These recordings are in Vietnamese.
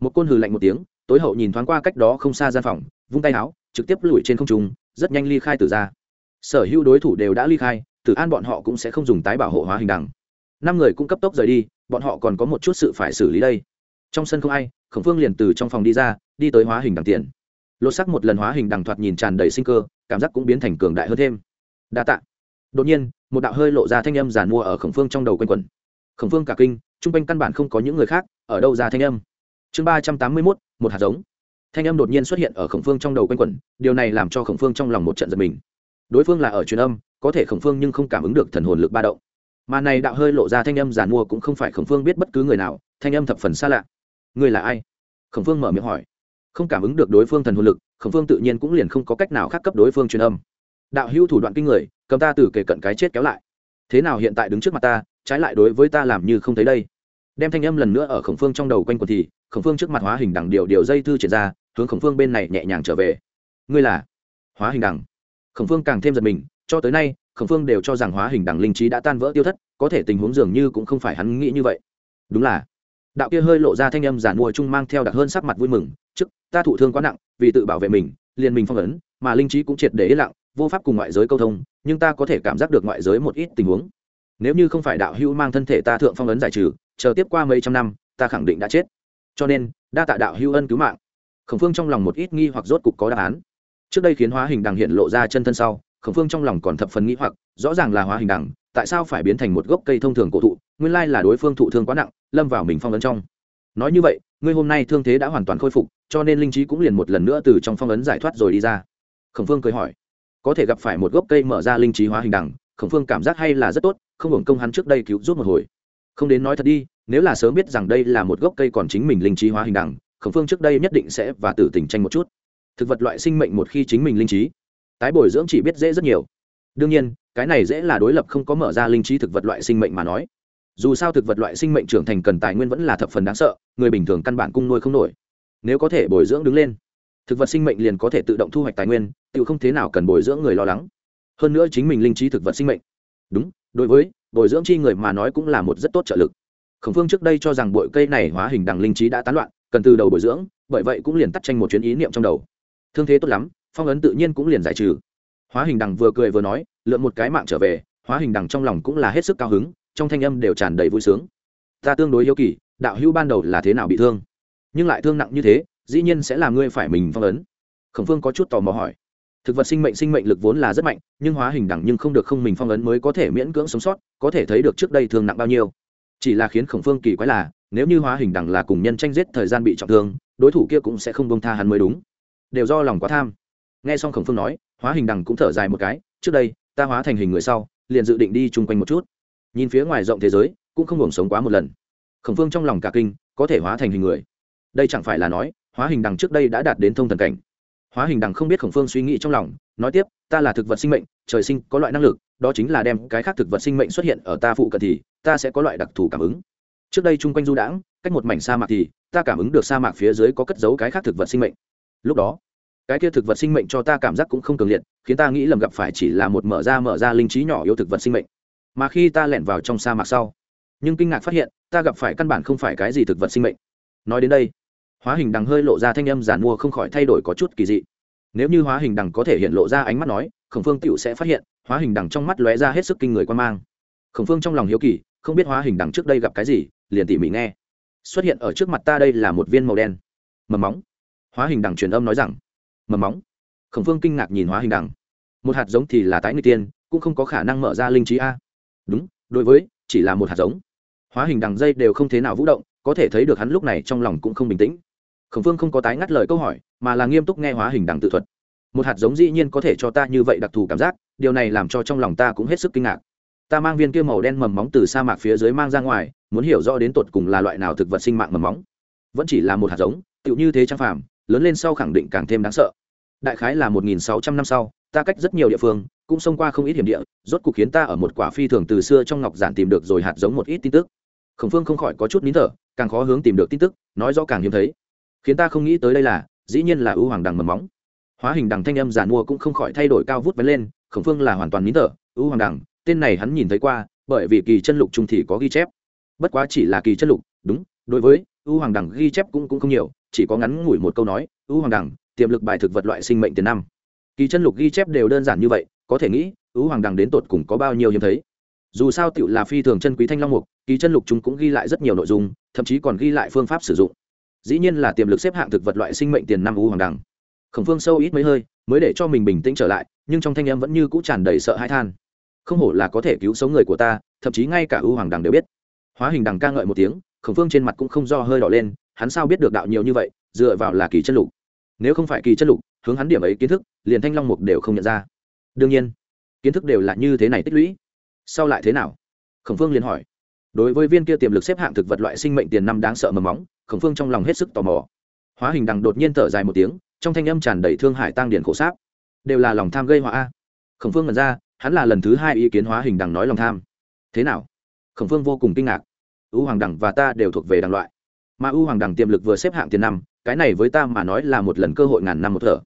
một côn hừ lạnh một tiếng, tối hậu nhìn thoáng qua cách đó không xa gian phòng, vung tay áo, trực tiếp lùi trên không trung, rất nhanh ly khai tử ra sở hữu đối thủ đều đã ly khai, tử an bọn họ cũng sẽ không dùng tái bảo hộ hóa hình đằng. Năm người cũng cấp tốc rời đi, bọn họ còn có một chút sự phải xử lý đây. Trong sân không ai, khổng phương liền từ trong phòng đi ra, đi tới hóa hình đằng tiền. Lột sắc một lần hóa hình đằng thoạt nhìn tràn đầy sinh cơ, cảm giác cũng biến thành cường đại hơn thêm. Đa tạ. Đột nhiên, một đạo hơi lộ ra thanh âm giàn mua ở khổng phương trong đầu quanh quẩn. Khổng phương cả kinh t r u n g quanh căn bản không có những người khác, ở đâu ra thanh âm? Chương ba trăm tám mươi mốt, một hạt giống. Thanh âm đột nhiên xuất hiện ở khổng phương trong đầu quanh quẩn, điều này làm cho khổng phương trong lòng một trận giật mình. Đối phương là ở truyền âm, có thể khổng phương nhưng không cảm ứng được thần hồn lực ba động. Mà này đạo hơi lộ ra thanh âm giàn mua cũng không phải khổng phương biết bất cứ người nào, thanh âm thập phần xa lạ. Người là ai? Khổng phương mở miệng hỏi. Không cảm ứng được đối phương thần hồn lực, khổng phương tự nhiên cũng liền không có cách nào khác cấp đối phương truyền âm. Đạo hữu thủ đoạn kinh người, cầm ta từ kể cận cái chết kéo lại. Thế nào hiện tại đứng trước mặt ta, trái lại đối với ta làm như không thấy đây? Đem thanh âm lần nữa ở khổng phương trong đầu quanh quần thì khổng phương trước mặt hóa hình đằng điều điều dây thư triển ra, hướng khổng phương bên này nhẹ nhàng trở về. Ngươi là hóa hình đằng. Khổng phương càng thêm giật mình, cho tới nay, khổng phương đều cho rằng hóa hình đằng linh trí đã tan vỡ tiêu thất, có thể tình huống dường như cũng không phải hắn nghĩ như vậy. Đúng là, đạo kia hơi lộ ra thanh âm giản mua chung mang theo đặc hơn sắc mặt vui mừng, trước, ta thụ thương quá nặng, vì tự bảo vệ mình, liền mình phong ấn, mà linh trí cũng triệt để yên lặng, vô pháp cùng ngoại giới câu thông, nhưng ta có thể cảm giác được ngoại giới một ít tình huống. Nếu như không phải đạo hữu mang thân thể ta thượng phong ấn giải trừ, chờ tiếp qua mấy trăm năm, ta khẳng định đã chết cho nên, đa tạ đạo hữu ân cứu mạng. Khổng phương trong lòng một ít nghi hoặc rốt cục có đáp án. Trước đây khiến hóa hình đằng hiện lộ ra chân thân sau, khổng phương trong lòng còn thập phần nghi hoặc, rõ ràng là hóa hình đằng, tại sao phải biến thành một gốc cây thông thường cổ thụ, nguyên lai là đối phương thụ thương quá nặng, lâm vào mình phong ấn trong. Nói như vậy, ngươi hôm nay thương thế đã hoàn toàn khôi phục, cho nên linh trí cũng liền một lần nữa từ trong phong ấn giải thoát rồi đi ra. Khổng phương cười hỏi, có thể gặp phải một gốc cây mở ra linh trí hóa hình đẳng khổng phương cảm giác hay là rất tốt, không hưởng công hắn trước đây cứu giúp một hồi. Không đến nói thật đi nếu là sớm biết rằng đây là một gốc cây còn chính mình linh trí hóa hình đẳng khổng phương trước đây nhất định sẽ và tử tình tranh một chút. Thực vật loại sinh mệnh một khi chính mình linh trí, tái bồi dưỡng chỉ biết dễ rất nhiều. Đương nhiên, cái này dễ là đối lập không có mở ra linh trí thực vật loại sinh mệnh mà nói. Dù sao thực vật loại sinh mệnh trưởng thành cần tài nguyên vẫn là thập phần đáng sợ, người bình thường căn bản cung nuôi không nổi. Nếu có thể bồi dưỡng đứng lên, thực vật sinh mệnh liền có thể tự động thu hoạch tài nguyên, tự không thế nào cần bồi dưỡng người lo lắng. Hơn nữa chính mình linh trí thực vật sinh mệnh. Đúng, đối với bồi dưỡng chi người mà nói cũng là một rất tốt trợ lực khổng phương trước đây cho rằng bội cây này hóa hình đằng linh trí đã tán loạn, cần từ đầu bồi dưỡng, bởi vậy cũng liền tắt tranh một chuyến ý niệm trong đầu. Thương thế tốt lắm, phong ấn tự nhiên cũng liền giải trừ. Hóa hình đằng vừa cười vừa nói, lượn một cái mạng trở về, hóa hình đằng trong lòng cũng là hết sức cao hứng, trong thanh âm đều tràn đầy vui sướng. Ta tương đối yêu kỳ, đạo hữu ban đầu là thế nào bị thương? Nhưng lại thương nặng như thế, dĩ nhiên sẽ làm ngươi phải mình phong ấn. Khổng phương có chút tò mò hỏi. Thực vật sinh mệnh sinh mệnh lực vốn là rất mạnh, nhưng hóa hình đẳng nhưng không được không mình phong ấn mới có thể miễn cưỡng sống sót, có thể thấy được trước đây thương nặng bao nhiêu chỉ là khiến khổng phương kỳ quái là, nếu như hóa hình đẳng là cùng nhân tranh giết thời gian bị trọng thương, đối thủ kia cũng sẽ không bông tha hắn mới đúng. Đều do lòng quá tham. Nghe xong khổng phương nói, hóa hình đẳng cũng thở dài một cái, trước đây, ta hóa thành hình người sau, liền dự định đi chung quanh một chút. Nhìn phía ngoài rộng thế giới, cũng không hưởng sống quá một lần. Khổng phương trong lòng cả kinh, có thể hóa thành hình người. Đây chẳng phải là nói, hóa hình đằng trước đây đã đạt đến thông thần cảnh hóa hình đằng không biết khổng phương suy nghĩ trong lòng, nói tiếp, ta là thực vật sinh mệnh, trời sinh có loại năng lực, đó chính là đem cái khác thực vật sinh mệnh xuất hiện ở ta phụ cận thì, ta sẽ có loại đặc thù cảm ứng. Trước đây chung quanh du đãng, cách một mảnh sa mạc thì, ta cảm ứng được sa mạc phía dưới có cất giấu cái khác thực vật sinh mệnh. Lúc đó, cái kia thực vật sinh mệnh cho ta cảm giác cũng không cường liệt, khiến ta nghĩ lầm gặp phải chỉ là một mở ra mở ra linh trí nhỏ yêu thực vật sinh mệnh. Mà khi ta lẻn vào trong sa mạc sau, nhưng kinh ngạc phát hiện, ta gặp phải căn bản không phải cái gì thực vật sinh mệnh. Nói đến đây hóa hình đằng hơi lộ ra thanh âm giản mua không khỏi thay đổi có chút kỳ dị. Nếu như hóa hình đằng có thể hiện lộ ra ánh mắt nói, khổng phương tựu sẽ phát hiện, hóa hình đằng trong mắt lóe ra hết sức kinh người quan mang. Khổng phương trong lòng hiếu kỳ, không biết hóa hình đằng trước đây gặp cái gì, liền tỉ mỉ nghe. Xuất hiện ở trước mặt ta đây là một viên màu đen. Mầm móng. Hóa hình đằng truyền âm nói rằng, mầm móng. Khổng phương kinh ngạc nhìn hóa hình đằng. Một hạt giống thì là tái người tiên, cũng không có khả năng mở ra linh trí a. Đúng, đối với, chỉ là một hạt giống. Hóa hình đằng dây đều không thế nào vũ động, có thể thấy được hắn lúc này trong lòng cũng không bình tĩnh khổng phương không có tái ngắt lời câu hỏi, mà là nghiêm túc nghe hóa hình đằng tự thuật. Một hạt giống dĩ nhiên có thể cho ta như vậy đặc thù cảm giác, điều này làm cho trong lòng ta cũng hết sức kinh ngạc. Ta mang viên kia màu đen mầm móng từ sa mạc phía dưới mang ra ngoài, muốn hiểu rõ đến tột cùng là loại nào thực vật sinh mạng mầm móng. Vẫn chỉ là một hạt giống, tựu như thế trang phàm, lớn lên sau khẳng định càng thêm đáng sợ. Đại khái là một nghìn sáu trăm năm sau, ta cách rất nhiều địa phương, cũng xông qua không ít hiểm địa, rốt cuộc khiến ta ở một quả phi thường từ xưa trong ngọc giản tìm được rồi hạt giống một ít tin tức. Khổng phương không khỏi có chút nín thở, càng khó hướng tìm được tin tức, nói rõ càng hiếm thấy khiến ta không nghĩ tới đây là, dĩ nhiên là ưu hoàng đằng mầm móng. Hóa hình đằng thanh âm giàn mua cũng không khỏi thay đổi cao vút vấn lên, khổng phương là hoàn toàn nín thở, ưu hoàng đằng, tên này hắn nhìn thấy qua, bởi vì kỳ chân lục trung thì có ghi chép. Bất quá chỉ là kỳ chân lục, đúng, đối với u hoàng Đằng ghi chép cũng cũng không nhiều, chỉ có ngắn ngủi một câu nói u hoàng Đằng, tiềm lực bài thực vật loại sinh mệnh tiền năm. Kỳ chân lục ghi chép đều đơn giản như vậy, có thể nghĩ u hoàng Đằng đến tột cùng có bao nhiêu hiếm thấy. Dù sao tựu là phi thường chân quý thanh long mục, kỳ chân lục chúng cũng ghi lại rất nhiều nội dung, thậm chí còn ghi lại phương pháp sử dụng dĩ nhiên là tiềm lực xếp hạng thực vật loại sinh mệnh tiền năm u hoàng đẳng khổng phương sâu ít mấy hơi, mới để cho mình bình tĩnh trở lại, nhưng trong thanh em vẫn như cũ tràn đầy sợ hãi than. Không hổ là có thể cứu sống người của ta, thậm chí ngay cả ưu hoàng đằng đều biết. Hóa hình đằng ca ngợi một tiếng, khổng phương trên mặt cũng không do hơi đỏ lên, hắn sao biết được đạo nhiều như vậy, dựa vào là kỳ chân lục. Nếu không phải kỳ chân lục, hướng hắn điểm ấy kiến thức, liền thanh long mục đều không nhận ra. Đương nhiên, kiến thức đều là như thế này tích lũy. Sau lại thế nào? Khổng phương liền hỏi đối với viên kia tiềm lực xếp hạng thực vật loại sinh mệnh tiền năm đáng sợ mầm móng, khổng phương trong lòng hết sức tò mò. Hóa hình đằng đột nhiên thở dài một tiếng, trong thanh âm tràn đầy thương Hải tăng điển khổ sáp. Đều là lòng tham gây họa a. Khổng phương ngẩn ra, hắn là lần thứ hai ý kiến hóa hình đằng nói lòng tham. Thế nào? Khổng phương vô cùng kinh ngạc. U hoàng đằng và ta đều thuộc về đằng loại. Mà U hoàng đằng tiềm lực vừa xếp hạng tiền năm, cái này với ta mà nói là một lần cơ hội ngàn năm một thở.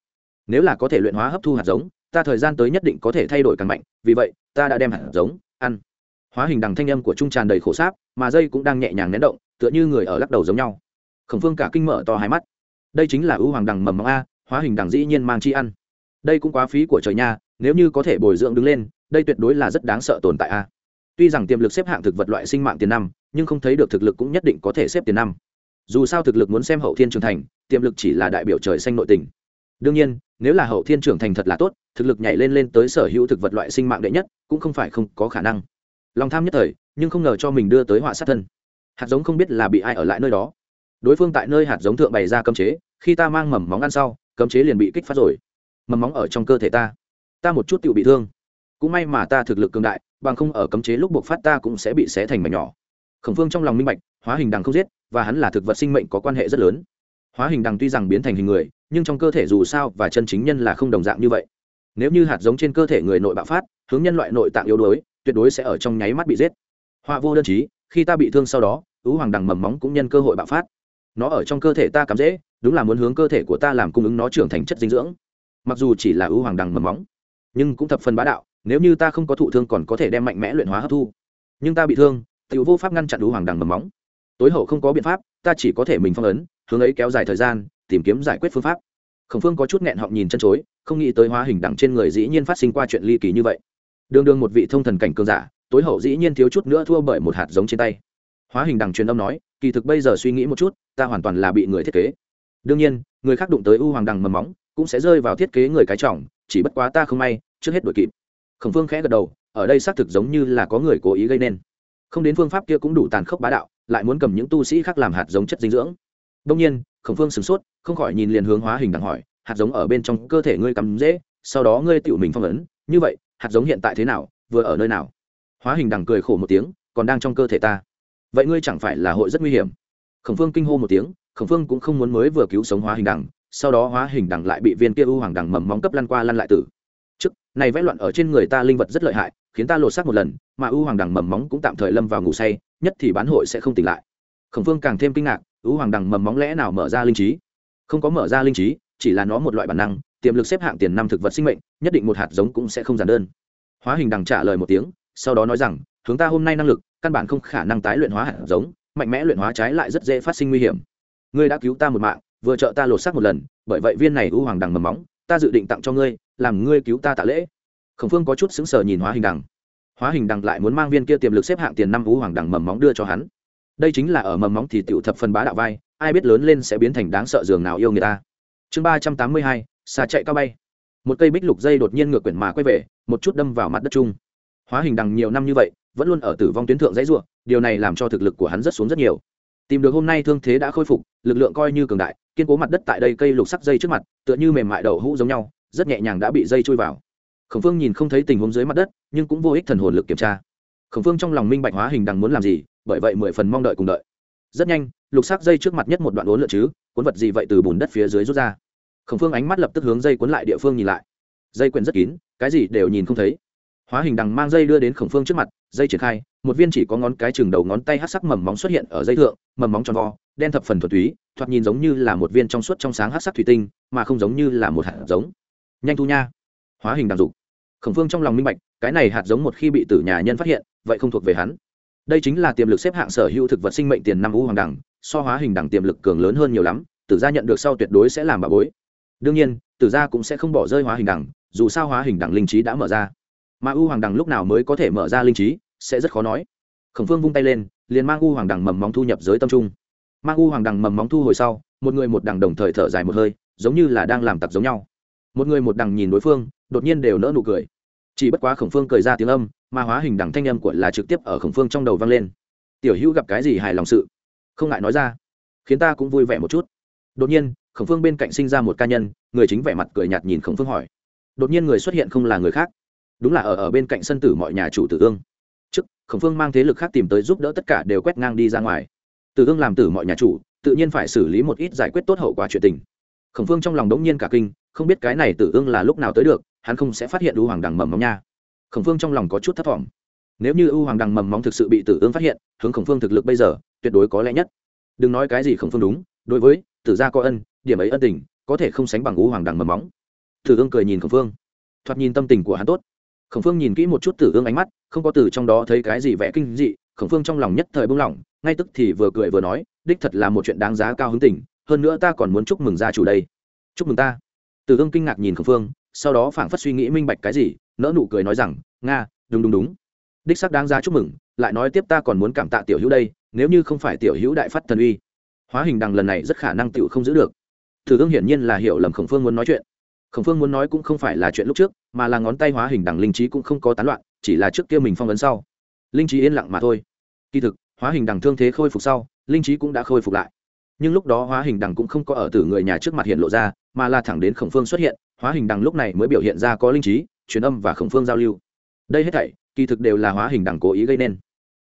Nếu là có thể luyện hóa hấp thu hạt giống, ta thời gian tới nhất định có thể thay đổi càng mạnh, vì vậy, ta đã đem hạt giống ăn hóa hình đằng thanh âm của trung tràn đầy khổ sáp, mà dây cũng đang nhẹ nhàng nén động, tựa như người ở lắc đầu giống nhau. Khổng phương cả kinh mở to hai mắt. Đây chính là ưu hoàng đằng mầm móng a, hóa hình đằng dĩ nhiên mang chi ăn. Đây cũng quá phí của trời nha, nếu như có thể bồi dưỡng đứng lên, đây tuyệt đối là rất đáng sợ tồn tại a. Tuy rằng tiềm lực xếp hạng thực vật loại sinh mạng tiền năm, nhưng không thấy được thực lực cũng nhất định có thể xếp tiền năm. Dù sao thực lực muốn xem hậu thiên trưởng thành, tiềm lực chỉ là đại biểu trời xanh nội tình. Đương nhiên, nếu là hậu thiên trưởng thành thật là tốt, thực lực nhảy lên lên tới sở hữu thực vật loại sinh mạng đệ nhất, cũng không phải không có khả năng lòng tham nhất thời, nhưng không ngờ cho mình đưa tới họa sát thân. Hạt giống không biết là bị ai ở lại nơi đó. Đối phương tại nơi hạt giống thượng bày ra cấm chế, khi ta mang mầm móng ăn sau, cấm chế liền bị kích phát rồi. Mầm móng ở trong cơ thể ta. Ta một chút tự bị thương. Cũng may mà ta thực lực cường đại, bằng không ở cấm chế lúc buộc phát ta cũng sẽ bị xé thành mảnh nhỏ. Khổng phương trong lòng minh bạch, hóa hình đằng không giết, và hắn là thực vật sinh mệnh có quan hệ rất lớn. Hóa hình đằng tuy rằng biến thành hình người, nhưng trong cơ thể dù sao và chân chính nhân là không đồng dạng như vậy. Nếu như hạt giống trên cơ thể người nội bạo phát, hướng nhân loại nội tạng yếu đuối tuyệt đối sẽ ở trong nháy mắt bị giết. Họa vô đơn chí, khi ta bị thương sau đó, ứ hoàng đằng mầm móng cũng nhân cơ hội bạo phát. Nó ở trong cơ thể ta cắm dễ, đúng là muốn hướng cơ thể của ta làm cung ứng nó trưởng thành chất dinh dưỡng. Mặc dù chỉ là ưu hoàng đằng mầm móng, nhưng cũng thập phần bá đạo, nếu như ta không có thụ thương còn có thể đem mạnh mẽ luyện hóa hấp thu. Nhưng ta bị thương tự vô pháp ngăn chặn ưu hoàng đằng mầm móng. Tối hậu không có biện pháp, ta chỉ có thể mình phong ấn, hướng ấy kéo dài thời gian, tìm kiếm giải quyết phương pháp. Khổng phương có chút nghẹn họng nhìn chân chối, không nghĩ tới hóa hình đằng trên người dĩ nhiên phát sinh qua chuyện ly kỳ như vậy đường đường một vị thông thần cảnh cường giả, tối hậu dĩ nhiên thiếu chút nữa thua bởi một hạt giống trên tay. Hóa hình đằng truyền âm nói, kỳ thực bây giờ suy nghĩ một chút, ta hoàn toàn là bị người thiết kế. Đương nhiên, người khác đụng tới u hoàng đằng mầm móng, cũng sẽ rơi vào thiết kế người cái trọng, chỉ bất quá ta không may, trước hết đuổi kịp. Khổng phương khẽ gật đầu, ở đây xác thực giống như là có người cố ý gây nên. Không đến phương pháp kia cũng đủ tàn khốc bá đạo, lại muốn cầm những tu sĩ khác làm hạt giống chất dinh dưỡng. Đông nhiên, khổng phương sửng sốt, không khỏi nhìn liền hướng hóa hình đằng hỏi, hạt giống ở bên trong cơ thể ngươi cắm dễ, sau đó ngươi tự mình phong ấn, như vậy hạt giống hiện tại thế nào, vừa ở nơi nào? Hóa hình đằng cười khổ một tiếng, còn đang trong cơ thể ta. Vậy ngươi chẳng phải là hội rất nguy hiểm? Khổng phương kinh hô một tiếng, khổng phương cũng không muốn mới vừa cứu sống hóa hình đằng, sau đó hóa hình đằng lại bị viên kia u hoàng đằng mầm móng cấp lăn qua lăn lại tử. Trước, này vẽ loạn ở trên người ta linh vật rất lợi hại, khiến ta lột xác một lần, mà u hoàng đằng mầm móng cũng tạm thời lâm vào ngủ say, nhất thì bán hội sẽ không tỉnh lại. Khổng phương càng thêm kinh ngạc u hoàng đằng mầm móng lẽ nào mở ra linh trí? Không có mở ra linh trí, chỉ là nó một loại bản năng, tiềm lực xếp hạng tiền năm thực vật sinh mệnh nhất định một hạt giống cũng sẽ không giản đơn. Hóa hình đằng trả lời một tiếng, sau đó nói rằng, hướng ta hôm nay năng lực, căn bản không khả năng tái luyện hóa hạt giống, mạnh mẽ luyện hóa trái lại rất dễ phát sinh nguy hiểm. Ngươi đã cứu ta một mạng, vừa trợ ta lột xác một lần, bởi vậy viên này u hoàng đằng mầm móng, ta dự định tặng cho ngươi, làm ngươi cứu ta tạ lễ. Khổng phương có chút xứng sờ nhìn hóa hình đằng. Hóa hình đằng lại muốn mang viên kia tiềm lực xếp hạng tiền năm u hoàng đằng mầm móng đưa cho hắn. Đây chính là ở mầm móng thì tựu thập phần bá đạo vai, ai biết lớn lên sẽ biến thành đáng sợ giường nào yêu người ta. Chương ba trăm tám mươi hai, xà chạy cao bay một cây bích lục dây đột nhiên ngược quyển mà quay về, một chút đâm vào mặt đất chung hóa hình đằng nhiều năm như vậy, vẫn luôn ở tử vong tuyến thượng dãy ruộng điều này làm cho thực lực của hắn rất xuống rất nhiều. Tìm được hôm nay thương thế đã khôi phục, lực lượng coi như cường đại, kiên cố mặt đất tại đây cây lục sắc dây trước mặt, tựa như mềm mại đậu hũ giống nhau, rất nhẹ nhàng đã bị dây chui vào. Khổng phương nhìn không thấy tình huống dưới mặt đất, nhưng cũng vô ích thần hồn lực kiểm tra. Khổng phương trong lòng minh bạch hóa hình đằng muốn làm gì, bởi vậy mười phần mong đợi cùng đợi. Rất nhanh, lục sắc dây trước mặt nhất một đoạn uốn lượn chứ, cuốn vật gì vậy từ bùn đất phía dưới rút ra khổng phương ánh mắt lập tức hướng dây cuốn lại địa phương nhìn lại. Dây quyển rất kín, cái gì đều nhìn không thấy. Hóa hình đằng mang dây đưa đến khổng phương trước mặt, dây triển khai, một viên chỉ có ngón cái chừng đầu ngón tay hát sắc mầm móng xuất hiện ở dây thượng, mầm móng tròn vo, đen thập phần thuật túy, thoạt nhìn giống như là một viên trong suốt trong sáng hát sắc thủy tinh, mà không giống như là một hạt giống. Nhanh thu nha. Hóa hình đằng dục. Khổng phương trong lòng minh bạch, cái này hạt giống một khi bị tử nhà nhân phát hiện, vậy không thuộc về hắn. Đây chính là tiềm lực xếp hạng sở hữu thực vật sinh mệnh tiền năm u hoàng đẳng, so hóa hình đẳng tiềm lực cường lớn hơn nhiều lắm, tử gia nhận được sau tuyệt đối sẽ làm bà bối đương nhiên, tử gia cũng sẽ không bỏ rơi hóa hình đẳng, dù sao hóa hình đẳng linh trí đã mở ra. Mà u hoàng đẳng lúc nào mới có thể mở ra linh trí, sẽ rất khó nói. Khổng phương vung tay lên, liền mang u hoàng đẳng mầm móng thu nhập giới tâm trung. Mang u hoàng đẳng mầm móng thu hồi sau, một người một đẳng đồng thời thở dài một hơi, giống như là đang làm tặc giống nhau. Một người một đẳng nhìn đối phương, đột nhiên đều nỡ nụ cười. Chỉ bất quá khổng phương cười ra tiếng âm, mà hóa hình đẳng thanh âm của là trực tiếp ở khổng phương trong đầu vang lên. Tiểu hữu gặp cái gì hài lòng sự? Không ngại nói ra, khiến ta cũng vui vẻ một chút. Đột nhiên khổng phương bên cạnh sinh ra một ca nhân, người chính vẻ mặt cười nhạt nhìn khổng phương hỏi. Đột nhiên người xuất hiện không là người khác. Đúng là ở ở bên cạnh sân tử mọi nhà chủ tử ương. Trước, khổng phương mang thế lực khác tìm tới giúp đỡ tất cả đều quét ngang đi ra ngoài. Tử ương làm tử mọi nhà chủ, tự nhiên phải xử lý một ít giải quyết tốt hậu quả chuyện tình. Khổng phương trong lòng đống nhiên cả kinh, không biết cái này tử ương là lúc nào tới được, hắn không sẽ phát hiện u hoàng đằng mầm móng nha. Khổng phương trong lòng có chút thất vọng. Nếu như u hoàng đằng mầm móng thực sự bị tử ương phát hiện, hướng khổng phương thực lực bây giờ, tuyệt đối có lẽ nhất. Đừng nói cái gì khổng phương đúng, đối với, tử gia có ân điểm ấy ân tình, có thể không sánh bằng ngũ hoàng đằng mầm móng. Tử ương cười nhìn khổng phương. Thoạt nhìn tâm tình của hắn tốt. Khổng phương nhìn kỹ một chút tử ương ánh mắt, không có từ trong đó thấy cái gì vẽ kinh dị, khổng phương trong lòng nhất thời bung lỏng ngay tức thì vừa cười vừa nói, đích thật là một chuyện đáng giá cao hứng tình, hơn nữa ta còn muốn chúc mừng gia chủ đây. Chúc mừng ta. Tử ương kinh ngạc nhìn khổng phương, sau đó phảng phất suy nghĩ minh bạch cái gì nỡ nụ cười nói rằng, nga, đúng đúng đúng. Đích sắc đáng giá chúc mừng, lại nói tiếp ta còn muốn cảm tạ tiểu hữu đây, nếu như không phải tiểu hữu đại phát thần uy. Hóa hình đằng lần này rất khả năng tiểu không giữ được thử ương hiển nhiên là hiểu lầm khổng phương muốn nói chuyện. Khổng phương muốn nói cũng không phải là chuyện lúc trước, mà là ngón tay hóa hình đằng linh trí cũng không có tán loạn, chỉ là trước kia mình phong ấn sau. Linh trí yên lặng mà thôi. Kỳ thực, hóa hình đằng thương thế khôi phục sau, linh trí cũng đã khôi phục lại. Nhưng lúc đó hóa hình đằng cũng không có ở từ người nhà trước mặt hiện lộ ra, mà là thẳng đến khổng phương xuất hiện, hóa hình đằng lúc này mới biểu hiện ra có linh trí truyền âm và khổng phương giao lưu. Đây hết thảy, kỳ thực đều là hóa hình đằng cố ý gây nên.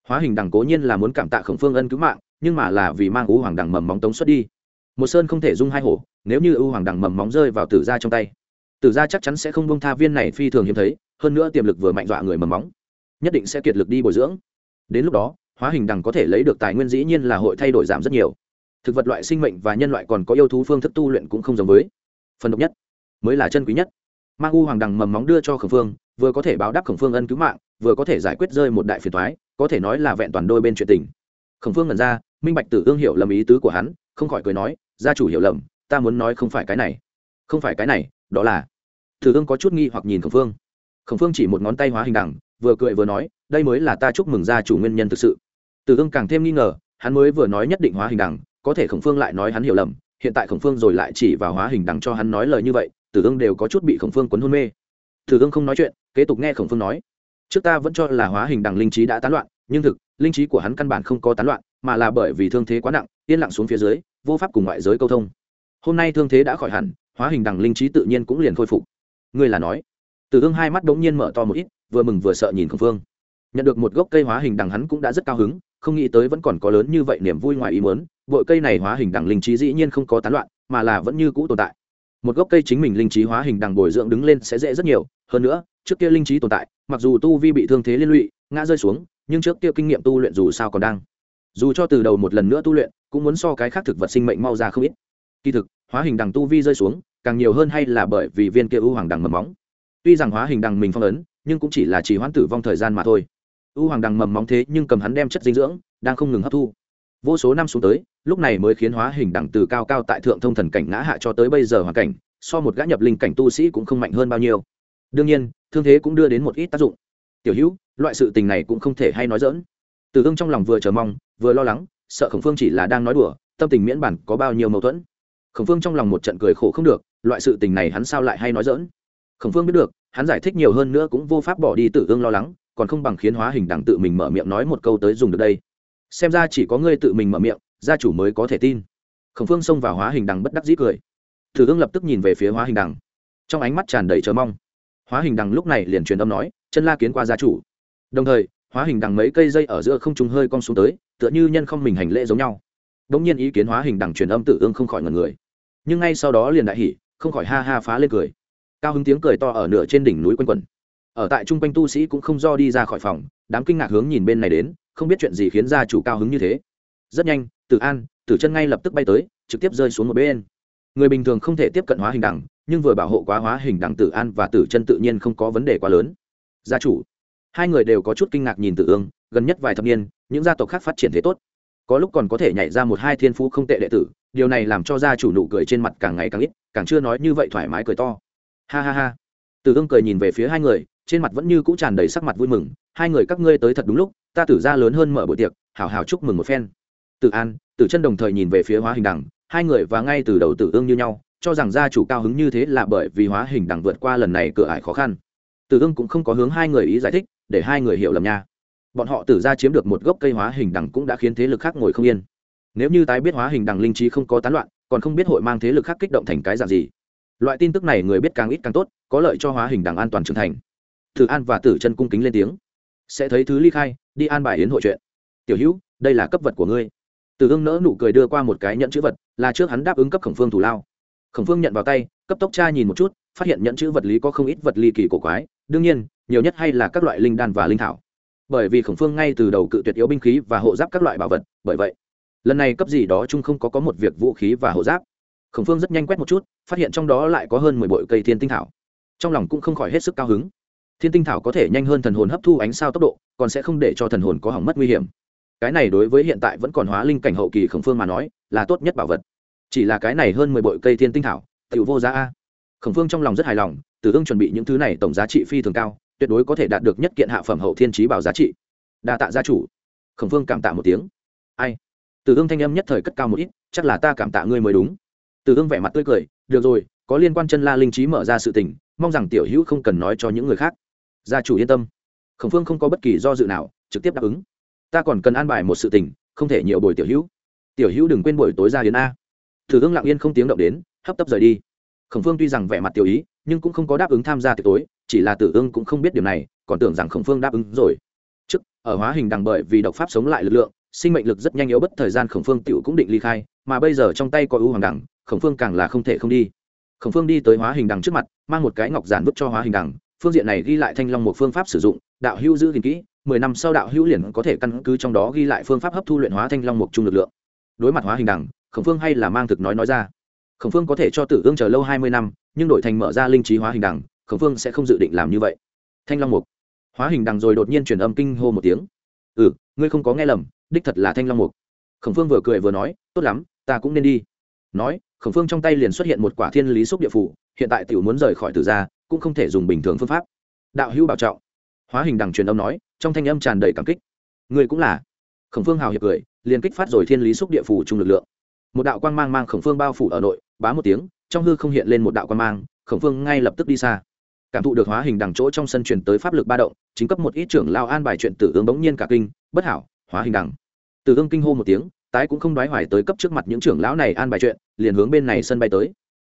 Hóa hình đằng cố nhiên là muốn cảm tạ khổng phương ân cứu mạng, nhưng mà là vì mang ú hoàng đằng mầm móng tống xuất đi. Một sơn không thể dung hai hổ nếu như u hoàng đằng mầm móng rơi vào tử gia trong tay, tử gia chắc chắn sẽ không bông tha viên này phi thường hiếm thấy, hơn nữa tiềm lực vừa mạnh dọa người mầm móng, nhất định sẽ kiệt lực đi bồi dưỡng. Đến lúc đó, hóa hình đằng có thể lấy được tài nguyên dĩ nhiên là hội thay đổi giảm rất nhiều. Thực vật loại sinh mệnh và nhân loại còn có yêu thú phương thức tu luyện cũng không giống với phần độc nhất, mới là chân quý nhất. Mang u hoàng đằng mầm móng đưa cho khổng phương, vừa có thể báo đáp khổng phương ân cứu mạng, vừa có thể giải quyết rơi một đại phiền thoái có thể nói là vẹn toàn đôi bên chuyện tình. Khổng phương ngẩn ra, minh bạch tử ương hiểu lầm ý tứ của hắn, không khỏi cười nói, gia chủ hiểu lầm ta muốn nói không phải cái này. Không phải cái này đó là. Tử ương có chút nghi hoặc nhìn khổng phương. Khổng phương chỉ một ngón tay hóa hình đẳng, vừa cười vừa nói đây mới là ta chúc mừng gia chủ nguyên nhân thực sự. Tử ương càng thêm nghi ngờ hắn mới vừa nói nhất định hóa hình đẳng, có thể khổng phương lại nói hắn hiểu lầm hiện tại khổng phương rồi lại chỉ vào hóa hình đẳng cho hắn nói lời như vậy tử ương đều có chút bị khổng phương quấn hôn mê. Tử ương không nói chuyện kế tục nghe khổng phương nói. Trước ta vẫn cho là hóa hình đẳng linh trí đã tán loạn nhưng thực linh trí của hắn căn bản không có tán loạn mà là bởi vì thương thế quá nặng yên lặng xuống phía dưới vô pháp cùng ngoại giới câu thông hôm nay thương thế đã khỏi hẳn, hóa hình đằng linh trí tự nhiên cũng liền khôi phục. Ngươi là nói. Tử ương hai mắt đ ố n g nhiên mở to một ít, vừa mừng vừa sợ nhìn khổng phương. Nhận được một gốc cây hóa hình đằng hắn cũng đã rất cao hứng, không nghĩ tới vẫn còn có lớn như vậy niềm vui ngoài ý muốn bội cây này hóa hình đằng linh trí dĩ nhiên không có tán loạn, mà là vẫn như cũ tồn tại. Một gốc cây chính mình linh trí hóa hình đằng bồi dưỡng đứng lên sẽ dễ rất nhiều, hơn nữa, trước kia linh trí tồn tại, mặc dù tu vi bị thương thế liên lụy, ngã rơi xuống, nhưng trước kia kinh nghiệm tu luyện dù sao còn đang. Dù cho từ đầu một lần nữa tu luyện, cũng muốn so cái khác thực vật sinh mệnh mau ra không ít kỳ thực, hóa hình đằng tu vi rơi xuống, càng nhiều hơn hay là bởi vì viên kia u hoàng đằng mầm móng. Tuy rằng hóa hình đằng mình phong ấn, nhưng cũng chỉ là chỉ hoãn tử vong thời gian mà thôi. U hoàng đằng mầm móng thế nhưng cầm hắn đem chất dinh dưỡng, đang không ngừng hấp thu. Vô số năm xuống tới, lúc này mới khiến hóa hình đằng từ cao cao tại thượng thông thần cảnh ngã hạ cho tới bây giờ hoàn cảnh, so một gã nhập linh cảnh tu sĩ cũng không mạnh hơn bao nhiêu. Đương nhiên, thương thế cũng đưa đến một ít tác dụng. Tiểu hữu, loại sự tình này cũng không thể hay nói dỡn từ ương trong lòng vừa chờ mong, vừa lo lắng, sợ khổng phương chỉ là đang nói đùa, tâm tình miễn bản có bao nhiêu mâu thuẫn khổng phương trong lòng một trận cười khổ không được, loại sự tình này hắn sao lại hay nói dỡn khổng phương biết được, hắn giải thích nhiều hơn nữa cũng vô pháp bỏ đi tử ương lo lắng, còn không bằng khiến hóa hình đằng tự mình mở miệng nói một câu tới dùng được đây. Xem ra chỉ có ngươi tự mình mở miệng, gia chủ mới có thể tin. Khổng phương xông vào hóa hình đằng bất đắc dĩ cười. Tử ương lập tức nhìn về phía hóa hình đằng. Trong ánh mắt tràn đầy chờ mong. Hóa hình đằng lúc này liền truyền âm nói, chân la kiến qua gia chủ. Đồng thời, hóa hình đằng mấy cây dây ở giữa không trung hơi cong xuống tới, tựa như nhân không mình hành lễ giống nhau đ nhiên ý kiến hóa hình đằng truyền âm tự ương không khỏi ngần người. Nhưng ngay sau đó liền đại hỉ, không khỏi ha ha phá lên cười. Cao hứng tiếng cười to ở nửa trên đỉnh núi quanh quẩn. Ở tại chung quanh tu sĩ cũng không do đi ra khỏi phòng, đám kinh ngạc hướng nhìn bên này đến, không biết chuyện gì khiến gia chủ cao hứng như thế. Rất nhanh, tử an, tử chân ngay lập tức bay tới, trực tiếp rơi xuống một bên. Người bình thường không thể tiếp cận hóa hình đẳng nhưng vừa bảo hộ quá hóa hình đẳng tử an và tử chân tự nhiên không có vấn đề quá lớn. Gia chủ. Hai người đều có chút kinh ngạc nhìn tử ương, gần nhất vài thập niên, những gia tộc khác phát triển thế tốt có lúc còn có thể nhảy ra một hai thiên phú không tệ đệ tử, điều này làm cho gia chủ nụ cười trên mặt càng ngày càng ít, càng chưa nói như vậy thoải mái cười to. Ha ha ha. Từ ương cười nhìn về phía hai người, trên mặt vẫn như cũ tràn đầy sắc mặt vui mừng, hai người các ngươi tới thật đúng lúc, ta tử ra lớn hơn mở buổi tiệc hào hào chúc mừng một phen. Tử an, tử chân đồng thời nhìn về phía hóa hình đằng, hai người và ngay từ đầu tử ương như nhau, cho rằng gia chủ cao hứng như thế là bởi vì hóa hình đằng vượt qua lần này cửa ải khó khăn. Tử ương cũng không có hướng hai người ý giải thích, để hai người hiểu lầm nha bọn họ tử ra chiếm được một gốc cây hóa hình đằng cũng đã khiến thế lực khác ngồi không yên. Nếu như tái biết hóa hình đằng linh trí không có tán loạn, còn không biết hội mang thế lực khác kích động thành cái dạng gì. Loại tin tức này người biết càng ít càng tốt, có lợi cho hóa hình đằng an toàn trưởng thành. Thử an và tử chân cung kính lên tiếng. Sẽ thấy thứ ly khai, đi an bài yến hội chuyện. Tiểu hữu, đây là cấp vật của ngươi. Tử ương nỡ nụ cười đưa qua một cái nhận chữ vật, là trước hắn đáp ứng cấp khổng phương thủ lao. Khổng phương nhận vào tay, cấp tốc tra nhìn một chút, phát hiện nhận chữ vật lý có không ít vật ly kỳ cổ quái. Đương nhiên, nhiều nhất hay là các loại linh đan và linh thảo bởi vì khổng phương ngay từ đầu cự tuyệt yếu binh khí và hộ giáp các loại bảo vật, bởi vậy, lần này cấp gì đó chung không có có một việc vũ khí và hộ giáp. Khổng phương rất nhanh quét một chút, phát hiện trong đó lại có hơn mười bội cây thiên tinh thảo. Trong lòng cũng không khỏi hết sức cao hứng. Thiên tinh thảo có thể nhanh hơn thần hồn hấp thu ánh sao tốc độ, còn sẽ không để cho thần hồn có hỏng mất nguy hiểm. Cái này đối với hiện tại vẫn còn hóa linh cảnh hậu kỳ khổng phương mà nói, là tốt nhất bảo vật. Chỉ là cái này hơn mười bội cây thiên tinh thảo tự vô giá a. Khổng phương trong lòng rất hài lòng, tử ương chuẩn bị những thứ này tổng giá trị phi thường cao tuyệt đối có thể đạt được nhất kiện hạ phẩm hậu thiên trí bảo giá trị. Đa tạ gia chủ. Khổng phương cảm tạ một tiếng. Ai? Từ hương thanh âm nhất thời cất cao một ít, chắc là ta cảm tạ ngươi mới đúng. Từ hương vẻ mặt tươi cười, được rồi, có liên quan chân la linh trí mở ra sự tình, mong rằng tiểu hữu không cần nói cho những người khác. Gia chủ yên tâm. Khổng phương không có bất kỳ do dự nào, trực tiếp đáp ứng. Ta còn cần an bài một sự tình, không thể nhiều buổi tiểu hữu. Tiểu hữu đừng quên buổi tối ra đến a. Thử hương lặng yên không tiếng động đến, hấp tấp rời đi. Khổng phương tuy rằng vẻ mặt tiểu ý nhưng cũng không có đáp ứng tham gia tiệc tối, chỉ là tử ương cũng không biết điều này, còn tưởng rằng khổng phương đáp ứng rồi. Trước, ở hóa hình đằng bởi vì độc pháp sống lại lực lượng, sinh mệnh lực rất nhanh yếu bất thời gian khổng phương tựu cũng định ly khai, mà bây giờ trong tay có ưu hoàng đằng khổng phương càng là không thể không đi. Khổng phương đi tới hóa hình đằng trước mặt, mang một cái ngọc giản vứt cho hóa hình đằng, phương diện này ghi lại thanh long một phương pháp sử dụng, đạo hữu giữ gìn kỹ, mười năm sau đạo hữu liền có thể căn cứ trong đó ghi lại phương pháp hấp thu luyện hóa thanh long mục trung lực lượng. Đối mặt hóa hình đằng, khổng phương hay là mang thực nói nói ra khổng phương có thể cho tử ương chờ lâu hai mươi năm, nhưng đổi thành mở ra linh trí hóa hình đằng, khổng phương sẽ không dự định làm như vậy. Thanh long mục. Hóa hình đằng rồi đột nhiên truyền âm kinh hô một tiếng. Ừ ngươi không có nghe lầm, đích thật là thanh long mục. Khổng phương vừa cười vừa nói, tốt lắm, ta cũng nên đi. Nói, khổng phương trong tay liền xuất hiện một quả thiên lý xúc địa phủ, hiện tại tiểu muốn rời khỏi tử gia, cũng không thể dùng bình thường phương pháp. Đạo hữu bảo trọng. Hóa hình đằng truyền âm nói, trong thanh âm tràn đầy cảm kích. Người cũng là. Khổng phương hào hiệp cười, liền kích phát rồi thiên lý xúc địa phủ chung lực lượng. Một đạo quang mang mang khổng phương bao phủ ở nội bá một tiếng, trong hư không hiện lên một đạo quan mang, khổng phương ngay lập tức đi xa. Cảm thụ được hóa hình đằng chỗ trong sân chuyển tới pháp lực ba động, chính cấp một ít trưởng lao an bài chuyện tử ương bỗng nhiên cả kinh, bất hảo, hóa hình đằng. Tử ương kinh hô một tiếng, tái cũng không đoái hoài tới cấp trước mặt những trưởng lão này an bài chuyện, liền hướng bên này sân bay tới.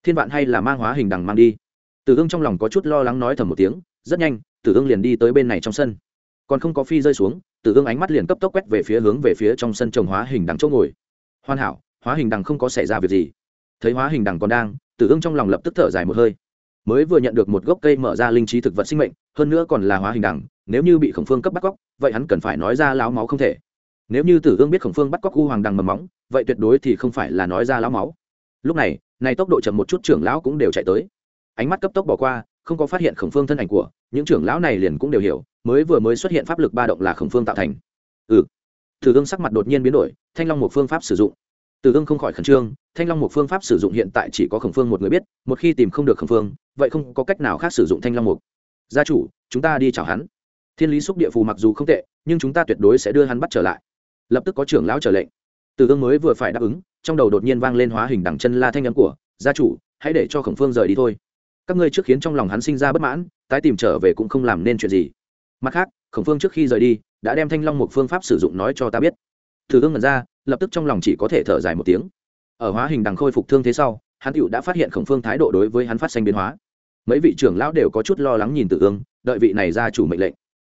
Thiên vạn hay là mang hóa hình đằng mang đi. Tử ương trong lòng có chút lo lắng nói thầm một tiếng, rất nhanh, tử ương liền đi tới bên này trong sân. Còn không có phi rơi xuống, tử ương ánh mắt liền cấp tốc quét về phía hướng về phía trong sân trồng hóa hình đằng chỗ ngồi. Hoàn hảo, hóa hình đằng không có xảy ra việc gì thấy hóa hình đằng còn đang, tử ương trong lòng lập tức thở dài một hơi. Mới vừa nhận được một gốc cây mở ra linh trí thực vật sinh mệnh, hơn nữa còn là hóa hình đằng, nếu như bị khổng phương cấp bắt cóc, vậy hắn cần phải nói ra láo máu không thể. Nếu như tử ương biết khổng phương bắt cóc u hoàng đằng mầm móng, vậy tuyệt đối thì không phải là nói ra láo máu. Lúc này này tốc độ chậm một chút trưởng lão cũng đều chạy tới. Ánh mắt cấp tốc bỏ qua, không có phát hiện khổng phương thân ảnh của, những trưởng lão này liền cũng đều hiểu, mới vừa mới xuất hiện pháp lực ba động là khổng phương tạo thành. Ừ. Tử ương sắc mặt đột nhiên biến đổi, thanh long một phương pháp sử dụng tử Ưng không khỏi khẩn trương, thanh long Mục phương pháp sử dụng hiện tại chỉ có khổng phương một người biết, một khi tìm không được khổng phương, vậy không có cách nào khác sử dụng thanh long mục gia chủ, chúng ta đi chào hắn. Thiên lý xúc địa phù mặc dù không tệ, nhưng chúng ta tuyệt đối sẽ đưa hắn bắt trở lại. Lập tức có trưởng lão trở lệnh. Từ Ưng mới vừa phải đáp ứng, trong đầu đột nhiên vang lên hóa hình đẳng chân la thanh âm của, gia chủ, hãy để cho khổng phương rời đi thôi. Các ngươi trước khiến trong lòng hắn sinh ra bất mãn, tái tìm trở về cũng không làm nên chuyện gì. Mặt khác, khổng phương trước khi rời đi, đã đem thanh long Mục phương pháp sử dụng nói cho ta biết. Từ Ưng ngẩn ra lập tức trong lòng chỉ có thể thở dài một tiếng. Ở hóa hình đằng khôi phục thương thế sau, hắn tựu đã phát hiện khổng phương thái độ đối với hắn phát sinh biến hóa. Mấy vị trưởng lão đều có chút lo lắng nhìn tử ương, đợi vị này ra chủ mệnh lệnh.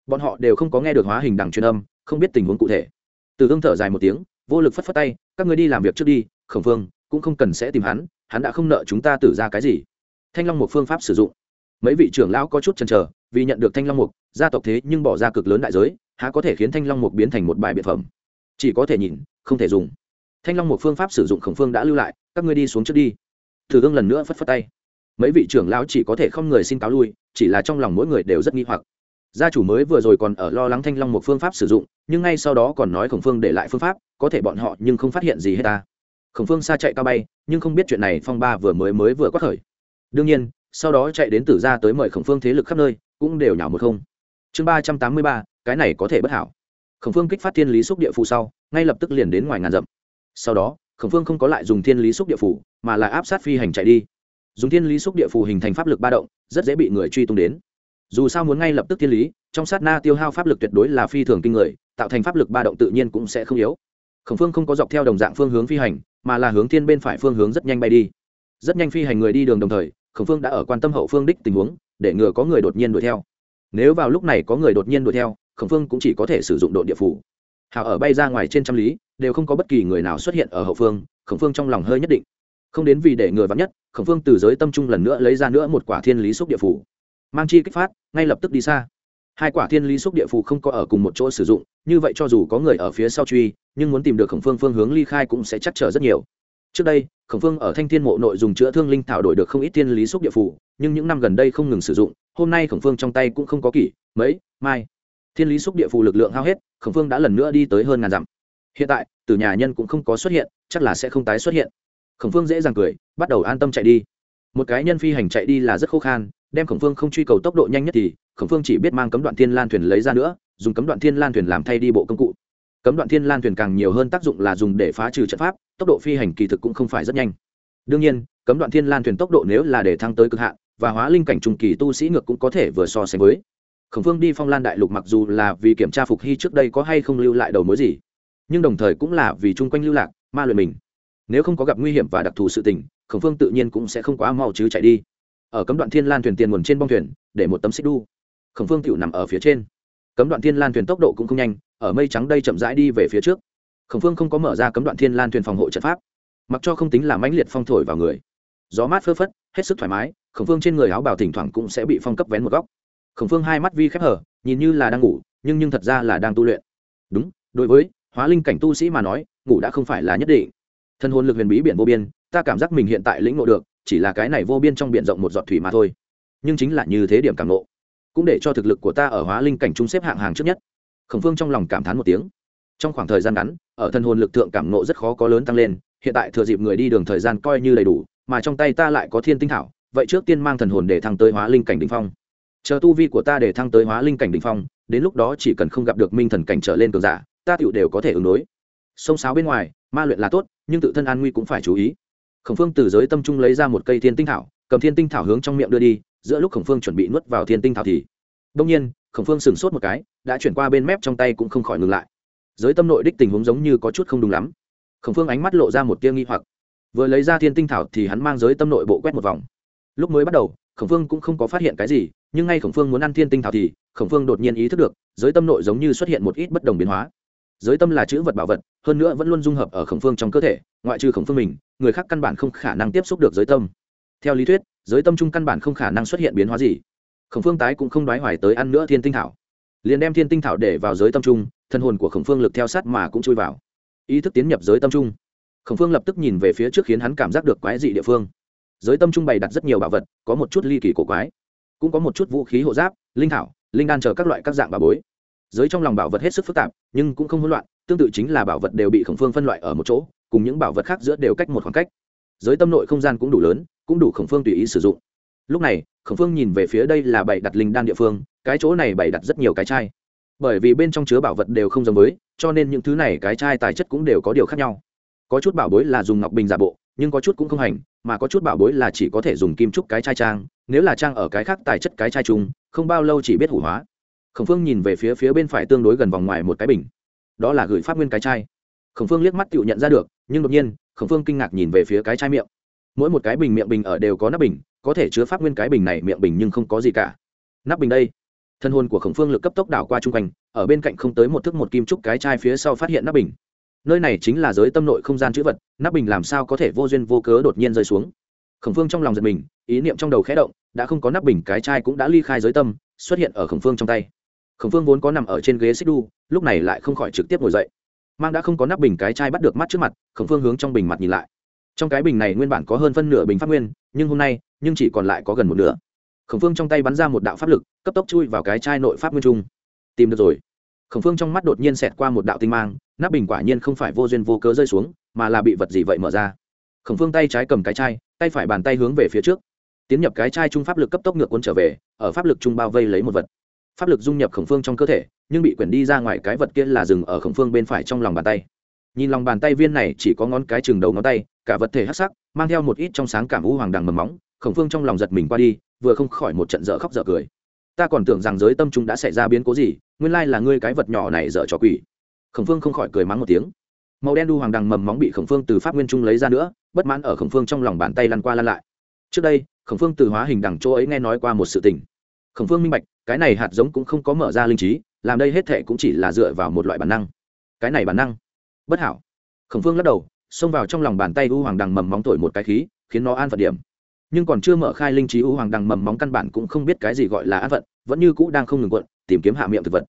Bọn họ đều không có nghe được hóa hình đằng truyền âm, không biết tình huống cụ thể. Tử ương thở dài một tiếng, vô lực phất phất tay, các ngươi đi làm việc trước đi, khổng phương, cũng không cần sẽ tìm hắn hắn đã không nợ chúng ta tử ra cái gì. Thanh long một phương pháp sử dụng. Mấy vị trưởng lão có chút chần chờ, vì nhận được thanh long mục, gia tộc thế nhưng bỏ ra cực lớn đại giới, há có thể khiến thanh long mục biến thành một bài biện phẩm. Chỉ có thể nhìn không thể dùng. Thanh long một phương pháp sử dụng khổng phương đã lưu lại, các ngươi đi xuống trước đi. Thử ương lần nữa phất phất tay. Mấy vị trưởng lão chỉ có thể không người xin cáo lui, chỉ là trong lòng mỗi người đều rất nghi hoặc. Gia chủ mới vừa rồi còn ở lo lắng thanh long một phương pháp sử dụng, nhưng ngay sau đó còn nói khổng phương để lại phương pháp, có thể bọn họ nhưng không phát hiện gì hết ta. Khổng phương xa chạy cao bay, nhưng không biết chuyện này phong ba vừa mới mới vừa quát khởi. Đương nhiên, sau đó chạy đến tử ra tới mời khổng phương thế lực khắp nơi, cũng đều nhảo một không. Chương ba trăm tám mươi ba, cái này có thể bất hảo. Khổng phương kích phát thiên lý xúc địa phù sau ngay lập tức liền đến ngoài ngàn dặm. Sau đó, khổng phương không có lại dùng thiên lý xúc địa phủ, mà là áp sát phi hành chạy đi. Dùng thiên lý xúc địa phủ hình thành pháp lực ba động, rất dễ bị người truy tung đến. Dù sao muốn ngay lập tức thiên lý, trong sát na tiêu hao pháp lực tuyệt đối là phi thường kinh người, tạo thành pháp lực ba động tự nhiên cũng sẽ không yếu. Khổng phương không có dọc theo đồng dạng phương hướng phi hành, mà là hướng thiên bên phải phương hướng rất nhanh bay đi. Rất nhanh phi hành người đi đường đồng thời, khổng phương đã ở quan tâm hậu phương đích tình huống, để ngừa có người đột nhiên đuổi theo. Nếu vào lúc này có người đột nhiên đuổi theo, khổng phương cũng chỉ có thể sử dụng đội địa phủ hào ở bay ra ngoài trên trăm lý, đều không có bất kỳ người nào xuất hiện ở hậu phương, khổng phương trong lòng hơi nhất định. Không đến vì để người vắng nhất, khổng phương từ giới tâm trung lần nữa lấy ra nữa một quả thiên lý xúc địa phủ mang chi kích phát, ngay lập tức đi xa. Hai quả thiên lý xúc địa phủ không có ở cùng một chỗ sử dụng, như vậy cho dù có người ở phía sau truy, nhưng muốn tìm được khổng phương phương hướng ly khai cũng sẽ chắc trở rất nhiều. Trước đây, khổng phương ở thanh thiên mộ nội dùng chữa thương linh thảo đổi được không ít thiên lý xúc địa phủ nhưng những năm gần đây không ngừng sử dụng, hôm nay khổng phương trong tay cũng không có kỷ, mấy, mai thiên lý xúc địa phù lực lượng hao hết, khổng phương đã lần nữa đi tới hơn ngàn dặm. Hiện tại, từ nhà nhân cũng không có xuất hiện, chắc là sẽ không tái xuất hiện. Khổng phương dễ dàng cười, bắt đầu an tâm chạy đi. Một cái nhân phi hành chạy đi là rất khô khan, đem khổng phương không truy cầu tốc độ nhanh nhất thì, khổng phương chỉ biết mang cấm đoạn thiên lan thuyền lấy ra nữa, dùng cấm đoạn thiên lan thuyền làm thay đi bộ công cụ. Cấm đoạn thiên lan thuyền càng nhiều hơn tác dụng là dùng để phá trừ trận pháp, tốc độ phi hành kỳ thực cũng không phải rất nhanh. Đương nhiên, cấm đoạn thiên lan thuyền tốc độ nếu là để thăng tới cực hạn, và hóa linh cảnh trùng kỳ tu sĩ ngược cũng có thể vừa so sánh với khổng phương đi phong lan đại lục mặc dù là vì kiểm tra phục hy trước đây có hay không lưu lại đầu mối gì, nhưng đồng thời cũng là vì chung quanh lưu lạc, ma luyện mình. Nếu không có gặp nguy hiểm và đặc thù sự tình, khổng phương tự nhiên cũng sẽ không quá mau chứ chạy đi. Ở cấm đoạn thiên lan thuyền tiền nguồn trên bong thuyền, để một tấm xích đu. Khổng phương tựu nằm ở phía trên. Cấm đoạn thiên lan thuyền tốc độ cũng không nhanh, ở mây trắng đây chậm rãi đi về phía trước. Khổng phương không có mở ra cấm đoạn thiên lan thuyền phòng hộ trận pháp, mặc cho không tính là mãnh liệt phong thổi vào người. Gió mát phơ phất, hết sức thoải mái, khổng phương trên người áo bào thỉnh thoảng cũng sẽ bị phong cấp vén một góc khổng phương hai mắt vi khép hở, nhìn như là đang ngủ, nhưng nhưng thật ra là đang tu luyện. Đúng, đối với hóa linh cảnh tu sĩ mà nói, ngủ đã không phải là nhất định. Thân hồn lực huyền bí biển vô biên, ta cảm giác mình hiện tại lĩnh ngộ được, chỉ là cái này vô biên trong biển rộng một giọt thủy mà thôi. Nhưng chính là như thế điểm cảm ngộ, cũng để cho thực lực của ta ở hóa linh cảnh trung xếp hạng hàng trước nhất. Khổng phương trong lòng cảm thán một tiếng. Trong khoảng thời gian ngắn, ở thân hồn lực thượng cảm ngộ rất khó có lớn tăng lên, hiện tại thừa dịp người đi đường thời gian coi như đầy đủ, mà trong tay ta lại có thiên tinh thảo, vậy trước tiên mang thần hồn để thăng tới hóa linh cảnh đ ỉ n h phong chờ tu vi của ta để thăng tới hóa linh cảnh đ ỉ n h phong, đến lúc đó chỉ cần không gặp được minh thần cảnh trở lên cường giả, ta tựu đều có thể ứng đối. Sông sáo bên ngoài, ma luyện là tốt, nhưng tự thân an nguy cũng phải chú ý. Khổng phương từ giới tâm trung lấy ra một cây thiên tinh thảo, cầm thiên tinh thảo hướng trong miệng đưa đi, giữa lúc khổng phương chuẩn bị nuốt vào thiên tinh thảo thì đông nhiên, khổng phương sửng sốt một cái, đã chuyển qua bên mép trong tay cũng không khỏi ngừng lại. Giới tâm nội đích tình huống giống như có chút không đúng lắm. Khổng phương ánh mắt lộ ra một tia nghi hoặc. Vừa lấy ra thiên tinh thảo thì hắn mang giới tâm nội bộ quét một vòng lúc mới bắt đầu, khổng phương cũng không có phát hiện cái gì, nhưng ngay khổng phương muốn ăn thiên tinh thảo thì, khổng phương đột nhiên ý thức được, giới tâm nội giống như xuất hiện một ít bất đồng biến hóa. Giới tâm là chữ vật bảo vật, hơn nữa vẫn luôn dung hợp ở khổng phương trong cơ thể, ngoại trừ khổng phương mình, người khác căn bản không khả năng tiếp xúc được giới tâm. Theo lý thuyết, giới tâm chung căn bản không khả năng xuất hiện biến hóa gì. Khổng phương tái cũng không đoái hoài tới ăn nữa thiên tinh thảo. Liền đem thiên tinh thảo để vào giới tâm trung thân hồn của khổng phương lực theo sát mà cũng chui vào. Ý thức tiến nhập giới tâm trung khổng phương lập tức nhìn về phía trước khiến hắn cảm giác được quái dị địa phương giới tâm trung bày đặt rất nhiều bảo vật, có một chút ly kỳ cổ quái, cũng có một chút vũ khí hộ giáp, linh thảo, linh đan chờ các loại các dạng bà bối. Giới trong lòng bảo vật hết sức phức tạp, nhưng cũng không hỗn loạn, tương tự chính là bảo vật đều bị khổng phương phân loại ở một chỗ, cùng những bảo vật khác giữa đều cách một khoảng cách. Giới tâm nội không gian cũng đủ lớn, cũng đủ khổng phương tùy ý sử dụng. Lúc này, khổng phương nhìn về phía đây là bảy đặt linh đan địa phương, cái chỗ này bày đặt rất nhiều cái chai. Bởi vì bên trong chứa bảo vật đều không giống với, cho nên những thứ này cái chai tài chất cũng đều có điều khác nhau. Có chút bảo bối là dùng ngọc bình giả bộ nhưng có chút cũng không hành, mà có chút bảo bối là chỉ có thể dùng kim trúc cái chai trang, nếu là trang ở cái khác tài chất cái chai chung, không bao lâu chỉ biết hủ hóa. Khổng phương nhìn về phía phía bên phải tương đối gần vòng ngoài một cái bình. Đó là gửi pháp nguyên cái chai. Khổng phương liếc mắt tự nhận ra được, nhưng đột nhiên, khổng phương kinh ngạc nhìn về phía cái chai miệng. Mỗi một cái bình miệng bình ở đều có nắp bình, có thể chứa pháp nguyên cái bình này miệng bình nhưng không có gì cả. Nắp bình đây. Thân hồn của khổng phương lực cấp tốc đảo qua chung quanh, ở bên cạnh không tới một thước một kim trúc cái chai phía sau phát hiện nắp bình nơi này chính là giới tâm nội không gian chữ vật nắp bình làm sao có thể vô duyên vô cớ đột nhiên rơi xuống? Khổng phương trong lòng giật mình, ý niệm trong đầu khẽ động, đã không có nắp bình cái chai cũng đã ly khai giới tâm, xuất hiện ở khổng phương trong tay. Khổng phương vốn có nằm ở trên ghế xích đu, lúc này lại không khỏi trực tiếp ngồi dậy. Mang đã không có nắp bình cái chai bắt được mắt trước mặt, khổng phương hướng trong bình mặt nhìn lại. Trong cái bình này nguyên bản có hơn phân nửa bình pháp nguyên, nhưng hôm nay, nhưng chỉ còn lại có gần một nửa. Khổng phương trong tay bắn ra một đạo pháp lực, cấp tốc chui vào cái chai nội pháp nguyên trung. Tìm được rồi khổng phương trong mắt đột nhiên xẹt qua một đạo tinh mang, nắp bình quả nhiên không phải vô duyên vô cớ rơi xuống, mà là bị vật gì vậy mở ra. Khổng phương tay trái cầm cái chai, tay phải bàn tay hướng về phía trước. Tiến nhập cái chai trung pháp lực cấp tốc ngược quân trở về, ở pháp lực trung bao vây lấy một vật. Pháp lực dung nhập khổng phương trong cơ thể, nhưng bị quyển đi ra ngoài cái vật kia là dừng ở khổng phương bên phải trong lòng bàn tay. Nhìn lòng bàn tay viên này chỉ có ngón cái chừng đầu ngón tay, cả vật thể hắc sắc, mang theo một ít trong sáng cảm u hoàng đằng mầm móng, khổng phương trong lòng giật mình qua đi, vừa không khỏi một trận dở khóc dở cười ta còn tưởng rằng giới tâm trung đã xảy ra biến cố gì, nguyên lai là ngươi cái vật nhỏ này dở trò quỷ. Khổng phương không khỏi cười mắng một tiếng. Màu đen đu hoàng đằng mầm móng bị khổng phương từ pháp nguyên trung lấy ra nữa, bất mãn ở khổng phương trong lòng bàn tay lăn qua lăn lại. Trước đây, khổng phương từ hóa hình đằng chỗ ấy nghe nói qua một sự tình. Khổng phương minh bạch, cái này hạt giống cũng không có mở ra linh trí, làm đây hết thệ cũng chỉ là dựa vào một loại bản năng. Cái này bản năng? Bất hảo. Khổng phương lắc đầu, xông vào trong lòng bàn tay u hoàng đằng mầm móng thổi một cái khí, khiến nó an phận điểm nhưng còn chưa mở khai linh trí u hoàng đằng mầm móng căn bản cũng không biết cái gì gọi là an vận, vẫn như cũ đang không ngừng quận tìm kiếm hạ miệng thực vật.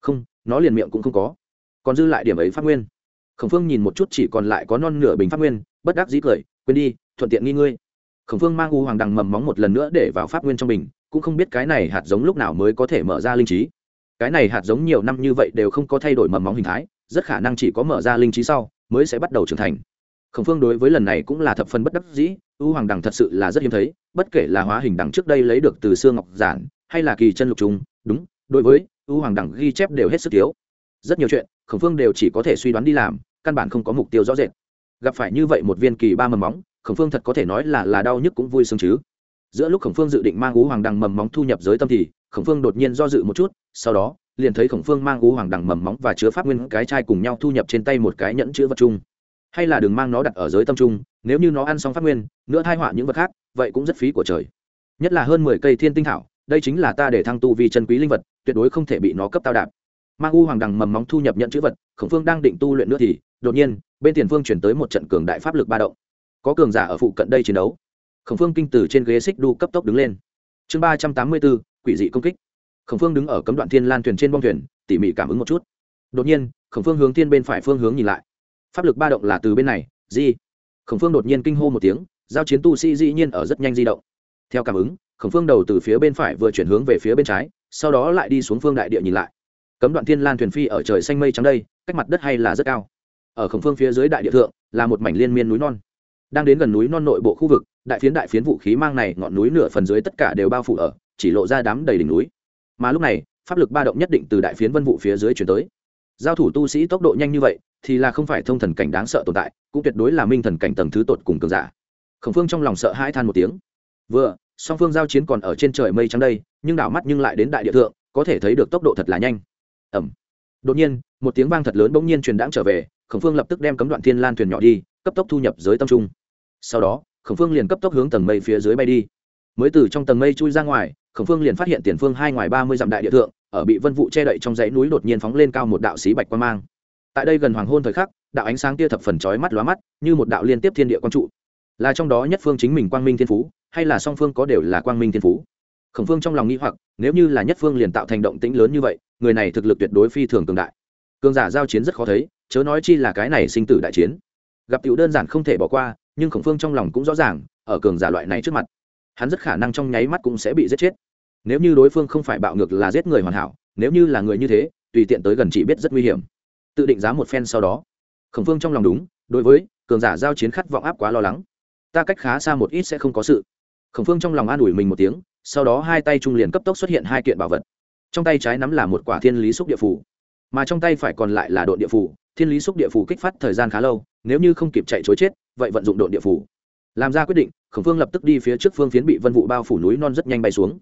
Không nó liền miệng cũng không có. Còn dư lại điểm ấy phát nguyên. Khổng phương nhìn một chút chỉ còn lại có non nửa bình phát nguyên bất đắc dĩ cười quên đi thuận tiện nghi ngươi. Khổng phương mang u hoàng đằng mầm móng một lần nữa để vào pháp nguyên trong bình cũng không biết cái này hạt giống lúc nào mới có thể mở ra linh trí. Cái này hạt giống nhiều năm như vậy đều không có thay đổi mầm móng hình thái rất khả năng chỉ có mở ra linh trí sau mới sẽ bắt đầu trưởng thành khổng phương đối với lần này cũng là thập phần bất đắc dĩ, u hoàng đằng thật sự là rất hiếm thấy, bất kể là hóa hình đằng trước đây lấy được từ xương ngọc giản, hay là kỳ chân lục trùng, đúng, đối với u hoàng đằng ghi chép đều hết sức thiếu. Rất nhiều chuyện, khổng phương đều chỉ có thể suy đoán đi làm, căn bản không có mục tiêu rõ rệt. Gặp phải như vậy một viên kỳ ba mầm móng, khổng phương thật có thể nói là là đau nhức cũng vui sướng chứ. Giữa lúc khổng phương dự định mang ú hoàng đằng mầm móng thu nhập giới tâm thì, khổng phương đột nhiên do dự một chút, sau đó, liền thấy khổng phương mang ú hoàng đằng mầm móng và chứa pháp nguyên cái chai cùng nhau thu nhập trên tay một cái nhẫn chữ vật chung hay là đừng mang nó đặt ở giới tâm trung, nếu như nó ăn xong phát nguyên, nữa thai họa những vật khác, vậy cũng rất phí của trời. Nhất là hơn mười cây thiên tinh thảo, đây chính là ta để thăng tu vì chân quý linh vật, tuyệt đối không thể bị nó cấp tao đạp. Mang u hoàng đằng mầm móng thu nhập nhận chữ vật, khổng phương đang định tu luyện nữa thì, đột nhiên, bên tiền phương chuyển tới một trận cường đại pháp lực ba động. Có cường giả ở phụ cận đây chiến đấu. Khổng phương kinh từ trên ghế xích đu cấp tốc đứng lên. Chương ba trăm tám mươi bốn, quỷ dị công kích. Khổng phương đứng ở cấm đoạn thiên lan thuyền trên bong thuyền, tỉ mỉ cảm ứng một chút. Đột nhiên, khổng phương hướng thiên bên phải phương hướng nhìn lại pháp lực ba động là từ bên này, di. Khổng phương đột nhiên kinh hô một tiếng, giao chiến tu sĩ dĩ nhiên ở rất nhanh di động. Theo cảm ứng, khổng phương đầu từ phía bên phải vừa chuyển hướng về phía bên trái, sau đó lại đi xuống phương đại địa nhìn lại. Cấm đoạn thiên lan thuyền phi ở trời xanh mây trắng đây, cách mặt đất hay là rất cao. Ở khổng phương phía dưới đại địa thượng, là một mảnh liên miên núi non. Đang đến gần núi non nội bộ khu vực, đại phiến đại phiến vũ khí mang này ngọn núi nửa phần dưới tất cả đều bao phủ ở, chỉ lộ ra đám đầy đỉnh núi. Mà lúc này, pháp lực ba động nhất định từ đại phiến vân vụ phía dưới chuyển tới. Giao thủ tu sĩ tốc độ nhanh như vậy thì là không phải thông thần cảnh đáng sợ tồn tại, cũng tuyệt đối là minh thần cảnh tầng thứ tột cùng cường giả. Khổng phương trong lòng sợ hãi than một tiếng. Vừa, song phương giao chiến còn ở trên trời mây trắng đây, nhưng đảo mắt nhưng lại đến đại địa thượng, có thể thấy được tốc độ thật là nhanh. Ẩm đột nhiên, một tiếng vang thật lớn bỗng nhiên truyền đãng trở về, khổng phương lập tức đem cấm đoạn thiên lan thuyền nhỏ đi, cấp tốc thu nhập giới tâm trung. Sau đó, khổng phương liền cấp tốc hướng tầng mây phía dưới bay đi. Mới từ trong tầng mây chui ra ngoài, khổng phương liền phát hiện tiền phương hai ngoài ba mươi dặm đại địa thượng, ở bị vân vụ che đậy trong dãy núi đột nhiên phóng lên cao một đạo xí bạch quan mang tại đây gần hoàng hôn thời khắc, đạo ánh sáng tia thập phần chói mắt lóa mắt, như một đạo liên tiếp thiên địa quang trụ. Là trong đó nhất phương chính mình quang minh thiên phú, hay là song phương có đều là quang minh thiên phú? Khổng phương trong lòng nghĩ hoặc, nếu như là nhất phương liền tạo thành động tĩnh lớn như vậy, người này thực lực tuyệt đối phi thường cường đại. Cường giả giao chiến rất khó thấy, chớ nói chi là cái này sinh tử đại chiến. Gặp tiểu đơn giản không thể bỏ qua, nhưng khổng phương trong lòng cũng rõ ràng, ở cường giả loại này trước mặt, hắn rất khả năng trong nháy mắt cũng sẽ bị giết chết. Nếu như đối phương không phải bạo ngược là giết người hoàn hảo, nếu như là người như thế, tùy tiện tới gần chỉ biết rất nguy hiểm tự định giá một phen sau đó. Khổng phương trong lòng đúng, đối với cường giả giao chiến khát vọng áp quá lo lắng. Ta cách khá xa một ít sẽ không có sự. Khổng phương trong lòng an ủi mình một tiếng, sau đó hai tay trung liền cấp tốc xuất hiện hai kiện bảo vật. Trong tay trái nắm là một quả thiên lý xúc địa phủ mà trong tay phải còn lại là đội địa phủ thiên lý xúc địa phủ kích phát thời gian khá lâu, nếu như không kịp chạy chối chết, vậy vận dụng đội địa phủ làm ra quyết định, khổng phương lập tức đi phía trước phương phiến bị vân vụ bao phủ núi non rất nhanh bay xuống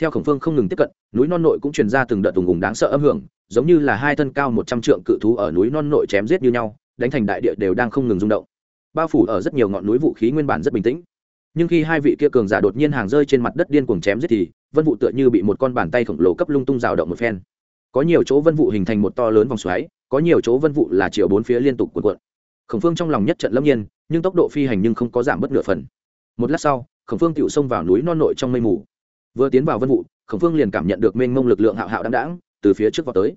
theo khổng phương không ngừng tiếp cận, núi non nội cũng truyền ra từng đợt tùng ùng đáng sợ âm hưởng, giống như là hai thân cao một trăm trượng cự thú ở núi non nội chém giết như nhau, đánh thành đại địa đều đang không ngừng rung động. Bao phủ ở rất nhiều ngọn núi vũ khí nguyên bản rất bình tĩnh. Nhưng khi hai vị kia cường giả đột nhiên hàng rơi trên mặt đất điên cuồng chém giết thì, vân vụ tựa như bị một con bàn tay khổng lồ cấp lung tung rào động một phen. Có nhiều chỗ vân vụ hình thành một to lớn vòng xoáy, có nhiều chỗ vân vụ là chiều bốn phía liên tục cuộn cuộn. Khổng phương trong lòng nhất trận lâm nhiên, nhưng tốc độ phi hành nhưng không có giảm bất nửa phần. Một lát sau, khổng phương tựu xông vào núi non nội trong mây mù vừa tiến vào vân vụ, khổng phương liền cảm nhận được mênh mông lực lượng hạo hạo đáng đáng từ phía trước vào tới.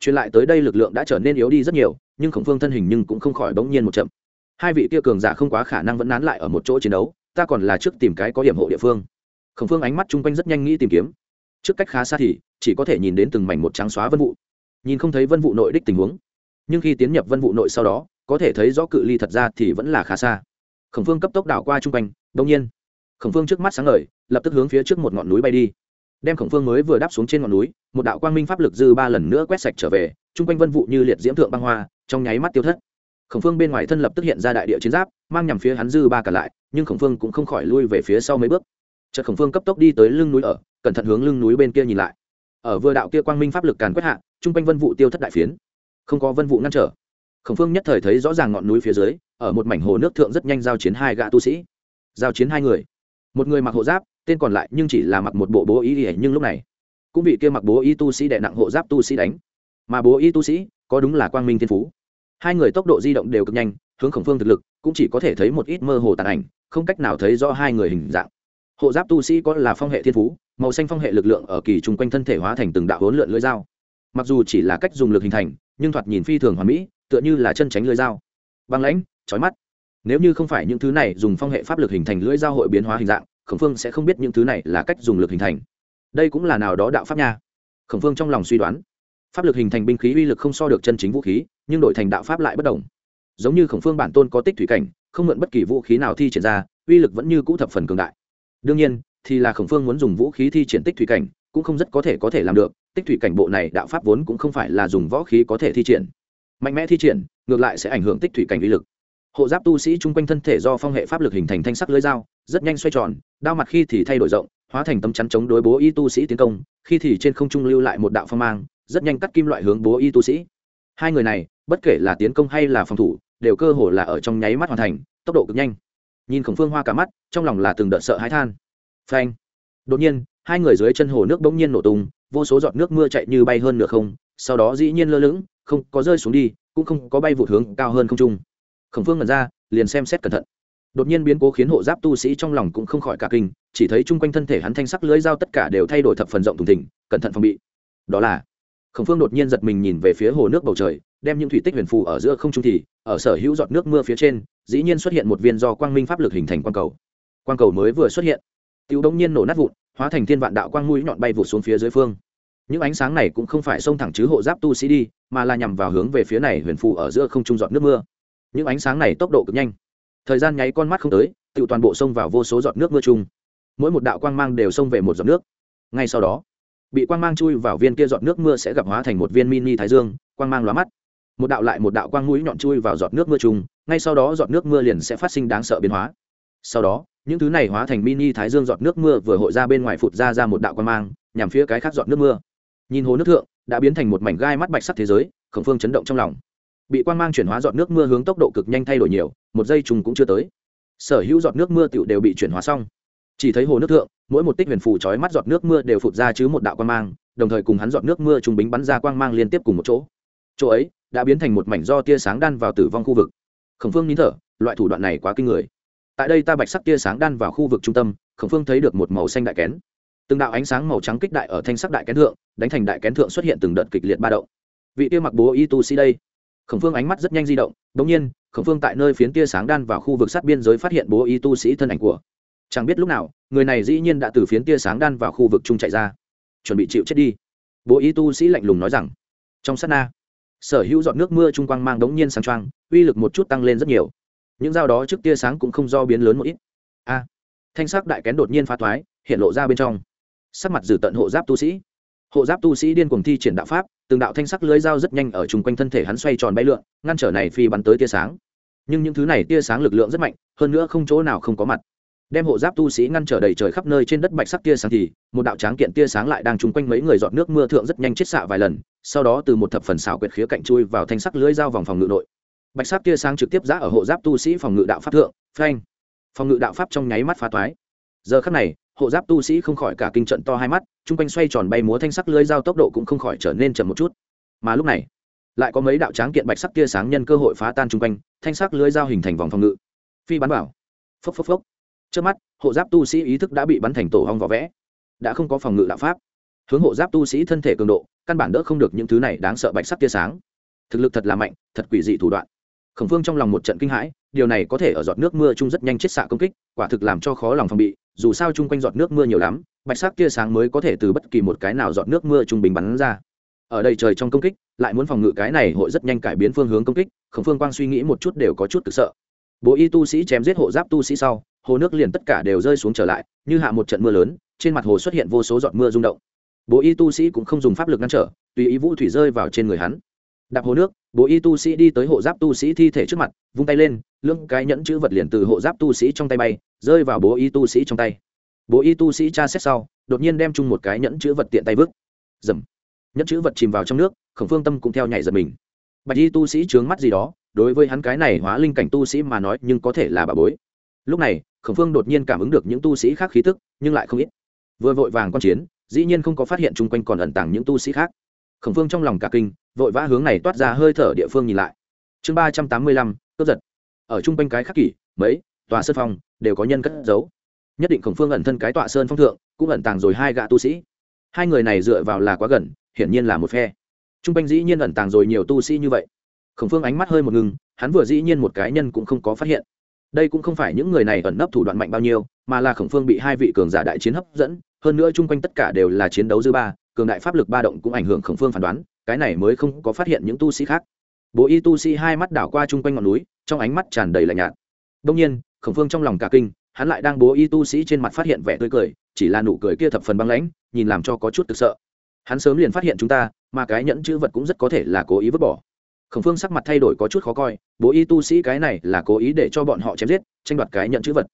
Truyền lại tới đây lực lượng đã trở nên yếu đi rất nhiều, nhưng khổng phương thân hình nhưng cũng không khỏi bỗng nhiên một chậm. Hai vị kia cường giả không quá khả năng vẫn nán lại ở một chỗ chiến đấu, ta còn là trước tìm cái có điểm hộ địa phương. Khổng phương ánh mắt chung quanh rất nhanh nghĩ tìm kiếm. Trước cách khá xa thì, chỉ có thể nhìn đến từng mảnh một trắng xóa vân vụ. Nhìn không thấy vân vụ nội đích tình huống. Nhưng khi tiến nhập vân vụ nội sau đó, có thể thấy rõ cự ly thật ra thì vẫn là khá xa. Khổng phương cấp tốc đảo qua chung quanh đông nhiên khổng phương trước mắt sáng ngời, lập tức hướng phía trước một ngọn núi bay đi. Đem khổng phương mới vừa đáp xuống trên ngọn núi, một đạo quang minh pháp lực dư ba lần nữa quét sạch trở về, chung quanh vân vụ như liệt diễm thượng băng hoa, trong nháy mắt tiêu thất. Khổng phương bên ngoài thân lập tức hiện ra đại địa chiến giáp, mang nhằm phía hắn dư ba cả lại, nhưng khổng phương cũng không khỏi lui về phía sau mấy bước. Chợt khổng phương cấp tốc đi tới lưng núi ở, cẩn thận hướng lưng núi bên kia nhìn lại. Ở vừa đạo kia quang minh pháp lực càn quét hạ, chung quanh vân vụ tiêu thất đại phiến. Không có vân vụ ngăn trở. Khổng phương nhất thời thấy rõ ràng ngọn núi phía dưới, ở một mảnh hồ nước thượng rất nhanh giao chiến hai gã tu sĩ. Giao chiến hai người một người mặc hộ giáp, tên còn lại nhưng chỉ là mặc một bộ bố y ỉa nhưng lúc này, cũng bị kia mặc bố y tu sĩ đệ nặng hộ giáp tu sĩ đánh. Mà bố y tu sĩ, có đúng là quang minh thiên phú. Hai người tốc độ di động đều cực nhanh, hướng khổng phương thực lực, cũng chỉ có thể thấy một ít mơ hồ tàn ảnh, không cách nào thấy rõ hai người hình dạng. Hộ giáp tu sĩ có là phong hệ thiên phú, màu xanh phong hệ lực lượng ở kỳ chung quanh thân thể hóa thành từng đạo hỗn lượn lưỡi dao. Mặc dù chỉ là cách dùng lực hình thành, nhưng thoạt nhìn phi thường hoàn mỹ, tựa như là chân tránh lưỡi dao. Băng lãnh trói mắt nếu như không phải những thứ này dùng phong hệ pháp lực hình thành lưỡi dao hội biến hóa hình dạng, khổng phương sẽ không biết những thứ này là cách dùng lực hình thành. Đây cũng là nào đó đạo pháp nha. Khổng phương trong lòng suy đoán, pháp lực hình thành binh khí uy lực không so được chân chính vũ khí, nhưng đổi thành đạo pháp lại bất đồng. Giống như khổng phương bản tôn có tích thủy cảnh, không mượn bất kỳ vũ khí nào thi triển ra, uy lực vẫn như cũ thập phần cường đại. Đương nhiên, thì là khổng phương muốn dùng vũ khí thi triển tích thủy cảnh, cũng không rất có thể có thể làm được, tích thủy cảnh bộ này đạo pháp vốn cũng không phải là dùng võ khí có thể thi triển. Mạnh mẽ thi triển, ngược lại sẽ ảnh hưởng tích thủy cảnh uy lực hộ giáp tu sĩ chung quanh thân thể do phong hệ pháp lực hình thành thanh sắc lưới dao, rất nhanh xoay tròn, đao mặt khi thì thay đổi rộng, hóa thành tấm chắn chống đối bố y tu sĩ tiến công, khi thì trên không trung lưu lại một đạo phong mang, rất nhanh cắt kim loại hướng bố y tu sĩ. Hai người này, bất kể là tiến công hay là phòng thủ, đều cơ hồ là ở trong nháy mắt hoàn thành, tốc độ cực nhanh. Nhìn khổng phương hoa cả mắt, trong lòng là từng đợt sợ hãi than. Phanh! Đột nhiên, hai người dưới chân hồ nước bỗng nhiên nổ tung, vô số giọt nước mưa chạy như bay hơn nửa không, sau đó dĩ nhiên lơ lửng, không có rơi xuống đi, cũng không có bay vụt hướng cao hơn không trung khổng phương ngẩn ra, liền xem xét cẩn thận. Đột nhiên biến cố khiến hộ giáp tu sĩ trong lòng cũng không khỏi cả kinh, chỉ thấy chung quanh thân thể hắn thanh sắc lưới dao tất cả đều thay đổi thập phần rộng thùng thỉnh cẩn thận phòng bị. Đó là, khổng phương đột nhiên giật mình nhìn về phía hồ nước bầu trời, đem những thủy tích huyền phù ở giữa không trung thì, ở sở hữu giọt nước mưa phía trên, dĩ nhiên xuất hiện một viên do quang minh pháp lực hình thành quang cầu. Quang cầu mới vừa xuất hiện tiêu đông nhiên nổ nát vụn, hóa thành thiên vạn đạo quang mũi nhọn bay vụt xuống phía dưới phương. Những ánh sáng này cũng không phải xông thẳng chứ hộ giáp tu sĩ đi, mà là nhằm vào hướng về phía này huyền phù ở giữa không trung giọt nước mưa những ánh sáng này tốc độ cực nhanh. Thời gian nháy con mắt không tới tự toàn bộ xông vào vô số giọt nước mưa chung. Mỗi một đạo quang mang đều xông về một giọt nước. Ngay sau đó, bị quang mang chui vào viên kia giọt nước mưa sẽ gặp hóa thành một viên mini thái dương, quang mang lóa mắt. Một đạo lại một đạo quang mũi nhọn chui vào giọt nước mưa chung, ngay sau đó giọt nước mưa liền sẽ phát sinh đáng sợ biến hóa. Sau đó, những thứ này hóa thành mini thái dương giọt nước mưa vừa hội ra bên ngoài phụt ra ra một đạo quang mang, nhằm phía cái khác giọt nước mưa. Nhìn hồ nước thượng, đã biến thành một mảnh gai mắt bạch sắc thế giới khẩn phương chấn động trong lòng bị quang mang chuyển hóa giọt nước mưa hướng tốc độ cực nhanh thay đổi nhiều, một giây trùng cũng chưa tới. Sở hữu giọt nước mưa tựu đều bị chuyển hóa xong. Chỉ thấy hồ nước thượng, mỗi một tích huyền phù chói mắt giọt nước mưa đều phụt ra chứ một đạo quang mang, đồng thời cùng hắn giọt nước mưa trùng bính bắn ra quang mang liên tiếp cùng một chỗ. Chỗ ấy, đã biến thành một mảnh do tia sáng đan vào tử vong khu vực. Khẩn phương nín thở, loại thủ đoạn này quá kinh người. Tại đây ta bạch sắc tia sáng đan vào khu vực trung tâm khẩn phương thấy được một màu xanh đại kén. Từng đạo ánh sáng màu trắng kích đại ở thanh sắc đại kén thượng, đánh thành đại kén thượng xuất hiện từng đợt kịch liệt ba động. Vị tiêu mặc bố y tu sĩ đây khổng phương ánh mắt rất nhanh di động đống nhiên, khổng phương tại nơi phiến tia sáng đan vào khu vực sát biên giới phát hiện bố y tu sĩ thân ảnh của. Chẳng biết lúc nào, người này dĩ nhiên đã từ phiến tia sáng đan vào khu vực chung chạy ra. Chuẩn bị chịu chết đi. Bố y tu sĩ lạnh lùng nói rằng, trong sát na, sở hữu dọn nước mưa trung quang mang đống nhiên sáng trăng uy lực một chút tăng lên rất nhiều. Những dao đó trước tia sáng cũng không do biến lớn một ít. A, thanh sắc đại kén đột nhiên phá thoái, hiện lộ ra bên trong. Sắc mặt dử tận hộ giáp tu sĩ hộ giáp tu sĩ điên cuồng thi triển đạo pháp, từng đạo thanh sắc lưới dao rất nhanh ở chung quanh thân thể hắn xoay tròn bay lượn, ngăn trở này phi bắn tới tia sáng. Nhưng những thứ này tia sáng lực lượng rất mạnh, hơn nữa không chỗ nào không có mặt. Đem hộ giáp tu sĩ ngăn trở đầy trời khắp nơi trên đất bạch sắc tia sáng thì, một đạo tráng kiện tia sáng lại đang chung quanh mấy người dọn nước mưa thượng rất nhanh chết xạ vài lần, sau đó từ một thập phần xảo quyệt khía cạnh chui vào thanh sắc lưới dao vòng phòng ngự nội. Bạch sắc tia sáng trực tiếp giã ở hộ giáp tu sĩ phòng ngự đạo pháp thượng, phanh. Phòng ngự đạo pháp trong nháy mắt phá toái. Giờ khắc này hộ giáp tu sĩ không khỏi cả kinh trận to hai mắt, chung quanh xoay tròn bay múa thanh sắc lưới dao tốc độ cũng không khỏi trở nên chậm một chút. Mà lúc này, lại có mấy đạo tráng kiện bạch sắc tia sáng nhân cơ hội phá tan chung quanh, thanh sắc lưới dao hình thành vòng phòng ngự. Phi bắn bảo phốc phốc phốc. Trước mắt, hộ giáp tu sĩ ý thức đã bị bắn thành tổ hong vỏ vẽ. Đã không có phòng ngự đạo pháp. Hướng hộ giáp tu sĩ thân thể cường độ, căn bản đỡ không được những thứ này đáng sợ bạch sắc tia sáng. Thực lực thật là mạnh, thật quỷ dị thủ đoạn. Khổng phương trong lòng một trận kinh hãi, điều này có thể ở giọt nước mưa chung rất nhanh chết xạ công kích, quả thực làm cho khó lòng phòng bị dù sao chung quanh giọt nước mưa nhiều lắm, bạch sắc tia sáng mới có thể từ bất kỳ một cái nào giọt nước mưa trung bình bắn ra. Ở đây trời trong công kích, lại muốn phòng ngự cái này hội rất nhanh cải biến phương hướng công kích, khổng phương quang suy nghĩ một chút đều có chút cực sợ. Bố y tu sĩ chém giết hộ giáp tu sĩ sau, hồ nước liền tất cả đều rơi xuống trở lại, như hạ một trận mưa lớn, trên mặt hồ xuất hiện vô số giọt mưa rung động. Bố y tu sĩ cũng không dùng pháp lực ngăn trở, tùy ý vũ thủy rơi vào trên người hắn. Đạp hồ nước, bố y tu sĩ đi tới hộ giáp tu sĩ thi thể trước mặt, vung tay lên lưỡng cái nhẫn chữ vật liền từ hộ giáp tu sĩ trong tay bay, rơi vào bố y tu sĩ trong tay. Bố y tu sĩ tra xét sau, đột nhiên đem chung một cái nhẫn chữ vật tiện tay vứt. Dầm. Nhẫn chữ vật chìm vào trong nước, khổng phương tâm cũng theo nhảy giật mình. Bạch y tu sĩ trướng mắt gì đó, đối với hắn cái này hóa linh cảnh tu sĩ mà nói, nhưng có thể là bà bối. Lúc này, khổng phương đột nhiên cảm ứng được những tu sĩ khác khí tức, nhưng lại không ít. Vừa vội vàng q u a n chiến, dĩ nhiên không có phát hiện chung quanh còn ẩn tàng những tu sĩ khác. Khổng phương trong lòng cả kinh, vội vã hướng này toát ra hơi thở địa phương nhìn lại. Chương ba trăm tám mươi lăm, cướp giật ở chung quanh cái khắc kỷ, mấy, tòa sơn phong, đều có nhân cất giấu. Nhất định khổng phương ẩn thân cái tọa sơn phong thượng, cũng ẩn tàng rồi hai gã tu sĩ. Hai người này dựa vào là quá gần, hiển nhiên là một phe. Chung quanh dĩ nhiên ẩn tàng rồi nhiều tu sĩ như vậy. Khổng phương ánh mắt hơi một ngừng, hắn vừa dĩ nhiên một cái nhân cũng không có phát hiện. Đây cũng không phải những người này ẩn nấp thủ đoạn mạnh bao nhiêu, mà là khổng phương bị hai vị cường giả đại chiến hấp dẫn, hơn nữa chung quanh tất cả đều là chiến đấu dư ba, cường đại pháp lực ba động cũng ảnh hưởng khổng phương phán đoán, cái này mới không có phát hiện những tu sĩ khác bố y tu sĩ hai mắt đảo qua chung quanh ngọn núi, trong ánh mắt tràn đầy lạnh nhạt. Đông nhiên, khổng phương trong lòng cả kinh, hắn lại đang bố y tu sĩ trên mặt phát hiện vẻ tươi cười, chỉ là nụ cười kia thập phần băng lãnh, nhìn làm cho có chút thực sợ. Hắn sớm liền phát hiện chúng ta, mà cái nhẫn chữ vật cũng rất có thể là cố ý vứt bỏ. Khổng phương sắc mặt thay đổi có chút khó coi, bố y tu sĩ cái này là cố ý để cho bọn họ chém giết, tranh đoạt cái nhận chữ vật.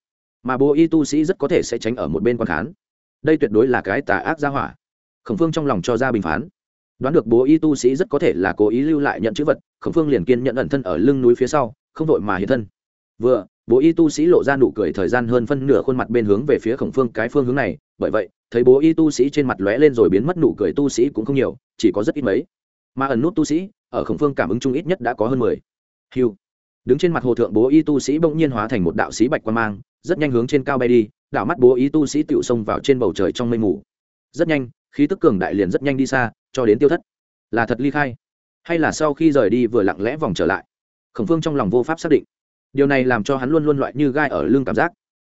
Mà bố y tu sĩ rất có thể sẽ tránh ở một bên quan khán. Đây tuyệt đối là cái tà ác gia hỏa. Khổng phương trong lòng cho ra bình phán đoán được bố y tu sĩ rất có thể là cố ý lưu lại nhận chữ vật, khổng phương liền kiên nhận ẩn thân ở lưng núi phía sau, không vội mà hiện thân. Vừa, bố y tu sĩ lộ ra nụ cười thời gian hơn phân nửa khuôn mặt bên hướng về phía khổng phương cái phương hướng này, bởi vậy, thấy bố y tu sĩ trên mặt lóe lên rồi biến mất nụ cười tu sĩ cũng không nhiều, chỉ có rất ít mấy. Mà ẩn nút tu sĩ, ở khổng phương cảm ứng chung ít nhất đã có hơn mười. Hiu đứng trên mặt hồ thượng bố y tu sĩ bỗng nhiên hóa thành một đạo sĩ bạch quan mang, rất nhanh hướng trên cao bay đi, đạo mắt bố y tu sĩ tựu xông vào trên bầu trời trong mây mù. Rất nhanh, khí tức cường đại liền rất nhanh đi xa cho đến tiêu thất. Là thật ly khai, hay là sau khi rời đi vừa lặng lẽ vòng trở lại? Khổng phương trong lòng vô pháp xác định. Điều này làm cho hắn luôn luôn loại như gai ở lưng cảm giác.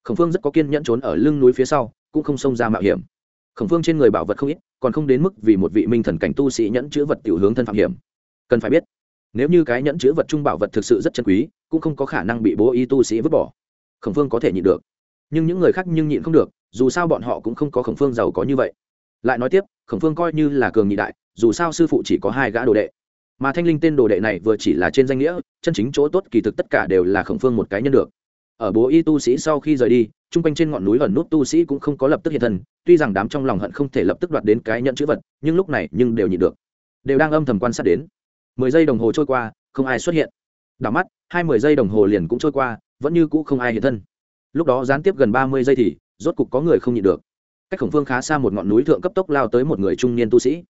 Khổng phương rất có kiên nhẫn trốn ở lưng núi phía sau, cũng không xông ra mạo hiểm. Khổng phương trên người bảo vật không ít, còn không đến mức vì một vị minh thần cảnh tu sĩ nhẫn chữ vật tiểu hướng thân phạm hiểm. Cần phải biết, nếu như cái nhẫn chữ vật trung bảo vật thực sự rất chân quý, cũng không có khả năng bị bố y tu sĩ vứt bỏ. Khổng phương có thể nhịn được. Nhưng những người khác nhưng nhịn không được, dù sao bọn họ cũng không có khổng phương giàu có như vậy lại nói tiếp, khổng phương coi như là cường nhị đại, dù sao sư phụ chỉ có hai gã đồ đệ. Mà thanh linh tên đồ đệ này vừa chỉ là trên danh nghĩa, chân chính chỗ tốt kỳ thực tất cả đều là khổng phương một cái nhân được. Ở bố y tu sĩ sau khi rời đi chung quanh trên ngọn núi ẩn nút tu sĩ cũng không có lập tức hiện thân, tuy rằng đám trong lòng hận không thể lập tức đoạt đến cái nhận chữ vật, nhưng lúc này nhưng đều nhịn được. Đều đang âm thầm quan sát đến. Mười giây đồng hồ trôi qua, không ai xuất hiện. Đảo mắt, hai mươi giây đồng hồ liền cũng trôi qua, vẫn như cũ không ai hiện thân. Lúc đó gián tiếp gần ba mươi giây thì, rốt cục có người không nhịn được cách khổng phương khá xa một ngọn núi thượng cấp tốc lao tới một người trung niên tu sĩ.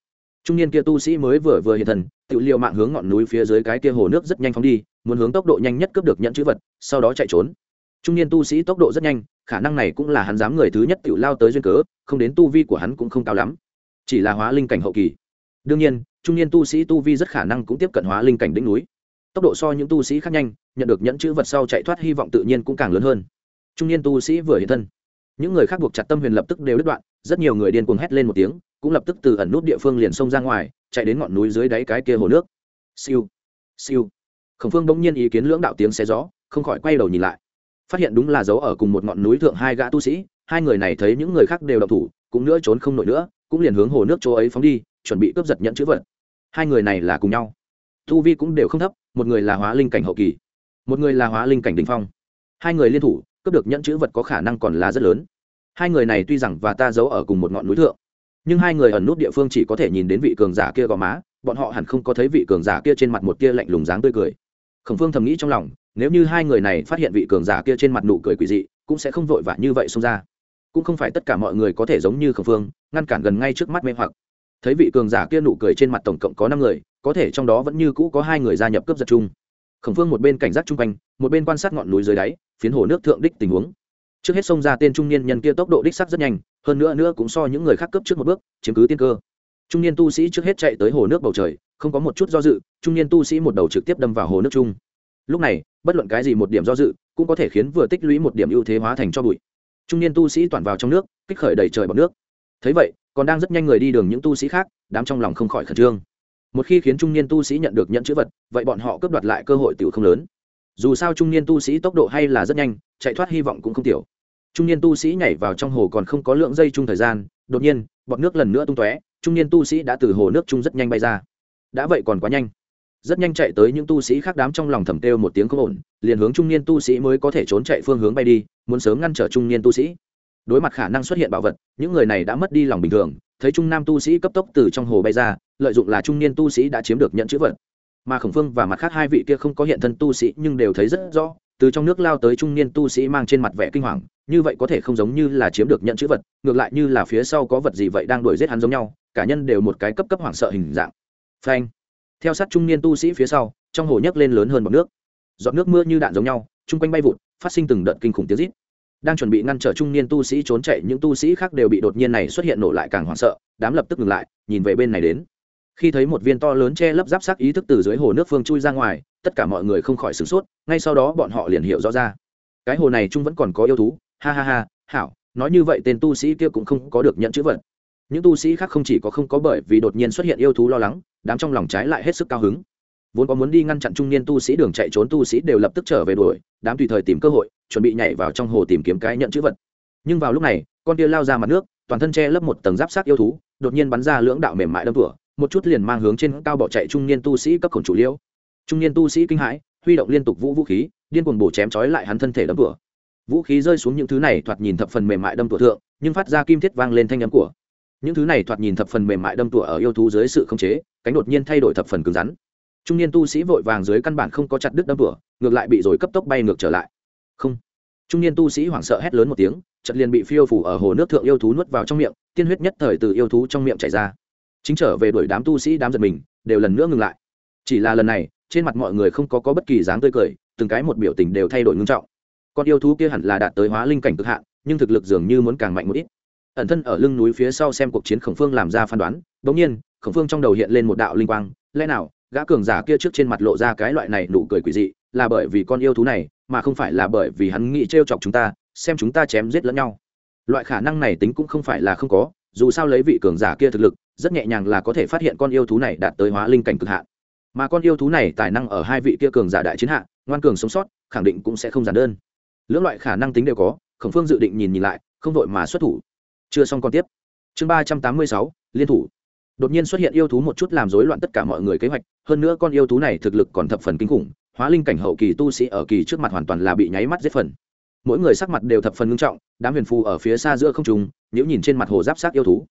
Trung niên kia tu sĩ mới vừa vừa hiện thần tự liệu mạng hướng ngọn núi phía dưới cái kia hồ nước rất nhanh phóng đi, muốn hướng tốc độ nhanh nhất cướp được nhận chữ vật, sau đó chạy trốn. Trung niên tu sĩ tốc độ rất nhanh, khả năng này cũng là hắn dám người thứ nhất tự lao tới duyên cớ, không đến tu vi của hắn cũng không cao lắm. Chỉ là hóa linh cảnh hậu kỳ. Đương nhiên, trung niên tu sĩ tu vi rất khả năng cũng tiếp cận hóa linh cảnh đỉnh núi. Tốc độ so những tu sĩ khác nhanh, nhận được nhẫn chữ vật sau chạy thoát hy vọng tự nhiên cũng càng lớn hơn. Trung niên tu sĩ vừa hiện thân những người khác buộc chặt tâm huyền lập tức đều đứt đoạn, rất nhiều người điên cuồng hét lên một tiếng, cũng lập tức từ ẩn nút địa phương liền xông ra ngoài, chạy đến ngọn núi dưới đáy cái kia hồ nước. Siêu siêu. Khổng phương bỗng nhiên ý kiến lưỡng đạo tiếng xé gió, không khỏi quay đầu nhìn lại. Phát hiện đúng là dấu ở cùng một ngọn núi thượng hai gã tu sĩ, hai người này thấy những người khác đều đậu thủ, cũng nữa trốn không nổi nữa, cũng liền hướng hồ nước chỗ ấy phóng đi, chuẩn bị cướp giật nhận chữ vật. Hai người này là cùng nhau. Tu vi cũng đều không thấp, một người là hóa linh cảnh hậu kỳ, một người là hóa linh cảnh đình phong. Hai người liên thủ, cướp được nhận chữ vật có khả năng còn là rất lớn hai người này tuy rằng và ta giấu ở cùng một ngọn núi thượng, nhưng hai người ẩn nút địa phương chỉ có thể nhìn đến vị cường giả kia gò má, bọn họ hẳn không có thấy vị cường giả kia trên mặt một tia lạnh lùng dáng tươi cười. Khổng phương thầm nghĩ trong lòng, nếu như hai người này phát hiện vị cường giả kia trên mặt nụ cười quỷ dị, cũng sẽ không vội vã như vậy xông ra. Cũng không phải tất cả mọi người có thể giống như khổng phương, ngăn cản gần ngay trước mắt mê hoặc. Thấy vị cường giả kia nụ cười trên mặt tổng cộng có năm người, có thể trong đó vẫn như cũ có hai người gia nhập cướp giật chung. Khổng phương một bên cảnh giác chung quanh, một bên quan sát ngọn núi dưới đáy, phiến hồ nước thượng đích tình huống trước hết xông ra tên trung niên nhân kia tốc độ đích sắc rất nhanh, hơn nữa nữa cũng so những người khác cấp trước một bước, chiếm cứ tiên cơ. Trung niên tu sĩ trước hết chạy tới hồ nước bầu trời, không có một chút do dự, trung niên tu sĩ một đầu trực tiếp đâm vào hồ nước chung. Lúc này, bất luận cái gì một điểm do dự, cũng có thể khiến vừa tích lũy một điểm ưu thế hóa thành cho bụi. Trung niên tu sĩ toàn vào trong nước, kích khởi đầy trời bọc nước. Thấy vậy, còn đang rất nhanh người đi đường những tu sĩ khác, đám trong lòng không khỏi khẩn trương. Một khi khiến trung niên tu sĩ nhận được nhận chữ vật, vậy bọn họ cướp đoạt lại cơ hội tiểu không lớn dù sao trung niên tu sĩ tốc độ hay là rất nhanh, chạy thoát hy vọng cũng không tiểu. Trung niên tu sĩ nhảy vào trong hồ còn không có lượng dây chung thời gian, đột nhiên, bọt nước lần nữa tung tóe, trung niên tu sĩ đã từ hồ nước chung rất nhanh bay ra. Đã vậy còn quá nhanh. Rất nhanh chạy tới những tu sĩ khác đám trong lòng thầm têu một tiếng không ổn, liền hướng trung niên tu sĩ mới có thể trốn chạy phương hướng bay đi, muốn sớm ngăn trở trung niên tu sĩ. Đối mặt khả năng xuất hiện bảo vật, những người này đã mất đi lòng bình thường, thấy trung nam tu sĩ cấp tốc từ trong hồ bay ra, lợi dụng là trung niên tu sĩ đã chiếm được nhận chữ vật mà khổng phương và mặt khác hai vị kia không có hiện thân tu sĩ nhưng đều thấy rất rõ, từ trong nước lao tới trung niên tu sĩ mang trên mặt vẻ kinh hoàng, như vậy có thể không giống như là chiếm được nhận chữ vật, ngược lại như là phía sau có vật gì vậy đang đuổi giết hắn giống nhau, cả nhân đều một cái cấp cấp hoảng sợ hình dạng. Phanh. Theo sát trung niên tu sĩ phía sau, trong hồ nhấc lên lớn hơn bọc nước. Giọt nước mưa như đạn giống nhau, chung quanh bay vụt, phát sinh từng đợt kinh khủng tiếng rít. Đang chuẩn bị ngăn trở trung niên tu sĩ trốn chạy, những tu sĩ khác đều bị đột nhiên này xuất hiện nổ lại càng hoảng sợ, đám lập tức ngừng lại, nhìn về bên này đến khi thấy một viên to lớn che lấp giáp sắc ý thức từ dưới hồ nước phương chui ra ngoài, tất cả mọi người không khỏi sửng sốt, ngay sau đó bọn họ liền hiểu rõ ra. Cái hồ này chung vẫn còn có yêu thú. Ha ha ha, hảo, nói như vậy tên tu sĩ kia cũng không có được nhận chữ vật. Những tu sĩ khác không chỉ có không có bởi vì đột nhiên xuất hiện yêu thú lo lắng, đám trong lòng trái lại hết sức cao hứng. Vốn có muốn đi ngăn chặn trung niên tu sĩ đường chạy trốn tu sĩ đều lập tức trở về đuổi, đám tùy thời tìm cơ hội, chuẩn bị nhảy vào trong hồ tìm kiếm cái nhận chữ vật. Nhưng vào lúc này, con kia lao ra mặt nước, toàn thân che lấp một tầng giáp sát yêu thú, đột nhiên bắn ra lưỡng đạo mềm mại đâm tủa một chút liền mang hướng trên cao bỏ chạy trung niên tu sĩ cấp khổng chủ liễu. Trung niên tu sĩ kinh hãi, huy động liên tục vũ vũ khí, điên cuồng bổ chém trói lại hắn thân thể đấm cửa. Vũ khí rơi xuống những thứ này thoạt nhìn thập phần mềm mại đâm tủa thượng, nhưng phát ra kim thiết vang lên thanh âm của. Những thứ này thoạt nhìn thập phần mềm mại đâm tủa ở yêu thú dưới sự khống chế, cánh đột nhiên thay đổi thập phần cứng rắn. Trung niên tu sĩ vội vàng dưới căn bản không có chặt đứt đâm tủa ngược lại bị rồi cấp tốc bay ngược trở lại. Không. Trung niên tu sĩ hoảng sợ hét lớn một tiếng chật liền bị phiêu phủ ở hồ nước thượng yêu thú nuốt vào trong miệng, tiên huyết nhất thời từ yêu thú trong miệng chảy ra chính trở về đuổi đám tu sĩ đám giật mình đều lần nữa ngừng lại. Chỉ là lần này trên mặt mọi người không có, có bất kỳ dáng tươi cười từng cái một biểu tình đều thay đổi ngưng trọng. Con yêu thú kia hẳn là đạt tới hóa linh cảnh cực hạn nhưng thực lực dường như muốn càng mạnh một ít. Ẩn thân ở lưng núi phía sau xem cuộc chiến khổng phương làm ra phán đoán bỗng nhiên khổng phương trong đầu hiện lên một đạo linh quang lẽ nào gã cường giả kia trước trên mặt lộ ra cái loại này nụ cười quỷ dị là bởi vì con yêu thú này mà không phải là bởi vì hắn nghĩ t chọc chúng ta xem chúng ta chém giết lẫn nhau. Loại khả năng này tính cũng không phải là không có dù sao lấy vị cường giả kia thực lực rất nhẹ nhàng là có thể phát hiện con yêu thú này đạt tới hóa linh cảnh cực hạn. Mà con yêu thú này tài năng ở hai vị kia cường giả đại chiến hạ, ngoan cường sống sót, khẳng định cũng sẽ không giản đơn. Lưỡng loại khả năng tính đều có, khổng phương dự định nhìn nhìn lại, không vội mà xuất thủ. Chưa xong còn tiếp. Chương ba trăm tám mươi sáu, liên thủ. Đột nhiên xuất hiện yêu thú một chút làm rối loạn tất cả mọi người kế hoạch, hơn nữa con yêu thú này thực lực còn thập phần kinh khủng, hóa linh cảnh hậu kỳ tu sĩ ở kỳ trước mặt hoàn toàn là bị nháy mắt giết phần. Mỗi người sắc mặt đều thập phần ngưng trọng, đám huyền phù ở phía xa giữa không trùng nếu nhìn trên mặt hồ giáp sát yêu thú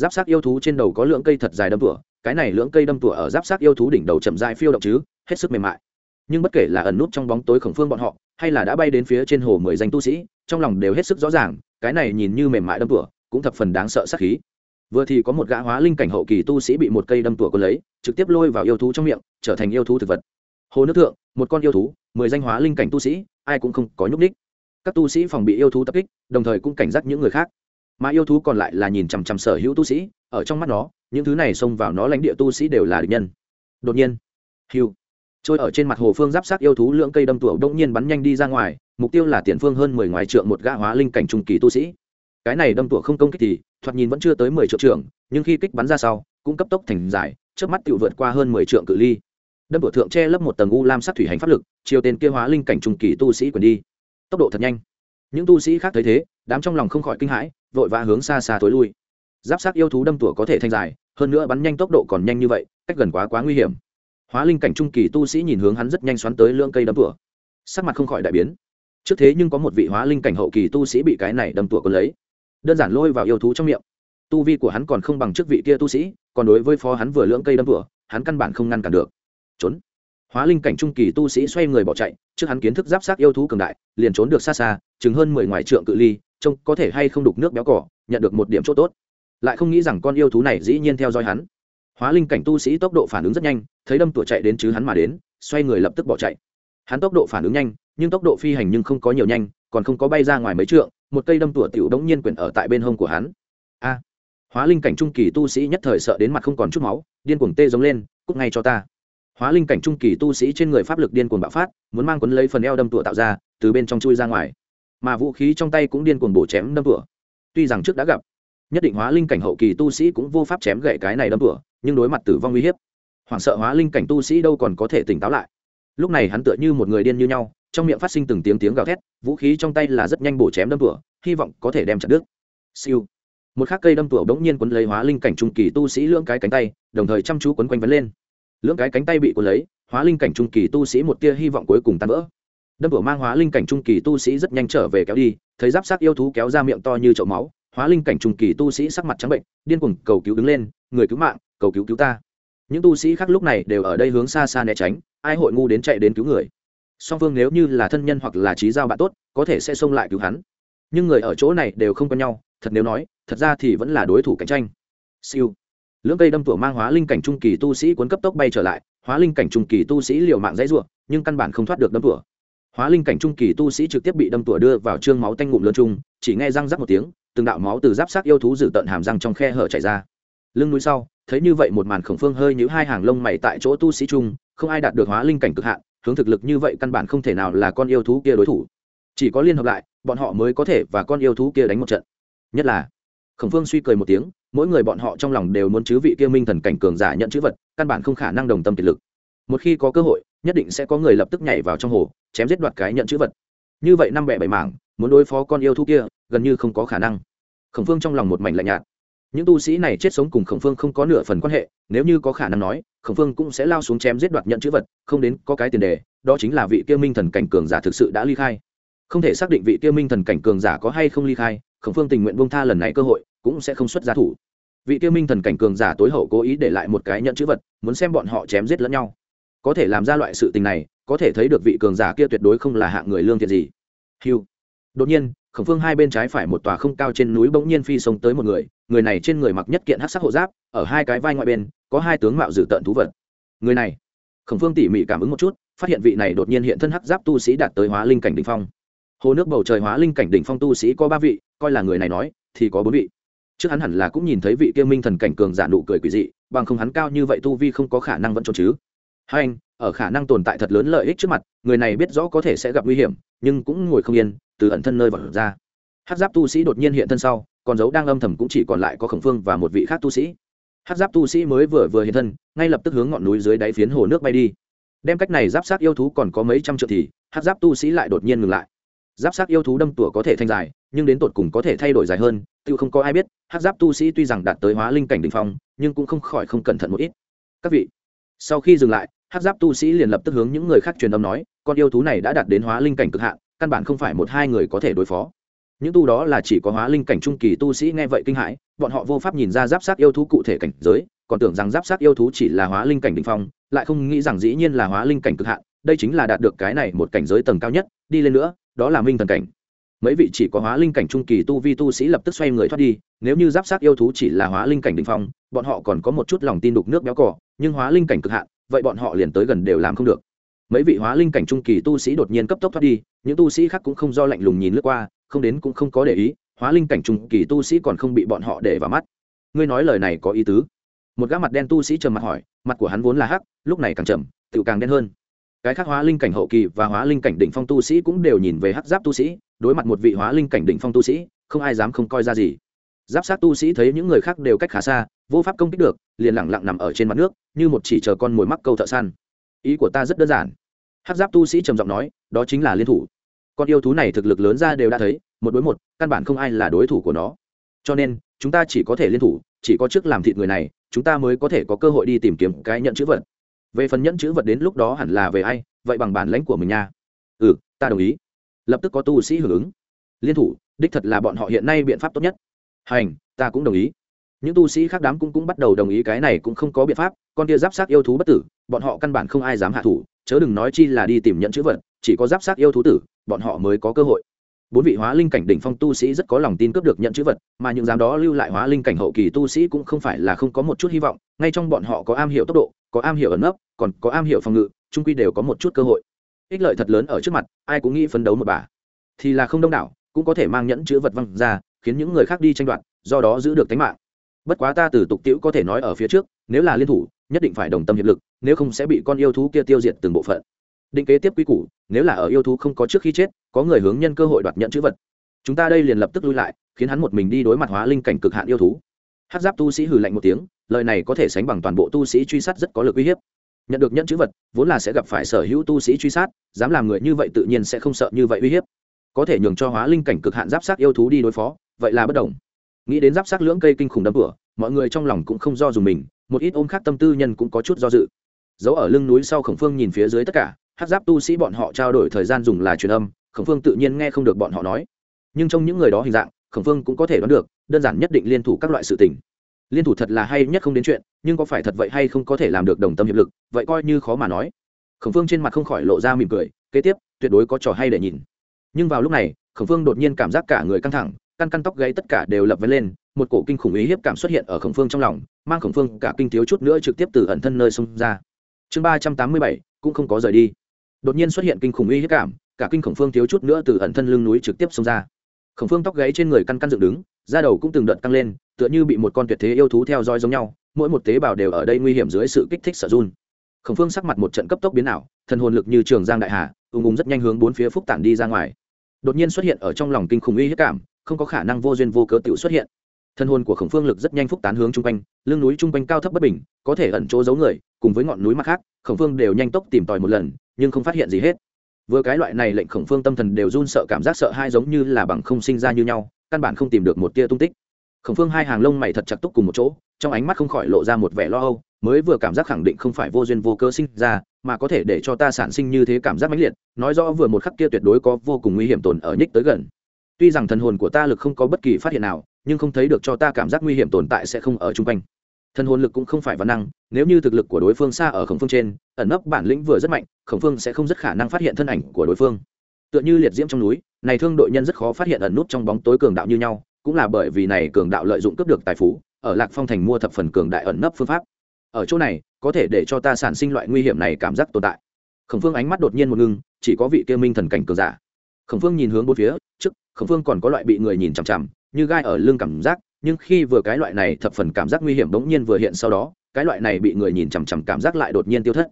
giáp sát yêu thú trên đầu có lượng cây thật dài đâm tủa, cái này lưỡng cây đâm tủa ở giáp sát yêu thú đỉnh đầu chậm dài phiêu động chứ, hết sức mềm mại. Nhưng bất kể là ẩn nút trong bóng tối khổng phương bọn họ, hay là đã bay đến phía trên hồ mười danh tu sĩ, trong lòng đều hết sức rõ ràng, cái này nhìn như mềm mại đâm tủa, cũng thập phần đáng sợ sát khí. Vừa thì có một gã hóa linh cảnh hậu kỳ tu sĩ bị một cây đâm tủa có lấy, trực tiếp lôi vào yêu thú trong miệng, trở thành yêu thú thực vật. Hồ nước thượng, một con yêu thú, mười danh hóa linh cảnh tu sĩ, ai cũng không có nhúc ních các tu sĩ phòng bị yêu thú tập kích, đồng thời cũng cảnh giác những người khác mà yêu thú còn lại là nhìn chằm chằm sở hữu tu sĩ, ở trong mắt nó, những thứ này xông vào nó lãnh địa tu sĩ đều là địch nhân. Đột nhiên, hiu, trôi ở trên mặt hồ phương giáp sát yêu thú lưỡng cây đâm tủa đông nhiên bắn nhanh đi ra ngoài, mục tiêu là tiền phương hơn mười ngoài trượng một gã hóa linh cảnh trung kỳ tu sĩ. Cái này đâm tủa không công kích thì, thoạt nhìn vẫn chưa tới mười triệu trưởng, nhưng khi kích bắn ra sau, cũng cấp tốc thành dài trước mắt tự vượt qua hơn mười trượng cự ly. Đâm tủa thượng che lấp một tầng u lam sắc thủy hành pháp lực chiều tên kia hóa linh cảnh trung kỳ tu sĩ quyền đi. Tốc độ thật nhanh. Những tu sĩ khác thấy thế, đám trong lòng không khỏi kinh hãi vội vã hướng xa xa tối lui. Giáp sát yêu thú đâm tủa có thể thanh dài, hơn nữa bắn nhanh tốc độ còn nhanh như vậy, cách gần quá quá nguy hiểm. Hóa linh cảnh trung kỳ tu sĩ nhìn hướng hắn rất nhanh xoắn tới lưỡng cây đâm tủa. Sắc mặt không khỏi đại biến. Trước thế nhưng có một vị hóa linh cảnh hậu kỳ tu sĩ bị cái này đâm tủa còn lấy. Đơn giản lôi vào yêu thú trong miệng. Tu vi của hắn còn không bằng trước vị kia tu sĩ, còn đối với phó hắn vừa lưỡng cây đâm tủa, hắn căn bản không ngăn cản được. Trốn hóa linh cảnh trung kỳ tu sĩ xoay người bỏ chạy, trước hắn kiến thức giáp sát yêu thú cường đại, liền trốn được xa xa, chừng hơn mười ngoài trượng cự ly, trông có thể hay không đục nước béo cỏ, nhận được một điểm chỗ tốt. Lại không nghĩ rằng con yêu thú này dĩ nhiên theo dõi hắn. Hóa linh cảnh tu sĩ tốc độ phản ứng rất nhanh, thấy đâm tủa chạy đến chứ hắn mà đến, xoay người lập tức bỏ chạy. Hắn tốc độ phản ứng nhanh, nhưng tốc độ phi hành nhưng không có nhiều nhanh, còn không có bay ra ngoài mấy trượng, một cây đâm tủa tiểu đống nhiên quyển ở tại bên hông của hắn. A! Hóa linh cảnh trung kỳ tu sĩ nhất thời sợ đến mặt không còn chút máu, điên cuồng tê giống lên cúc ngay cho ta! Hóa linh cảnh trung kỳ tu sĩ trên người pháp lực điên cuồng bạo phát, muốn mang quấn lấy phần eo đâm tủa tạo ra, từ bên trong chui ra ngoài. Mà vũ khí trong tay cũng điên cuồng bổ chém đâm tủa. Tuy rằng trước đã gặp, nhất định hóa linh cảnh hậu kỳ tu sĩ cũng vô pháp chém gậy cái này đâm tủa, nhưng đối mặt tử vong uy hiếp, hoảng sợ hóa linh cảnh tu sĩ đâu còn có thể tỉnh táo lại. Lúc này hắn tựa như một người điên như nhau, trong miệng phát sinh từng tiếng tiếng gào thét, vũ khí trong tay là rất nhanh bổ chém đâm tủa, hy vọng có thể đem chặt đứt. Siêu. Một khắc cây đâm tủa bỗng nhiên quấn lấy hóa linh cảnh trung kỳ tu sĩ lưỡng cái cánh tay, đồng thời chăm chú quấn quanh vấn lên lưỡng cái cánh tay bị cuốn lấy, hóa linh cảnh trung kỳ tu sĩ một tia hy vọng cuối cùng tan vỡ. Đâm tủa mang hóa linh cảnh trung kỳ tu sĩ rất nhanh trở về kéo đi, thấy giáp sát yêu thú kéo ra miệng to như chậu máu, hóa linh cảnh trung kỳ tu sĩ sắc mặt trắng bệnh, điên cuồng cầu cứu đứng lên, người cứu mạng, cầu cứu cứu ta. Những tu sĩ khác lúc này đều ở đây hướng xa xa né tránh, ai hội ngu đến chạy đến cứu người. Song phương nếu như là thân nhân hoặc là trí giao bạn tốt, có thể sẽ xông lại cứu hắn. Nhưng người ở chỗ này đều không quen nhau, thật nếu nói, thật ra thì vẫn là đối thủ cạnh tranh. Siêu lưỡng cây đâm tủa mang hóa linh cảnh trung kỳ tu sĩ cuốn cấp tốc bay trở lại hóa linh cảnh trung kỳ tu sĩ liều mạng dãy ruộng nhưng căn bản không thoát được đâm tủa. Hóa linh cảnh trung kỳ tu sĩ trực tiếp bị đâm tủa đưa vào trương máu tanh ngụm lớn trung, chỉ nghe răng rắc một tiếng từng đạo máu từ giáp sát yêu thú dự tận hàm răng trong khe hở chảy ra. Lưng núi sau thấy như vậy một màn khổng phương hơi như hai hàng lông mày tại chỗ tu sĩ trung, không ai đạt được hóa linh cảnh cực hạn hướng thực lực như vậy căn bản không thể nào là con yêu thú kia đối thủ. Chỉ có liên hợp lại bọn họ mới có thể và con yêu thú kia đánh một trận. Nhất là khổng phương suy cười một tiếng mỗi người bọn họ trong lòng đều muốn chứ vị kia minh thần cảnh cường giả nhận chữ vật, căn bản không khả năng đồng tâm kiệt lực. Một khi có cơ hội, nhất định sẽ có người lập tức nhảy vào trong hồ, chém giết đoạt cái nhận chữ vật. Như vậy năm bẻ bảy mảng, muốn đối phó con yêu thú kia, gần như không có khả năng. Khổng phương trong lòng một mảnh lạnh nhạt. Những tu sĩ này chết sống cùng khổng phương không có nửa phần quan hệ, nếu như có khả năng nói, khổng phương cũng sẽ lao xuống chém giết đoạt nhận chữ vật, không đến có cái tiền đề, đó chính là vị kia minh thần cảnh cường giả thực sự đã ly khai. Không thể xác định vị kia minh thần cảnh cường giả có hay không ly khai khổng phương tình nguyện bông tha lần này cơ hội, cũng sẽ không xuất ra thủ. Vị Tiêu minh thần cảnh cường giả tối hậu cố ý để lại một cái nhận chữ vật, muốn xem bọn họ chém giết lẫn nhau. Có thể làm ra loại sự tình này, có thể thấy được vị cường giả kia tuyệt đối không là hạng người lương thiện gì. Hiu đột nhiên, khổng phương hai bên trái phải một tòa không cao trên núi bỗng nhiên phi sông tới một người người này trên người mặc nhất kiện hát sắc hộ giáp, ở hai cái vai ngoại bên, có hai tướng mạo dự tợn thú vật. Người này. Khổng phương tỉ mỉ cảm ứng một chút, phát hiện vị này đột nhiên hiện thân hắc giáp tu sĩ đạt tới hóa linh cảnh đỉnh phong hồ nước bầu trời hóa linh cảnh đỉnh phong tu sĩ có ba vị, coi là người này nói, thì có bốn vị. Trước hắn hẳn là cũng nhìn thấy vị kia minh thần cảnh cường giả nụ cười quỷ dị, bằng không hắn cao như vậy tu vi không có khả năng vẫn trốn chứ. Hai anh, ở khả năng tồn tại thật lớn lợi ích trước mặt, người này biết rõ có thể sẽ gặp nguy hiểm, nhưng cũng ngồi không yên, từ ẩn thân nơi vật ra. Hát giáp tu sĩ đột nhiên hiện thân sau còn dấu đang âm thầm cũng chỉ còn lại có khổng phương và một vị khác tu sĩ. Hát giáp tu sĩ mới vừa vừa hiện thân, ngay lập tức hướng ngọn núi dưới đáy phiến hồ nước bay đi. Đem cách này giáp sát yêu thú còn có mấy trăm triệu thì hát giáp tu sĩ lại đột nhiên ngừng lại giáp sát yêu thú đâm tủa có thể thanh dài, nhưng đến tột cùng có thể thay đổi dài hơn, tự không có ai biết, hát giáp tu sĩ tuy rằng đạt tới hóa linh cảnh đình phong, nhưng cũng không khỏi không cẩn thận một ít. Các vị, sau khi dừng lại, hát giáp tu sĩ liền lập tức hướng những người khác truyền âm nói, con yêu thú này đã đạt đến hóa linh cảnh cực hạn, căn bản không phải một hai người có thể đối phó. Những tu đó là chỉ có hóa linh cảnh trung kỳ tu sĩ nghe vậy kinh hãi, bọn họ vô pháp nhìn ra giáp sát yêu thú cụ thể cảnh giới, còn tưởng rằng giáp sát yêu thú chỉ là hóa linh cảnh đ phong, lại không nghĩ rằng dĩ nhiên là hóa linh cảnh cực hạn, đây chính là đạt được cái này một cảnh giới tầng cao nhất, đi lên nữa đó là minh thần cảnh. Mấy vị chỉ có hóa linh cảnh trung kỳ tu vi tu sĩ lập tức xoay người thoát đi, nếu như giáp sát yêu thú chỉ là hóa linh cảnh đ phong, bọn họ còn có một chút lòng tin đục nước béo cỏ nhưng hóa linh cảnh cực hạn, vậy bọn họ liền tới gần đều làm không được. Mấy vị hóa linh cảnh trung kỳ tu sĩ đột nhiên cấp tốc thoát đi, những tu sĩ khác cũng không do lạnh lùng nhìn lướt qua, không đến cũng không có để ý, hóa linh cảnh trung kỳ tu sĩ còn không bị bọn họ để vào mắt. Ngươi nói lời này có ý tứ? Một gã mặt đen tu sĩ trầm mặt hỏi, mặt của hắn vốn là hắc, lúc này càng trầm tự càng đen hơn cái khác hóa linh cảnh hậu kỳ và hóa linh cảnh đỉnh phong tu sĩ cũng đều nhìn về hắc giáp tu sĩ, đối mặt một vị hóa linh cảnh đỉnh phong tu sĩ, không ai dám không coi ra gì. Giáp sát tu sĩ thấy những người khác đều cách khá xa, vô pháp công kích được, liền lẳng lặng nằm ở trên mặt nước, như một chỉ chờ con mồi mắc câu thợ săn. Ý của ta rất đơn giản. Hắc giáp tu sĩ trầm giọng nói, đó chính là liên thủ. Con yêu thú này thực lực lớn ra đều đã thấy, một đối một, căn bản không ai là đối thủ của nó. Cho nên, chúng ta chỉ có thể liên thủ, chỉ có trước làm thịt người này, chúng ta mới có thể có cơ hội đi tìm kiếm cái nhận chữ vật về phần nhẫn chữ vật đến lúc đó hẳn là về ai, vậy bằng bản lãnh của mình nha. Ừ ta đồng ý. Lập tức có tu sĩ hưởng ứng. Liên thủ, đích thật là bọn họ hiện nay biện pháp tốt nhất. Hành, ta cũng đồng ý. Những tu sĩ khác đám cũng cũng bắt đầu đồng ý cái này cũng không có biện pháp, con kia giáp sát yêu thú bất tử, bọn họ căn bản không ai dám hạ thủ, chớ đừng nói chi là đi tìm nhận chữ vật, chỉ có giáp sát yêu thú tử, bọn họ mới có cơ hội bốn vị hóa linh cảnh đỉnh phong tu sĩ rất có lòng tin cướp được nhận chữ vật, mà những dám đó lưu lại hóa linh cảnh hậu kỳ tu sĩ cũng không phải là không có một chút hy vọng, ngay trong bọn họ có am hiểu tốc độ, có am hiểu ẩn nấp, còn có am hiểu phòng ngự trung quy đều có một chút cơ hội. Ích lợi thật lớn ở trước mặt, ai cũng nghĩ phấn đấu một bà. Thì là không đông đảo, cũng có thể mang nhẫn chữ vật văng ra, khiến những người khác đi tranh đoạt, do đó giữ được tính mạng. Bất quá ta từ tục tiễu có thể nói ở phía trước, nếu là liên thủ, nhất định phải đồng tâm hiệp lực, nếu không sẽ bị con yêu thú kia tiêu diệt từng bộ phận định kế tiếp quy củ, nếu là ở yêu thú không có trước khi chết, có người hướng nhân cơ hội đoạt nhận chữ vật. Chúng ta đây liền lập tức lui lại, khiến hắn một mình đi đối mặt hóa linh cảnh cực hạn yêu thú. Hát giáp tu sĩ hừ lạnh một tiếng, lời này có thể sánh bằng toàn bộ tu sĩ truy sát rất có lực uy hiếp. Nhận được nhận chữ vật, vốn là sẽ gặp phải sở hữu tu sĩ truy sát, dám làm người như vậy tự nhiên sẽ không sợ như vậy uy hiếp. Có thể nhường cho hóa linh cảnh cực hạn giáp sát yêu thú đi đối phó, vậy là bất đồng. Nghĩ đến giáp sát lưỡng cây kinh khủng đấm cửa mọi người trong lòng cũng không do dùng mình, một ít ôm khác tâm tư nhân cũng có chút do dự. Giấu ở lưng núi sau khổng phương nhìn phía dưới tất cả hát giáp tu sĩ bọn họ trao đổi thời gian dùng là truyền âm, khổng phương tự nhiên nghe không được bọn họ nói. Nhưng trong những người đó hình dạng, khổng phương cũng có thể đoán được, đơn giản nhất định liên thủ các loại sự tình. Liên thủ thật là hay nhất không đến chuyện, nhưng có phải thật vậy hay không có thể làm được đồng tâm hiệp lực, vậy coi như khó mà nói. Khổng phương trên mặt không khỏi lộ ra mỉm cười, kế tiếp, tuyệt đối có trò hay để nhìn. Nhưng vào lúc này, khổng phương đột nhiên cảm giác cả người căng thẳng, căn căn tóc gáy tất cả đều lập vấn lên, một cổ kinh khủng ý hiếp cảm xuất hiện ở khổng phương trong lòng, mang khổng phương cả kinh thiếu chút nữa trực tiếp từ ẩn thân nơi xông ra. Chương ba trăm tám mươi bảy, cũng không có rời đi đột nhiên xuất hiện kinh khủng uy hiếp cảm, cả kinh khổng phương thiếu chút nữa từ ẩn thân lưng núi trực tiếp xông ra. Khổng phương tóc gáy trên người căn căn dựng đứng, da đầu cũng từng đợt căng lên, tựa như bị một con tuyệt thế yêu thú theo dõi giống nhau, mỗi một tế bào đều ở đây nguy hiểm dưới sự kích thích sợ run. Khổng phương sắc mặt một trận cấp tốc biến ảo, thần hồn lực như trường giang đại hà, ung ung rất nhanh hướng bốn phía phúc tản đi ra ngoài. Đột nhiên xuất hiện ở trong lòng kinh khủng uy hiếp cảm, không có khả năng vô duyên vô cớ tự xuất hiện. Thân hồn của khổng phương lực rất nhanh phúc tán hướng chung quanh, lưng núi chung quanh cao thấp bất bình, có thể ẩn chỗ giấu người, cùng với ngọn núi mặt khác, khổng phương đều nhanh tốc tìm tòi một lần nhưng không phát hiện gì hết. Vừa cái loại này lệnh khổng phương tâm thần đều run sợ cảm giác sợ hai giống như là bằng không sinh ra như nhau, căn bản không tìm được một tia tung tích. Khổng phương hai hàng lông mày thật chặt túc cùng một chỗ, trong ánh mắt không khỏi lộ ra một vẻ lo âu, mới vừa cảm giác khẳng định không phải vô duyên vô cơ sinh ra, mà có thể để cho ta sản sinh như thế cảm giác mãnh liệt, nói rõ vừa một khắc kia tuyệt đối có vô cùng nguy hiểm tồn ở nhích tới gần. Tuy rằng thần hồn của ta lực không có bất kỳ phát hiện nào, nhưng không thấy được cho ta cảm giác nguy hiểm tồn tại sẽ không ở chung quanh thần hồn lực cũng không phải văn năng, nếu như thực lực của đối phương xa ở khổng phương trên, ẩn nấp bản lĩnh vừa rất mạnh, khổng phương sẽ không rất khả năng phát hiện thân ảnh của đối phương. Tựa như liệt diễm trong núi, này thương đội nhân rất khó phát hiện ẩn nút trong bóng tối cường đạo như nhau, cũng là bởi vì này cường đạo lợi dụng cướp được tài phú, ở lạc phong thành mua thập phần cường đại ẩn nấp phương pháp. Ở chỗ này, có thể để cho ta sản sinh loại nguy hiểm này cảm giác tồn tại. Khổng phương ánh mắt đột nhiên một ngưng, chỉ có vị kia minh thần cảnh cường giả. Khổng phương nhìn hướng bốn phía, trước, khổng phương còn có loại bị người nhìn chằm chằm, như gai ở lưng cảm giác nhưng khi vừa cái loại này thập phần cảm giác nguy hiểm bỗng nhiên vừa hiện sau đó, cái loại này bị người nhìn chằm chằm cảm giác lại đột nhiên tiêu thất.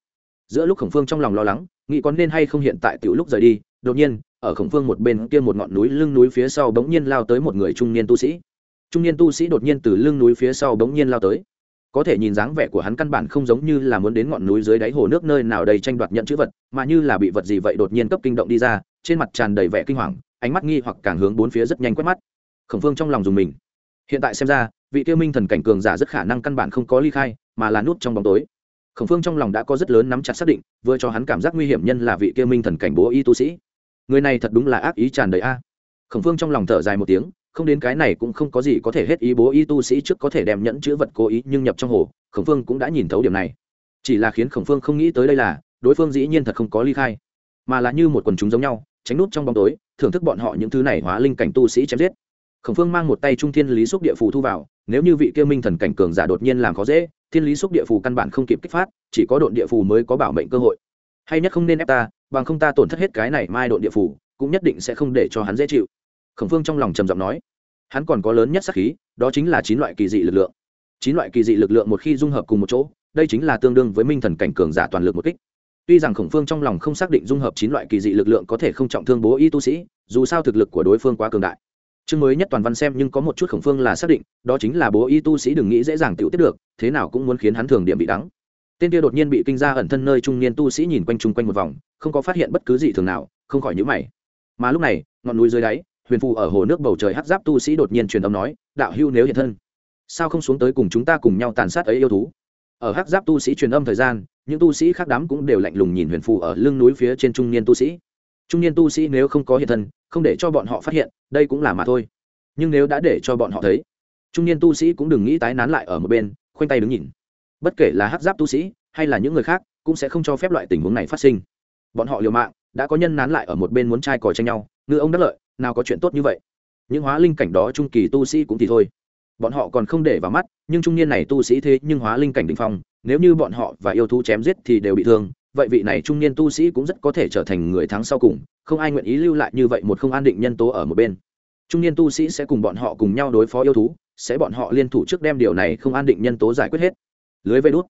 Giữa lúc khổng phương trong lòng lo lắng, nghĩ có nên hay không hiện tại tiểu lúc rời đi, đột nhiên, ở khổng phương một bên kia một ngọn núi lưng núi phía sau bỗng nhiên lao tới một người trung niên tu sĩ. Trung niên tu sĩ đột nhiên từ lưng núi phía sau bỗng nhiên lao tới. Có thể nhìn dáng vẻ của hắn căn bản không giống như là muốn đến ngọn núi dưới đáy hồ nước nơi nào đây tranh đoạt nhận chữ vật, mà như là bị vật gì vậy đột nhiên cấp kinh động đi ra, trên mặt tràn đầy vẻ kinh hoàng, ánh mắt nghi hoặc càng hướng bốn phía rất nhanh quét mắt. Khổng phương trong lòng dùng mình hiện tại xem ra, vị tiêu minh thần cảnh cường giả rất khả năng căn bản không có ly khai, mà là nút trong bóng tối. Khổng phương trong lòng đã có rất lớn nắm chặt xác định, vừa cho hắn cảm giác nguy hiểm nhân là vị tiêu minh thần cảnh bố y tu sĩ. Người này thật đúng là ác ý tràn đầy a. Khổng phương trong lòng thở dài một tiếng, không đến cái này cũng không có gì có thể hết ý bố y tu sĩ trước có thể đem nhẫn chữ vật cố ý nhưng nhập trong hồ, khổng phương cũng đã nhìn thấu điểm này. Chỉ là khiến khổng phương không nghĩ tới đây là, đối phương dĩ nhiên thật không có ly khai, mà là như một quần chúng giống nhau, tránh nút trong bóng tối, thưởng thức bọn họ những thứ này hóa linh cảnh tu sĩ chém giết khổng phương mang một tay trung thiên lý xúc địa phù thu vào, nếu như vị kia minh thần cảnh cường giả đột nhiên làm khó dễ, thiên lý xúc địa phù căn bản không kịp kích phát, chỉ có độn địa phù mới có bảo mệnh cơ hội. Hay nhất không nên ép ta, bằng không ta tổn thất hết cái này mai độn địa phù, cũng nhất định sẽ không để cho hắn dễ chịu. Khổng phương trong lòng trầm giọng nói, hắn còn có lớn nhất sắc khí, đó chính là chín loại kỳ dị lực lượng. Chín loại kỳ dị lực lượng một khi dung hợp cùng một chỗ, đây chính là tương đương với minh thần cảnh cường giả toàn lực một kích. Tuy rằng khổng phương trong lòng không xác định dung hợp chín loại kỳ dị lực lượng có thể không trọng thương bố y tu sĩ, dù sao thực lực của đối phương quá cường đại chương mới nhất toàn văn xem nhưng có một chút khổng phương là xác định, đó chính là bố y tu sĩ đừng nghĩ dễ dàng tiểu tiếp được, thế nào cũng muốn khiến hắn thường điểm bị đắng. Tên kia đột nhiên bị kinh ra ẩn thân nơi trung niên tu sĩ nhìn quanh chung quanh một vòng, không có phát hiện bất cứ gì thường nào, không khỏi nhữ mày. Mà lúc này, ngọn núi dưới đáy, huyền phù ở hồ nước bầu trời hát giáp tu sĩ đột nhiên truyền âm nói, đạo hưu nếu hiện thân, sao không xuống tới cùng chúng ta cùng nhau tàn sát ấy yêu thú? Ở hát giáp tu sĩ truyền âm thời gian, những tu sĩ khác đám cũng đều lạnh lùng nhìn huyền phù ở lưng núi phía trên trung niên tu sĩ trung niên tu sĩ nếu không có hiện thân, không để cho bọn họ phát hiện, đây cũng là mà thôi. Nhưng nếu đã để cho bọn họ thấy, trung niên tu sĩ cũng đừng nghĩ tái nán lại ở một bên, khoanh tay đứng nhìn. Bất kể là hát giáp tu sĩ, hay là những người khác, cũng sẽ không cho phép loại tình huống này phát sinh. Bọn họ liều mạng, đã có nhân nán lại ở một bên muốn trai còi tranh nhau, ngư ông đắc lợi, nào có chuyện tốt như vậy. Những hóa linh cảnh đó trung kỳ tu sĩ cũng thì thôi. Bọn họ còn không để vào mắt, nhưng trung niên này tu sĩ thế nhưng hóa linh cảnh đ ỉ n h phong, nếu như bọn họ và yêu thú chém giết thì đều bị thương vậy vị này trung niên tu sĩ cũng rất có thể trở thành người thắng sau cùng, không ai nguyện ý lưu lại như vậy một không an định nhân tố ở một bên. Trung niên tu sĩ sẽ cùng bọn họ cùng nhau đối phó yêu thú, sẽ bọn họ liên thủ trước đem điều này không an định nhân tố giải quyết hết. Lưới vây đốt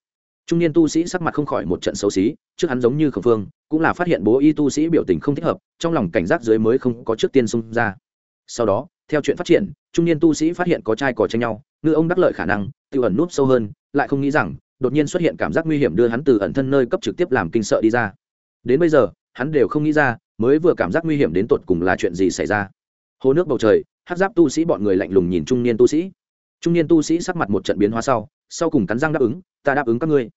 trung niên tu sĩ sắc mặt không khỏi một trận xấu xí, trước hắn giống như khẩn phương, cũng là phát hiện bố y tu sĩ biểu tình không thích hợp, trong lòng cảnh giác dưới mới không có trước tiên xung ra. Sau đó, theo chuyện phát triển, trung niên tu sĩ phát hiện có trai cò tranh nhau, ngư ông đắc lợi khả năng tự ẩn núp sâu hơn, lại không nghĩ rằng đột nhiên xuất hiện cảm giác nguy hiểm đưa hắn từ ẩn thân nơi cấp trực tiếp làm kinh sợ đi ra. Đến bây giờ, hắn đều không nghĩ ra, mới vừa cảm giác nguy hiểm đến tột cùng là chuyện gì xảy ra. Hồ nước bầu trời, hát giáp tu sĩ bọn người lạnh lùng nhìn trung niên tu sĩ. Trung niên tu sĩ sắc mặt một trận biến hóa sau sau cùng cắn răng đáp ứng, ta đáp ứng các ngươi.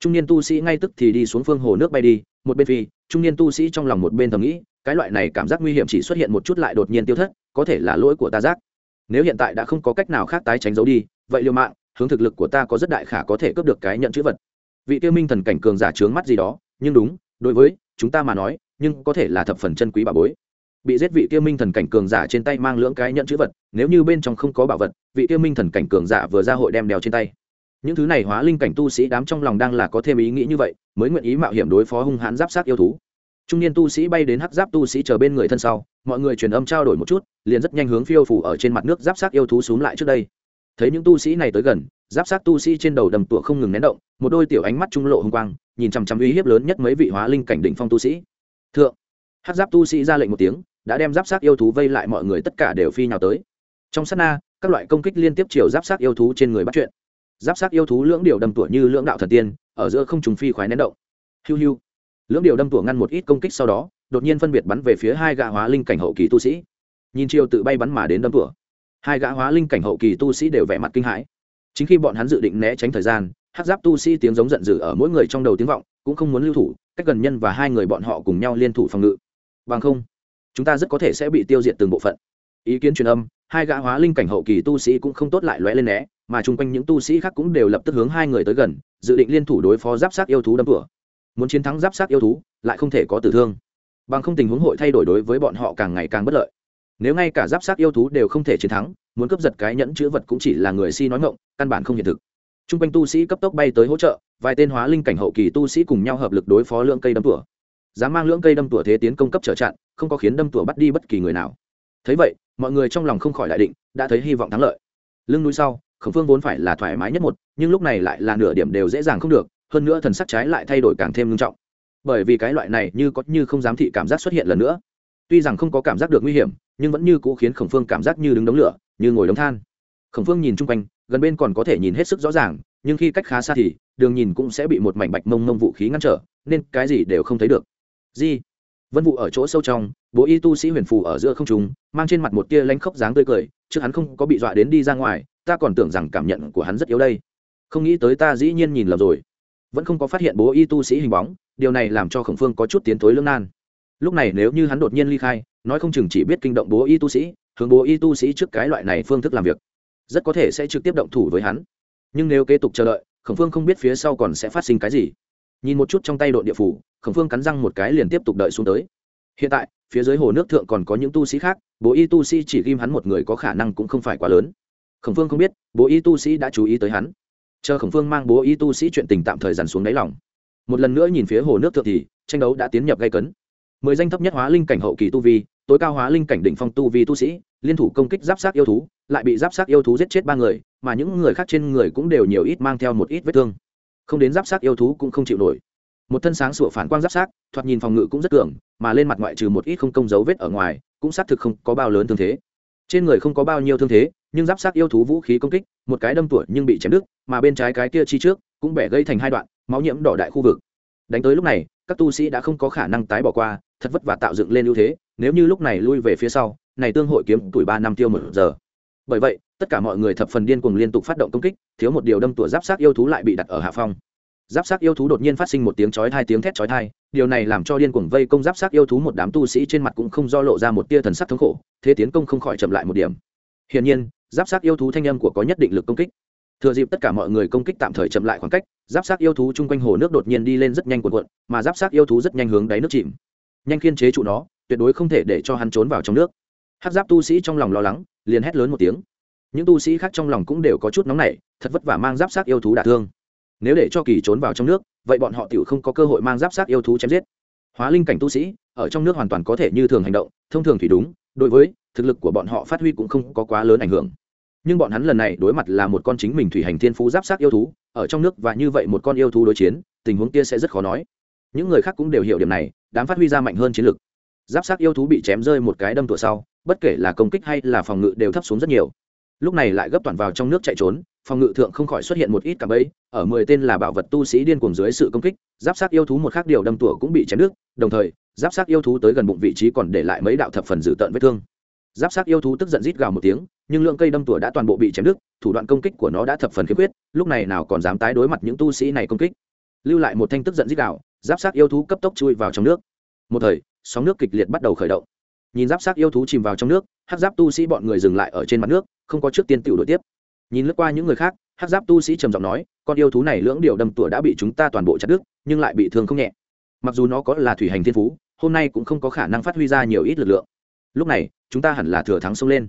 Trung niên tu sĩ ngay tức thì đi xuống phương hồ nước bay đi, một bên phi, trung niên tu sĩ trong lòng một bên thầm nghĩ, cái loại này cảm giác nguy hiểm chỉ xuất hiện một chút lại đột nhiên tiêu thất, có thể là lỗi của ta giác. Nếu hiện tại đã không có cách nào khác tái tránh giấu đi, vậy liều mạng hướng thực lực của ta có rất đại khả có thể cướp được cái nhận chữ vật. Vị tiêu minh thần cảnh cường giả trướng mắt gì đó, nhưng đúng, đối với chúng ta mà nói, nhưng có thể là thập phần chân quý bà bối. Bị giết vị tiêu minh thần cảnh cường giả trên tay mang lưỡng cái nhận chữ vật, nếu như bên trong không có bảo vật, vị tiêu minh thần cảnh cường giả vừa ra hội đem đèo trên tay. Những thứ này hóa linh cảnh tu sĩ đám trong lòng đang là có thêm ý nghĩ như vậy, mới nguyện ý mạo hiểm đối phó hung hãn giáp sát yêu thú. Trung niên tu sĩ bay đến hắc giáp tu sĩ chờ bên người thân sau, mọi người truyền âm trao đổi một chút, liền rất nhanh hướng phiêu phủ ở trên mặt nước giáp sát yêu thú xuống lại trước đây thấy những tu sĩ này tới gần, giáp sát tu sĩ trên đầu đầm tụa không ngừng nén động, một đôi tiểu ánh mắt trung lộ hung quang, nhìn chằm chằm uy hiếp lớn nhất mấy vị hóa linh cảnh đỉnh phong tu sĩ. Thượng, hắc giáp tu sĩ ra lệnh một tiếng, đã đem giáp sát yêu thú vây lại mọi người tất cả đều phi nhào tới. Trong sát na, các loại công kích liên tiếp chiều giáp sát yêu thú trên người bắt chuyện. Giáp sát yêu thú lưỡng điều đầm tủa như lưỡng đạo thần tiên, ở giữa không trùng phi khoái nén động. Hiu hiu. Lưỡng điều đâm tủa ngăn một ít công kích sau đó, đột nhiên phân biệt bắn về phía hai gã hóa linh cảnh hậu kỳ tu sĩ. Nhìn chiều tự bay bắn mà đến đâm tủa hai gã hóa linh cảnh hậu kỳ tu sĩ đều vẻ mặt kinh hãi. Chính khi bọn hắn dự định né tránh thời gian hát giáp tu sĩ tiếng giống giận dữ ở mỗi người trong đầu tiếng vọng, cũng không muốn lưu thủ, cách gần nhân và hai người bọn họ cùng nhau liên thủ phòng ngự. Bằng không, chúng ta rất có thể sẽ bị tiêu diệt từng bộ phận. Ý kiến truyền âm, hai gã hóa linh cảnh hậu kỳ tu sĩ cũng không tốt lại lóe lên né, mà chung quanh những tu sĩ khác cũng đều lập tức hướng hai người tới gần, dự định liên thủ đối phó giáp sát yêu thú đâm cửa. Muốn chiến thắng giáp sát yêu thú, lại không thể có tử thương. Bằng không tình huống hội thay đổi đối với bọn họ càng ngày càng bất lợi nếu ngay cả giáp sát yêu thú đều không thể chiến thắng, muốn cướp giật cái nhẫn chữ vật cũng chỉ là người si nói ngộng căn bản không hiện thực. T r u n g quanh tu sĩ cấp tốc bay tới hỗ trợ, vài tên hóa linh cảnh hậu kỳ tu sĩ cùng nhau hợp lực đối phó lượng cây đâm tủa. Dám mang lưỡng cây đâm tủa thế tiến công cấp trở chặn, không có khiến đâm tủa bắt đi bất kỳ người nào. Thấy vậy, mọi người trong lòng không khỏi đại định, đã thấy hy vọng thắng lợi. Lưng núi sau, khổng phương vốn phải là thoải mái nhất một, nhưng lúc này lại là nửa điểm đều dễ dàng không được, hơn nữa thần sắc trái lại thay đổi càng thêm nghiêm trọng. Bởi vì cái loại này như có như không dám thị cảm giác xuất hiện lần nữa. Tuy rằng không có cảm giác được nguy hiểm nhưng vẫn như cũ khiến khổng phương cảm giác như đứng đống lửa, như ngồi đống than. Khổng phương nhìn chung quanh, gần bên còn có thể nhìn hết sức rõ ràng, nhưng khi cách khá xa thì, đường nhìn cũng sẽ bị một mảnh bạch mông mông vũ khí ngăn trở, nên cái gì đều không thấy được. Di, vân vụ ở chỗ sâu trong, bố y tu sĩ huyền phù ở giữa không trùng mang trên mặt một tia lánh khóc dáng tươi cười, trước hắn không có bị dọa đến đi ra ngoài, ta còn tưởng rằng cảm nhận của hắn rất yếu đây. Không nghĩ tới ta dĩ nhiên nhìn lầm rồi. Vẫn không có phát hiện bố y tu sĩ hình bóng, điều này làm cho khổng phương có chút tiến thối lương nan. Lúc này nếu như hắn đột nhiên ly khai nói không chừng chỉ biết kinh động bố y tu sĩ, hướng bố y tu sĩ trước cái loại này phương thức làm việc, rất có thể sẽ trực tiếp động thủ với hắn. Nhưng nếu kế tục chờ đợi, khổng phương không biết phía sau còn sẽ phát sinh cái gì. Nhìn một chút trong tay đội địa phủ, khổng phương cắn răng một cái liền tiếp tục đợi xuống tới. Hiện tại, phía dưới hồ nước thượng còn có những tu sĩ khác, bố y tu sĩ chỉ ghim hắn một người có khả năng cũng không phải quá lớn. Khổng phương không biết, bố y tu sĩ đã chú ý tới hắn. Chờ khổng phương mang bố y tu sĩ chuyện tình tạm thời dằn xuống đáy lòng. Một lần nữa nhìn phía hồ nước thượng thì, tranh đấu đã tiến nhập gây cấn mười danh thấp nhất hóa linh cảnh hậu kỳ tu vi, tối cao hóa linh cảnh đỉnh phong tu vi tu sĩ, liên thủ công kích giáp sát yêu thú, lại bị giáp sát yêu thú giết chết ba người, mà những người khác trên người cũng đều nhiều ít mang theo một ít vết thương. Không đến giáp sát yêu thú cũng không chịu nổi. Một thân sáng sủa phản quang giáp sát, thoạt nhìn phòng ngự cũng rất cường, mà lên mặt ngoại trừ một ít không công dấu vết ở ngoài, cũng xác thực không có bao lớn thương thế. Trên người không có bao nhiêu thương thế, nhưng giáp sát yêu thú vũ khí công kích, một cái đâm tuổi nhưng bị chém đứt, mà bên trái cái kia chi trước cũng bẻ gây thành hai đoạn, máu nhiễm đỏ đại khu vực. Đánh tới lúc này các tu sĩ đã không có khả năng tái bỏ qua, thật vất vả tạo dựng lên ưu thế, nếu như lúc này lui về phía sau, này tương hội kiếm tuổi ba năm tiêu một giờ. Bởi vậy, tất cả mọi người thập phần điên cuồng liên tục phát động công kích, thiếu một điều đâm tủa giáp sát yêu thú lại bị đặt ở hạ phong. Giáp sát yêu thú đột nhiên phát sinh một tiếng chói hai tiếng thét chói tai, điều này làm cho điên cuồng vây công giáp sát yêu thú một đám tu sĩ trên mặt cũng không do lộ ra một tia thần sắc thống khổ, thế tiến công không khỏi chậm lại một điểm. Hiển nhiên, giáp sát yêu thú thanh âm của có nhất định lực công kích thừa dịp tất cả mọi người công kích tạm thời chậm lại khoảng cách, giáp sát yêu thú chung quanh hồ nước đột nhiên đi lên rất nhanh cuộn cuộn, mà giáp sát yêu thú rất nhanh hướng đáy nước chìm. Nhanh khiên chế trụ nó, tuyệt đối không thể để cho hắn trốn vào trong nước. Hát giáp tu sĩ trong lòng lo lắng, liền hét lớn một tiếng. Những tu sĩ khác trong lòng cũng đều có chút nóng nảy, thật vất vả mang giáp sát yêu thú đả thương. Nếu để cho kỳ trốn vào trong nước, vậy bọn họ tiểu không có cơ hội mang giáp sát yêu thú chém giết. Hóa linh cảnh tu sĩ, ở trong nước hoàn toàn có thể như thường hành động, thông thường thì đúng, đối với thực lực của bọn họ phát huy cũng không có quá lớn ảnh hưởng nhưng bọn hắn lần này đối mặt là một con chính mình thủy hành thiên phú giáp sát yêu thú, ở trong nước và như vậy một con yêu thú đối chiến, tình huống kia sẽ rất khó nói. Những người khác cũng đều hiểu điểm này, đám phát huy ra mạnh hơn chiến lực. Giáp sát yêu thú bị chém rơi một cái đâm tủa sau, bất kể là công kích hay là phòng ngự đều thấp xuống rất nhiều. Lúc này lại gấp toàn vào trong nước chạy trốn, phòng ngự thượng không khỏi xuất hiện một ít cả ấy ở mười tên là bảo vật tu sĩ điên cuồng dưới sự công kích, giáp sát yêu thú một khác điều đâm tủa cũng bị chém nước đồng thời, giáp sát yêu thú tới gần bụng vị trí còn để lại mấy đạo thập phần dữ tợn vết thương giáp sát yêu thú tức giận rít gào một tiếng, nhưng lượng cây đâm tủa đã toàn bộ bị chém đứt, thủ đoạn công kích của nó đã thập phần khiếm khuyết, lúc này nào còn dám tái đối mặt những tu sĩ này công kích. Lưu lại một thanh tức giận rít gào, giáp sát yêu thú cấp tốc chui vào trong nước. Một thời, sóng nước kịch liệt bắt đầu khởi động. Nhìn giáp sát yêu thú chìm vào trong nước, hát giáp tu sĩ bọn người dừng lại ở trên mặt nước, không có trước tiên tiểu đội tiếp. Nhìn lướt qua những người khác, hát giáp tu sĩ trầm giọng nói, con yêu thú này lưỡng điều đâm tủa đã bị chúng ta toàn bộ chặt đứt, nhưng lại bị thương không nhẹ. Mặc dù nó có là thủy hành thiên phú, hôm nay cũng không có khả năng phát huy ra nhiều ít lực lượng. Lúc này chúng ta hẳn là thừa thắng xông lên.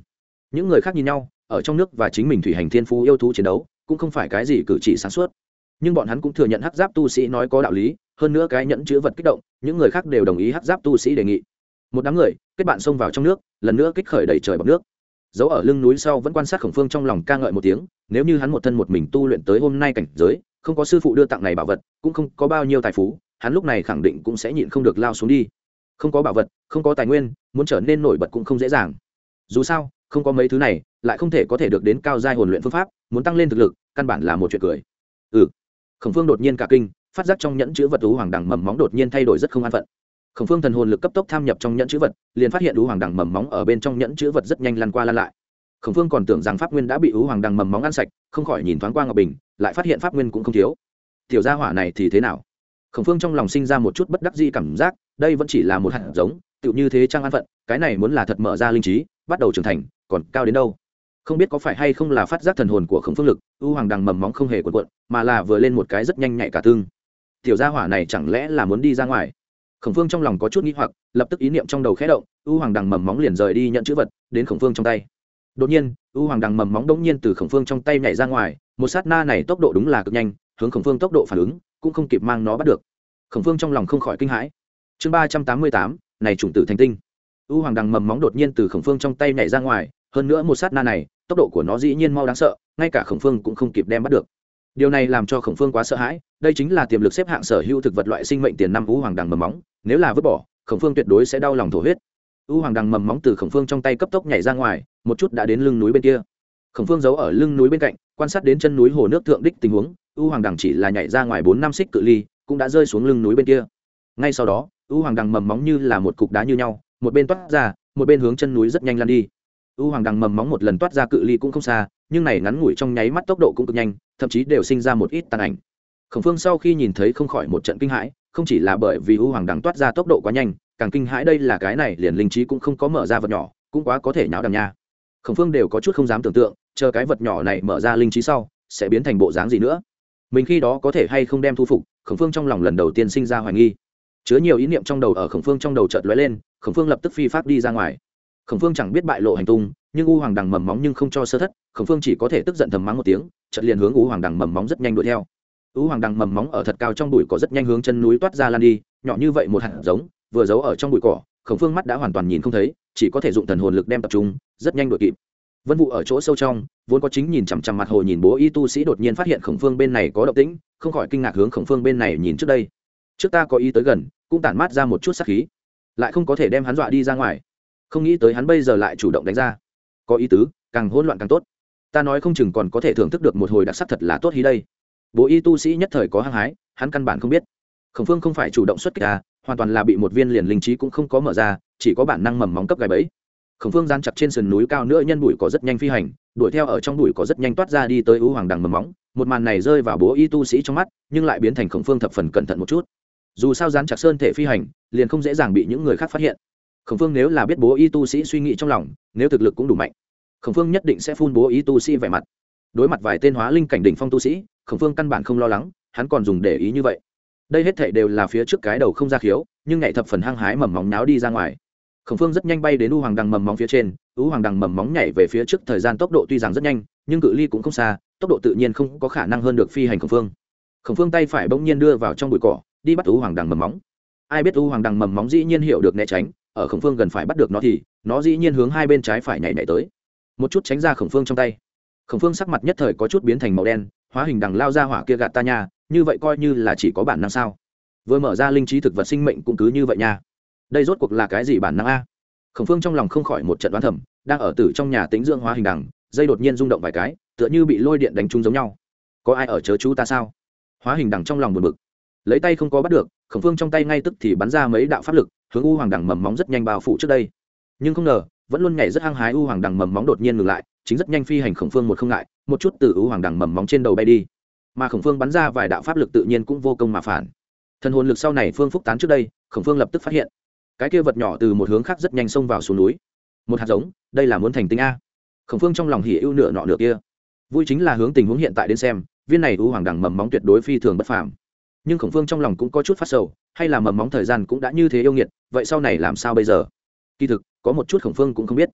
Những người khác nhìn nhau, ở trong nước và chính mình thủy hành thiên phú yêu thú chiến đấu, cũng không phải cái gì cử chỉ sáng suốt. Nhưng bọn hắn cũng thừa nhận hắc giáp tu sĩ nói có đạo lý, hơn nữa cái nhẫn chữ vật kích động, những người khác đều đồng ý hắc giáp tu sĩ đề nghị. Một đám người, kết bạn xông vào trong nước, lần nữa kích khởi đầy trời bọc nước. Giấu ở lưng núi sau vẫn quan sát khổng phương trong lòng ca ngợi một tiếng, nếu như hắn một thân một mình tu luyện tới hôm nay cảnh giới, không có sư phụ đưa tặng này bảo vật, cũng không có bao nhiêu tài phú, hắn lúc này khẳng định cũng sẽ nhịn không được lao xuống đi không có bảo vật, không có tài nguyên, muốn trở nên nổi bật cũng không dễ dàng. Dù sao, không có mấy thứ này, lại không thể có thể được đến cao giai hồn luyện phương pháp, muốn tăng lên thực lực, căn bản là một chuyện cười. Ừ. Khổng phương đột nhiên cả kinh, phát giác trong nhẫn chữ vật ú hoàng đằng mầm móng đột nhiên thay đổi rất không an phận. Khổng phương thần hồn lực cấp tốc tham nhập trong nhẫn chữ vật, liền phát hiện ú hoàng đằng mầm móng ở bên trong nhẫn chữ vật rất nhanh lăn qua lăn lại. Khổng phương còn tưởng rằng pháp nguyên đã bị ú hoàng đằng mầm móng ăn sạch, không khỏi nhìn thoáng qua ngọc bình, lại phát hiện pháp nguyên cũng không thiếu. Tiểu gia hỏa này thì thế nào? Khổng phương trong lòng sinh ra một chút bất đắc di cảm giác đây vẫn chỉ là một hạt giống, tựu như thế trang an phận, cái này muốn là thật mở ra linh trí, bắt đầu trưởng thành, còn cao đến đâu? Không biết có phải hay không là phát giác thần hồn của khổng phương lực, u hoàng đằng mầm móng không hề cuộn quận, mà là vừa lên một cái rất nhanh nhạy cả tương. Tiểu gia hỏa này chẳng lẽ là muốn đi ra ngoài? Khổng phương trong lòng có chút nghĩ hoặc, lập tức ý niệm trong đầu khẽ động, u hoàng đằng mầm móng liền rời đi nhận chữ vật, đến khổng phương trong tay. Đột nhiên, u hoàng đằng mầm móng đống nhiên từ khổng phương trong tay nhảy ra ngoài, một sát na này tốc độ đúng là cực nhanh, hướng khổng phương tốc độ phản ứng, cũng không kịp mang nó bắt được. Khổng phương trong lòng không khỏi kinh hãi chương ba trăm tám mươi tám, này chủng tử thành tinh. U hoàng đằng mầm móng đột nhiên từ khổng phương trong tay nhảy ra ngoài, hơn nữa một sát na này, tốc độ của nó dĩ nhiên mau đáng sợ, ngay cả khổng phương cũng không kịp đem bắt được. Điều này làm cho khổng phương quá sợ hãi, đây chính là tiềm lực xếp hạng sở hữu thực vật loại sinh mệnh tiền năm u hoàng đằng mầm móng, nếu là vứt bỏ, khổng phương tuyệt đối sẽ đau lòng thổ huyết. U hoàng đằng mầm móng từ khổng phương trong tay cấp tốc nhảy ra ngoài, một chút đã đến lưng núi bên kia. Khổng phương giấu ở lưng núi bên cạnh, quan sát đến chân núi hồ nước thượng đích tình huống, u hoàng đằng chỉ là nhảy ra ngoài bốn năm xích cự ly, cũng đã rơi xuống lưng núi bên kia. Ngay sau đó u hoàng đằng mầm móng như là một cục đá như nhau, một bên toát ra, một bên hướng chân núi rất nhanh lan đi. U hoàng đằng mầm móng một lần toát ra cự ly cũng không xa, nhưng này ngắn ngủi trong nháy mắt tốc độ cũng cực nhanh, thậm chí đều sinh ra một ít tàn ảnh. Khổng phương sau khi nhìn thấy không khỏi một trận kinh hãi, không chỉ là bởi vì u hoàng đằng toát ra tốc độ quá nhanh, càng kinh hãi đây là cái này liền linh trí cũng không có mở ra vật nhỏ, cũng quá có thể nháo đằng nha. Khổng phương đều có chút không dám tưởng tượng, chờ cái vật nhỏ này mở ra linh trí sau, sẽ biến thành bộ dáng gì nữa. Mình khi đó có thể hay không đem thu phục, khổng phương trong lòng lần đầu tiên sinh ra hoài nghi chứa nhiều ý niệm trong đầu ở khổng phương trong đầu chợt lóe lên, khổng phương lập tức phi pháp đi ra ngoài. Khổng phương chẳng biết bại lộ hành tung, nhưng u hoàng đằng mầm móng nhưng không cho sơ thất, khổng phương chỉ có thể tức giận thầm mắng một tiếng, chợt liền hướng u hoàng đằng mầm móng rất nhanh đuổi theo. U hoàng đằng mầm móng ở thật cao trong bụi cỏ rất nhanh hướng chân núi toát ra lan đi, nhỏ như vậy một hạt giống, vừa giấu ở trong bụi cỏ, khổng phương mắt đã hoàn toàn nhìn không thấy, chỉ có thể dụng thần hồn lực đem tập trung, rất nhanh đuổi kịp. Vân vụ ở chỗ sâu trong, vốn có chính nhìn chằm chằm mặt hồ nhìn bố y tu sĩ đột nhiên phát hiện khổng phương bên này có động tĩnh, không khỏi kinh ngạc hướng khổng phương bên này nhìn trước đây trước ta có ý tới gần, cũng tản mát ra một chút sắc khí. Lại không có thể đem hắn dọa đi ra ngoài. Không nghĩ tới hắn bây giờ lại chủ động đánh ra. Có ý tứ, càng hỗn loạn càng tốt. Ta nói không chừng còn có thể thưởng thức được một hồi đặc sắc thật là tốt hí đây. Bố y tu sĩ nhất thời có hăng hái, hắn căn bản không biết. Khổng phương không phải chủ động xuất kích à hoàn toàn là bị một viên liền linh trí cũng không có mở ra, chỉ có bản năng mầm móng cấp gài bẫy. Khổng phương gian chặt trên sườn núi cao nữa nhân bụi có rất nhanh phi hành, đuổi theo ở trong bụi có rất nhanh toát ra đi tới ưu hoàng đằng mầm móng. Một màn này rơi vào bố y tu sĩ trong mắt, nhưng lại biến thành khổng phương thập phần cẩn thận một chút dù sao dán chặt sơn thể phi hành, liền không dễ dàng bị những người khác phát hiện. Khổng phương nếu là biết bố y tu sĩ suy nghĩ trong lòng, nếu thực lực cũng đủ mạnh, khổng phương nhất định sẽ phun bố y tu sĩ vẻ mặt. Đối mặt vài tên hóa linh cảnh đỉnh phong tu sĩ, khổng phương căn bản không lo lắng, hắn còn dùng để ý như vậy. Đây hết thệ đều là phía trước cái đầu không ra khiếu, nhưng ngày thập phần hăng hái mầm móng náo đi ra ngoài. Khổng phương rất nhanh bay đến u hoàng đằng mầm móng phía trên, u hoàng đằng mầm móng nhảy về phía trước thời gian tốc độ tuy rằng rất nhanh, nhưng cự ly cũng không xa, tốc độ tự nhiên không có khả năng hơn được phi hành khổng phương. Khổng phương tay phải bỗng nhiên đưa vào trong bụi cỏ đi bắt u hoàng đằng mầm móng. Ai biết u hoàng đằng mầm móng dĩ nhiên hiểu được né tránh, ở khổng phương gần phải bắt được nó thì, nó dĩ nhiên hướng hai bên trái phải nhảy nhảy tới. Một chút tránh ra khổng phương trong tay. Khổng phương sắc mặt nhất thời có chút biến thành màu đen, hóa hình đằng lao ra hỏa kia gạt ta nha, như vậy coi như là chỉ có bản năng sao? Vừa mở ra linh trí thực vật sinh mệnh cũng cứ như vậy nha. Đây rốt cuộc là cái gì bản năng a? Khổng phương trong lòng không khỏi một trận đoán thẩm đang ở tử trong nhà tính dưỡng hóa hình đằng, dây đột nhiên rung động vài cái, tựa như bị lôi điện đánh trúng giống nhau. Có ai ở chớ chú ta sao? Hóa hình đằng trong lòng buồn bực lấy tay không có bắt được, khổng phương trong tay ngay tức thì bắn ra mấy đạo pháp lực, hướng u hoàng đằng mầm móng rất nhanh bao phủ trước đây. Nhưng không ngờ, vẫn luôn nhảy rất hăng hái u hoàng đằng mầm móng đột nhiên ngừng lại, chính rất nhanh phi hành khổng phương một không ngại, một chút từ u hoàng đằng mầm móng trên đầu bay đi. Mà khổng phương bắn ra vài đạo pháp lực tự nhiên cũng vô công mà phản. Thần hồn lực sau này phương phúc tán trước đây, khổng phương lập tức phát hiện. Cái kia vật nhỏ từ một hướng khác rất nhanh xông vào xuống núi. Một hạt giống, đây là muốn thành tinh a. Khổng phương trong lòng hỉ ưu nửa nọ nửa kia. Vui chính là hướng tình huống hiện tại đến xem, viên này u hoàng đằng mầm móng tuyệt đối phi thường bất phàm nhưng khổng phương trong lòng cũng có chút phát sầu, hay là mầm móng thời gian cũng đã như thế yêu nghiệt, vậy sau này làm sao bây giờ? Kỳ thực, có một chút khổng phương cũng không biết.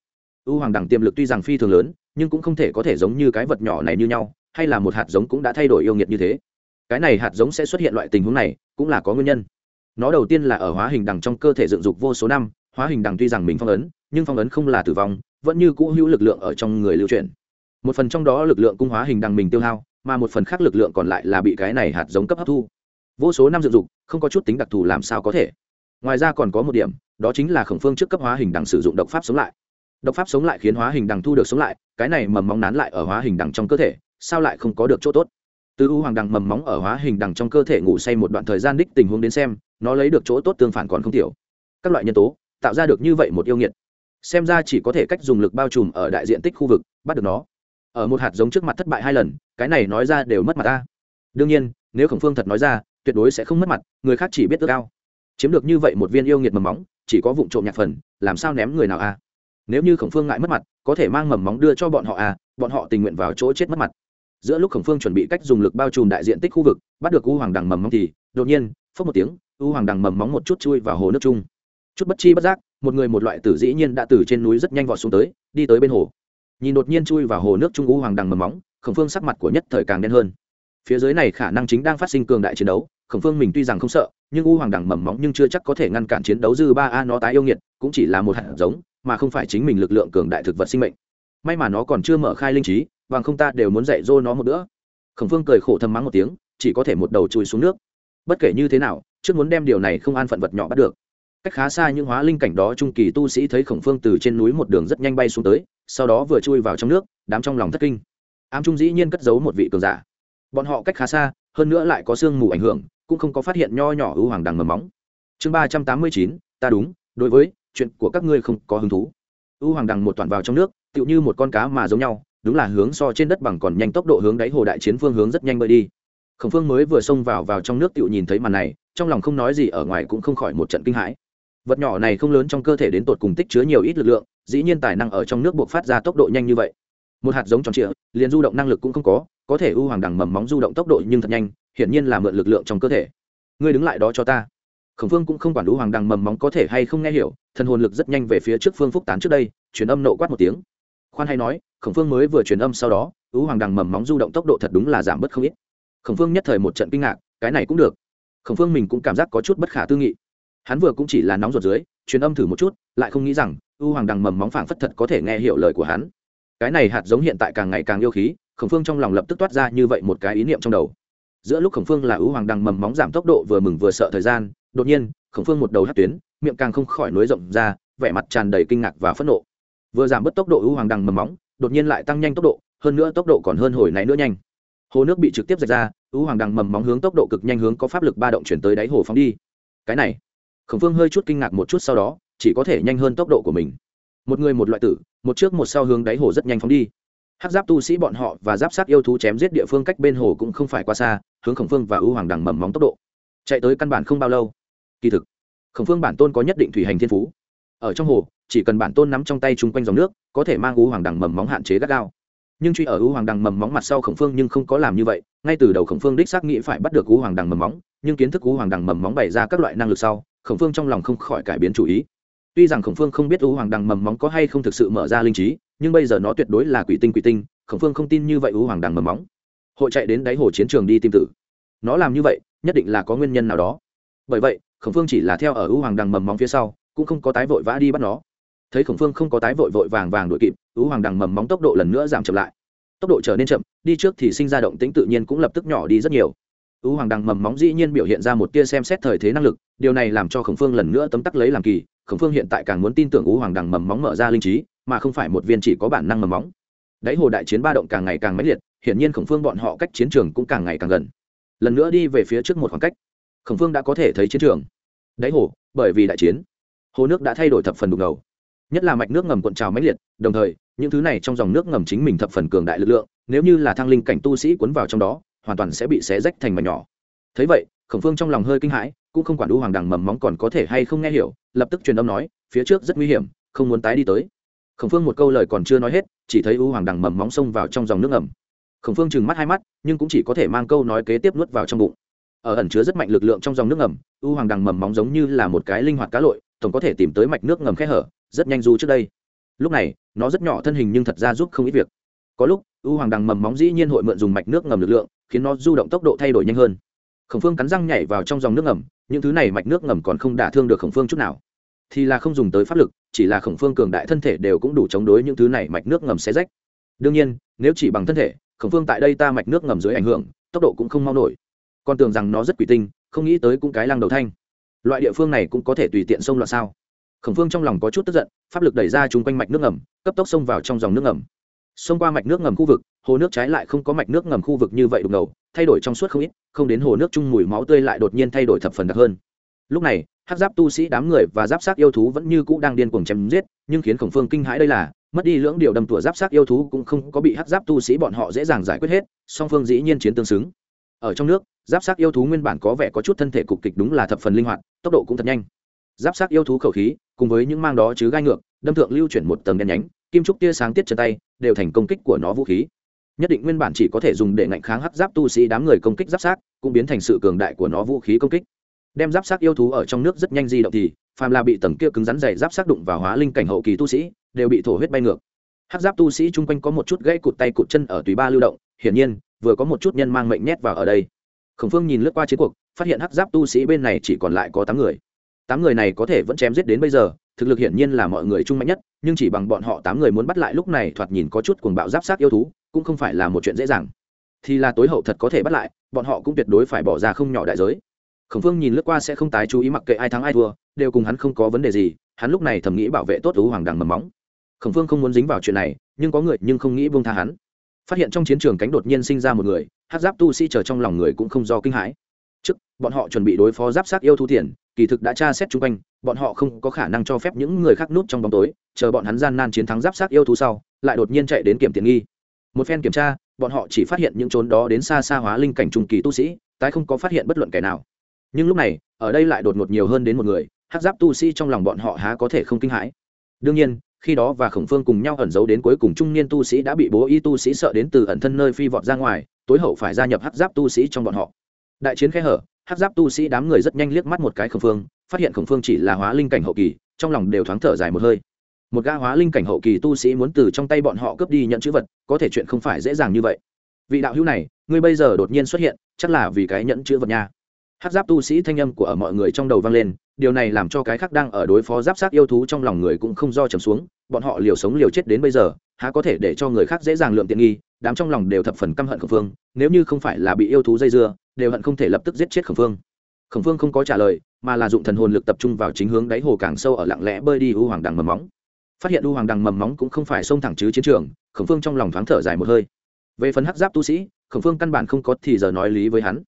U hoàng đằng tiềm lực tuy rằng phi thường lớn, nhưng cũng không thể có thể giống như cái vật nhỏ này như nhau, hay là một hạt giống cũng đã thay đổi yêu nghiệt như thế. Cái này hạt giống sẽ xuất hiện loại tình huống này, cũng là có nguyên nhân. Nó đầu tiên là ở hóa hình đằng trong cơ thể dựng dục vô số năm, hóa hình đằng tuy rằng mình phong ấn, nhưng phong ấn không là tử vong, vẫn như cũ hữu lực lượng ở trong người lưu chuyển. Một phần trong đó lực lượng cung hóa hình đằng mình tiêu hao, mà một phần khác lực lượng còn lại là bị cái này hạt giống cấp hấp thu vô số năm dựng dục, không có chút tính đặc thù làm sao có thể. Ngoài ra còn có một điểm, đó chính là khổng phương trước cấp hóa hình đằng sử dụng độc pháp sống lại. Độc pháp sống lại khiến hóa hình đằng thu được sống lại, cái này mầm móng nán lại ở hóa hình đằng trong cơ thể, sao lại không có được chỗ tốt? Từ u hoàng đằng mầm móng ở hóa hình đằng trong cơ thể ngủ say một đoạn thời gian đích tình huống đến xem, nó lấy được chỗ tốt tương phản còn không tiểu. Các loại nhân tố, tạo ra được như vậy một yêu nghiệt. Xem ra chỉ có thể cách dùng lực bao trùm ở đại diện tích khu vực, bắt được nó. Ở một hạt giống trước mặt thất bại hai lần, cái này nói ra đều mất mặt ta. Đương nhiên, nếu khổng phương thật nói ra tuyệt đối sẽ không mất mặt, người khác chỉ biết ước cao chiếm được như vậy một viên yêu nghiệt mầm móng, chỉ có vụ trộm nhạc phần, làm sao ném người nào a nếu như khổng phương ngại mất mặt, có thể mang mầm móng đưa cho bọn họ à? bọn họ tình nguyện vào chỗ chết mất mặt. Giữa lúc khổng phương chuẩn bị cách dùng lực bao trùm đại diện tích khu vực, bắt được u hoàng đằng mầm móng thì, đột nhiên phớt một tiếng, u hoàng đằng mầm móng một chút chui vào hồ nước chung. Chút bất chi bất giác, một người một loại tử dĩ nhiên đã từ trên núi rất nhanh vọt xuống tới, đi tới bên hồ. Nhìn đột nhiên chui vào hồ nước trung u hoàng đằng mầm móng, khổng phương sắc mặt của nhất thời càng đen hơn. Phía dưới này khả năng chính đang phát sinh cường đại chiến đấu khổng phương mình tuy rằng không sợ, nhưng u hoàng đằng mầm móng nhưng chưa chắc có thể ngăn cản chiến đấu dư ba a nó tái yêu nghiệt, cũng chỉ là một hạt giống, mà không phải chính mình lực lượng cường đại thực vật sinh mệnh. May mà nó còn chưa mở khai linh trí, bằng không ta đều muốn dạy dô nó một bữa. Khổng phương cười khổ thầm mắng một tiếng, chỉ có thể một đầu chui xuống nước. Bất kể như thế nào, trước muốn đem điều này không an phận vật nhỏ bắt được. Cách khá xa những hóa linh cảnh đó trung kỳ tu sĩ thấy khổng phương từ trên núi một đường rất nhanh bay xuống tới, sau đó vừa chui vào trong nước, đám trong lòng thất kinh. Ám trung dĩ nhiên cất giấu một vị cường giả. Bọn họ cách khá xa, hơn nữa lại có sương mù ảnh hưởng cũng không có phát hiện nho nhỏ ưu hoàng đằng mầm móng. Chương ba trăm tám mươi chín, ta đúng, đối với chuyện của các ngươi không có hứng thú. Ưu hoàng đằng một toàn vào trong nước, tựu như một con cá mà giống nhau, đúng là hướng so trên đất bằng còn nhanh tốc độ hướng đáy hồ đại chiến phương hướng rất nhanh bơi đi. Khổng phương mới vừa xông vào vào trong nước tựu nhìn thấy màn này, trong lòng không nói gì ở ngoài cũng không khỏi một trận kinh hãi. Vật nhỏ này không lớn trong cơ thể đến tột cùng tích chứa nhiều ít lực lượng, dĩ nhiên tài năng ở trong nước buộc phát ra tốc độ nhanh như vậy. Một hạt giống tròn trịa, liền du động năng lực cũng không có có thể ưu hoàng đằng mầm móng du động tốc độ nhưng thật nhanh, hiển nhiên là mượn lực lượng trong cơ thể. Ngươi đứng lại đó cho ta. Khổng phương cũng không quản ưu hoàng đằng mầm móng có thể hay không nghe hiểu, thần hồn lực rất nhanh về phía trước phương phúc tán trước đây, truyền âm nộ quát một tiếng. Khoan hay nói, khổng phương mới vừa truyền âm sau đó, ưu hoàng đằng mầm móng du động tốc độ thật đúng là giảm bớt không ít. Khổng phương nhất thời một trận kinh ngạc, cái này cũng được. Khổng phương mình cũng cảm giác có chút bất khả tư nghị. Hắn vừa cũng chỉ là nóng ruột dưới, truyền âm thử một chút, lại không nghĩ rằng, ưu hoàng đằng mầm móng phảng phất thật có thể nghe hiểu lời của hắn. Cái này hạt giống hiện tại càng ngày càng yêu khí khổng phương trong lòng lập tức toát ra như vậy một cái ý niệm trong đầu. Giữa lúc khổng phương là ưu hoàng đằng mầm móng giảm tốc độ vừa mừng vừa sợ thời gian, đột nhiên, khổng phương một đầu hát tuyến, miệng càng không khỏi nối rộng ra, vẻ mặt tràn đầy kinh ngạc và phẫn nộ. Vừa giảm bớt tốc độ ưu hoàng đằng mầm móng, đột nhiên lại tăng nhanh tốc độ, hơn nữa tốc độ còn hơn hồi nãy nữa nhanh. Hồ nước bị trực tiếp dạch ra, ưu hoàng đằng mầm móng hướng tốc độ cực nhanh hướng có pháp lực ba động chuyển tới đáy hồ phóng đi. Cái này, khổng phương hơi chút kinh ngạc một chút sau đó, chỉ có thể nhanh hơn tốc độ của mình. Một người một loại tử, một trước một sau hướng đáy hồ rất nhanh phóng đi hát giáp tu sĩ bọn họ và giáp sát yêu thú chém giết địa phương cách bên hồ cũng không phải quá xa, hướng khổng phương và ưu hoàng đằng mầm móng tốc độ. Chạy tới căn bản không bao lâu. Kỳ thực, khổng phương bản tôn có nhất định thủy hành thiên phú. Ở trong hồ, chỉ cần bản tôn nắm trong tay chung quanh dòng nước, có thể mang ưu hoàng đằng mầm móng hạn chế gắt gao. Nhưng truy ở ưu hoàng đằng mầm móng mặt sau khổng phương nhưng không có làm như vậy. Ngay từ đầu khổng phương đích xác nghĩ phải bắt được ưu hoàng đằng mầm móng, nhưng kiến thức ưu hoàng đằng mầm móng bày ra các loại năng lực sau, khổng phương trong lòng không khỏi cải biến chủ ý tuy rằng khổng phương không biết ưu hoàng đằng mầm móng có hay không thực sự mở ra linh trí, nhưng bây giờ nó tuyệt đối là quỷ tinh quỷ tinh, khổng phương không tin như vậy ưu hoàng đằng mầm móng. Hội chạy đến đáy hồ chiến trường đi tìm tử. Nó làm như vậy, nhất định là có nguyên nhân nào đó. Bởi vậy, khổng phương chỉ là theo ở ưu hoàng đằng mầm móng phía sau, cũng không có tái vội vã đi bắt nó. Thấy khổng phương không có tái vội vội vàng vàng đuổi kịp ưu hoàng đằng mầm móng tốc độ lần nữa giảm chậm lại. Tốc độ trở nên chậm, đi trước thì sinh ra động tĩnh tự nhiên cũng lập tức nhỏ đi rất nhiều. Ưu hoàng đằng mầm móng dĩ nhiên biểu hiện ra một tia xem xét thời thế năng lực, điều này làm cho khổng phương lần nữa tấm tắc lấy làm kỳ khổng phương hiện tại càng muốn tin tưởng ú hoàng đằng mầm móng mở ra linh trí, mà không phải một viên chỉ có bản năng mầm móng. Đáy hồ đại chiến ba động càng ngày càng mãnh liệt, hiển nhiên khổng phương bọn họ cách chiến trường cũng càng ngày càng gần. Lần nữa đi về phía trước một khoảng cách, khổng phương đã có thể thấy chiến trường. Đáy hồ, bởi vì đại chiến, hồ nước đã thay đổi thập phần đục ngầu. Nhất là mạch nước ngầm cuộn trào mãnh liệt, đồng thời, những thứ này trong dòng nước ngầm chính mình thập phần cường đại lực lượng, nếu như là thăng linh cảnh tu sĩ cuốn vào trong đó, hoàn toàn sẽ bị xé rách thành mảnh nhỏ. Thấy vậy, khổng phương trong lòng hơi kinh hãi cũng không quản đu hoàng đằng mầm móng còn có thể hay không nghe hiểu, lập tức truyền âm nói, phía trước rất nguy hiểm, không muốn tái đi tới. Khổng phương một câu lời còn chưa nói hết, chỉ thấy u hoàng đằng mầm móng xông vào trong dòng nước ẩm. khổng phương trừng mắt hai mắt, nhưng cũng chỉ có thể mang câu nói kế tiếp nuốt vào trong bụng. Ở ẩn chứa rất mạnh lực lượng trong dòng nước ngầm u hoàng đằng mầm móng giống như là một cái linh hoạt cá lội, tổng có thể tìm tới mạch nước ngầm khe hở, rất nhanh du trước đây. Lúc này, nó rất nhỏ thân hình nhưng thật ra giúp không ít việc. Có lúc, u hoàng đằng mầm móng dĩ nhiên hội mượn dùng mạch nước ngầm lực lượng, khiến nó du động tốc độ thay đổi nhanh hơn khổng phương cắn răng nhảy vào trong dòng nước ngầm, những thứ này mạch nước ngầm còn không đả thương được khổng phương chút nào. Thì là không dùng tới pháp lực, chỉ là khổng phương cường đại thân thể đều cũng đủ chống đối những thứ này mạch nước ngầm xé rách. Đương nhiên, nếu chỉ bằng thân thể, khổng phương tại đây ta mạch nước ngầm dưới ảnh hưởng, tốc độ cũng không mau nổi. Con tưởng rằng nó rất quỷ tinh, không nghĩ tới cũng cái lăng đầu thanh. Loại địa phương này cũng có thể tùy tiện xông loạn sao? Khổng phương trong lòng có chút tức giận, pháp lực đẩy ra chung quanh mạch nước ngầm, cấp tốc xông vào trong dòng nước ngầm xông qua mạch nước ngầm khu vực, hồ nước trái lại không có mạch nước ngầm khu vực như vậy đục ngầu, thay đổi trong suốt không ít, không đến hồ nước chung mùi máu tươi lại đột nhiên thay đổi thập phần đặc hơn. Lúc này hát giáp tu sĩ đám người và giáp sát yêu thú vẫn như cũ đang điên cuồng chém giết, nhưng khiến khổng phương kinh hãi đây là, mất đi lưỡng điều đâm tủa giáp sát yêu thú cũng không có bị hát giáp tu sĩ bọn họ dễ dàng giải quyết hết, song phương dĩ nhiên chiến tương xứng. Ở trong nước, giáp sát yêu thú nguyên bản có vẻ có chút thân thể cục kịch đúng là thập phần linh hoạt, tốc độ cũng thật nhanh. Giáp sát yêu thú khẩu khí, cùng với những mang đó chứ gai ngược, đâm thượng lưu chuyển một tầng đen nhánh kim trúc tia sáng tiết chân tay, đều thành công kích của nó vũ khí. Nhất định nguyên bản chỉ có thể dùng để ngạnh kháng hắc giáp tu sĩ đám người công kích giáp sát, cũng biến thành sự cường đại của nó vũ khí công kích. Đem giáp sát yêu thú ở trong nước rất nhanh di động thì, phàm là bị tầng kia cứng rắn dày giáp sát đụng vào hóa linh cảnh hậu kỳ tu sĩ, đều bị thổ huyết bay ngược. Hắc giáp tu sĩ chung quanh có một chút gãy cụt tay cụt chân ở tùy ba lưu động, hiển nhiên, vừa có một chút nhân mang mệnh nhét vào ở đây. Khổng phương nhìn lướt qua chiến cuộc, phát hiện hắc giáp tu sĩ bên này chỉ còn lại có tám người. Tám người này có thể vẫn chém giết đến bây giờ thực lực hiển nhiên là mọi người trung mạnh nhất, nhưng chỉ bằng bọn họ tám người muốn bắt lại lúc này thoạt nhìn có chút cuồng bạo giáp sát yêu thú, cũng không phải là một chuyện dễ dàng. Thì là tối hậu thật có thể bắt lại, bọn họ cũng tuyệt đối phải bỏ ra không nhỏ đại giới. Khổng phương nhìn lướt qua sẽ không tái chú ý mặc kệ ai thắng ai thua, đều cùng hắn không có vấn đề gì, hắn lúc này thầm nghĩ bảo vệ tốt tú hoàng đằng mầm móng. Khổng phương không muốn dính vào chuyện này, nhưng có người nhưng không nghĩ buông tha hắn. Phát hiện trong chiến trường cánh đột nhiên sinh ra một người, hát giáp tu sĩ chờ trong lòng người cũng không do kinh hãi. Trước, bọn họ chuẩn bị đối phó giáp sát yêu thu tiền kỳ thực đã tra xét chung quanh, bọn họ không có khả năng cho phép những người khác nút trong bóng tối, chờ bọn hắn gian nan chiến thắng giáp sát yêu thú sau, lại đột nhiên chạy đến kiểm tiền nghi. Một phen kiểm tra, bọn họ chỉ phát hiện những trốn đó đến xa xa hóa linh cảnh trung kỳ tu sĩ, tái không có phát hiện bất luận kẻ nào. Nhưng lúc này, ở đây lại đột ngột nhiều hơn đến một người hát giáp tu sĩ trong lòng bọn họ há có thể không kinh hãi. Đương nhiên, khi đó và khổng phương cùng nhau ẩn giấu đến cuối cùng trung niên tu sĩ đã bị bố y tu sĩ sợ đến từ ẩn thân nơi phi vọt ra ngoài, tối hậu phải gia nhập hát giáp tu sĩ trong bọn họ. Đại chiến khe hở hát giáp tu sĩ đám người rất nhanh liếc mắt một cái khổng phương, phát hiện khổng phương chỉ là hóa linh cảnh hậu kỳ, trong lòng đều thoáng thở dài một hơi. Một gã hóa linh cảnh hậu kỳ tu sĩ muốn từ trong tay bọn họ cướp đi nhận chữ vật, có thể chuyện không phải dễ dàng như vậy. Vị đạo hữu này, ngươi bây giờ đột nhiên xuất hiện, chắc là vì cái nhẫn chữ vật nha. Hát giáp tu sĩ thanh âm của ở mọi người trong đầu vang lên, điều này làm cho cái khác đang ở đối phó giáp sát yêu thú trong lòng người cũng không do trầm xuống, bọn họ liều sống liều chết đến bây giờ, há có thể để cho người khác dễ dàng lượm tiện nghi, đám trong lòng đều thập phần căm hận khẩu phương, nếu như không phải là bị yêu thú dây dưa đều hận không thể lập tức giết chết Khổng phương. Khổng phương không có trả lời, mà là dụng thần hồn lực tập trung vào chính hướng đáy hồ càng sâu ở lặng lẽ bơi đi u hoàng đằng mầm móng. Phát hiện u hoàng đằng mầm móng cũng không phải xông thẳng chứ chiến trường, khổng phương trong lòng thoáng thở dài một hơi. Về phần hắc giáp tu sĩ, khổng phương căn bản không có thì giờ nói lý với hắn.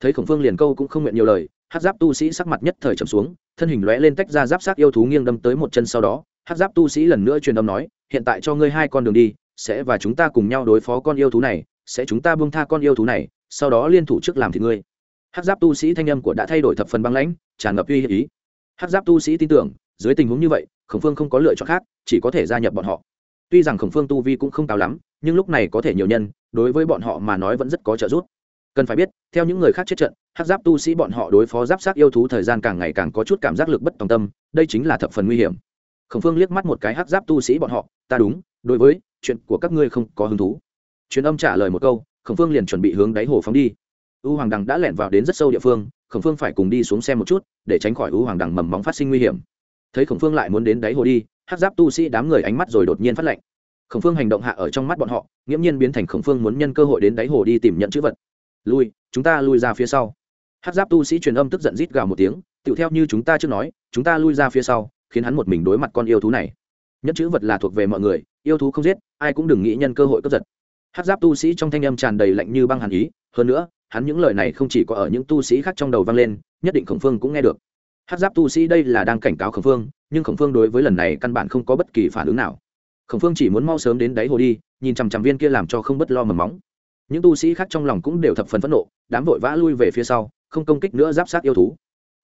Thấy khổng phương liền câu cũng không nguyện nhiều lời, hắc giáp tu sĩ sắc mặt nhất thời trầm xuống, thân hình lóe lên tách ra giáp sát yêu thú nghiêng đâm tới một chân sau đó, hắc giáp tu sĩ lần nữa truyền âm nói, hiện tại cho ngươi hai con đường đi, sẽ và chúng ta cùng nhau đối phó con yêu thú này, sẽ chúng ta buông tha con yêu thú này sau đó liên thủ trước làm thì ngươi. Hát giáp tu sĩ thanh âm của đã thay đổi thập phần băng lãnh, tràn ngập uy hiếp ý. Hát giáp tu sĩ tin tưởng, dưới tình huống như vậy, khổng phương không có lựa chọn khác, chỉ có thể gia nhập bọn họ. Tuy rằng khổng phương tu vi cũng không cao lắm, nhưng lúc này có thể nhiều nhân, đối với bọn họ mà nói vẫn rất có trợ giúp. Cần phải biết, theo những người khác chết trận hát giáp tu sĩ bọn họ đối phó giáp sát yêu thú thời gian càng ngày càng có chút cảm giác lực bất tòng tâm, đây chính là thập phần nguy hiểm. Khổng phương liếc mắt một cái hát giáp tu sĩ bọn họ, ta đúng, đối với chuyện của các ngươi không có hứng thú. Truyền âm trả lời một câu khổng phương liền chuẩn bị hướng đáy hồ phóng đi. U hoàng đằng đã lẻn vào đến rất sâu địa phương, khổng phương phải cùng đi xuống xem một chút, để tránh khỏi u hoàng đằng mầm móng phát sinh nguy hiểm. Thấy khổng phương lại muốn đến đáy hồ đi hát giáp tu sĩ đám người ánh mắt rồi đột nhiên phát lệnh. Khổng phương hành động hạ ở trong mắt bọn họ, nghiễm nhiên biến thành khổng phương muốn nhân cơ hội đến đáy hồ đi tìm nhận chữ vật. Lui, chúng ta lui ra phía sau. Hát giáp tu sĩ truyền âm tức giận rít gào một tiếng tựu theo như chúng ta chưa nói, chúng ta lui ra phía sau, khiến hắn một mình đối mặt con yêu thú này. Nhất chữ vật là thuộc về mọi người, yêu thú không giết, ai cũng đừng nghĩ nhân cơ hội cướp giật hát giáp tu sĩ trong thanh âm tràn đầy lạnh như băng hàn ý. Hơn nữa, hắn những lời này không chỉ có ở những tu sĩ khác trong đầu vang lên, nhất định khổng phương cũng nghe được. Hát giáp tu sĩ đây là đang cảnh cáo khổng phương, nhưng khổng phương đối với lần này căn bản không có bất kỳ phản ứng nào. Khổng phương chỉ muốn mau sớm đến đáy hồ đi, nhìn chằm chằm viên kia làm cho không bất lo mầm móng. Những tu sĩ khác trong lòng cũng đều thập phần phẫn nộ, đám vội vã lui về phía sau, không công kích nữa giáp sát yêu thú.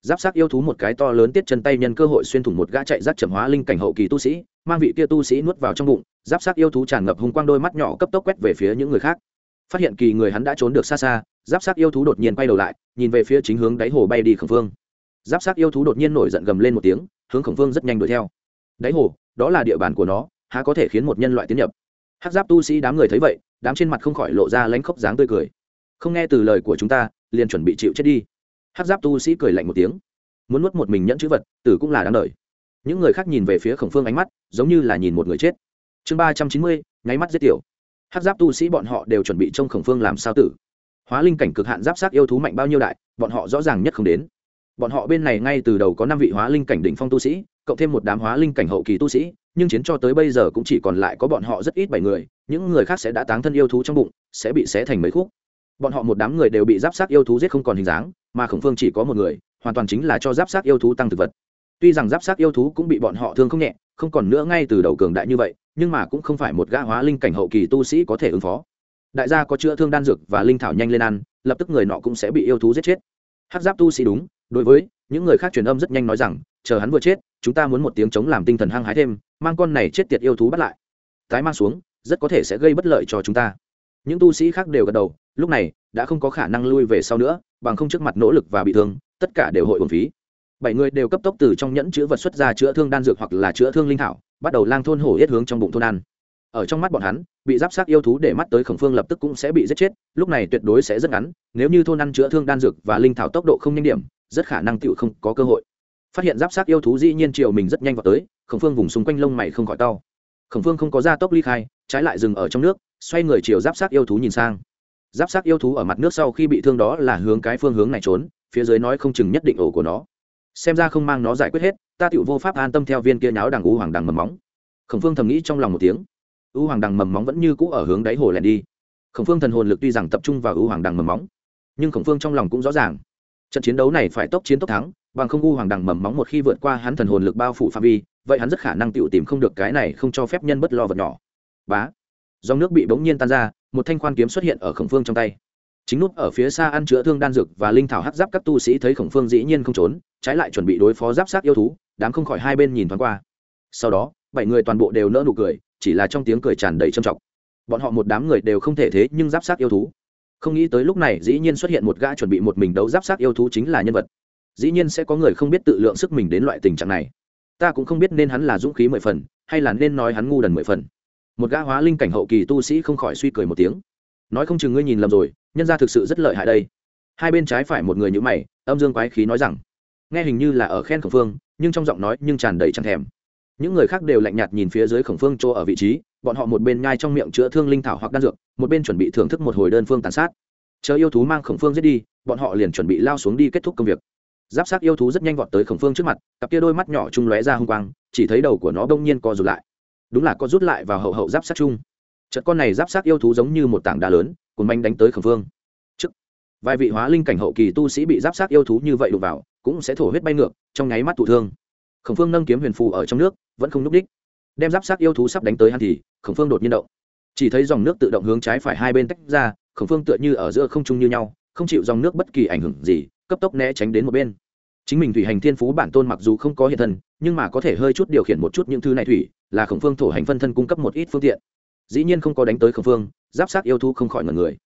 Giáp sát yêu thú một cái to lớn tiết chân tay nhân cơ hội xuyên thủng một gã chạy rác chậm hóa linh cảnh hậu kỳ tu sĩ mang vị kia tu sĩ nuốt vào trong bụng, giáp sát yêu thú tràn ngập hung quang đôi mắt nhỏ cấp tốc quét về phía những người khác. Phát hiện kỳ người hắn đã trốn được xa xa, giáp sát yêu thú đột nhiên quay đầu lại, nhìn về phía chính hướng đáy hồ bay đi khẩn phương giáp sát yêu thú đột nhiên nổi giận gầm lên một tiếng, hướng khổng phương rất nhanh đuổi theo. Đáy hồ, đó là địa bàn của nó, há có thể khiến một nhân loại tiến nhập? Hát giáp tu sĩ đám người thấy vậy, đám trên mặt không khỏi lộ ra lánh khóc dáng tươi cười. Không nghe từ lời của chúng ta, liền chuẩn bị chịu chết đi. Hát giáp tu sĩ cười lạnh một tiếng. Muốn nuốt một mình nhẫn chữ vật, tử cũng là đáng đời những người khác nhìn về phía khổng phương ánh mắt, giống như là nhìn một người chết. Chương ba trăm chín mươi, nháy mắt giết tiểu. Hát giáp tu sĩ bọn họ đều chuẩn bị trông khổng phương làm sao tử. Hóa linh cảnh cực hạn giáp sát yêu thú mạnh bao nhiêu đại, bọn họ rõ ràng nhất không đến. Bọn họ bên này ngay từ đầu có năm vị hóa linh cảnh đỉnh phong tu sĩ, cộng thêm một đám hóa linh cảnh hậu kỳ tu sĩ, nhưng chiến cho tới bây giờ cũng chỉ còn lại có bọn họ rất ít bảy người, những người khác sẽ đã táng thân yêu thú trong bụng, sẽ bị xé thành mấy khúc. Bọn họ một đám người đều bị giáp sát yêu thú giết không còn hình dáng, mà khổng phương chỉ có một người, hoàn toàn chính là cho giáp sát yêu thú tăng thực vật tuy rằng giáp sát yêu thú cũng bị bọn họ thương không nhẹ, không còn nữa ngay từ đầu cường đại như vậy, nhưng mà cũng không phải một gã hóa linh cảnh hậu kỳ tu sĩ có thể ứng phó. Đại gia có chữa thương đan dược và linh thảo nhanh lên ăn, lập tức người nọ cũng sẽ bị yêu thú giết chết. Hát giáp tu sĩ đúng, đối với những người khác truyền âm rất nhanh nói rằng, chờ hắn vừa chết, chúng ta muốn một tiếng chống làm tinh thần hăng hái thêm, mang con này chết tiệt yêu thú bắt lại. Tái mang xuống, rất có thể sẽ gây bất lợi cho chúng ta. Những tu sĩ khác đều gật đầu, lúc này, đã không có khả năng lui về sau nữa, bằng không trước mặt nỗ lực và bị thương, tất cả đều hội ổn phí bảy người đều cấp tốc từ trong nhẫn chữa vật xuất ra chữa thương đan dược hoặc là chữa thương linh thảo, bắt đầu lang thôn hổ yết hướng trong bụng thôn ăn. Ở trong mắt bọn hắn, bị giáp sát yêu thú để mắt tới khổng phương lập tức cũng sẽ bị giết chết, lúc này tuyệt đối sẽ rất ngắn, nếu như thôn ăn chữa thương đan dược và linh thảo tốc độ không nhanh điểm, rất khả năng tựu không có cơ hội. Phát hiện giáp sát yêu thú dĩ nhiên chiều mình rất nhanh vào tới, khổng phương vùng xung quanh lông mày không khỏi đau khổng phương không có ra tốc ly khai, trái lại dừng ở trong nước, xoay người chiều giáp sát yêu thú nhìn sang. Giáp sát yêu thú ở mặt nước sau khi bị thương đó là hướng cái phương hướng này trốn, phía dưới nói không chừng nhất định ổ của nó xem ra không mang nó giải quyết hết, ta tựu vô pháp an tâm theo viên kia nháo đằng u hoàng đằng mầm móng. Khổng phương thầm nghĩ trong lòng một tiếng. U hoàng đằng mầm móng vẫn như cũ ở hướng đáy hồ lẻn đi. Khổng phương thần hồn lực tuy rằng tập trung vào u hoàng đằng mầm móng, nhưng khổng phương trong lòng cũng rõ ràng. Trận chiến đấu này phải tốc chiến tốc thắng, bằng không u hoàng đằng mầm móng một khi vượt qua hắn thần hồn lực bao phủ phạm vi, vậy hắn rất khả năng tựu tìm không được cái này không cho phép nhân bất lo vật nhỏ. Bá. Dòng nước bị bỗng nhiên tan ra, một thanh khoan kiếm xuất hiện ở khổng phương trong tay chính nút ở phía xa ăn chữa thương đan dược và linh thảo hắc giáp các tu sĩ thấy khổng phương dĩ nhiên không trốn, trái lại chuẩn bị đối phó giáp sát yêu thú, đám không khỏi hai bên nhìn thoáng qua. Sau đó, bảy người toàn bộ đều nỡ nụ cười, chỉ là trong tiếng cười tràn đầy trầm trọng. Bọn họ một đám người đều không thể thế nhưng giáp sát yêu thú. Không nghĩ tới lúc này dĩ nhiên xuất hiện một gã chuẩn bị một mình đấu giáp sát yêu thú chính là nhân vật. Dĩ nhiên sẽ có người không biết tự lượng sức mình đến loại tình trạng này. Ta cũng không biết nên hắn là dũng khí mười phần, hay là nên nói hắn ngu đần mười phần. Một gã hóa linh cảnh hậu kỳ tu sĩ không khỏi suy cười một tiếng. Nói không chừng ngươi nhìn lầm rồi nhân ra thực sự rất lợi hại đây. Hai bên trái phải một người như mày, âm dương quái khí nói rằng, nghe hình như là ở khen khổng phương, nhưng trong giọng nói nhưng tràn đầy chẳng thèm. Những người khác đều lạnh nhạt nhìn phía dưới khổng phương chỗ ở vị trí, bọn họ một bên nhai trong miệng chữa thương linh thảo hoặc đan dược, một bên chuẩn bị thưởng thức một hồi đơn phương tàn sát. Chờ yêu thú mang khổng phương giết đi, bọn họ liền chuẩn bị lao xuống đi kết thúc công việc. Giáp sát yêu thú rất nhanh vọt tới khổng phương trước mặt, cặp kia đôi mắt nhỏ chung lóe ra h u n g quang, chỉ thấy đầu của nó đông nhiên co rụt lại. Đúng là có rút lại vào hậu hậu giáp sát chung. Chợt con này giáp sát yêu thú giống như một tảng đá lớn cuốn manh đánh tới khổng phương trước, vài vị hóa linh cảnh hậu kỳ tu sĩ bị giáp sát yêu thú như vậy đụng vào, cũng sẽ thổ huyết bay ngược, trong nháy mắt thụ thương. Khổng phương nâng kiếm huyền phù ở trong nước, vẫn không n ú c đích. Đem giáp sát yêu thú sắp đánh tới hắn thì khổng phương đột nhiên động. Chỉ thấy dòng nước tự động hướng trái phải hai bên tách ra khổng phương tựa như ở giữa không trung như nhau, không chịu dòng nước bất kỳ ảnh hưởng gì, cấp tốc né tránh đến một bên. Chính mình thủy hành thiên phú bản tôn mặc dù không có hiện thân, nhưng mà có thể hơi chút điều khiển một chút những thứ này thủy, là khổng phương thổ hành phân thân cung cấp một ít phương tiện. Dĩ nhiên không có đánh tới khổng phương giáp sát yêu thú không khỏi ngẩn người.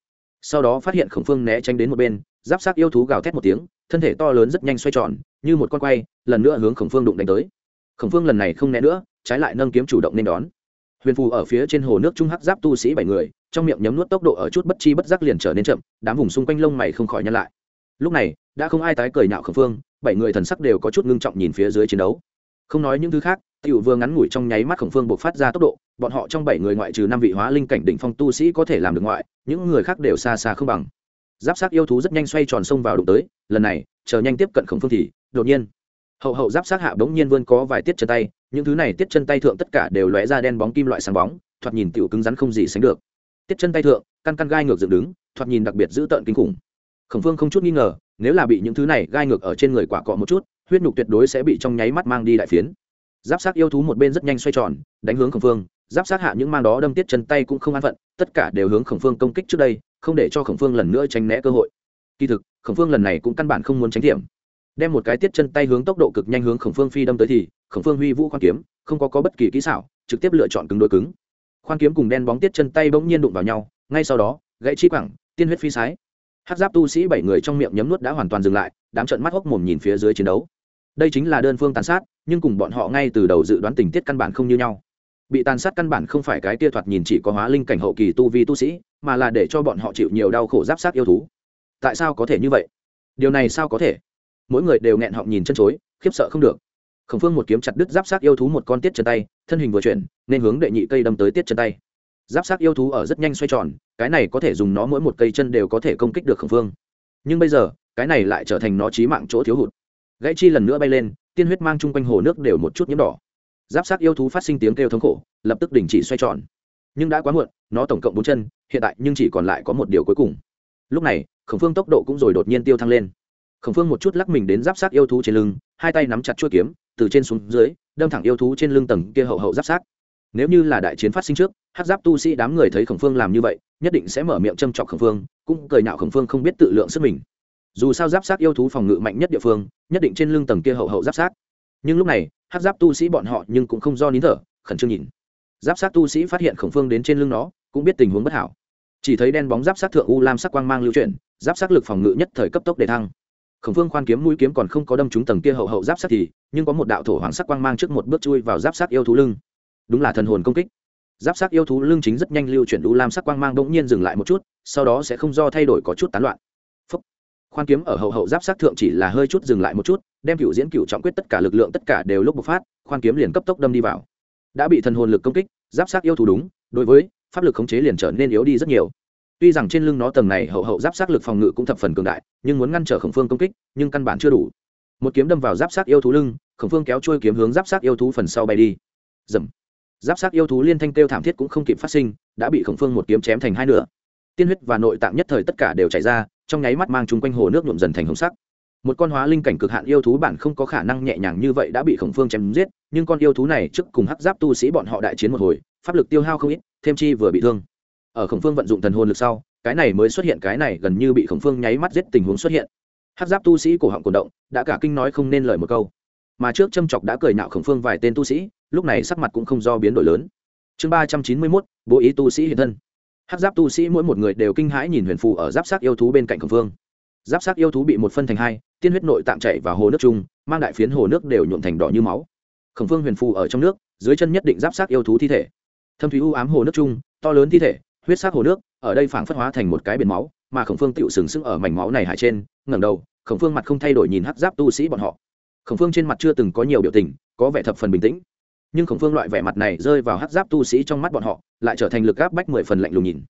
Sau đó phát hiện khổng phương né tránh đến một bên, giáp sát yêu thú gào thét một tiếng, thân thể to lớn rất nhanh xoay tròn, như một con quay, lần nữa hướng khổng phương đụng đánh tới. Khổng phương lần này không né nữa, trái lại nâng kiếm chủ động nên đón. Huyền phù ở phía trên hồ nước trung hắc giáp tu sĩ bảy người, trong miệng nhấm nuốt tốc độ ở chút bất chi bất giác liền trở nên chậm, đám vùng xung quanh lông mày không khỏi nhăn lại. Lúc này, đã không ai tái cười nhạo Khổng phương, bảy người thần sắc đều có chút ngưng trọng nhìn phía dưới chiến đấu. Không nói những thứ khác tiểu vừa ngắn ngủi trong nháy mắt khổng phương buộc phát ra tốc độ, bọn họ trong bảy người ngoại trừ năm vị hóa linh cảnh đỉnh phong tu sĩ có thể làm được ngoại, những người khác đều xa xa không bằng. Giáp sát yêu thú rất nhanh xoay tròn sông vào đụng tới, lần này, chờ nhanh tiếp cận khổng phương thì, đột nhiên, hậu hậu giáp sát hạ bỗng nhiên vươn có vài tiết chân tay, những thứ này tiết chân tay thượng tất cả đều lóe ra đen bóng kim loại sáng bóng, thoạt nhìn tiểu cứng rắn không gì sánh được. Tiết chân tay thượng, căn căn gai ngược dựng đứng, thoạt nhìn đặc biệt dữ tợn kinh khủng. Khổng phương không chút nghi ngờ, nếu là bị những thứ này gai ngược ở trên người quả cọ một chút, huyết nhục tuyệt đối sẽ bị trong nháy mắt mang đi đại phiến giáp sát yêu thú một bên rất nhanh xoay tròn đánh hướng khổng phương giáp sát hạ những mang đó đâm tiết chân tay cũng không an phận tất cả đều hướng khổng phương công kích trước đây không để cho khổng phương lần nữa tránh né cơ hội. Kỳ thực khổng phương lần này cũng căn bản không muốn tránh điểm. Đem một cái tiết chân tay hướng tốc độ cực nhanh hướng khổng phương phi đâm tới thì khổng phương huy vũ khoan kiếm không có, có bất kỳ kỹ xảo trực tiếp lựa chọn cứng đối cứng. Khoan kiếm cùng đen bóng tiết chân tay bỗng nhiên đụng vào nhau ngay sau đó gãy chi quẳng tiên huyết phi sái. Hát giáp tu sĩ bảy người trong miệng nhấm nuốt đã hoàn toàn dừng lại đám trận mắt hốc mồm nhìn phía dưới chiến đấu đây chính là đơn phương tàn sát, nhưng cùng bọn họ ngay từ đầu dự đoán tình tiết căn bản không như nhau. Bị tàn sát căn bản không phải cái tia thoạt nhìn chỉ có hóa linh cảnh hậu kỳ tu vi tu sĩ, mà là để cho bọn họ chịu nhiều đau khổ giáp sát yêu thú. Tại sao có thể như vậy? Điều này sao có thể? Mỗi người đều nghẹn họng nhìn chân chối, khiếp sợ không được. Khổng phương một kiếm chặt đứt giáp sát yêu thú một con tiết chân tay, thân hình vừa chuyển, nên hướng đệ nhị cây đâm tới tiết chân tay. Giáp sát yêu thú ở rất nhanh xoay tròn, cái này có thể dùng nó mỗi một cây chân đều có thể công kích được khổng phương. Nhưng bây giờ, cái này lại trở thành nó trí mạng chỗ thiếu hụt gãy chi lần nữa bay lên, tiên huyết mang chung quanh hồ nước đều một chút nhiễm đỏ. Giáp sát yêu thú phát sinh tiếng kêu thống khổ, lập tức đình chỉ xoay tròn. Nhưng đã quá muộn, nó tổng cộng bốn chân, hiện tại nhưng chỉ còn lại có một điều cuối cùng. Lúc này, khổng phương tốc độ cũng rồi đột nhiên tiêu thăng lên. Khổng phương một chút lắc mình đến giáp sát yêu thú trên lưng, hai tay nắm chặt chuôi kiếm, từ trên xuống dưới, đâm thẳng yêu thú trên lưng tầng kia hậu hậu giáp sát. Nếu như là đại chiến phát sinh trước hát giáp tu sĩ đám người thấy khổng phương làm như vậy, nhất định sẽ mở miệng châm chọc khổng phương, cũng cười nhạo khổng phương không biết tự lượng sức mình dù sao giáp sát yêu thú phòng ngự mạnh nhất địa phương, nhất định trên lưng tầng kia hậu hậu giáp sát. Nhưng lúc này, hát giáp tu sĩ bọn họ nhưng cũng không do nín thở, khẩn trương nhìn. Giáp sát tu sĩ phát hiện khổng phương đến trên lưng nó, cũng biết tình huống bất hảo. Chỉ thấy đen bóng giáp sát thượng u lam sắc quang mang lưu chuyển, giáp sát lực phòng ngự nhất thời cấp tốc để thăng. Khổng phương khoan kiếm mũi kiếm còn không có đâm trúng tầng kia hậu hậu giáp sát thì, nhưng có một đạo thổ hoàng sắc quang mang trước một bước chui vào giáp sát yêu thú lưng. Đúng là thần hồn công kích. Giáp sát yêu thú lưng chính rất nhanh lưu chuyển u lam sắc quang mang bỗng nhiên dừng lại một chút, sau đó sẽ không do thay đổi có chút tán loạn khoan kiếm ở hậu hậu giáp sát thượng chỉ là hơi chút dừng lại một chút, đem cựu diễn cựu trọng quyết tất cả lực lượng tất cả đều lúc bộc phát, khoan kiếm liền cấp tốc đâm đi vào. Đã bị thần hồn lực công kích, giáp sát yêu thú đúng, đối với pháp lực khống chế liền trở nên yếu đi rất nhiều. Tuy rằng trên lưng nó tầng này hậu hậu giáp sát lực phòng ngự cũng thập phần cường đại, nhưng muốn ngăn trở khổng phương công kích, nhưng căn bản chưa đủ. Một kiếm đâm vào giáp sát yêu thú lưng, khổng phương kéo trôi kiếm hướng giáp sát yêu thú phần sau bay đi. Dầm giáp sát yêu thú liên thanh kêu thảm thiết cũng không kịp phát sinh, đã bị khổng phương một kiếm chém thành hai nửa tiên huyết và nội tạng nhất thời tất cả đều chảy ra, trong nháy mắt mang chung quanh hồ nước nhuộm dần thành hồng sắc. Một con hóa linh cảnh cực hạn yêu thú bản không có khả năng nhẹ nhàng như vậy đã bị khổng phương chém giết, nhưng con yêu thú này trước cùng hắc giáp tu sĩ bọn họ đại chiến một hồi, pháp lực tiêu hao không ít, thêm chi vừa bị thương. Ở khổng phương vận dụng thần hồn lực sau, cái này mới xuất hiện, cái này gần như bị khổng phương nháy mắt giết tình huống xuất hiện. Hắc giáp tu sĩ cổ họng cổ động, đã cả kinh nói không nên lời một câu. Mà trước châm chọc đã cười nhạo khổng phương vài tên tu sĩ, lúc này sắc mặt cũng không do biến đổi lớn. Chương ba trăm chín mươi mốt, bố ý tu sĩ hiện thân hắc giáp tu sĩ mỗi một người đều kinh hãi nhìn huyền phù ở giáp sắc yêu thú bên cạnh khổng phương giáp sắc yêu thú bị một phân thành hai, tiên huyết nội tạm chảy vào hồ nước chung mang đại phiến hồ nước đều nhuộm thành đỏ như máu. Khổng phương huyền phù ở trong nước, dưới chân nhất định giáp sắc yêu thú thi thể. Thâm thúy u ám hồ nước chung to lớn thi thể, huyết sắc hồ nước, ở đây phảng phất hóa thành một cái biển máu, mà khổng phương tựu sừng sững ở mảnh máu này hải trên, ngẩng đầu, khổng phương mặt không thay đổi nhìn hắc giáp tu sĩ bọn họ. Khổng phương trên mặt chưa từng có nhiều biểu tình, có vẻ thập phần bình tĩnh nhưng khổng phương loại vẻ mặt này rơi vào hắc giáp tu sĩ trong mắt bọn họ lại trở thành lực gáp bách mười phần lạnh lùng nhìn.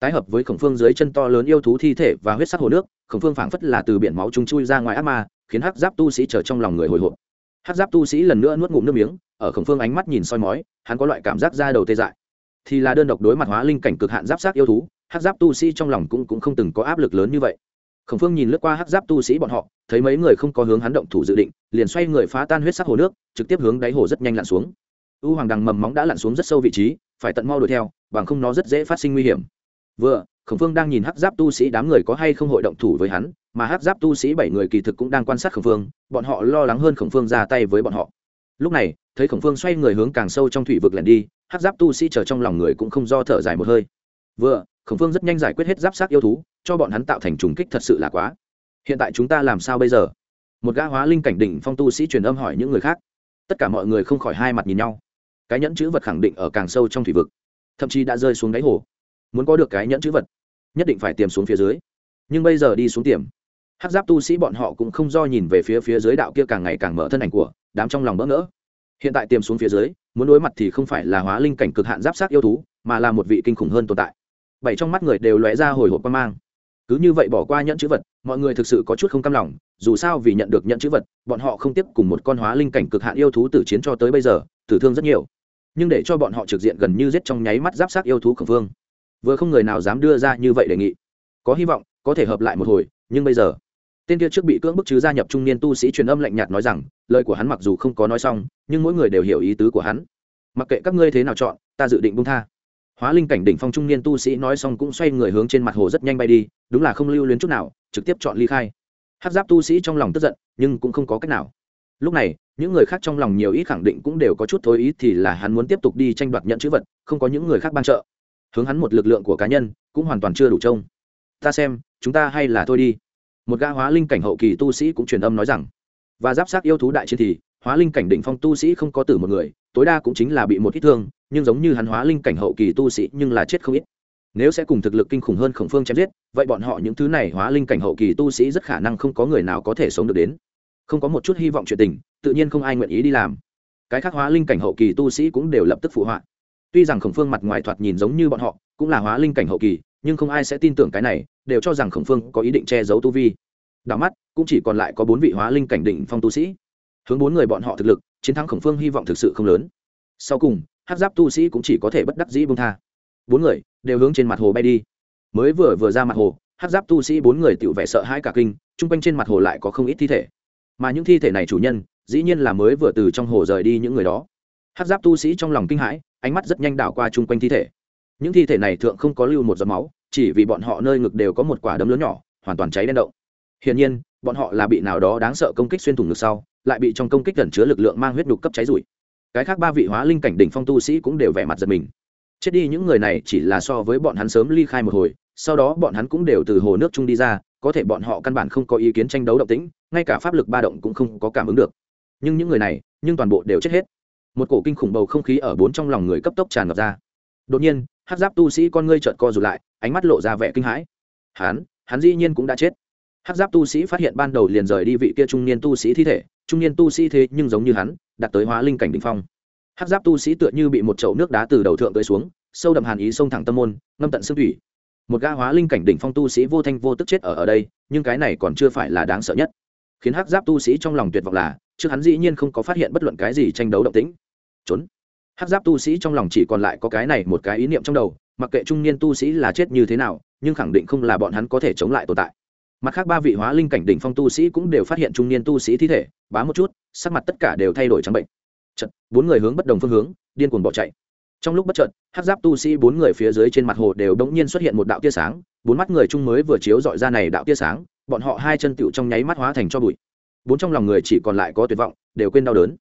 Tái hợp với khổng phương dưới chân to lớn yêu thú thi thể và huyết sắc hồ nước khổng phương phảng phất là từ biển máu trung chui ra ngoài ác ma khiến hắc giáp tu sĩ trở trong lòng người hồi hộp. Hắc giáp tu sĩ lần nữa nuốt ngụm nước miếng ở khổng phương ánh mắt nhìn soi mói hắn có loại cảm giác ra đầu tê dại. Thì là đơn độc đối mặt hóa linh cảnh cực hạn giáp sát yêu thú hắc giáp tu sĩ trong lòng cũng, cũng không từng có áp lực lớn như vậy. Khổng phương nhìn lướt qua hắc giáp tu sĩ bọn họ thấy mấy người không có hướng hắn động thủ dự định liền xoay người phá tan huyết sắc hồ nước trực tiếp hướng đáy hồ rất nhanh lặn xuống u hoàng đằng mầm móng đã lặn xuống rất sâu vị trí, phải tận mau đuổi theo, bằng không nó rất dễ phát sinh nguy hiểm. Vừa, khổng phương đang nhìn hắc giáp tu sĩ đám người có hay không hội động thủ với hắn, mà hắc giáp tu sĩ bảy người kỳ thực cũng đang quan sát khổng phương, bọn họ lo lắng hơn khổng phương ra tay với bọn họ. Lúc này, thấy khổng phương xoay người hướng càng sâu trong thủy vực lẻn đi, hắc giáp tu sĩ chờ trong lòng người cũng không do thở dài một hơi. Vừa, khổng phương rất nhanh giải quyết hết giáp sát yêu thú, cho bọn hắn tạo thành trùng kích thật sự là quá. Hiện tại chúng ta làm sao bây giờ? Một gã hóa linh cảnh đỉnh phong tu sĩ truyền âm hỏi những người khác. Tất cả mọi người không khỏi hai mặt nhìn nhau cái nhẫn chữ vật khẳng định ở càng sâu trong thủy vực, thậm chí đã rơi xuống đáy hồ. Muốn có được cái nhẫn chữ vật, nhất định phải tiềm xuống phía dưới. Nhưng bây giờ đi xuống tiềm hát giáp tu sĩ bọn họ cũng không do nhìn về phía phía dưới đạo kia càng ngày càng mở thân ảnh của đám trong lòng bỡ ngỡ. Hiện tại tiềm xuống phía dưới, muốn đối mặt thì không phải là hóa linh cảnh cực hạn giáp sát yêu thú, mà là một vị kinh khủng hơn tồn tại. Bảy trong mắt người đều lóe ra hồi hộp quan mang. Cứ như vậy bỏ qua nhẫn chữ vật, mọi người thực sự có chút không cam lòng, dù sao vì nhận được nhận chữ vật, bọn họ không tiếp cùng một con hóa linh cảnh cực hạn yêu thú tử chiến cho tới bây giờ, tử thương rất nhiều nhưng để cho bọn họ trực diện gần như giết trong nháy mắt giáp sát yêu thú khẩn vương. Vừa không người nào dám đưa ra như vậy đề nghị. Có hy vọng, có thể hợp lại một hồi, nhưng bây giờ, tên kia trước bị cưỡng bức chứ gia nhập trung niên tu sĩ truyền âm lạnh nhạt nói rằng, lời của hắn mặc dù không có nói xong, nhưng mỗi người đều hiểu ý tứ của hắn. Mặc kệ các ngươi thế nào chọn, ta dự định bung tha. Hóa linh cảnh đỉnh phong trung niên tu sĩ nói xong cũng xoay người hướng trên mặt hồ rất nhanh bay đi, đúng là không lưu luyến chút nào, trực tiếp chọn ly khai. Hát giáp tu sĩ trong lòng tức giận, nhưng cũng không có cách nào. Lúc này những người khác trong lòng nhiều ít khẳng định cũng đều có chút thối ý thì là hắn muốn tiếp tục đi tranh đoạt nhận chữ vật, không có những người khác ban trợ. Hướng hắn một lực lượng của cá nhân cũng hoàn toàn chưa đủ trông. Ta xem, chúng ta hay là thôi đi. Một gã hóa linh cảnh hậu kỳ tu sĩ cũng truyền âm nói rằng, và giáp sát yêu thú đại chiến thì, hóa linh cảnh đỉnh phong tu sĩ không có tử một người, tối đa cũng chính là bị một ít thương, nhưng giống như hắn hóa linh cảnh hậu kỳ tu sĩ nhưng là chết không ít. Nếu sẽ cùng thực lực kinh khủng hơn khổng phương chém giết, vậy bọn họ những thứ này hóa linh cảnh hậu kỳ tu sĩ rất khả năng không có người nào có thể sống được đến không có một chút hy vọng chuyện tình, tự nhiên không ai nguyện ý đi làm. Cái khác hóa linh cảnh hậu kỳ tu sĩ cũng đều lập tức phụ họa. Tuy rằng khổng phương mặt ngoài thoạt nhìn giống như bọn họ, cũng là hóa linh cảnh hậu kỳ, nhưng không ai sẽ tin tưởng cái này, đều cho rằng khổng phương có ý định che giấu tu vi. Đảo mắt, cũng chỉ còn lại có bốn vị hóa linh cảnh đỉnh phong tu sĩ. Hướng bốn người bọn họ thực lực, chiến thắng khổng phương hy vọng thực sự không lớn. Sau cùng hát giáp tu sĩ cũng chỉ có thể bất đắc dĩ bông tha. Bốn người đều hướng trên mặt hồ bay đi. Mới vừa vừa ra mặt hồ hát giáp tu sĩ bốn người tự vẻ sợ hãi cả kinh, chung quanh trên mặt hồ lại có không ít thi thể mà những thi thể này chủ nhân, dĩ nhiên là mới vừa từ trong hồ rời đi những người đó. Hát giáp tu sĩ trong lòng kinh hãi, ánh mắt rất nhanh đảo qua chung quanh thi thể. Những thi thể này thượng không có lưu một giọt máu, chỉ vì bọn họ nơi ngực đều có một quả đấm lớn nhỏ, hoàn toàn cháy đen động. Hiển nhiên, bọn họ là bị nào đó đáng sợ công kích xuyên thủng ngực sau, lại bị trong công kích gần chứa lực lượng mang huyết đục cấp cháy rủi cái khác ba vị hóa linh cảnh đỉnh phong tu sĩ cũng đều vẻ mặt giật mình. Chết đi những người này chỉ là so với bọn hắn sớm ly khai một hồi sau đó bọn hắn cũng đều từ hồ nước chung đi ra, có thể bọn họ căn bản không có ý kiến tranh đấu động tĩnh, ngay cả pháp lực ba động cũng không có cảm ứng được. Nhưng những người này, nhưng toàn bộ đều chết hết. Một cổ kinh khủng bầu không khí ở bốn trong lòng người cấp tốc tràn ngập ra. Đột nhiên, hát giáp tu sĩ con ngươi trợn co rụt lại, ánh mắt lộ ra vẻ kinh hãi. Hắn hắn dĩ nhiên cũng đã chết. Hát giáp tu sĩ phát hiện ban đầu liền rời đi vị kia trung niên tu sĩ thi thể, trung niên tu sĩ thế nhưng giống như hắn đặt tới hóa linh cảnh đình phong. Hát giáp tu sĩ tựa như bị một chậu nước đá từ đầu thượng tới xuống, sâu đậm hàn ý sông thẳng tâm môn, ngâm tận xương thủy một ga hóa linh cảnh đỉnh phong tu sĩ vô thanh vô tức chết ở ở đây nhưng cái này còn chưa phải là đáng sợ nhất. Khiến hắc giáp tu sĩ trong lòng tuyệt vọng là trước hắn dĩ nhiên không có phát hiện bất luận cái gì tranh đấu động tĩnh. Trốn. Hắc giáp tu sĩ trong lòng chỉ còn lại có cái này một cái ý niệm trong đầu mặc kệ trung niên tu sĩ là chết như thế nào nhưng khẳng định không là bọn hắn có thể chống lại tồn tại. Mặt khác ba vị hóa linh cảnh đỉnh phong tu sĩ cũng đều phát hiện trung niên tu sĩ thi thể bá một chút sắc mặt tất cả đều thay đổi trắng bệnh. Chật, bốn người hướng bất đồng phương hướng điên cuồng bỏ chạy trong lúc bất chợt hắc giáp tu sĩ bốn người phía dưới trên mặt hồ đều đống nhiên xuất hiện một đạo tia sáng bốn mắt người chung mới vừa chiếu dọi ra này đạo tia sáng bọn họ hai chân tựu trong nháy mắt hóa thành cho bụi. Bốn trong lòng người chỉ còn lại có tuyệt vọng đều quên đau đớn.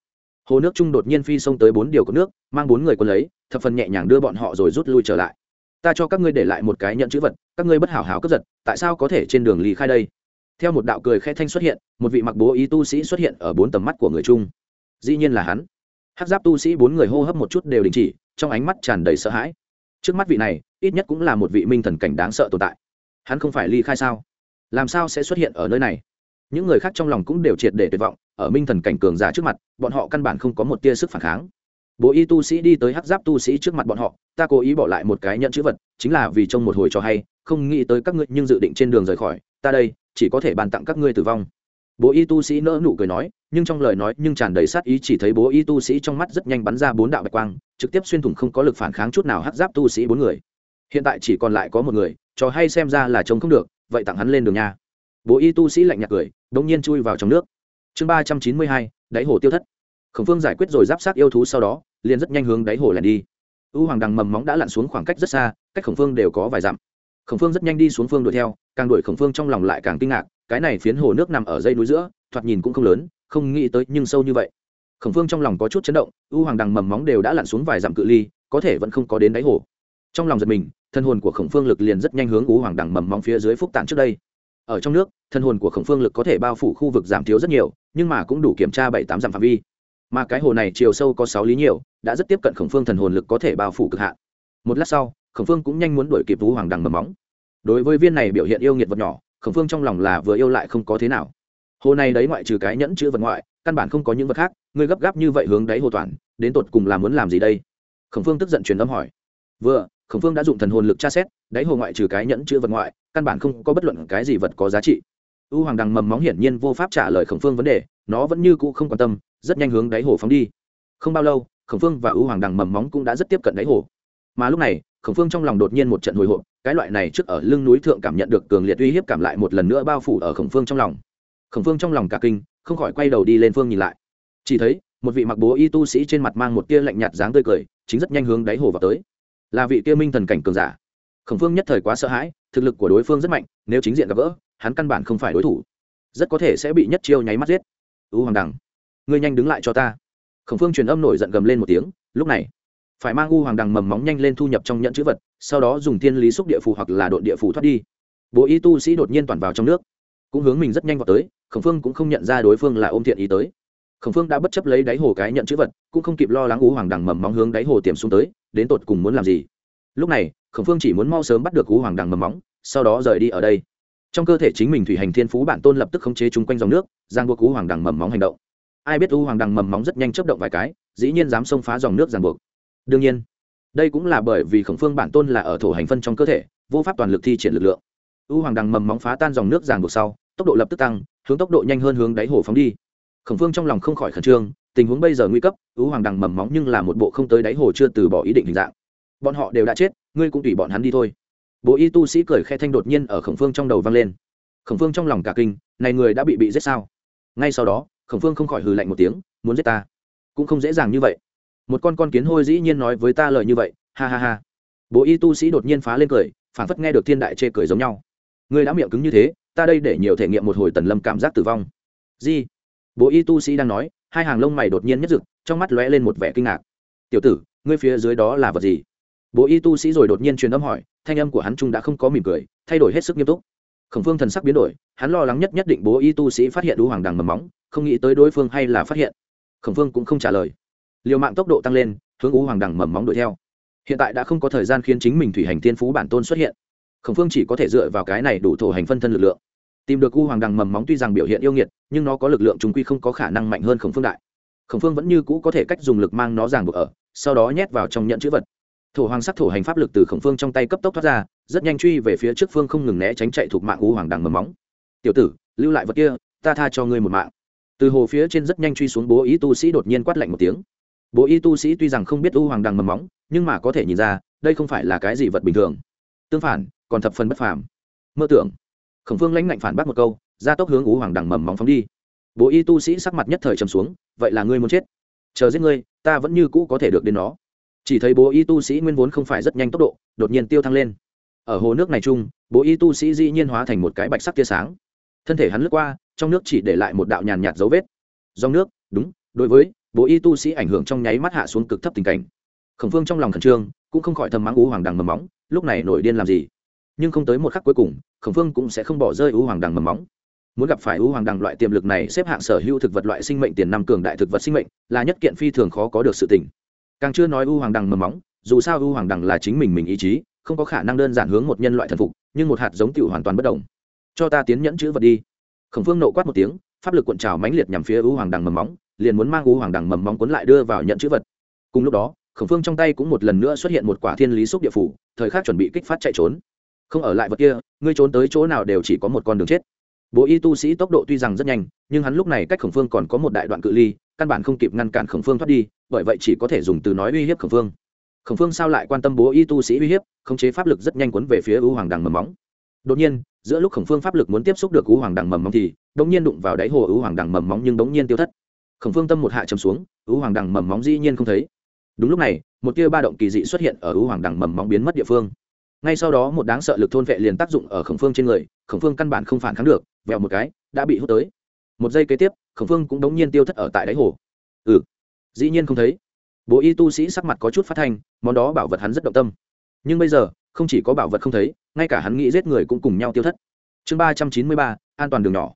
Hồ nước trung đột nhiên phi xông tới bốn điều có nước mang bốn người quân lấy thập phần nhẹ nhàng đưa bọn họ rồi rút lui trở lại. Ta cho các ngươi để lại một cái nhận chữ vật các ngươi bất hảo hảo cướp giật tại sao có thể trên đường lý khai đây? Theo một đạo cười khẽ thanh xuất hiện một vị mặc bố ý tu sĩ xuất hiện ở bốn tầm mắt của người trung, dĩ nhiên là hắn hát giáp tu sĩ bốn người hô hấp một chút đều đình chỉ, trong ánh mắt tràn đầy sợ hãi. Trước mắt vị này, ít nhất cũng là một vị minh thần cảnh đáng sợ tồn tại. Hắn không phải ly khai sao? Làm sao sẽ xuất hiện ở nơi này? Những người khác trong lòng cũng đều triệt để tuyệt vọng, ở minh thần cảnh cường giả trước mặt, bọn họ căn bản không có một tia sức phản kháng. Bố y tu sĩ đi tới hắc giáp tu sĩ trước mặt bọn họ, ta cố ý bỏ lại một cái nhận chữ vật, chính là vì trong một hồi cho hay, không nghĩ tới các ngươi nhưng dự định trên đường rời khỏi, ta đây, chỉ có thể bàn tặng các ngươi tử vong bố y tu sĩ nỡ nụ cười nói, nhưng trong lời nói nhưng tràn đầy sát ý chỉ thấy bố y tu sĩ trong mắt rất nhanh bắn ra bốn đạo bạch quang, trực tiếp xuyên thủng không có lực phản kháng chút nào hắc giáp tu sĩ bốn người. Hiện tại chỉ còn lại có một người trò hay xem ra là trông không được, vậy tặng hắn lên đường nha. Bố y tu sĩ lạnh nhạt cười, đống nhiên chui vào trong nước. Chương ba trăm chín mươi hai, đáy hồ tiêu thất. Khổng phương giải quyết rồi giáp sát yêu thú sau đó, liền rất nhanh hướng đáy hồ lẻn đi. U hoàng đằng mầm móng đã lặn xuống khoảng cách rất xa, cách khổng phương đều có vài dặm. Khổng phương rất nhanh đi xuống phương đuổi theo, càng đuổi khổng phương trong lòng lại càng kinh ngạc cái này phiến hồ nước nằm ở dây núi giữa, thoạt nhìn cũng không lớn, không nghĩ tới nhưng sâu như vậy. Khổng phương trong lòng có chút chấn động, u hoàng đằng mầm móng đều đã lặn xuống vài dặm cự ly, có thể vẫn không có đến đáy hồ. Trong lòng giật mình, thân hồn của khổng phương lực liền rất nhanh hướng u hoàng đằng mầm móng phía dưới phúc tạng trước đây. Ở trong nước, thân hồn của khổng phương lực có thể bao phủ khu vực giảm thiếu rất nhiều, nhưng mà cũng đủ kiểm tra bảy tám dặm phạm vi. Mà cái hồ này chiều sâu có sáu lý nhiều, đã rất tiếp cận khổng phương thần hồn lực có thể bao phủ cực hạn. Một lát sau, khổng phương cũng nhanh muốn đuổi kịp U hoàng đằng mầm móng. Đối với viên này biểu hiện yêu nghiệt vật nhỏ khổng phương trong lòng là vừa yêu lại không có thế nào. Hồ này đấy ngoại trừ cái nhẫn chữ vật ngoại, căn bản không có những vật khác, ngươi gấp gáp như vậy hướng đáy hồ toàn, đến tột cùng là muốn làm gì đây? Khổng phương tức giận truyền âm hỏi. Vừa, khổng phương đã dụng thần hồn lực tra xét đáy hồ ngoại trừ cái nhẫn chữ vật ngoại, căn bản không có bất luận cái gì vật có giá trị. U hoàng đằng mầm móng hiển nhiên vô pháp trả lời khổng phương vấn đề, nó vẫn như cũ không quan tâm, rất nhanh hướng đáy hồ phóng đi. Không bao lâu, khổng phương và u hoàng đằng mầm móng cũng đã rất tiếp cận đáy hồ. Mà lúc này, khổng phương trong lòng đột nhiên một trận hồi hộp cái loại này trước ở lưng núi thượng cảm nhận được cường liệt uy hiếp cảm lại một lần nữa bao phủ ở khổng phương trong lòng. Khổng phương trong lòng cả kinh, không khỏi quay đầu đi lên phương nhìn lại. Chỉ thấy, một vị mặc bố y tu sĩ trên mặt mang một tia lạnh nhạt dáng tươi cười, chính rất nhanh hướng đáy hồ vào tới. Là vị tia minh thần cảnh cường giả. Khổng phương nhất thời quá sợ hãi, thực lực của đối phương rất mạnh, nếu chính diện gặp gỡ, hắn căn bản không phải đối thủ. Rất có thể sẽ bị nhất chiêu nháy mắt giết. U hoàng đằng, ngươi nhanh đứng lại cho ta. Khổng phương truyền âm nổi giận gầm lên một tiếng, lúc này phải mang u hoàng đằng mầm móng nhanh lên thu nhập trong nhận chữ vật, sau đó dùng thiên lý xúc địa phủ hoặc là đội địa phủ thoát đi. Bố y tu sĩ đột nhiên toàn vào trong nước. Cũng hướng mình rất nhanh vào tới, khổng phương cũng không nhận ra đối phương là ôm thiện ý tới. Khổng phương đã bất chấp lấy đáy hồ cái nhận chữ vật, cũng không kịp lo lắng u hoàng đằng mầm móng hướng đáy hồ tiềm xuống tới, đến tột cùng muốn làm gì. Lúc này, khổng phương chỉ muốn mau sớm bắt được u hoàng đằng mầm móng, sau đó rời đi ở đây. Trong cơ thể chính mình thủy hành thiên phú bản tôn lập tức khống chế chung quanh dòng nước, giang buộc u hoàng đằng mầm móng hành động. Ai biết u hoàng đằng mầm móng rất nhanh chấp động vài cái, dĩ nhiên dám xông phá dòng nước giang buộc đương nhiên, đây cũng là bởi vì khổng phương bản tôn là ở thổ hành phân trong cơ thể, vô pháp toàn lực thi triển lực lượng. U hoàng đằng mầm móng phá tan dòng nước ràng buộc sau, tốc độ lập tức tăng, hướng tốc độ nhanh hơn hướng đáy hồ phóng đi. Khổng phương trong lòng không khỏi khẩn trương, tình huống bây giờ nguy cấp, u hoàng đằng mầm móng nhưng là một bộ không tới đáy hồ chưa từ bỏ ý định hình dạng. Bọn họ đều đã chết, ngươi cũng tùy bọn hắn đi thôi. Bộ y tu sĩ cười khe thanh đột nhiên ở khổng phương trong đầu vang lên. Khổng phương trong lòng cả kinh, này người đã bị bị giết sao? Ngay sau đó, khổng phương không khỏi hừ lạnh một tiếng, muốn giết ta. Cũng không dễ dàng như vậy một con con kiến hôi dĩ nhiên nói với ta lời như vậy, ha ha ha. Bộ y tu sĩ đột nhiên phá lên cười phản phất nghe được thiên đại chê cười giống nhau. Ngươi đã miệng cứng như thế, ta đây để nhiều thể nghiệm một hồi tần lâm cảm giác tử vong. Gì? Bộ y tu sĩ đang nói, hai hàng lông mày đột nhiên nhất rực, trong mắt lóe lên một vẻ kinh ngạc. Tiểu tử, ngươi phía dưới đó là vật gì? Bộ y tu sĩ rồi đột nhiên truyền âm hỏi, thanh âm của hắn trung đã không có mỉm cười, thay đổi hết sức nghiêm túc. Khổng phương thần sắc biến đổi, hắn lo lắng nhất nhất định bố y tu sĩ phát hiện đũ hoàng đằng mầm móng, không nghĩ tới đối phương hay là phát hiện. Khổng phương cũng không trả lời liều mạng tốc độ tăng lên, hướng ú hoàng đằng mầm móng đuổi theo. Hiện tại đã không có thời gian khiến chính mình thủy hành tiên phú bản tôn xuất hiện. Khổng phương chỉ có thể dựa vào cái này đủ thổ hành phân thân lực lượng. Tìm được u hoàng đằng mầm móng tuy rằng biểu hiện yêu nghiệt, nhưng nó có lực lượng trung quy không có khả năng mạnh hơn khổng phương đại. Khổng phương vẫn như cũ có thể cách dùng lực mang nó ràng buộc ở, sau đó nhét vào trong nhận chữ vật. Thổ hoàng sắc thổ hành pháp lực từ khổng phương trong tay cấp tốc thoát ra, rất nhanh truy về phía trước phương không ngừng né tránh chạy thuộc mạng u hoàng đằng mầm móng. Tiểu tử, lưu lại vật kia, ta tha cho ngươi một mạng. Từ hồ phía trên rất nhanh truy xuống bố ý tu sĩ đột nhiên quát lạnh một tiếng bố y tu sĩ tuy rằng không biết u hoàng đằng mầm móng, nhưng mà có thể nhìn ra, đây không phải là cái gì vật bình thường. Tương phản, còn thập phần bất phàm. Mơ tưởng. Khổng phương lãnh lạnh phản bác một câu ra tốc hướng u hoàng đằng mầm móng phóng đi. Bố y tu sĩ sắc mặt nhất thời trầm xuống, vậy là ngươi muốn chết. Chờ giết ngươi, ta vẫn như cũ có thể được đến nó. Chỉ thấy bố y tu sĩ nguyên vốn không phải rất nhanh tốc độ, đột nhiên tiêu thăng lên. Ở hồ nước này chung, bố y tu sĩ dĩ nhiên hóa thành một cái bạch sắc tia sáng. Thân thể hắn lướt qua, trong nước chỉ để lại một đạo nhàn nhạt dấu vết. Dòng nước, đúng, đối với bố y tu sĩ ảnh hưởng trong nháy mắt hạ xuống cực thấp tình cảnh. Khổng phương trong lòng khẩn trương, cũng không khỏi thầm mắng ú hoàng đằng mầm móng, lúc này nổi điên làm gì? Nhưng không tới một khắc cuối cùng, khổng phương cũng sẽ không bỏ rơi ú hoàng đằng mầm móng. Muốn gặp phải ú hoàng đằng loại tiềm lực này xếp hạng sở hữu thực vật loại sinh mệnh tiền năm cường đại thực vật sinh mệnh, là nhất kiện phi thường khó có được sự tỉnh càng chưa nói ú hoàng đằng mầm móng, dù sao ú hoàng đằng là chính mình mình ý chí, không có khả năng đơn giản hướng một nhân loại thần phục, nhưng một hạt giống tiểu hoàn toàn bất đồng cho ta tiến nhẫn chữ vật đi. Khổng phương nộ quát một tiếng, pháp lực cuộn trào mãnh liệt nhằm phía ú hoàng đằng mầm móng liền muốn mang U hoàng đằng mầm móng cuốn lại đưa vào nhận chữ vật. Cùng lúc đó, khổng phương trong tay cũng một lần nữa xuất hiện một quả thiên lý xúc địa phủ, thời khắc chuẩn bị kích phát chạy trốn. Không ở lại vật kia, ngươi trốn tới chỗ nào đều chỉ có một con đường chết. Bố y tu sĩ tốc độ tuy rằng rất nhanh, nhưng hắn lúc này cách khổng phương còn có một đại đoạn cự ly, căn bản không kịp ngăn cản khổng phương thoát đi, bởi vậy chỉ có thể dùng từ nói uy hiếp khổng phương. Khổng phương sao lại quan tâm bố y tu sĩ uy hiếp, khống chế pháp lực rất nhanh quấn về phía U hoàng đằng mầm móng. Đột nhiên, giữa lúc khổng phương pháp lực muốn tiếp xúc được U hoàng đằng mầm móng thì đ ỗ n g nhiên đụng vào đáy hồ U hoàng đằng mầm móng nhưng đ ỗ n g nhiên tiêu thất khổng phương tâm một hạ chầm xuống ưu hoàng đằng mầm móng dĩ nhiên không thấy. Đúng lúc này, một tia ba động kỳ dị xuất hiện ở ưu hoàng đằng mầm móng biến mất địa phương. Ngay sau đó một đáng sợ lực thôn vệ liền tác dụng ở khổng phương trên người, khổng phương căn bản không phản kháng được, vẹo một cái, đã bị hút tới. Một giây kế tiếp, khổng phương cũng đống nhiên tiêu thất ở tại đáy hồ. Ừ dĩ nhiên không thấy. Bố y tu sĩ sắc mặt có chút phát thanh, món đó bảo vật hắn rất động tâm. Nhưng bây giờ, không chỉ có bảo vật không thấy, ngay cả hắn nghĩ giết người cũng cùng nhau tiêu thất. Chương ba trăm chín mươi ba, an toàn đường nhỏ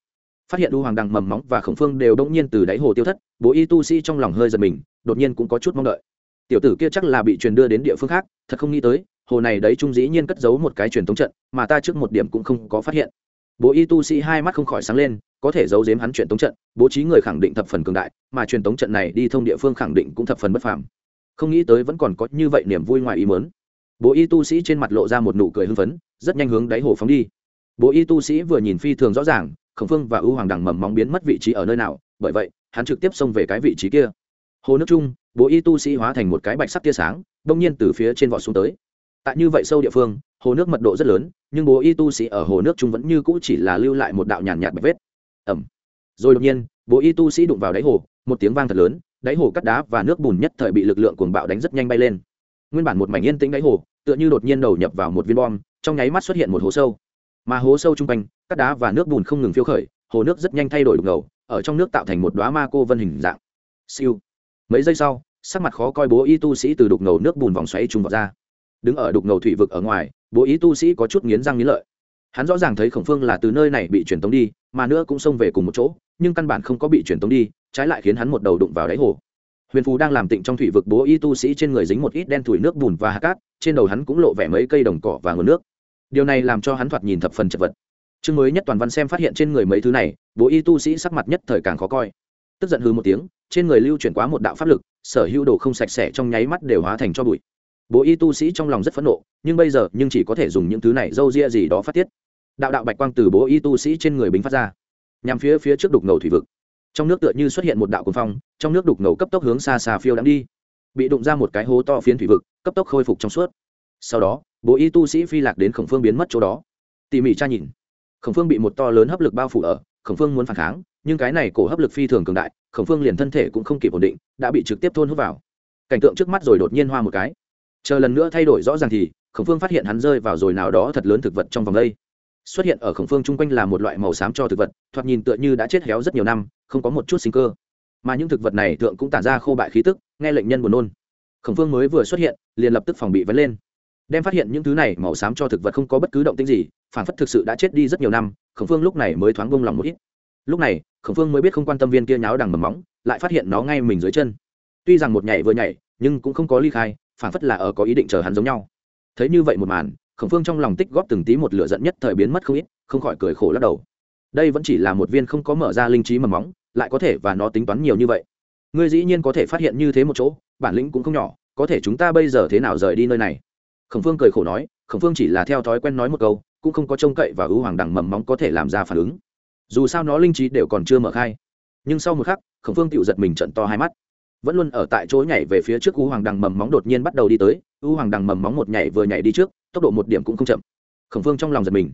phát hiện u hoàng đằng mầm móng và khổng phương đều đông nhiên từ đáy hồ tiêu thất, bố y tu sĩ trong lòng hơi giật mình, đột nhiên cũng có chút mong đợi. Tiểu tử kia chắc là bị truyền đưa đến địa phương khác, thật không nghĩ tới, hồ này đấy trung dĩ nhiên cất giấu một cái truyền thống trận, mà ta trước một điểm cũng không có phát hiện. Bố y tu sĩ hai mắt không khỏi sáng lên, có thể giấu giếm hắn truyền thống trận, bố trí người khẳng định thập phần cường đại, mà truyền thống trận này đi thông địa phương khẳng định cũng thập phần bất phàm. Không nghĩ tới vẫn còn có như vậy niềm vui ngoài ý mớn bố y tu sĩ trên mặt lộ ra một nụ cười hưng phấn, rất nhanh hướng đáy hồ phóng đi. Bố y tu sĩ vừa nhìn phi thường rõ ràng khổng phương và ưu hoàng đằng mầm móng biến mất vị trí ở nơi nào bởi vậy hắn trực tiếp xông về cái vị trí kia. Hồ nước trung, bố y tu sĩ hóa thành một cái bạch sắc tia sáng đông nhiên từ phía trên vọt xuống tới. Tại như vậy sâu địa phương hồ nước mật độ rất lớn nhưng bố y tu sĩ ở hồ nước trung vẫn như cũ chỉ là lưu lại một đạo nhàn nhạt bạch vết. Ẩm rồi đột nhiên bố y tu sĩ đụng vào đáy hồ một tiếng vang thật lớn đáy hồ cắt đá và nước bùn nhất thời bị lực lượng cuồng bạo đánh rất nhanh bay lên. Nguyên bản một mảnh yên tĩnh đáy hồ tựa như đột nhiên đầu nhập vào một viên bom trong nháy mắt xuất hiện một hố sâu mà hố sâu chung quanh cắt đá và nước bùn không ngừng phiêu khởi, hồ nước rất nhanh thay đổi đục ngầu, ở trong nước tạo thành một đoá ma cô vân hình dạng. Siêu. Mấy giây sau, sắc mặt khó coi bố y tu sĩ từ đục ngầu nước bùn vòng xoáy trùng vào ra. Đứng ở đục ngầu thủy vực ở ngoài, bố y tu sĩ có chút nghiến răng nghiến lợi. Hắn rõ ràng thấy khổng phương là từ nơi này bị truyền tống đi, mà nữa cũng xông về cùng một chỗ, nhưng căn bản không có bị truyền tống đi, trái lại khiến hắn một đầu đụng vào đáy hồ. Huyền phú đang làm tịnh trong thủy vực bố y tu sĩ trên người dính một ít đen thủi nước bùn và hạt cát, trên đầu hắn cũng lộ vẻ mấy cây đồng cỏ và nguồn nước điều này làm cho hắn thoạt nhìn thập phần chật vật. Chương mới nhất toàn văn xem phát hiện trên người mấy thứ này bố y tu sĩ sắc mặt nhất thời càng khó coi. Tức giận hư một tiếng, trên người lưu chuyển quá một đạo pháp lực, sở hữu đồ không sạch sẽ trong nháy mắt đều hóa thành cho bụi. Bố y tu sĩ trong lòng rất phẫn nộ, nhưng bây giờ nhưng chỉ có thể dùng những thứ này râu ria gì đó phát tiết. Đạo đạo bạch quang từ bố y tu sĩ trên người bính phát ra. Nhằm phía phía trước đục ngầu thủy vực. Trong nước tựa như xuất hiện một đạo cuồng phong, trong nước đục ngầu cấp tốc hướng xa xa phiêu đắm đi. Bị đụng ra một cái hố to phiến thủy vực, cấp tốc khôi phục trong suốt sau đó, bố y tu sĩ phi lạc đến khổng phương biến mất chỗ đó. Tỉ mỉ tra nhìn, khổng phương bị một to lớn hấp lực bao phủ ở, khổng phương muốn phản kháng, nhưng cái này cổ hấp lực phi thường cường đại, khổng phương liền thân thể cũng không kịp ổn định, đã bị trực tiếp thôn hút vào. Cảnh tượng trước mắt rồi đột nhiên hoa một cái. Chờ lần nữa thay đổi rõ ràng thì, khổng phương phát hiện hắn rơi vào rồi nào đó thật lớn thực vật trong vòng đây. Xuất hiện ở khổng phương chung quanh là một loại màu xám cho thực vật, thoạt nhìn tựa như đã chết héo rất nhiều năm, không có một chút sinh cơ. Mà những thực vật này thượng cũng tản ra khô bại khí tức, nghe lệnh nhân buồn nôn. Khổng phương mới vừa xuất hiện, liền lập tức phòng bị vấn lên đem phát hiện những thứ này màu xám cho thực vật không có bất cứ động tĩnh gì, phản phất thực sự đã chết đi rất nhiều năm, khổng phương lúc này mới thoáng bông lòng một ít. Lúc này, khổng phương mới biết không quan tâm viên kia nháo đằng mầm móng, lại phát hiện nó ngay mình dưới chân. Tuy rằng một nhảy vừa nhảy, nhưng cũng không có ly khai, phản phất là ở có ý định chờ hắn giống nhau. Thấy như vậy một màn, khổng phương trong lòng tích góp từng tí một lửa giận nhất thời biến mất không ít, không khỏi cười khổ lắc đầu. Đây vẫn chỉ là một viên không có mở ra linh trí mầm móng, lại có thể và nó tính toán nhiều như vậy. Ngươi dĩ nhiên có thể phát hiện như thế một chỗ, bản lĩnh cũng không nhỏ, có thể chúng ta bây giờ thế nào rời đi nơi này? Khổng phương cười khổ nói, khổng phương chỉ là theo thói quen nói một câu, cũng không có trông cậy và ưu hoàng Đằng mầm móng có thể làm ra phản ứng. Dù sao nó linh trí đều còn chưa mở khai. Nhưng sau một khắc, khổng phương tự giật mình trận to hai mắt. Vẫn luôn ở tại chỗ nhảy về phía trước u hoàng đằng mầm móng đột nhiên bắt đầu đi tới u hoàng đằng mầm móng một nhảy vừa nhảy đi trước, tốc độ một điểm cũng không chậm. Khổng phương trong lòng giật mình,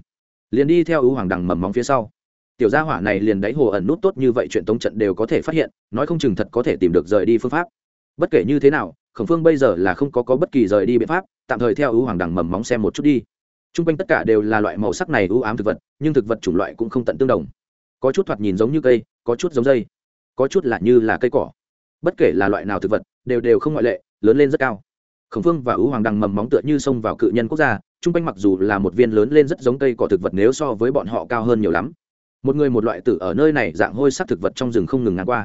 liền đi theo u hoàng đằng mầm móng phía sau. Tiểu gia hỏa này liền đáy hồ ẩn nút tốt như vậy chuyện tống trận đều có thể phát hiện, nói không chừng thật có thể tìm được rời đi phương pháp bất kể như thế nào khổng phương bây giờ là không có, có bất kỳ rời đi biện pháp tạm thời theo ưu hoàng đằng mầm móng xem một chút đi. T r u n g quanh tất cả đều là loại màu sắc này ưu ám thực vật nhưng thực vật chủng loại cũng không tận tương đồng. Có chút thoạt nhìn giống như cây có chút giống dây có chút là như là cây cỏ. Bất kể là loại nào thực vật đều đều không ngoại lệ lớn lên rất cao. Khổng phương và ưu hoàng đằng mầm móng tựa như xông vào cự nhân quốc gia t r u n g quanh mặc dù là một viên lớn lên rất giống cây cỏ thực vật nếu so với bọn họ cao hơn nhiều lắm. Một người một loại tử ở nơi này dạng hôi sắc thực vật trong rừng không ngừng ngang qua.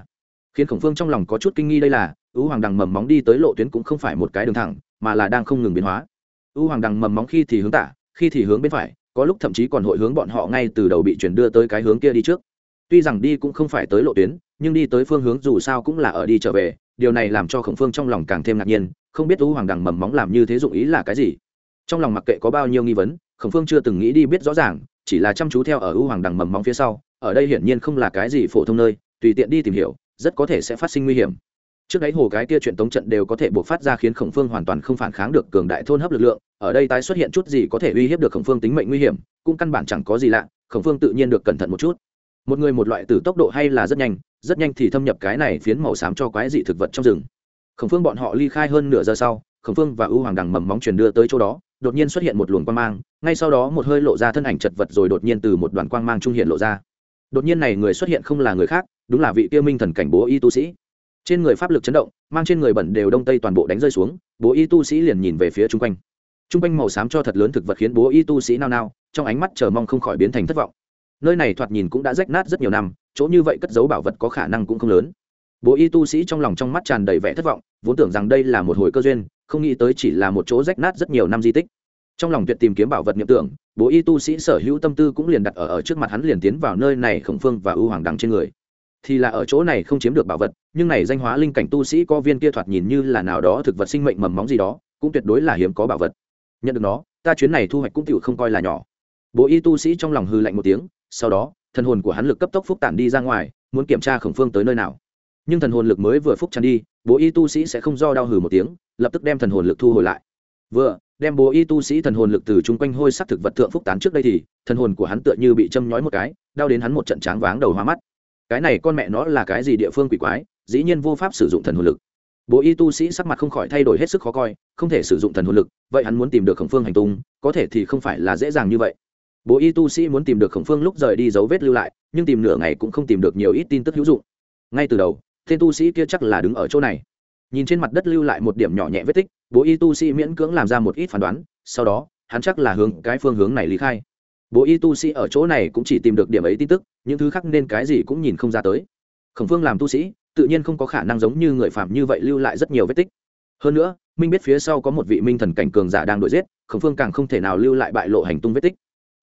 Khiến khổng phương trong lòng có chút kinh nghi đây là U hoàng đằng mầm móng đi tới lộ tuyến cũng không phải một cái đường thẳng, mà là đang không ngừng biến hóa. U hoàng đằng mầm móng khi thì hướng tả, khi thì hướng bên phải, có lúc thậm chí còn hội hướng bọn họ ngay từ đầu bị chuyển đưa tới cái hướng kia đi trước. Tuy rằng đi cũng không phải tới lộ tuyến, nhưng đi tới phương hướng dù sao cũng là ở đi trở về, điều này làm cho khổng phương trong lòng càng thêm ngạc nhiên, không biết U hoàng đằng mầm móng làm như thế dụng ý là cái gì. Trong lòng mặc kệ có bao nhiêu nghi vấn, khổng phương chưa từng nghĩ đi biết rõ ràng, chỉ là chăm chú theo ở U hoàng đằng mầm móng phía sau, ở đây hiển nhiên không là cái gì phổ thông nơi, tùy tiện đi tìm hiểu, rất có thể sẽ phát sinh nguy hiểm trước đáy hồ cái kia chuyện tống trận đều có thể buộc phát ra khiến khổng phương hoàn toàn không phản kháng được cường đại thôn hấp lực lượng, ở đây tái xuất hiện chút gì có thể uy hiếp được khổng phương tính mệnh nguy hiểm, cũng căn bản chẳng có gì lạ, khổng phương tự nhiên được cẩn thận một chút. Một người một loại từ tốc độ hay là rất nhanh rất nhanh thì thâm nhập cái này phiến màu xám cho quái dị thực vật trong rừng. Khổng phương bọn họ ly khai hơn nửa giờ sau, khổng phương và ưu hoàng đằng mầm móng truyền đưa tới chỗ đó, đột nhiên xuất hiện một luồng quang mang, ngay sau đó một hơi lộ ra thân ảnh chật vật rồi đột nhiên từ một đoàn quang mang trung hiện lộ ra. Đột nhiên này người xuất hiện không là người khác, đúng là vị tiêu minh thần cảnh bố y tu sĩ trên người pháp lực chấn động, mang trên người bẩn đều đông tây toàn bộ đánh rơi xuống, bố y tu sĩ liền nhìn về phía chung quanh. Chung quanh màu xám cho thật lớn thực vật khiến bố y tu sĩ nao nao, trong ánh mắt chờ mong không khỏi biến thành thất vọng. Nơi này thoạt nhìn cũng đã rách nát rất nhiều năm, chỗ như vậy cất giấu bảo vật có khả năng cũng không lớn. Bố y tu sĩ trong lòng trong mắt tràn đầy vẻ thất vọng, vốn tưởng rằng đây là một hồi cơ duyên, không nghĩ tới chỉ là một chỗ rách nát rất nhiều năm di tích. Trong lòng tuyệt tìm kiếm bảo vật niệm tưởng, bố y tu sĩ sở hữu tâm tư cũng liền đặt ở ở trước mặt hắn liền tiến vào nơi này khổng phương và ưu hoàng đằng trên người thì là ở chỗ này không chiếm được bảo vật, nhưng này danh hóa linh cảnh tu sĩ có viên kia thoạt nhìn như là nào đó thực vật sinh mệnh mầm móng gì đó, cũng tuyệt đối là hiếm có bảo vật. Nhận được nó, ta chuyến này thu hoạch cũng tựu không coi là nhỏ. Bố y tu sĩ trong lòng hư lạnh một tiếng, sau đó, thần hồn của hắn lực cấp tốc phúc tản đi ra ngoài, muốn kiểm tra khổng phương tới nơi nào. Nhưng thần hồn lực mới vừa phúc tràn đi bố y tu sĩ sẽ không do đau hừ một tiếng, lập tức đem thần hồn lực thu hồi lại. Vừa, đem bố y tu sĩ thần hồn lực từ chung quanh hôi sắc thực vật thượng phúc tán trước đây thì, thần hồn của hắn tựa như bị châm nhói một cái, đau đến hắn một trận tráng váng đầu hoa mắt cái này con mẹ nó là cái gì địa phương quỷ quái, dĩ nhiên vô pháp sử dụng thần hồn lực. Bố y tu sĩ sắc mặt không khỏi thay đổi hết sức khó coi, không thể sử dụng thần hồn lực, vậy hắn muốn tìm được khổng phương hành tung, có thể thì không phải là dễ dàng như vậy. Bố y tu sĩ muốn tìm được khổng phương lúc rời đi dấu vết lưu lại, nhưng tìm nửa ngày cũng không tìm được nhiều ít tin tức hữu dụng. Ngay từ đầu tên tu sĩ kia chắc là đứng ở chỗ này. Nhìn trên mặt đất lưu lại một điểm nhỏ nhẹ vết tích bố y tu sĩ miễn cưỡng làm ra một ít phán đoán, sau đó, hắn chắc là hướng cái phương hướng này lý khai bố y tu sĩ ở chỗ này cũng chỉ tìm được điểm ấy tin tức, những thứ khác nên cái gì cũng nhìn không ra tới. Khổng phương làm tu sĩ, tự nhiên không có khả năng giống như người phạm như vậy lưu lại rất nhiều vết tích. Hơn nữa, minh biết phía sau có một vị minh thần cảnh cường giả đang đuổi giết, khổng phương càng không thể nào lưu lại bại lộ hành tung vết tích.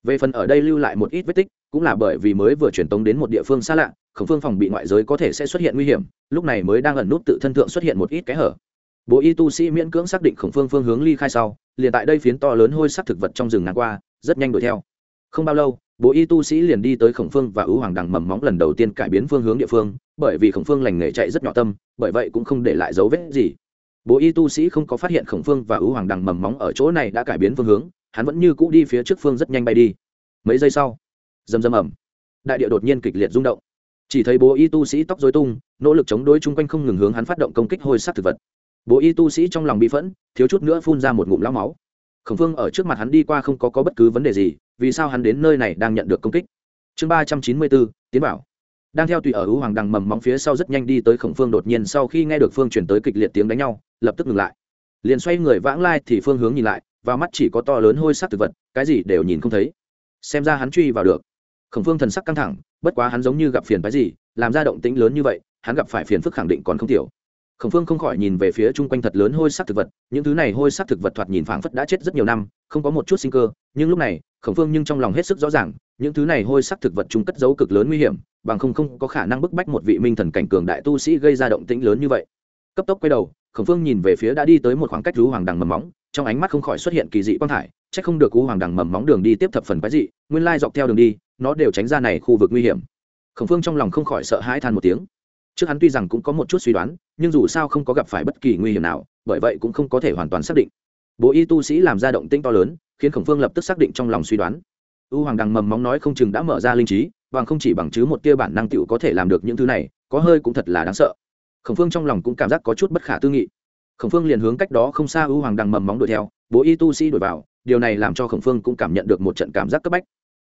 Về phần ở đây lưu lại một ít vết tích, cũng là bởi vì mới vừa truyền tống đến một địa phương xa lạ, khổng phương phòng bị ngoại giới có thể sẽ xuất hiện nguy hiểm, lúc này mới đang ẩn nút tự thân thượng xuất hiện một ít kẽ hở. Bố y tu sĩ miễn cưỡng xác định khổng phương phương hướng ly khai sau, liền tại đây phiến to lớn hôi sắc thực vật trong rừng ngang qua, rất nhanh đuổi theo không bao lâu bố y tu sĩ liền đi tới khổng phương và ưu hoàng đằng mầm móng lần đầu tiên cải biến phương hướng địa phương bởi vì khổng phương lành nghề chạy rất nhỏ tâm bởi vậy cũng không để lại dấu vết gì. Bố y tu sĩ không có phát hiện khổng phương và ưu hoàng đằng mầm móng ở chỗ này đã cải biến phương hướng hắn vẫn như cũ đi phía trước phương rất nhanh bay đi. Mấy giây sau rầm rầm ẩm đại địa đột nhiên kịch liệt rung động. Chỉ thấy bố y tu sĩ tóc dối tung nỗ lực chống đối chung quanh không ngừng hướng hắn phát động công kích hôi sắc thực vật. Bố y tu sĩ trong lòng bị phẫn thiếu chút nữa phun ra một ngụm lao máu. Khổng phương ở trước mặt hắn đi qua không có, có bất cứ vấn đề gì vì sao hắn đến nơi này đang nhận được công kích? Chương ba trăm chín mươi bốn, tiến bảo. Đang theo tùy ở hữu hoàng đằng mầm móng phía sau rất nhanh đi tới khổng phương đột nhiên sau khi nghe được phương chuyển tới kịch liệt tiếng đánh nhau, lập tức ngừng lại. Liền xoay người vãng lai thì phương hướng nhìn lại và mắt chỉ có to lớn hôi sắc thực vật, cái gì đều nhìn không thấy. Xem ra hắn truy vào được. Khổng phương thần sắc căng thẳng, bất quá hắn giống như gặp phiền phái gì, làm ra động tĩnh lớn như vậy, hắn gặp phải phiền phức khẳng định còn không tiểu. Khổng phương không khỏi nhìn về phía chung quanh thật lớn hôi sắc thực vật, những thứ này hôi sắc thực vật thoạt nhìn phảng phất đã chết rất nhiều năm, không có một chút sinh cơ, nhưng lúc này khổng phương nhưng trong lòng hết sức rõ ràng, những thứ này hôi sắc thực vật chúng cất dấu cực lớn nguy hiểm, bằng không không có khả năng bức bách một vị minh thần cảnh cường đại tu sĩ gây ra động tĩnh lớn như vậy. Cấp tốc quay đầu, khổng phương nhìn về phía đã đi tới một khoảng cách rú hoàng đằng mầm móng, trong ánh mắt không khỏi xuất hiện kỳ dị quang thải c h ắ c không được cú hoàng đằng mầm móng đường đi tiếp thập phần quái dị, nguyên lai dọc theo đường đi, nó đều tránh ra này khu vực nguy hiểm. Khổng phương trong lòng không khỏi sợ hãi than một tiếng. Trước hắn tuy rằng cũng có một chút suy đoán, nhưng dù sao không có gặp phải bất kỳ nguy hiểm nào, bởi vậy cũng không có thể hoàn toàn xác định. Bố y tu sĩ làm ra động tĩnh to lớn khiến khổng phương lập tức xác định trong lòng suy đoán. U hoàng đằng mầm móng nói không chừng đã mở ra linh trí, bằng không chỉ bằng chứ một tia bản năng tựu có thể làm được những thứ này, có hơi cũng thật là đáng sợ. Khổng phương trong lòng cũng cảm giác có chút bất khả tư nghị. Khổng phương liền hướng cách đó không xa u hoàng đằng mầm móng đuổi theo, bố y tu sĩ đuổi vào, điều này làm cho khổng phương cũng cảm nhận được một trận cảm giác cấp bách.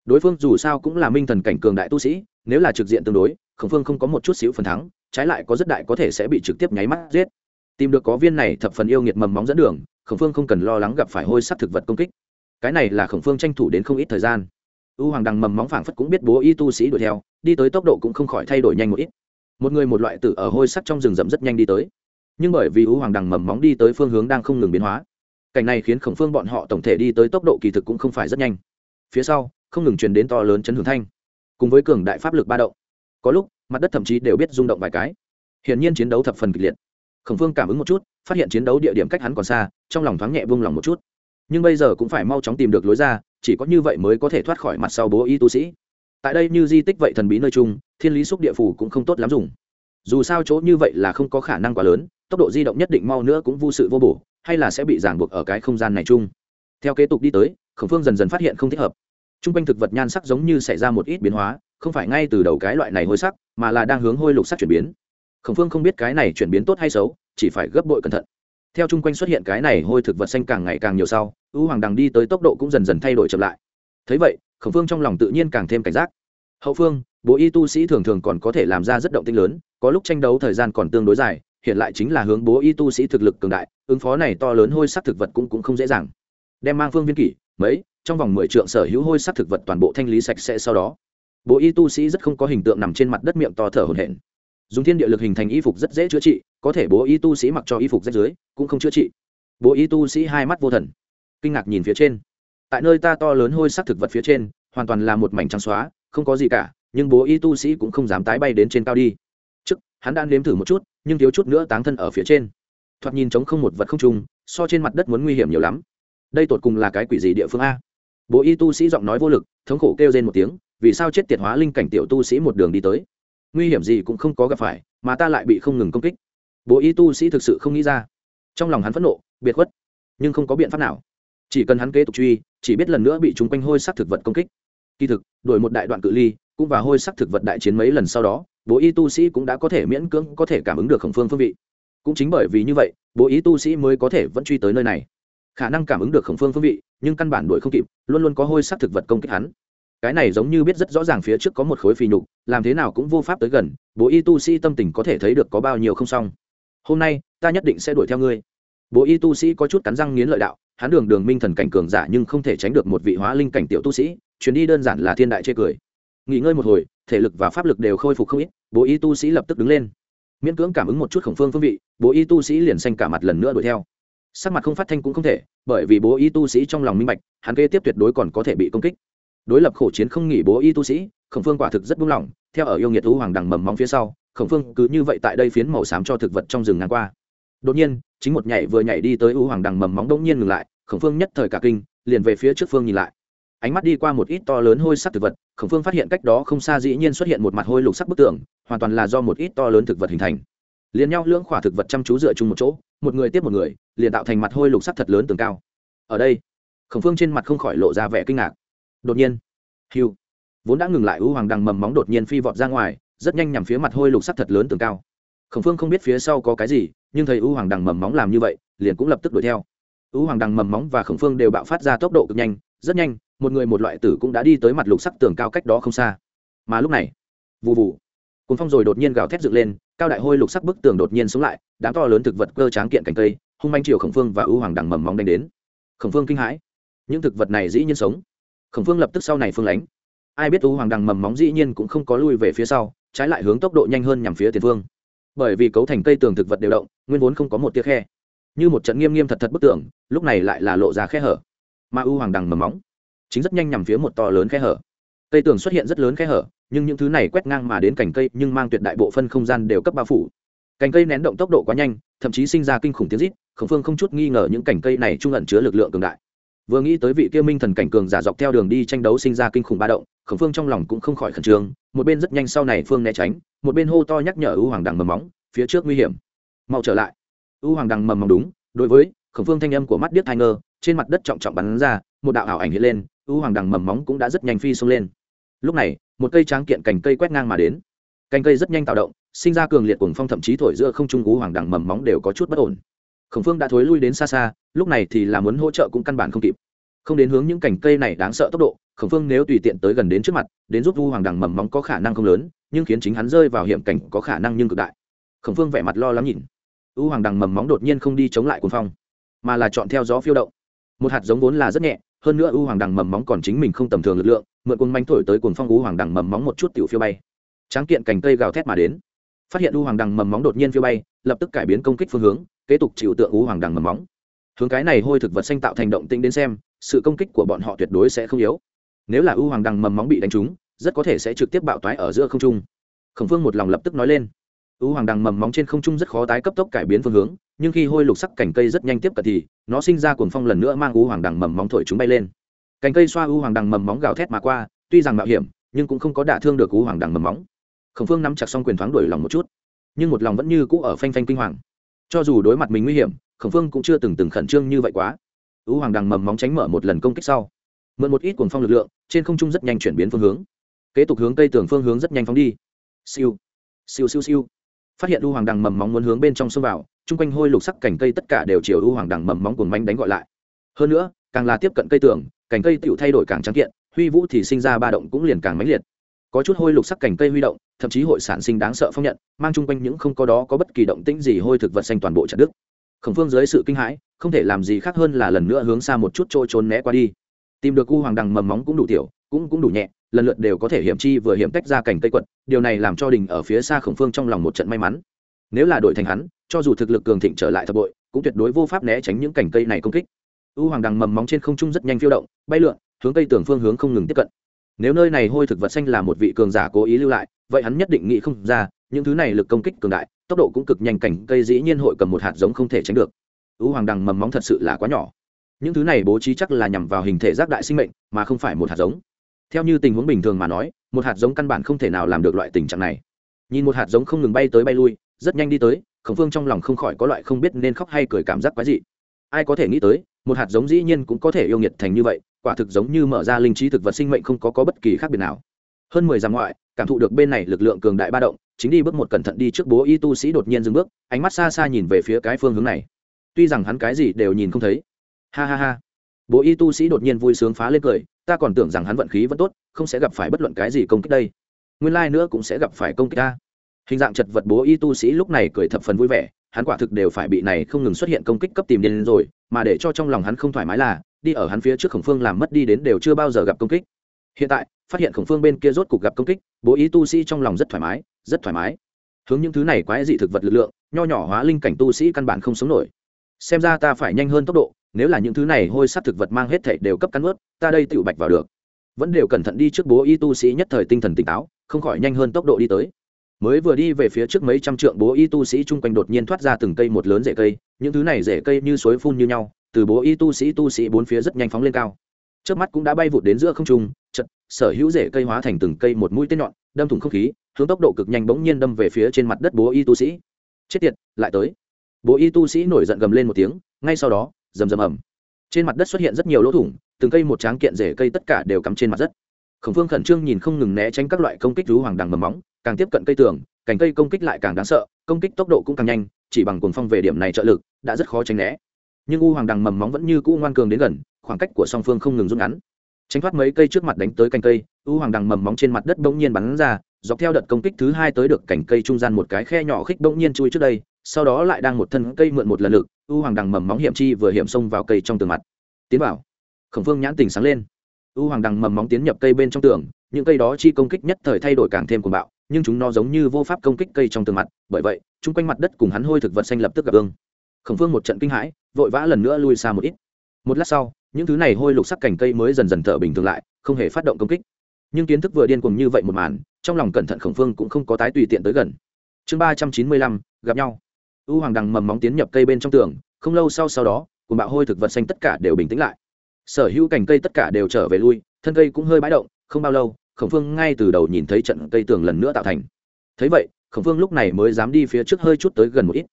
Đối phương dù sao cũng là minh thần cảnh cường đại tu sĩ, nếu là trực diện tương đối, khổng phương không có một chút xíu phần thắng, trái lại có rất đại có thể sẽ bị trực tiếp nháy mắt giết. Tìm được có viên này thập phần yêu nghiệt mầm móng dẫn đường, khổng phương không cần lo lắng gặp phải hôi sắc thực vật công kích cái này là khổng phương tranh thủ đến không ít thời gian. U hoàng đằng mầm móng phảng phất cũng biết bố y tu sĩ đuổi theo, đi tới tốc độ cũng không khỏi thay đổi nhanh một ít. Một người một loại tử ở hôi sắt trong rừng rậm rất nhanh đi tới. Nhưng bởi vì u hoàng đằng mầm móng đi tới phương hướng đang không ngừng biến hóa, cảnh này khiến khổng phương bọn họ tổng thể đi tới tốc độ kỳ thực cũng không phải rất nhanh. Phía sau, không ngừng truyền đến to lớn chấn hưởng thanh. Cùng với cường đại pháp lực ba động, có lúc, mặt đất thậm chí đều biết rung động vài cái. Hiển nhiên chiến đấu thập phần kịch liệt. Khổng phương cảm ứng một chút, phát hiện chiến đấu địa điểm cách hắn còn xa, trong lòng thoáng nhẹ vung lòng một chút nhưng bây giờ cũng phải mau chóng tìm được lối ra, chỉ có như vậy mới có thể thoát khỏi mặt sau bố y tu sĩ. Tại đây như di tích vậy thần bí nơi chung, thiên lý xúc địa phủ cũng không tốt lắm dùng. Dù sao chỗ như vậy là không có khả năng quá lớn, tốc độ di động nhất định mau nữa cũng vô sự vô bổ, hay là sẽ bị ràng buộc ở cái không gian này chung. Theo kế tục đi tới, khổng phương dần dần phát hiện không thích hợp. T r u n g quanh thực vật nhan sắc giống như xảy ra một ít biến hóa, không phải ngay từ đầu cái loại này hôi sắc, mà là đang hướng hôi lục sắc chuyển biến. Khổng phương không biết cái này chuyển biến tốt hay xấu, chỉ phải gấp bội cẩn thận. Theo chung quanh xuất hiện cái này hôi thực vật xanh càng ngày càng nhiều sau U hoàng đằng đi tới tốc độ cũng dần dần thay đổi chậm lại. Thấy vậy, khổng phương trong lòng tự nhiên càng thêm cảnh giác. Hậu phương, bộ y tu sĩ thường thường còn có thể làm ra rất động tinh lớn, có lúc tranh đấu thời gian còn tương đối dài, hiện lại chính là hướng bố y tu sĩ thực lực cường đại, ứng phó này to lớn hôi sắc thực vật cũng cũng không dễ dàng. Đem mang phương viên kỷ, mấy, trong vòng mười trượng sở hữu hôi sắc thực vật toàn bộ thanh lý sạch sẽ sau đó. Bố y tu sĩ rất không có hình tượng nằm trên mặt đất miệng to thở hổn hển. Dùng thiên địa lực hình thành y phục rất dễ chữa trị, có thể bố y tu sĩ mặc cho y phục rách dưới, cũng không chữa trị. Bố y tu sĩ hai mắt vô thần kinh ngạc nhìn phía trên. Tại nơi ta to lớn hôi sắc thực vật phía trên, hoàn toàn là một mảnh trắng xóa, không có gì cả, nhưng bố y tu sĩ cũng không dám tái bay đến trên cao đi. Trước, hắn đang nếm thử một chút, nhưng thiếu chút nữa táng thân ở phía trên. Thoạt nhìn giống không một vật không trùng, so trên mặt đất muốn nguy hiểm nhiều lắm. Đây tột cùng là cái quỷ gì địa phương a? Bố y tu sĩ giọng nói vô lực, thống khổ kêu lên một tiếng, vì sao chết tiệt hóa linh cảnh tiểu tu sĩ một đường đi tới? Nguy hiểm gì cũng không có gặp phải, mà ta lại bị không ngừng công kích. Bố y tu sĩ thực sự không nghĩ ra. Trong lòng hắn phẫn nộ, biệt khuất, nhưng không có biện pháp nào chỉ cần hắn kế tục truy, chỉ biết lần nữa bị chúng quanh hôi sắc thực vật công kích. Kỳ thực, đổi một đại đoạn cự ly, cũng và hôi sắc thực vật đại chiến mấy lần sau đó bố y tu sĩ cũng đã có thể miễn cưỡng có thể cảm ứng được khổng phương phương vị. Cũng chính bởi vì như vậy bố y tu sĩ mới có thể vẫn truy tới nơi này. Khả năng cảm ứng được khổng phương phương vị, nhưng căn bản đuổi không kịp, luôn luôn có hôi sắc thực vật công kích hắn. Cái này giống như biết rất rõ ràng phía trước có một khối phi nhục, làm thế nào cũng vô pháp tới gần bố y tu sĩ tâm tình có thể thấy được có bao nhiêu không xong. Hôm nay, ta nhất định sẽ đuổi theo ngươi. Bố y tu sĩ có chút cắn răng nghiến lợi đạo hắn đường đường minh thần cảnh cường giả nhưng không thể tránh được một vị hóa linh cảnh tiểu tu sĩ, chuyến đi đơn giản là thiên đại chê cười. Nghỉ ngơi một hồi, thể lực và pháp lực đều khôi phục không ít, bố y tu sĩ lập tức đứng lên. Miễn cưỡng cảm ứng một chút khổng phương phương vị, bố y tu sĩ liền xanh cả mặt lần nữa đuổi theo. Sắc mặt không phát thanh cũng không thể, bởi vì bố y tu sĩ trong lòng minh bạch, hắn kế tiếp tuyệt đối còn có thể bị công kích. Đối lập khổ chiến không nghỉ bố y tu sĩ, khổng phương quả thực rất buông lỏng, theo ở yêu nghiệt thú hoàng đằng mầm móng phía sau, khổng phương cứ như vậy tại đây phiến màu xám cho thực vật trong rừng ngang qua đột nhiên, chính một nhảy vừa nhảy đi tới u hoàng đằng mầm móng đông nhiên ngừng lại, khổng phương nhất thời cả kinh, liền về phía trước phương nhìn lại. Ánh mắt đi qua một ít to lớn hôi sắc thực vật, khổng phương phát hiện cách đó không xa dĩ nhiên xuất hiện một mặt hôi lục sắc bức tường, hoàn toàn là do một ít to lớn thực vật hình thành. Liền nhau lưỡng khỏa thực vật chăm chú dựa chung một chỗ, một người tiếp một người, liền tạo thành mặt hôi lục sắc thật lớn tường cao. Ở đây, khổng phương trên mặt không khỏi lộ ra vẻ kinh ngạc. Đột nhiên, hiu, vốn đã ngừng lại u hoàng đằng mầm móng đột nhiên phi vọt ra ngoài, rất nhanh nhằm phía mặt hôi lục sắc thật lớn tường cao khổng phương không biết phía sau có cái gì, nhưng thấy u hoàng đằng mầm móng làm như vậy, liền cũng lập tức đuổi theo. U hoàng đằng mầm móng và khổng phương đều bạo phát ra tốc độ cực nhanh, rất nhanh, một người một loại tử cũng đã đi tới mặt lục sắc tường cao cách đó không xa. Mà lúc này vụ vụ cuốn phong rồi đột nhiên gào thét dựng lên, cao đại hôi lục sắc bức tường đột nhiên xuống lại, đám to lớn thực vật cơ tráng kiện cành cây, hung manh chiều khổng phương và U hoàng đằng mầm móng đánh đến. Khổng phương kinh hãi, những thực vật này dĩ nhiên sống. Khổng phương lập tức sau này phương lánh. Ai biết U hoàng đằng mầm móng dĩ nhiên cũng không có lui về phía sau, trái lại hướng tốc độ nhanh hơn nhằm phía tiền phương bởi vì cấu thành cây tường thực vật đều động, nguyên vốn không có một tia khe. Như một trận nghiêm nghiêm thật thật bức tường, lúc này lại là lộ ra khe hở. Mà U hoàng đằng mầm móng. Chính rất nhanh nhằm phía một to lớn khe hở. Cây tường xuất hiện rất lớn khe hở, nhưng những thứ này quét ngang mà đến cành cây, nhưng mang tuyệt đại bộ phân không gian đều cấp bao phủ. Cành cây nén động tốc độ quá nhanh, thậm chí sinh ra kinh khủng tiếng rít, khổng phương không chút nghi ngờ những cành cây này trung ẩn chứa lực lượng cường đại vừa nghĩ tới vị kia minh thần cảnh cường giả dọc theo đường đi tranh đấu sinh ra kinh khủng ba động, khổng phương trong lòng cũng không khỏi khẩn trương, một bên rất nhanh sau này phương né tránh, một bên hô to nhắc nhở ưu hoàng đằng mầm móng, phía trước nguy hiểm. Mau trở lại. Ưu hoàng đằng mầm móng đúng, đối với khổng phương thanh âm của mắt điếc thai ngơ, trên mặt đất trọng trọng bắn ra, một đạo ảo ảnh hiện lên ưu hoàng đằng mầm móng cũng đã rất nhanh phi xông lên. Lúc này, một cây tráng kiện cành cây quét ngang mà đến. Cành cây rất nhanh tạo động, sinh ra cường liệt cuồng phong, thậm chí thổi giữa không trung U hoàng đằng mầm móng đều có chút bất ổn khổng phương đã thối lui đến xa xa, lúc này thì là muốn hỗ trợ cũng căn bản không kịp. Không đến hướng những cành cây này đáng sợ tốc độ, khổng phương nếu tùy tiện tới gần đến trước mặt, đến giúp u hoàng đằng mầm móng có khả năng không lớn, nhưng khiến chính hắn rơi vào hiểm cảnh có khả năng nhưng cực đại. Khổng phương vẻ mặt lo lắng nhìn. U hoàng đằng mầm móng đột nhiên không đi chống lại cuồng phong, mà là chọn theo gió phiêu động. Một hạt giống vốn là rất nhẹ, hơn nữa u hoàng đằng mầm móng còn chính mình không tầm thường lực lượng, mượn cuồng manh thổi tới cuồng phong u hoàng đằng mầm móng một chút tiểu phiêu bay. Tráng kiện cành cây gào thét mà đến phát hiện u hoàng đằng mầm móng đột nhiên phiêu bay, lập tức cải biến công kích phương hướng, kế tục chịu tượng u hoàng đằng mầm móng. Hướng cái này hôi thực vật xanh tạo thành động tĩnh đến xem, sự công kích của bọn họ tuyệt đối sẽ không yếu. Nếu là u hoàng đằng mầm móng bị đánh trúng, rất có thể sẽ trực tiếp bạo toái ở giữa không trung. Khổng phương một lòng lập tức nói lên. U hoàng đằng mầm móng trên không trung rất khó tái cấp tốc cải biến phương hướng, nhưng khi hôi lục sắc cành cây rất nhanh tiếp cận thì, nó sinh ra cuồng phong lần nữa mang u hoàng đằng mầm móng thổi chúng bay lên. Cành cây xoa u hoàng đằng mầm móng gào thét mà qua, tuy rằng mạo hiểm, nhưng cũng không có đả thương được u hoàng đằng mầm móng khổng phương nắm chặt xong quyền thoáng đuổi lòng một chút, nhưng một lòng vẫn như cũ ở phanh phanh kinh hoàng. Cho dù đối mặt mình nguy hiểm, khổng phương cũng chưa từng từng khẩn trương như vậy quá. U hoàng đằng mầm móng tránh mở một lần công kích sau, mượn một ít cuồng phong lực lượng, trên không trung rất nhanh chuyển biến phương hướng. Kế tục hướng cây tường phương hướng rất nhanh phóng đi. Siêu siêu siêu siêu. Phát hiện u hoàng đằng mầm móng muốn hướng bên trong xông vào, chung quanh hôi lục sắc cành cây tất cả đều chiều u hoàng đằng mầm móng cuồng manh đánh gọi lại. Hơn nữa, càng là tiếp cận cây tường, cành cây tựu thay đổi càng trắng kiện, huy vũ thì sinh ra ba động cũng liền càng mãnh liệt có chút hôi lục sắc cành cây huy động, thậm chí hội sản sinh đáng sợ phong nhận, mang chung quanh những không có đó có bất kỳ động tĩnh gì hôi thực vật xanh toàn bộ chặt đức khổng phương dưới sự kinh hãi, không thể làm gì khác hơn là lần nữa hướng xa một chút trôi trốn né qua đi. Tìm được u hoàng đằng mầm móng cũng đủ tiểu, cũng cũng đủ nhẹ, lần lượt đều có thể hiểm chi vừa hiểm tách ra cành cây quật, điều này làm cho đình ở phía xa khổng phương trong lòng một trận may mắn. Nếu là đội thành hắn, cho dù thực lực cường thịnh trở lại thập bội, cũng tuyệt đối vô pháp né tránh những cành cây này công kích. U hoàng đằng mầm móng trên không trung rất nhanh phiêu động, bay lượn, hướng cây tường phương hướng không ngừng tiếp cận nếu nơi này hôi thực vật xanh là một vị cường giả cố ý lưu lại, vậy hắn nhất định nghĩ không ra, những thứ này lực công kích cường đại, tốc độ cũng cực nhanh, cảnh cây dĩ nhiên hội cầm một hạt giống không thể tránh được. U hoàng đằng mầm móng thật sự là quá nhỏ. Những thứ này bố trí chắc là nhằm vào hình thể giác đại sinh mệnh, mà không phải một hạt giống. Theo như tình huống bình thường mà nói, một hạt giống căn bản không thể nào làm được loại tình trạng này. Nhìn một hạt giống không ngừng bay tới bay lui, rất nhanh đi tới, khổng phương trong lòng không khỏi có loại không biết nên khóc hay cười cảm giác quái dị. Ai có thể nghĩ tới, một hạt giống dĩ nhiên cũng có thể yêu nghiệt thành như vậy quả thực giống như mở ra linh trí thực vật sinh mệnh không có, có bất kỳ khác biệt nào. Hơn mười dặm ngoại cảm thụ được bên này lực lượng cường đại ba động chính đi bước một cẩn thận đi trước bố y tu sĩ đột nhiên dừng bước ánh mắt xa xa nhìn về phía cái phương hướng này. Tuy rằng hắn cái gì đều nhìn không thấy. Ha ha ha. Bố y tu sĩ đột nhiên vui sướng phá lên cười ta còn tưởng rằng hắn vận khí vẫn tốt không sẽ gặp phải bất luận cái gì công kích đây. Nguyên lai nữa cũng sẽ gặp phải công kích ta. Hình dạng chật vật bố y tu sĩ lúc này cười thập phần vui vẻ hắn quả thực đều phải bị này không ngừng xuất hiện công kích cấp tìm điên rồi mà để cho trong lòng hắn không thoải mái là đi ở hắn phía trước khổng phương làm mất đi đến đều chưa bao giờ gặp công kích. Hiện tại, phát hiện khổng phương bên kia rốt cục gặp công kích, bố ý tu sĩ trong lòng rất thoải mái, rất thoải mái. Hướng những thứ này quái dị thực vật lực lượng, nho nhỏ hóa linh cảnh tu sĩ căn bản không sống nổi. Xem ra ta phải nhanh hơn tốc độ, nếu là những thứ này hôi sắt thực vật mang hết thể đều cấp cắn ướt ta đây tựu bạch vào được. Vẫn đều cẩn thận đi trước bố y tu sĩ nhất thời tinh thần tỉnh táo, không khỏi nhanh hơn tốc độ đi tới. Mới vừa đi về phía trước mấy trăm trượng, bố y tu sĩ chung quanh đột nhiên thoát ra từng cây một lớn rễ cây, những thứ này rễ cây như suối phun như nhau từ bố y tu sĩ tu sĩ bốn phía rất nhanh phóng lên cao. Trước mắt cũng đã bay vụt đến giữa không trung, chật, sở hữu rễ cây hóa thành từng cây một mũi tên nhọn, đâm thủng không khí, hướng tốc độ cực nhanh bỗng nhiên đâm về phía trên mặt đất bố y tu sĩ. Chết tiệt, lại tới. Bố y tu sĩ nổi giận gầm lên một tiếng, ngay sau đó, rầm rầm ầm. Trên mặt đất xuất hiện rất nhiều lỗ thủng, từng cây một tráng kiện rễ cây tất cả đều cắm trên mặt đất. Khổng phương khẩn trương nhìn không ngừng né tránh các loại công kích rú hoàng đằng mầm móng, càng tiếp cận cây tường cành cây công kích lại càng đáng sợ, công kích tốc độ cũng càng nhanh, chỉ bằng cuồng phong về điểm này trợ lực, đã rất khó tránh né nhưng u hoàng đằng mầm móng vẫn như cũ ngoan cường đến gần, khoảng cách của song phương không ngừng rút ngắn. Tránh thoát mấy cây trước mặt đánh tới cành cây, u hoàng đằng mầm móng trên mặt đất bỗng nhiên bắn ra, dọc theo đợt công kích thứ hai tới được cành cây trung gian một cái khe nhỏ khích bỗng nhiên chui trước đây, sau đó lại đang một thân cây mượn một lần lực, u hoàng đằng mầm móng hiểm chi vừa hiểm xông vào cây trong tường mặt. Tiến vào. Khổng phương nhãn tình sáng lên. U hoàng đằng mầm móng tiến nhập cây bên trong tường, những cây đó chi công kích nhất thời thay đổi càng thêm cuồng bạo, nhưng chúng nó giống như vô pháp công kích cây trong tường mặt, bởi vậy, chung quanh mặt đất cùng hắn hôi thực vật xanh lập tức gặp ương khổng phương một trận kinh hãi vội vã lần nữa lui xa một ít. Một lát sau, những thứ này hôi lục sắc cành cây mới dần dần thở bình thường lại, không hề phát động công kích. Nhưng kiến thức vừa điên cuồng như vậy một màn, trong lòng cẩn thận khổng phương cũng không có tái tùy tiện tới gần. Chương ba trăm chín mươi lăm, gặp nhau. U hoàng đằng mầm móng tiến nhập cây bên trong tường, không lâu sau sau đó, cùng bạo hôi thực vật xanh tất cả đều bình tĩnh lại. Sở hữu cành cây tất cả đều trở về lui, thân cây cũng hơi bãi động, không bao lâu, khổng phương ngay từ đầu nhìn thấy trận cây tường lần nữa tạo thành. Thấy vậy, khổng phương lúc này mới dám đi phía trước hơi chút tới gần một ít.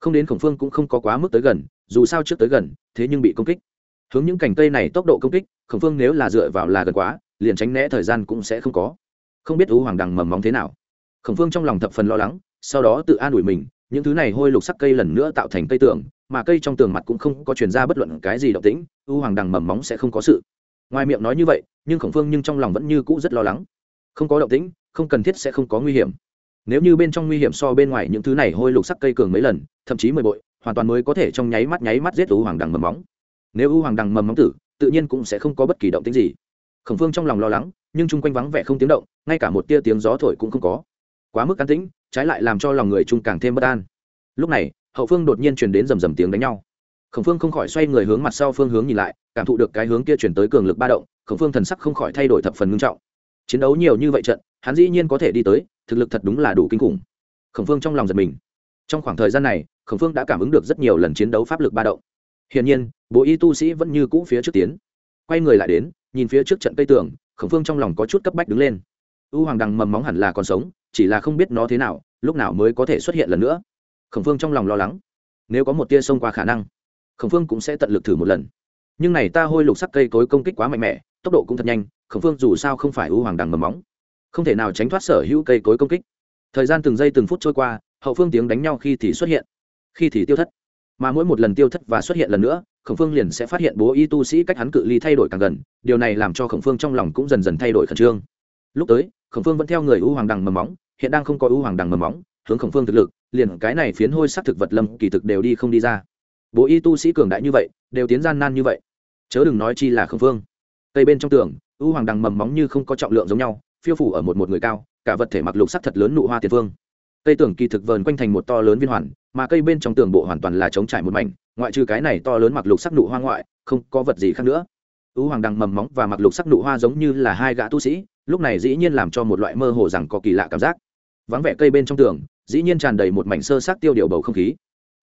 Không đến khổng phương cũng không có quá mức tới gần dù sao trước tới gần, thế nhưng bị công kích. Hướng những cành cây này tốc độ công kích, khổng phương nếu là dựa vào là gần quá, liền tránh né thời gian cũng sẽ không có. Không biết ú hoàng đằng mầm móng thế nào. Khổng phương trong lòng thập phần lo lắng, sau đó tự an ủi mình, những thứ này hôi lục sắc cây lần nữa tạo thành cây tường, mà cây trong tường mặt cũng không có chuyển ra bất luận cái gì động tĩnh, u hoàng đằng mầm móng sẽ không có sự. Ngoài miệng nói như vậy, nhưng khổng phương nhưng trong lòng vẫn như cũ rất lo lắng. Không có động tĩnh, không cần thiết sẽ không có nguy hiểm. Nếu như bên trong nguy hiểm so bên ngoài những thứ này hôi lục sắc cây cường mấy lần, thậm chí mười bội hoàn toàn mới có thể trong nháy mắt nháy mắt giết u hoàng đằng mầm móng. Nếu u hoàng đằng mầm móng tử, tự nhiên cũng sẽ không có bất kỳ động tĩnh gì. Khổng phương trong lòng lo lắng, nhưng chung quanh vắng vẻ không tiếng động, ngay cả một tia tiếng gió thổi cũng không có. Quá mức an tĩnh, trái lại làm cho lòng người chung càng thêm bất an. Lúc này, hậu phương đột nhiên truyền đến rầm rầm tiếng đánh nhau. Khổng phương không khỏi xoay người hướng mặt sau phương hướng nhìn lại, cảm thụ được cái hướng kia chuyển tới cường lực ba động, khổng phương thần sắc không khỏi thay đổi thập phần ngưng trọng. Chiến đấu nhiều như vậy trận, hắn dĩ nhiên có thể đi tới, thực lực thật đúng là đủ kinh khủng. Khổng phương trong lòng giật mình. Trong khoảng thời gian này khổng phương đã cảm ứng được rất nhiều lần chiến đấu pháp lực ba động. Hiển nhiên, bộ y tu sĩ vẫn như cũ phía trước tiến. Quay người lại đến, nhìn phía trước trận cây tường, khổng phương trong lòng có chút cấp bách đứng lên. U hoàng đằng mầm móng hẳn là còn sống, chỉ là không biết nó thế nào, lúc nào mới có thể xuất hiện lần nữa. Khổng phương trong lòng lo lắng. Nếu có một tia xông qua khả năng, khổng phương cũng sẽ tận lực thử một lần. Nhưng này ta hôi lục sắc cây cối công kích quá mạnh mẽ, tốc độ cũng thật nhanh, khổng phương dù sao không phải U hoàng đằng mầm móng. Không thể nào tránh thoát sở hữu cây cối công kích. Thời gian từng giây từng phút trôi qua, hậu phương tiếng đánh nhau khi thì xuất hiện khi thì tiêu thất. Mà mỗi một lần tiêu thất và xuất hiện lần nữa, khổng phương liền sẽ phát hiện bố y tu sĩ cách hắn cự ly thay đổi càng gần, điều này làm cho khổng phương trong lòng cũng dần dần thay đổi khẩn trương. Lúc tới, khổng phương vẫn theo người U hoàng đằng mầm móng, hiện đang không có U hoàng đằng mầm móng, hướng khổng phương thực lực, liền cái này phiến hôi sắc thực vật lâm kỳ thực đều đi không đi ra. Bố y tu sĩ cường đại như vậy, đều tiến gian nan như vậy. Chớ đừng nói chi là khổng phương. Cây bên trong tường, U hoàng đằng mầm móng như không có trọng lượng giống nhau, phiêu phủ ở một một người cao, cả vật thể mặc lục sắc thật lớn nụ hoa tiền phương cây tường kỳ thực vờn quanh thành một to lớn viên hoàn, mà cây bên trong tường bộ hoàn toàn là chống trải một mảnh, ngoại trừ cái này to lớn mặc lục sắc nụ hoa ngoại, không có vật gì khác nữa. U hoàng đằng mầm móng và mặc lục sắc nụ hoa giống như là hai gã tu sĩ, lúc này dĩ nhiên làm cho một loại mơ hồ rằng có kỳ lạ cảm giác. Vắng vẻ cây bên trong tường, dĩ nhiên tràn đầy một mảnh sơ sắc tiêu điều bầu không khí.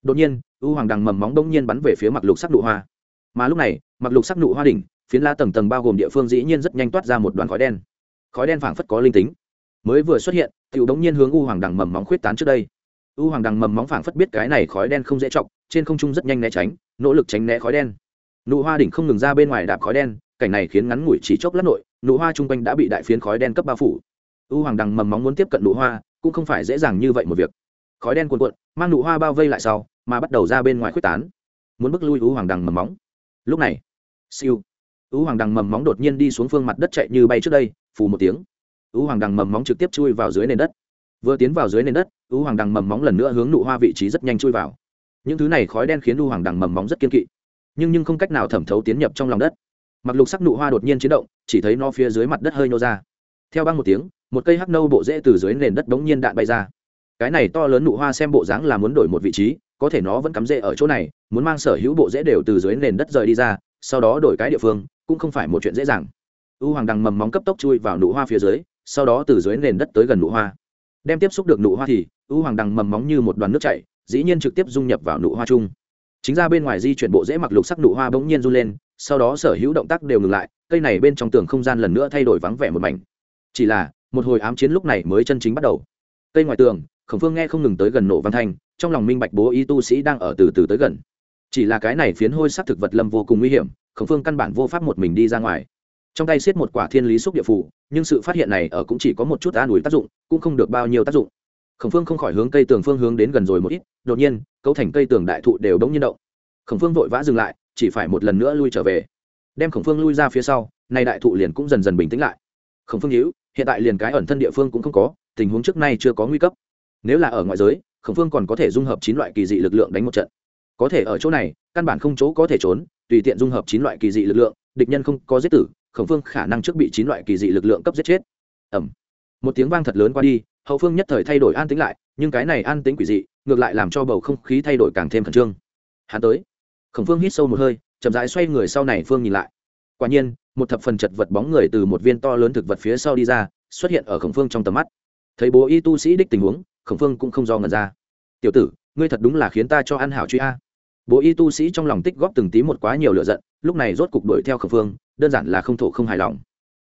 Đột nhiên u hoàng đằng mầm móng đông nhiên bắn về phía mặc lục sắc nụ hoa. Mà lúc này, mặc lục sắc nụ hoa đỉnh, phiến la tầng tầng bao gồm địa phương dĩ nhiên rất nhanh toát ra một đoàn khói đen. Khói đen phảng phất có linh tính. Mới vừa xuất hiện tiểu đống nhiên hướng u hoàng đằng mầm móng khuyết tán trước đây. U hoàng đằng mầm móng phảng phất biết cái này khói đen không dễ chọc, trên không trung rất nhanh né tránh, nỗ lực tránh né khói đen. Nụ hoa đỉnh không ngừng ra bên ngoài đạp khói đen, cảnh này khiến ngắn ngủi chỉ chốc lát nội, nụ hoa chung quanh đã bị đại phiến khói đen cấp bao phủ. U hoàng đằng mầm móng muốn tiếp cận nụ hoa, cũng không phải dễ dàng như vậy một việc. Khói đen cuồn cuộn, mang nụ hoa bao vây lại sau, mà bắt đầu ra bên ngoài khuyết tán. Muốn bước lui u hoàng đằng mầm móng. Lúc này, siêu, u hoàng đằng mầm móng đột nhiên đi xuống phương mặt đất chạy như bay trước đây, phù một tiếng u hoàng đằng mầm móng trực tiếp chui vào dưới nền đất. Vừa tiến vào dưới nền đất u hoàng đằng mầm móng lần nữa hướng nụ hoa vị trí rất nhanh chui vào. Những thứ này khói đen khiến u hoàng đằng mầm móng rất kiên kỵ, nhưng nhưng không cách nào thẩm thấu tiến nhập trong lòng đất. Mặc lục sắc nụ hoa đột nhiên chiến động, chỉ thấy nó phía dưới mặt đất hơi nhô ra. Theo băng một tiếng, một cây hắc nâu bộ rễ từ dưới nền đất đống nhiên đạn bay ra. Cái này to lớn nụ hoa xem bộ dáng là muốn đổi một vị trí, có thể nó vẫn cắm rễ ở chỗ này, muốn mang sở hữu bộ rễ đều từ dưới nền đất rời đi ra, sau đó đổi cái địa phương, cũng không phải một chuyện dễ dàng. U hoàng đằng mầm móng cấp tốc chui vào nụ hoa phía dưới sau đó từ dưới nền đất tới gần nụ hoa. Đem tiếp xúc được nụ hoa thì u hoàng đằng mầm móng như một đoàn nước chảy, dĩ nhiên trực tiếp dung nhập vào nụ hoa chung. Chính ra bên ngoài di chuyển bộ dễ mặc lục sắc nụ hoa bỗng nhiên run lên, sau đó sở hữu động tác đều ngừng lại, cây này bên trong tường không gian lần nữa thay đổi vắng vẻ một mảnh. Chỉ là, một hồi ám chiến lúc này mới chân chính bắt đầu. Cây ngoài tường, khổng phương nghe không ngừng tới gần nổ văn thanh, trong lòng minh bạch bố y tu sĩ đang ở từ từ tới gần. Chỉ là cái này phiến hôi sắc thực vật lâm vô cùng nguy hiểm, khổng phương căn bản vô pháp một mình đi ra ngoài trong tay xiết một quả thiên lý xúc địa phủ, nhưng sự phát hiện này ở cũng chỉ có một chút an ủi tác dụng, cũng không được bao nhiêu tác dụng. Khổng phương không khỏi hướng cây tường phương hướng đến gần rồi một ít, đột nhiên, cấu thành cây tường đại thụ đều đống nhiên động. Khổng phương vội vã dừng lại, chỉ phải một lần nữa lui trở về. Đem khổng phương lui ra phía sau, nay đại thụ liền cũng dần dần bình tĩnh lại. Khổng phương hữu hiện tại liền cái ẩn thân địa phương cũng không có, tình huống trước nay chưa có nguy cấp. Nếu là ở ngoại giới, khổng phương còn có thể dung hợp chín loại kỳ dị lực lượng đánh một trận. Có thể ở chỗ này, căn bản không chỗ có thể trốn, tùy tiện dung hợp chín loại kỳ dị lực lượng, địch nhân không có giết tử khổng phương khả năng trước bị chín loại kỳ dị lực lượng cấp giết chết. Ẩm một tiếng vang thật lớn qua đi, hậu phương nhất thời thay đổi an tính lại, nhưng cái này an tính quỷ dị, ngược lại làm cho bầu không khí thay đổi càng thêm khẩn trương. Hắn tới. Khổng phương hít sâu một hơi, chậm rãi xoay người sau này phương nhìn lại. Quả nhiên, một thập phần chật vật bóng người từ một viên to lớn thực vật phía sau đi ra, xuất hiện ở khổng phương trong tầm mắt. Thấy bố y tu sĩ đích tình huống, khổng phương cũng không do ngần ra. Tiểu tử, ngươi thật đúng là khiến ta cho ăn hảo truy a. Bố y tu sĩ trong lòng tích góp từng tí một quá nhiều lựa giận, lúc này rốt cục đuổi theo khổng phương đơn giản là không thổ không hài lòng.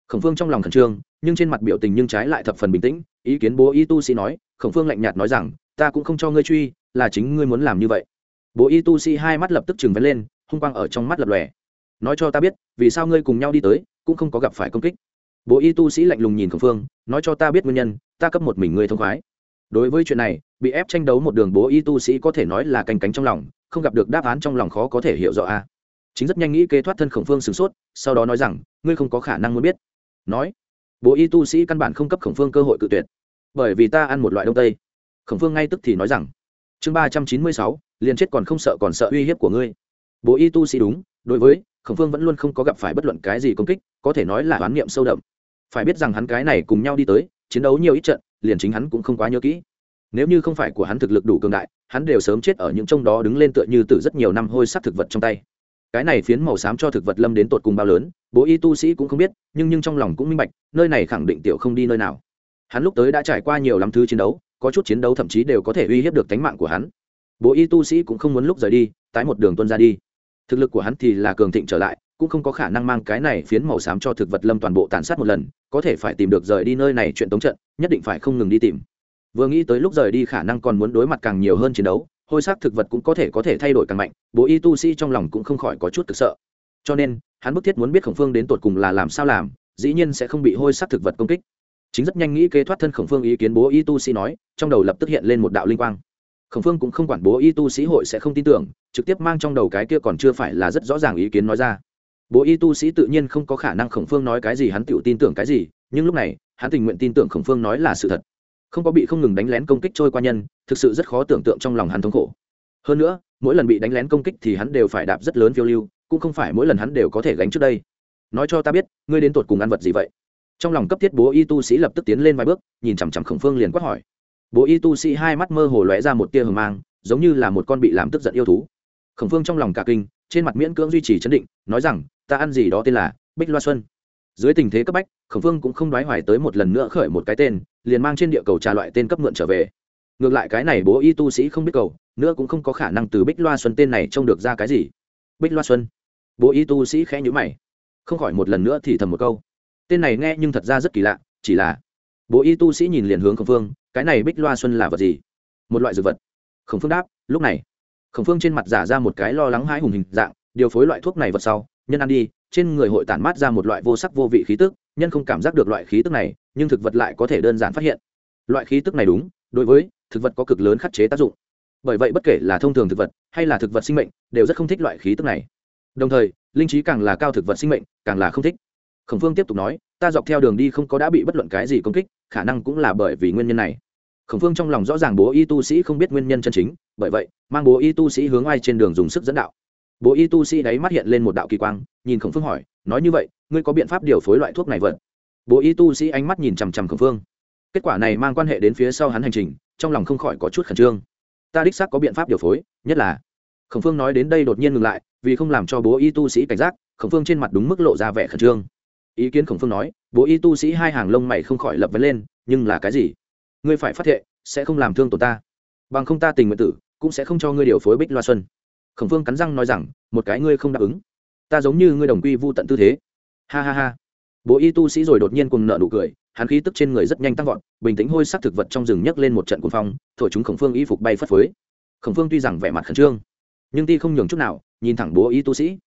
Khổng phương trong lòng khẩn trương, nhưng trên mặt biểu tình nhưng trái lại thập phần bình tĩnh, ý kiến bố y tu sĩ nói, khổng phương lạnh nhạt nói rằng, ta cũng không cho ngươi truy, là chính ngươi muốn làm như vậy. Bố y tu sĩ hai mắt lập tức trừng vén lên, hung quang ở trong mắt lập lòe. Nói cho ta biết, vì sao ngươi cùng nhau đi tới, cũng không có gặp phải công kích? Bố y tu sĩ lạnh lùng nhìn khổng phương, nói cho ta biết nguyên nhân, ta cấp một mình ngươi thông khoái. Đối với chuyện này, bị ép tranh đấu một đường bố y tu sĩ có thể nói là canh cánh trong lòng, không gặp được đáp án trong lòng khó có thể hiểu rõ a chính rất nhanh nghĩ kế thoát thân khổng phương sửng sốt, sau đó nói rằng, ngươi không có khả năng muốn biết. Nói bố y tu sĩ căn bản không cấp khổng phương cơ hội cự tuyệt, bởi vì ta ăn một loại đông tây. Khổng phương ngay tức thì nói rằng, chương ba trăm chín mươi sáu, liền chết còn không sợ còn sợ uy hiếp của ngươi. Bố y tu sĩ đúng, đối với, khổng phương vẫn luôn không có gặp phải bất luận cái gì công kích, có thể nói là oán niệm sâu đậm. Phải biết rằng hắn cái này cùng nhau đi tới, chiến đấu nhiều ít trận, liền chính hắn cũng không quá nhớ kỹ. Nếu như không phải của hắn thực lực đủ cường đại, hắn đều sớm chết ở những trông đó đứng lên tựa như từ rất nhiều năm hôi sắc thực vật trong tay cái này phiến màu xám cho thực vật lâm đến tột cùng bao lớn, bố y tu sĩ cũng không biết, nhưng nhưng trong lòng cũng minh bạch, nơi này khẳng định tiểu không đi nơi nào. Hắn lúc tới đã trải qua nhiều lắm thứ chiến đấu, có chút chiến đấu thậm chí đều có thể uy hiếp được tánh mạng của hắn. Bố y tu sĩ cũng không muốn lúc rời đi, tái một đường tuân ra đi. Thực lực của hắn thì là cường thịnh trở lại, cũng không có khả năng mang cái này phiến màu xám cho thực vật lâm toàn bộ tàn sát một lần, có thể phải tìm được rời đi nơi này chuyện tống trận, nhất định phải không ngừng đi tìm. Vừa nghĩ tới lúc rời đi khả năng còn muốn đối mặt càng nhiều hơn chiến đấu hôi xác thực vật cũng có thể có thể thay đổi càng mạnh, bố y tu sĩ trong lòng cũng không khỏi có chút cực sợ. Cho nên, hắn bức thiết muốn biết khổng phương đến tột cùng là làm sao làm, dĩ nhiên sẽ không bị hôi sắc thực vật công kích. Chính rất nhanh nghĩ kế thoát thân khổng phương ý kiến bố y tu sĩ nói, trong đầu lập tức hiện lên một đạo linh quang. Khổng phương cũng không quản bố y tu sĩ hội sẽ không tin tưởng, trực tiếp mang trong đầu cái kia còn chưa phải là rất rõ ràng ý kiến nói ra. Bố y tu sĩ tự nhiên không có khả năng khổng phương nói cái gì hắn tự tin tưởng cái gì, nhưng lúc này, hắn tình nguyện tin tưởng khổng phương nói là sự thật không có bị không ngừng đánh lén công kích trôi qua nhân, thực sự rất khó tưởng tượng trong lòng hắn thống khổ. Hơn nữa, mỗi lần bị đánh lén công kích thì hắn đều phải đạp rất lớn phiêu lưu, cũng không phải mỗi lần hắn đều có thể gánh trước đây. Nói cho ta biết, ngươi đến tột cùng ăn vật gì vậy? Trong lòng cấp thiết bố y tu sĩ lập tức tiến lên vài bước, nhìn chằm chằm khổng phương liền quát hỏi. Bố y tu sĩ hai mắt mơ hồ lóe ra một tia hờ mang, giống như là một con bị làm tức giận yêu thú. Khổng phương trong lòng cả kinh, trên mặt miễn cưỡng duy trì chấn định, nói rằng, ta ăn gì đó tên là bích loa xuân dưới tình thế cấp bách, khổng phương cũng không đoái hoài tới một lần nữa khởi một cái tên, liền mang trên địa cầu trà loại tên cấp mượn trở về. Ngược lại cái này bố y tu sĩ không biết cầu, nữa cũng không có khả năng từ bích loa xuân tên này trông được ra cái gì. Bích loa xuân. Bố y tu sĩ khẽ nhữ mày. Không khỏi một lần nữa thì thầm một câu. Tên này nghe nhưng thật ra rất kỳ lạ, chỉ là bố y tu sĩ nhìn liền hướng khổng phương, cái này bích loa xuân là vật gì? Một loại dược vật. Khổng phương đáp, lúc này, khổng phương trên mặt giả ra một cái lo lắng hãi hùng hình dạng, điều phối loại thuốc này vật sau nhân ăn đi, trên người hội tản mát ra một loại vô sắc vô vị khí tức, nhân không cảm giác được loại khí tức này, nhưng thực vật lại có thể đơn giản phát hiện. Loại khí tức này đúng, đối với thực vật có cực lớn khắc chế tác dụng. Bởi vậy bất kể là thông thường thực vật hay là thực vật sinh mệnh, đều rất không thích loại khí tức này. Đồng thời, linh trí càng là cao thực vật sinh mệnh, càng là không thích. Khổng phương tiếp tục nói, ta dọc theo đường đi không có đã bị bất luận cái gì công kích, khả năng cũng là bởi vì nguyên nhân này. Khổng phương trong lòng rõ ràng bố y tu sĩ không biết nguyên nhân chân chính, bởi vậy, mang bố y tu sĩ hướng ai trên đường dùng sức dẫn đạo bố y tu sĩ đáy mắt hiện lên một đạo kỳ quang, nhìn khổng phương hỏi, nói như vậy, ngươi có biện pháp điều phối loại thuốc này vật bố y tu sĩ ánh mắt nhìn chằm chằm khổng phương. Kết quả này mang quan hệ đến phía sau hắn hành trình, trong lòng không khỏi có chút khẩn trương. Ta đích xác có biện pháp điều phối, nhất là khổng phương nói đến đây đột nhiên ngừng lại, vì không làm cho bố y tu sĩ cảnh giác, khổng phương trên mặt đúng mức lộ ra vẻ khẩn trương. Ý kiến khổng phương nói, bố y tu sĩ hai hàng lông mày không khỏi lập vấn lên, nhưng là cái gì? Ngươi phải phát thệ, sẽ không làm thương tổn ta. Bằng không ta tình nguyện tử, cũng sẽ không cho ngươi điều phối bích loa xuân khổng phương cắn răng nói rằng, một cái ngươi không đáp ứng. Ta giống như ngươi đồng quy vô tận tư thế. Ha ha ha. Bố y tu sĩ rồi đột nhiên cùng nợ nụ cười, hắn khí tức trên người rất nhanh tăng vọt, bình tĩnh hôi sắc thực vật trong rừng nhấc lên một trận cuồng phong, thổi chúng khổng phương y phục bay phất phới. Khổng phương tuy rằng vẻ mặt khẩn trương, nhưng ti không nhường chút nào, nhìn thẳng bố y tu sĩ.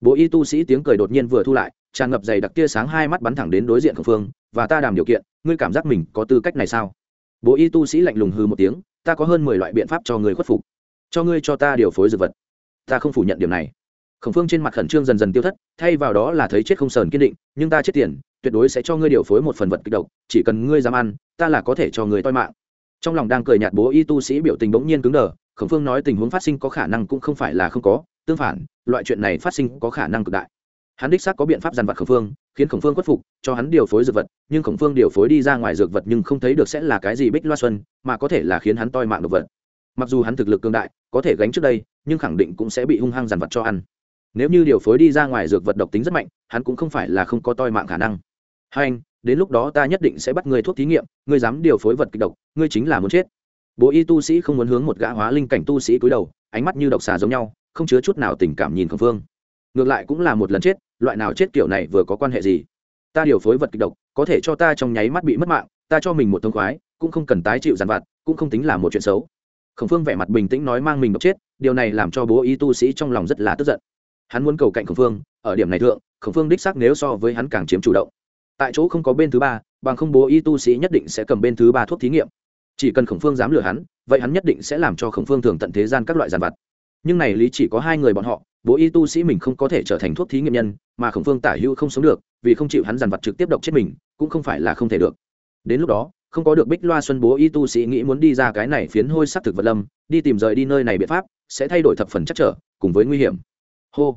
Bố y tu sĩ tiếng cười đột nhiên vừa thu lại, tràn ngập dày đặc tia sáng hai mắt bắn thẳng đến đối diện khổng phương và ta đàm điều kiện, ngươi cảm giác mình có tư cách này sao? Bố y tu sĩ lạnh lùng hư một tiếng, ta có hơn mười loại biện pháp cho người khuất phục. Cho ngươi cho ta điều phối dược vật ta không phủ nhận điểm này. Khổng phương trên mặt khẩn trương dần dần tiêu thất, thay vào đó là thấy chết không sờn kiên định, nhưng ta chết tiền, tuyệt đối sẽ cho ngươi điều phối một phần vật kích độc, chỉ cần ngươi dám ăn, ta là có thể cho ngươi toi mạng. Trong lòng đang cười nhạt bố y tu sĩ biểu tình bỗng nhiên cứng đờ, khổng phương nói tình huống phát sinh có khả năng cũng không phải là không có, tương phản, loại chuyện này phát sinh có khả năng cực đại. Hắn đích xác có biện pháp dằn vặt khổng phương, khiến khổng phương khuất phục, cho hắn điều phối dược vật, nhưng khổng phương điều phối đi ra ngoài dược vật nhưng không thấy được sẽ là cái gì bích loa xuân, mà có thể là khiến hắn toi mạng độc vật mặc dù hắn thực lực cương đại, có thể gánh trước đây, nhưng khẳng định cũng sẽ bị hung hăng dằn vặt cho ăn. Nếu như điều phối đi ra ngoài dược vật độc tính rất mạnh, hắn cũng không phải là không có toi mạng khả năng. Hai anh, đến lúc đó ta nhất định sẽ bắt người thuốc thí nghiệm, ngươi dám điều phối vật kịch độc, ngươi chính là muốn chết. Bố y tu sĩ không muốn hướng một gã hóa linh cảnh tu sĩ cúi đầu, ánh mắt như độc xà giống nhau, không chứa chút nào tình cảm nhìn khẩn phương ngược lại cũng là một lần chết, loại nào chết kiểu này vừa có quan hệ gì? Ta điều phối vật kịch độc, có thể cho ta trong nháy mắt bị mất mạng, ta cho mình một thông khoái, cũng không cần tái chịu giàn vặt, cũng không tính là một chuyện xấu khổng phương vẻ mặt bình tĩnh nói mang mình độc chết, điều này làm cho bố y tu sĩ trong lòng rất là tức giận. Hắn muốn cầu cạnh khổng phương, ở điểm này thượng, khổng phương đích xác nếu so với hắn càng chiếm chủ động. Tại chỗ không có bên thứ ba, bằng không bố y tu sĩ nhất định sẽ cầm bên thứ ba thuốc thí nghiệm. Chỉ cần khổng phương dám lừa hắn, vậy hắn nhất định sẽ làm cho khổng phương thường tận thế gian các loại giàn vặt. Nhưng này lý chỉ có hai người bọn họ, bố y tu sĩ mình không có thể trở thành thuốc thí nghiệm nhân, mà khổng phương tả hữu không sống được, vì không chịu hắn giàn vặt trực tiếp độc chết mình, cũng không phải là không thể được. Đến lúc đó không có được bích loa xuân bố y tu sĩ nghĩ muốn đi ra cái này phiến hôi sắc thực vật lâm, đi tìm rời đi nơi này biện pháp, sẽ thay đổi thập phần chắc trở, cùng với nguy hiểm. Hô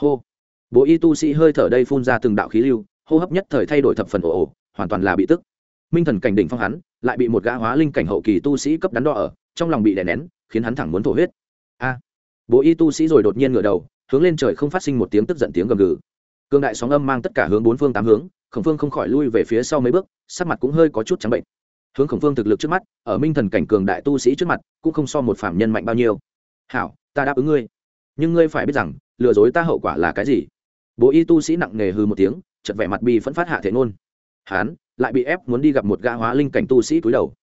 hô. Bố y tu sĩ hơi thở đây phun ra từng đạo khí lưu, hô hấp nhất thời thay đổi thập phần ồ ồ, hoàn toàn là bị tức. Minh thần cảnh đỉnh phong hắn, lại bị một gã hóa linh cảnh hậu kỳ tu sĩ cấp đắn đo ở, trong lòng bị đè nén, khiến hắn thẳng muốn thổ huyết. A. Bố y tu sĩ rồi đột nhiên ngửa đầu, hướng lên trời không phát sinh một tiếng tức giận tiếng gầm gừ. Cương đại sóng âm mang tất cả hướng bốn phương tám hướng khổng phương không khỏi lui về phía sau mấy bước, sắc mặt cũng hơi có chút trắng bệnh. Hướng khổng phương thực lực trước mắt, ở minh thần cảnh cường đại tu sĩ trước mặt, cũng không so một phạm nhân mạnh bao nhiêu. Hảo, ta đáp ứng ngươi. Nhưng ngươi phải biết rằng, lừa dối ta hậu quả là cái gì? Bố y tu sĩ nặng nề hư một tiếng chật vẻ mặt bi phẫn phát hạ thể ngôn. Hán, lại bị ép muốn đi gặp một gã hóa linh cảnh tu sĩ cúi đầu.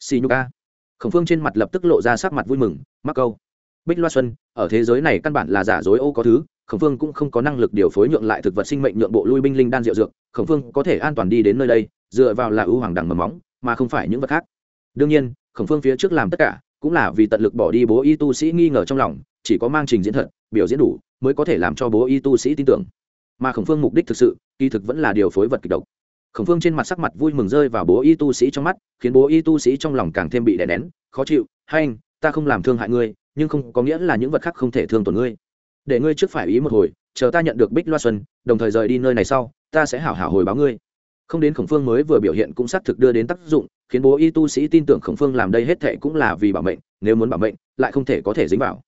Xì nhu ca khổng phương trên mặt lập tức lộ ra sắc mặt vui mừng, mắc câu. Bích loa xuân, ở thế giới này căn bản là giả dối ô có thứ khổng phương cũng không có năng lực điều phối nhượng lại thực vật sinh mệnh nhượng bộ lui binh linh đan rượu dược, khổng phương có thể an toàn đi đến nơi đây, dựa vào là ưu hoàng đằng mầm móng, mà không phải những vật khác. Đương nhiên, khổng phương phía trước làm tất cả, cũng là vì tận lực bỏ đi bố y tu sĩ nghi ngờ trong lòng, chỉ có mang trình diễn thật, biểu diễn đủ, mới có thể làm cho bố y tu sĩ tin tưởng. Mà khổng phương mục đích thực sự, kỳ thực vẫn là điều phối vật kịch độc. Khổng phương trên mặt sắc mặt vui mừng rơi vào bố y tu sĩ trong mắt, khiến bố y tu sĩ trong lòng càng thêm bị đè nén, khó chịu hay anh ta không làm thương hại ngươi, nhưng không có nghĩa là những vật khác không thể thương tổn ngươi để ngươi trước phải ý một hồi, chờ ta nhận được bích loa xuân, đồng thời rời đi nơi này sau, ta sẽ hảo hảo hồi báo ngươi. Không đến khổng phương mới vừa biểu hiện cũng xác thực đưa đến tác dụng, khiến bố y tu sĩ tin tưởng khổng phương làm đây hết thệ cũng là vì bảo mệnh, nếu muốn bảo mệnh, lại không thể có thể dính vào.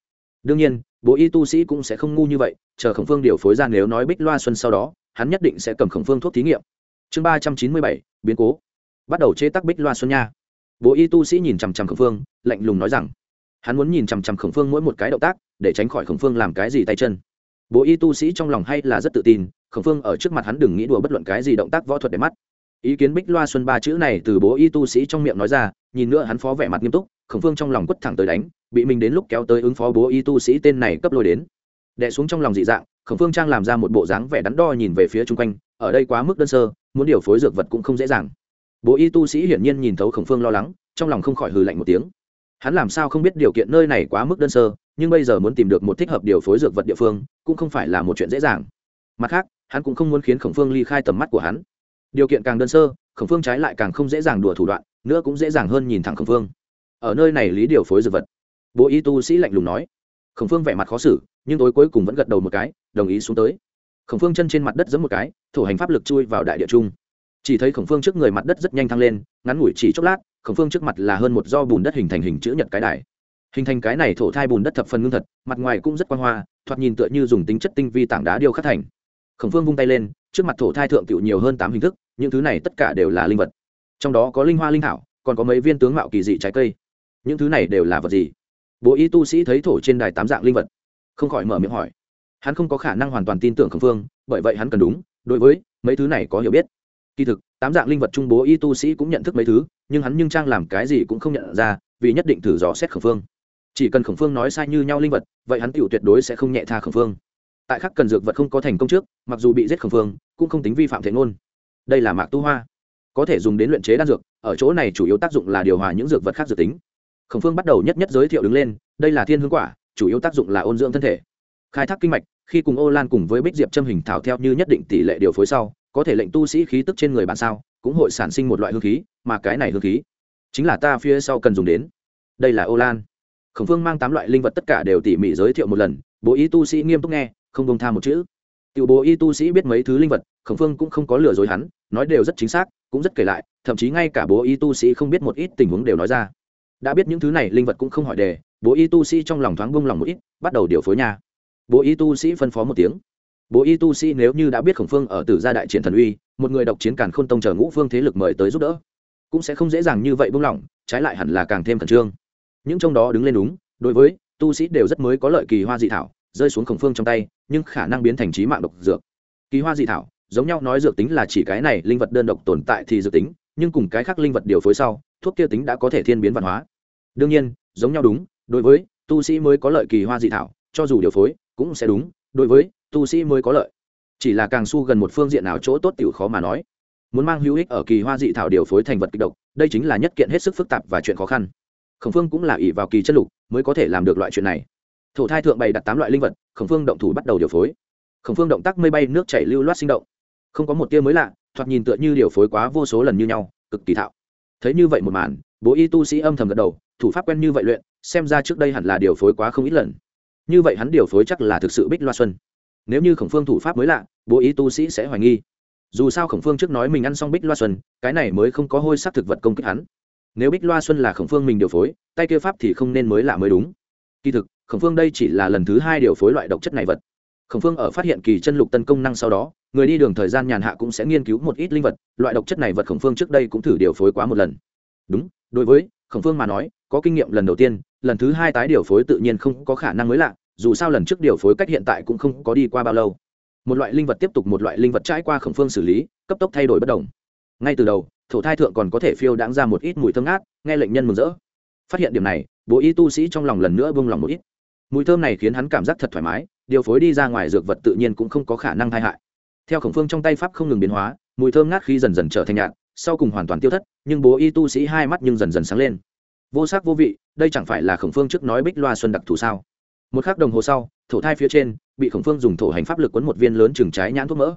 Đương nhiên, bố y tu sĩ cũng sẽ không ngu như vậy, chờ khổng phương điều phối ra nếu nói bích loa xuân sau đó, hắn nhất định sẽ cầm khổng phương thuốc thí nghiệm. Chương ba trăm chín mươi bảy, biến cố. Bắt đầu chế tắc bích loa xuân nha. Bố y tu sĩ nhìn chằm chằm khổng phương, lạnh lùng nói rằng, hắn muốn nhìn chằm chằm khổng phương mỗi một cái động tác để tránh khỏi khổng phương làm cái gì tay chân. Bố y tu sĩ trong lòng hay là rất tự tin, khổng phương ở trước mặt hắn đừng nghĩ đùa bất luận cái gì động tác võ thuật để mắt. Ý kiến bích loa xuân ba chữ này từ bố y tu sĩ trong miệng nói ra, nhìn nữa hắn phó vẻ mặt nghiêm túc, khổng phương trong lòng quất thẳng tới đánh, bị mình đến lúc kéo tới ứng phó bố y tu sĩ tên này cấp lôi đến. Đẻ xuống trong lòng dị dạng, khổng phương trang làm ra một bộ dáng vẻ đắn đo nhìn về phía chung quanh, ở đây quá mức đơn sơ, muốn điều phối dược vật cũng không dễ dàng. Bố y tu sĩ hiển nhiên nhìn thấu khổng phương lo lắng, trong lòng không khỏi hừ lạnh một tiếng. Hắn làm sao không biết điều kiện nơi này quá mức đơn sơ nhưng bây giờ muốn tìm được một thích hợp điều phối dược vật địa phương, cũng không phải là một chuyện dễ dàng. Mặt khác, hắn cũng không muốn khiến khổng phương ly khai tầm mắt của hắn. Điều kiện càng đơn sơ, khổng phương trái lại càng không dễ dàng đùa thủ đoạn, nữa cũng dễ dàng hơn nhìn thẳng khổng phương. Ở nơi này lý điều phối dược vật. Bố y tu sĩ lạnh lùng nói. Khổng phương vẻ mặt khó xử, nhưng tối cuối cùng vẫn gật đầu một cái, đồng ý xuống tới. Khổng phương chân trên mặt đất giấm một cái thủ hành pháp lực chui vào đại địa trung. Chỉ thấy khổng phương trước người mặt đất rất nhanh thăng lên, ngắn ngủi chỉ chốc lát, khổng phương trước mặt là hơn một do bùn đất hình thành hình chữ nhật cái đài hình thành cái này thổ thai bùn đất thập phần ngưng thật, mặt ngoài cũng rất quan hoa, thoạt nhìn tựa như dùng tính chất tinh vi tảng đá điêu khắc thành. Khổng phương vung tay lên, trước mặt thổ thai thượng cựu nhiều hơn tám hình thức, những thứ này tất cả đều là linh vật. Trong đó có linh hoa linh thảo, còn có mấy viên tướng mạo kỳ dị trái cây. Những thứ này đều là vật gì? Bố y tu sĩ thấy thổ trên đài tám dạng linh vật, không khỏi mở miệng hỏi. Hắn không có khả năng hoàn toàn tin tưởng khổng phương, bởi vậy hắn cần đúng, đối với mấy thứ này có hiểu biết. Kỳ thực, tám dạng linh vật trung bố y tu sĩ cũng nhận thức mấy thứ, nhưng hắn nhưng trang làm cái gì cũng không nhận ra, vì nhất định thử dò xét khổng phương chỉ cần khổng phương nói sai như nhau linh vật, vậy hắn tựu tuyệt đối sẽ không nhẹ tha khổng phương. Tại khắc cần dược vật không có thành công trước, mặc dù bị giết khổng phương, cũng không tính vi phạm thể ngôn. Đây là mạc tu hoa. Có thể dùng đến luyện chế đan dược, ở chỗ này chủ yếu tác dụng là điều hòa những dược vật khác dược tính. Khổng phương bắt đầu nhất nhất giới thiệu đứng lên, đây là thiên hương quả, chủ yếu tác dụng là ôn dưỡng thân thể. Khai thác kinh mạch, khi cùng ô lan cùng với bích diệp châm hình thảo theo như nhất định tỷ lệ điều phối sau, có thể lệnh tu sĩ khí tức trên người bạn sao, cũng hội sản sinh một loại hương khí, mà cái này hương khí chính là ta phía sau cần dùng đến. Đây là ô lan khổng phương mang tám loại linh vật tất cả đều tỉ mỉ giới thiệu một lần, bố ý tu sĩ nghiêm túc nghe, không bông tha một chữ. Tiểu bố y tu sĩ biết mấy thứ linh vật, khổng phương cũng không có lừa dối hắn, nói đều rất chính xác, cũng rất kể lại, thậm chí ngay cả bố y tu sĩ không biết một ít tình huống đều nói ra. Đã biết những thứ này linh vật cũng không hỏi đề, bố y tu sĩ trong lòng thoáng bông lòng một ít, bắt đầu điều phối nhà bố y tu sĩ phân phó một tiếng. Bố y tu sĩ nếu như đã biết khổng phương ở tử gia đại triển thần uy, một người độc chiến càn khôn tông chờ ngũ phương thế lực mời tới giúp đỡ, cũng sẽ không dễ dàng như vậy buông lỏng trái lại hẳn là càng thêm khẩn trương những trong đó đứng lên đúng, đối với tu sĩ đều rất mới có lợi kỳ hoa dị thảo, rơi xuống khổng phương trong tay, nhưng khả năng biến thành trí mạng độc dược. Kỳ hoa dị thảo, giống nhau nói dược tính là chỉ cái này linh vật đơn độc tồn tại thì dược tính, nhưng cùng cái khác linh vật điều phối sau, thuốc kia tính đã có thể thiên biến văn hóa. Đương nhiên, giống nhau đúng, đối với tu sĩ mới có lợi kỳ hoa dị thảo, cho dù điều phối cũng sẽ đúng, đối với tu sĩ mới có lợi. Chỉ là càng su gần một phương diện nào chỗ tốt tiểu khó mà nói. Muốn mang hữu ích ở kỳ hoa dị thảo điều phối thành vật kịch độc, đây chính là nhất kiện hết sức phức tạp và chuyện khó khăn khổng phương cũng là ỷ vào kỳ chất lục mới có thể làm được loại chuyện này. Thổ thai thượng bày đặt tám loại linh vật, khổng phương động thủ bắt đầu điều phối. Khổng phương động tác mây bay, nước chảy lưu loát sinh động. Không có một tia mới lạ, thoạt nhìn tựa như điều phối quá vô số lần như nhau, cực kỳ thạo. Thấy như vậy một màn, bố y tu sĩ âm thầm gật đầu, thủ pháp quen như vậy luyện, xem ra trước đây hẳn là điều phối quá không ít lần. Như vậy hắn điều phối chắc là thực sự bích loa xuân. Nếu như khổng phương thủ pháp mới lạ, bố ý tu sĩ sẽ hoài nghi. Dù sao khổng phương trước nói mình ăn xong bích loa xuân, cái này mới không có hôi sắc thực vật công kích hắn nếu bích loa xuân là khổng phương mình điều phối, tay kia pháp thì không nên mới lạ mới đúng. Kỳ thực, khổng phương đây chỉ là lần thứ hai điều phối loại độc chất này vật. Khổng phương ở phát hiện kỳ chân lục tân công năng sau đó, người đi đường thời gian nhàn hạ cũng sẽ nghiên cứu một ít linh vật, loại độc chất này vật khổng phương trước đây cũng thử điều phối quá một lần. Đúng, đối với khổng phương mà nói, có kinh nghiệm lần đầu tiên, lần thứ hai tái điều phối tự nhiên không có khả năng mới lạ, dù sao lần trước điều phối cách hiện tại cũng không có đi qua bao lâu. Một loại linh vật tiếp tục một loại linh vật trải qua khổng phương xử lý, cấp tốc thay đổi bất đồng ngay từ đầu, thổ thai thượng còn có thể phiêu đáng ra một ít mùi thơm ngát, nghe lệnh nhân mừng rỡ. Phát hiện điểm này, bố y tu sĩ trong lòng lần nữa buông lòng một ít. Mùi thơm này khiến hắn cảm giác thật thoải mái, điều phối đi ra ngoài dược vật tự nhiên cũng không có khả năng tai hại. Theo khổng phương trong tay pháp không ngừng biến hóa, mùi thơm ngát khi dần dần trở thành nhạt, sau cùng hoàn toàn tiêu thất, nhưng bố y tu sĩ hai mắt nhưng dần dần sáng lên. Vô sắc vô vị, đây chẳng phải là khổng phương trước nói bích loa xuân đặc thù sao? Một k h ắ c đồng hồ sau, thổ thai phía trên, bị khổng phương dùng thổ hành pháp lực quấn một viên lớn chừng trái nhãn thuốc mỡ.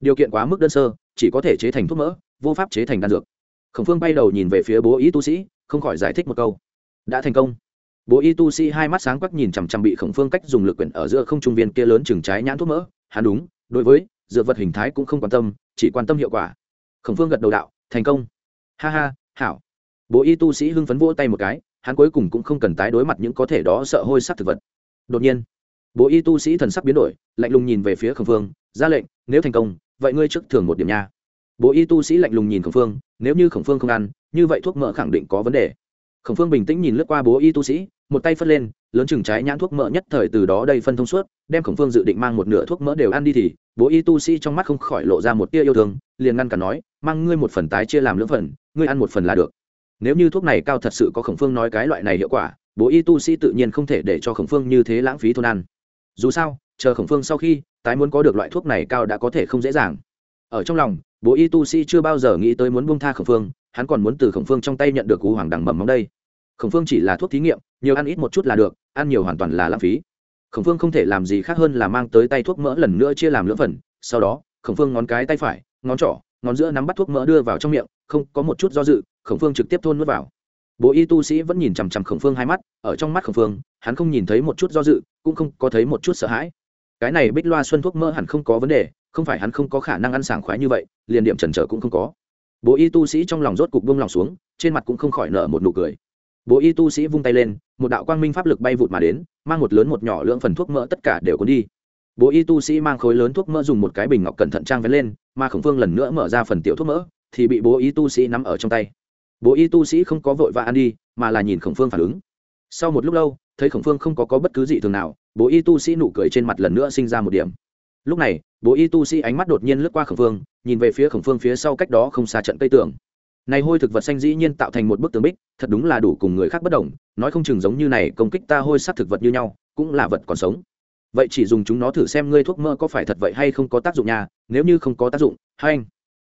Điều kiện quá mức đơn sơ, chỉ có thể chế thành thuốc mỡ vô pháp chế thành đan dược. Khổng phương bay đầu nhìn về phía bố y tu sĩ, không khỏi giải thích một câu. Đã thành công. Bố y tu sĩ hai mắt sáng quắc nhìn chằm chằm bị khổng phương cách dùng lực quyển ở giữa không trung viên kia lớn chừng trái nhãn thuốc mỡ. Hắn đúng, đối với dược vật hình thái cũng không quan tâm, chỉ quan tâm hiệu quả. Khổng phương gật đầu đạo, thành công. Ha ha, hảo. Bố y tu sĩ hưng phấn vỗ tay một cái, hắn cuối cùng cũng không cần tái đối mặt những có thể đó sợ hôi sắc thực vật. Đột nhiên, bố y tu sĩ thần sắc biến đổi, lạnh lùng nhìn về phía khổng phương, ra lệnh, nếu thành công, vậy ngươi trước thường một điểm nha bố y tu sĩ lạnh lùng nhìn khổng phương, nếu như khổng phương không ăn, như vậy thuốc mỡ khẳng định có vấn đề. Khổng phương bình tĩnh nhìn lướt qua bố y tu sĩ, một tay phất lên, lớn chừng trái nhãn thuốc mỡ nhất thời từ đó đây phân thông suốt, đem khổng phương dự định mang một nửa thuốc mỡ đều ăn đi thì, bố y tu sĩ trong mắt không khỏi lộ ra một tia yêu thương, liền ngăn cả nói, mang ngươi một phần tái chia làm lưỡng phần, ngươi ăn một phần là được. Nếu như thuốc này cao thật sự có khổng phương nói cái loại này hiệu quả, bố y tu sĩ tự nhiên không thể để cho khổng phương như thế lãng phí thôn ăn. Dù sao, chờ khổng phương sau khi, tái muốn có được loại thuốc này cao đã có thể không dễ dàng. Ở trong lòng bố y tu sĩ chưa bao giờ nghĩ tới muốn buông tha khổng phương, hắn còn muốn từ khổng phương trong tay nhận được cú hoàng đằng mầm móng đây. Khổng phương chỉ là thuốc thí nghiệm, nhiều ăn ít một chút là được, ăn nhiều hoàn toàn là lãng phí. Khổng phương không thể làm gì khác hơn là mang tới tay thuốc mỡ lần nữa chia làm lưỡng phần, sau đó, khổng phương ngón cái tay phải, ngón trỏ, ngón giữa nắm bắt thuốc mỡ đưa vào trong miệng, không có một chút do dự, khổng phương trực tiếp thôn nuốt vào. Bố y tu sĩ vẫn nhìn chằm chằm khổng phương hai mắt, ở trong mắt khổng phương, hắn không nhìn thấy một chút do dự, cũng không có thấy một chút sợ hãi. Cái này bích loa xuân thuốc mỡ hẳn không có vấn đề không phải hắn không có khả năng ăn sảng khoái như vậy liền điểm trần trở cũng không có. Bố y tu sĩ trong lòng rốt cục buông lòng xuống trên mặt cũng không khỏi nở một nụ cười. Bố y tu sĩ vung tay lên một đạo quang minh pháp lực bay vụt mà đến mang một lớn một nhỏ lượng phần thuốc mỡ tất cả đều cuốn đi. Bố y tu sĩ mang khối lớn thuốc mỡ dùng một cái bình ngọc cẩn thận trang vén lên mà khổng phương lần nữa mở ra phần tiểu thuốc mỡ thì bị bố y tu sĩ nắm ở trong tay. Bố y tu sĩ không có vội vã ăn đi mà là nhìn khổng phương phản ứng. Sau một lúc lâu thấy khổng phương không có, có bất cứ gì thường nào bố y tu sĩ nụ cười trên mặt lần nữa sinh ra một điểm lúc này bố y tu sĩ ánh mắt đột nhiên lướt qua khổng phương nhìn về phía khổng phương phía sau cách đó không xa trận cây tường. Này hôi thực vật xanh dĩ nhiên tạo thành một bức tường bích thật đúng là đủ cùng người khác bất đồng nói không chừng giống như này công kích ta hôi sát thực vật như nhau cũng là vật còn sống. Vậy chỉ dùng chúng nó thử xem ngươi thuốc mơ có phải thật vậy hay không có tác dụng nhà, nếu như không có tác dụng hai anh.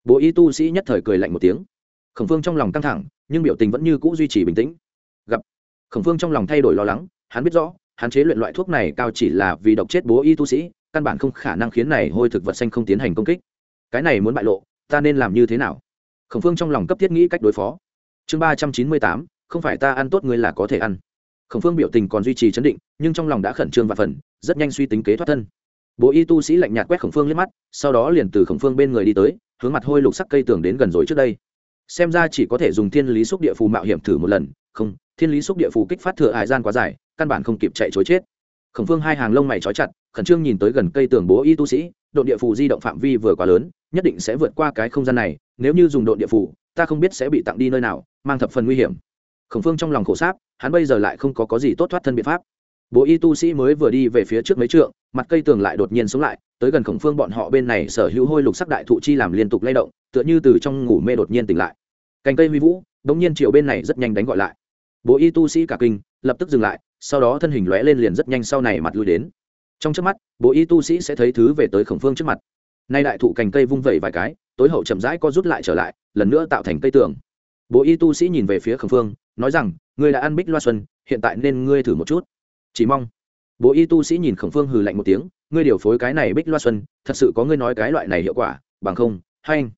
Bố y tu sĩ nhất thời cười lạnh một tiếng. Khổng phương trong lòng căng thẳng nhưng biểu tình vẫn như c ũ duy trì bình tĩnh. Gặp. Khổng phương trong lòng thay đổi lo lắng hắn biết rõ hắn chế luyện loại thuốc này cao chỉ là vì độc chết bố y tu sĩ căn bản không khả năng khiến này hôi thực vật xanh không tiến hành công kích. Cái này muốn bại lộ, ta nên làm như thế nào? Khổng phương trong lòng cấp thiết nghĩ cách đối phó. Chương ba trăm chín mươi tám, không phải ta ăn tốt ngươi là có thể ăn. Khổng phương biểu tình còn duy trì chấn định, nhưng trong lòng đã khẩn trương và phần, rất nhanh suy tính kế thoát thân. Bố y tu sĩ lạnh nhạt quét khổng phương liếc mắt, sau đó liền từ khổng phương bên người đi tới, hướng mặt hôi lục sắc cây tường đến gần rồi trước đây. Xem ra chỉ có thể dùng thiên lý xúc địa phù mạo hiểm thử một lần, không, thiên lý xúc địa phù kích phát thừa hải gian quá dài, căn bản không kịp chạy chối chết. Khổng phương hai hàng lông mày trói chặt khẩn trương nhìn tới gần cây tường bố y tu sĩ đội địa phù di động phạm vi vừa quá lớn nhất định sẽ vượt qua cái không gian này nếu như dùng đội địa phù ta không biết sẽ bị tặng đi nơi nào mang thập phần nguy hiểm. Khổng phương trong lòng khổ sáp hắn bây giờ lại không có, có gì tốt thoát thân biện pháp. Bố y tu sĩ mới vừa đi về phía trước mấy trượng mặt cây tường lại đột nhiên sống lại tới gần khổng phương bọn họ bên này sở hữu hôi lục sắc đại thụ chi làm liên tục lay động tựa như từ trong ngủ mê đột nhiên tỉnh lại. Cành cây huy vũ đ ỗ n g nhiên chiều bên này rất nhanh đánh gọi lại. Bố y tu sĩ cả kinh lập tức dừng lại sau đó thân hình lóe lên liền rất nhanh sau này mặt lui đến trong trước mắt bố y tu sĩ sẽ thấy thứ về tới khổng phương trước mặt. Nay đại thụ cành cây vung vẩy vài cái, tối hậu chậm rãi co rút lại trở lại, lần nữa tạo thành cây tường. Bố y tu sĩ nhìn về phía khổng phương, nói rằng, ngươi đã ăn bích loa xuân, hiện tại nên ngươi thử một chút. Chỉ mong. Bố y tu sĩ nhìn khổng phương hừ lạnh một tiếng, ngươi điều phối cái này bích loa xuân, thật sự có ngươi nói cái loại này hiệu quả, bằng không, hay. Anh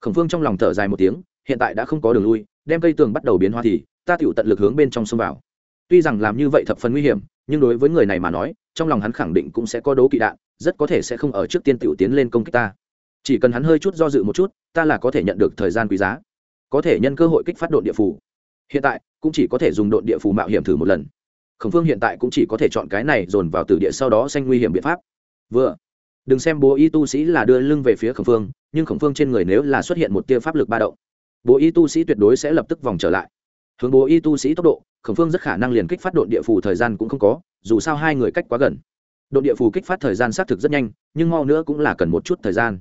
khổng phương trong lòng thở dài một tiếng, hiện tại đã không có đường lui, đem cây tường bắt đầu biến hoa thì, ta tựu tận lực hướng bên trong sông vào. Tuy rằng làm như vậy thập phần nguy hiểm nhưng đối với người này mà nói, trong lòng hắn khẳng định cũng sẽ có đố kỵ đạn, rất có thể sẽ không ở trước tiên tiểu tiến lên công kích ta. Chỉ cần hắn hơi chút do dự một chút, ta là có thể nhận được thời gian quý giá. Có thể nhân cơ hội kích phát độn địa phủ hiện tại, cũng chỉ có thể dùng độn địa phủ mạo hiểm thử một lần. Khổng phương hiện tại cũng chỉ có thể chọn cái này dồn vào từ địa sau đó xanh nguy hiểm biện pháp. Vừa, đừng xem bố y tu sĩ là đưa lưng về phía khổng phương, nhưng khổng phương trên người nếu là xuất hiện một tia pháp lực ba động, bố y tu sĩ tuyệt đối sẽ lập tức vòng trở lại hướng bố y tu sĩ tốc độ, khổng phương rất khả năng liền kích phát độn địa phủ thời gian cũng không có, dù sao hai người cách quá gần. Độn địa phủ kích phát thời gian xác thực rất nhanh, nhưng mau nữa cũng là cần một chút thời gian.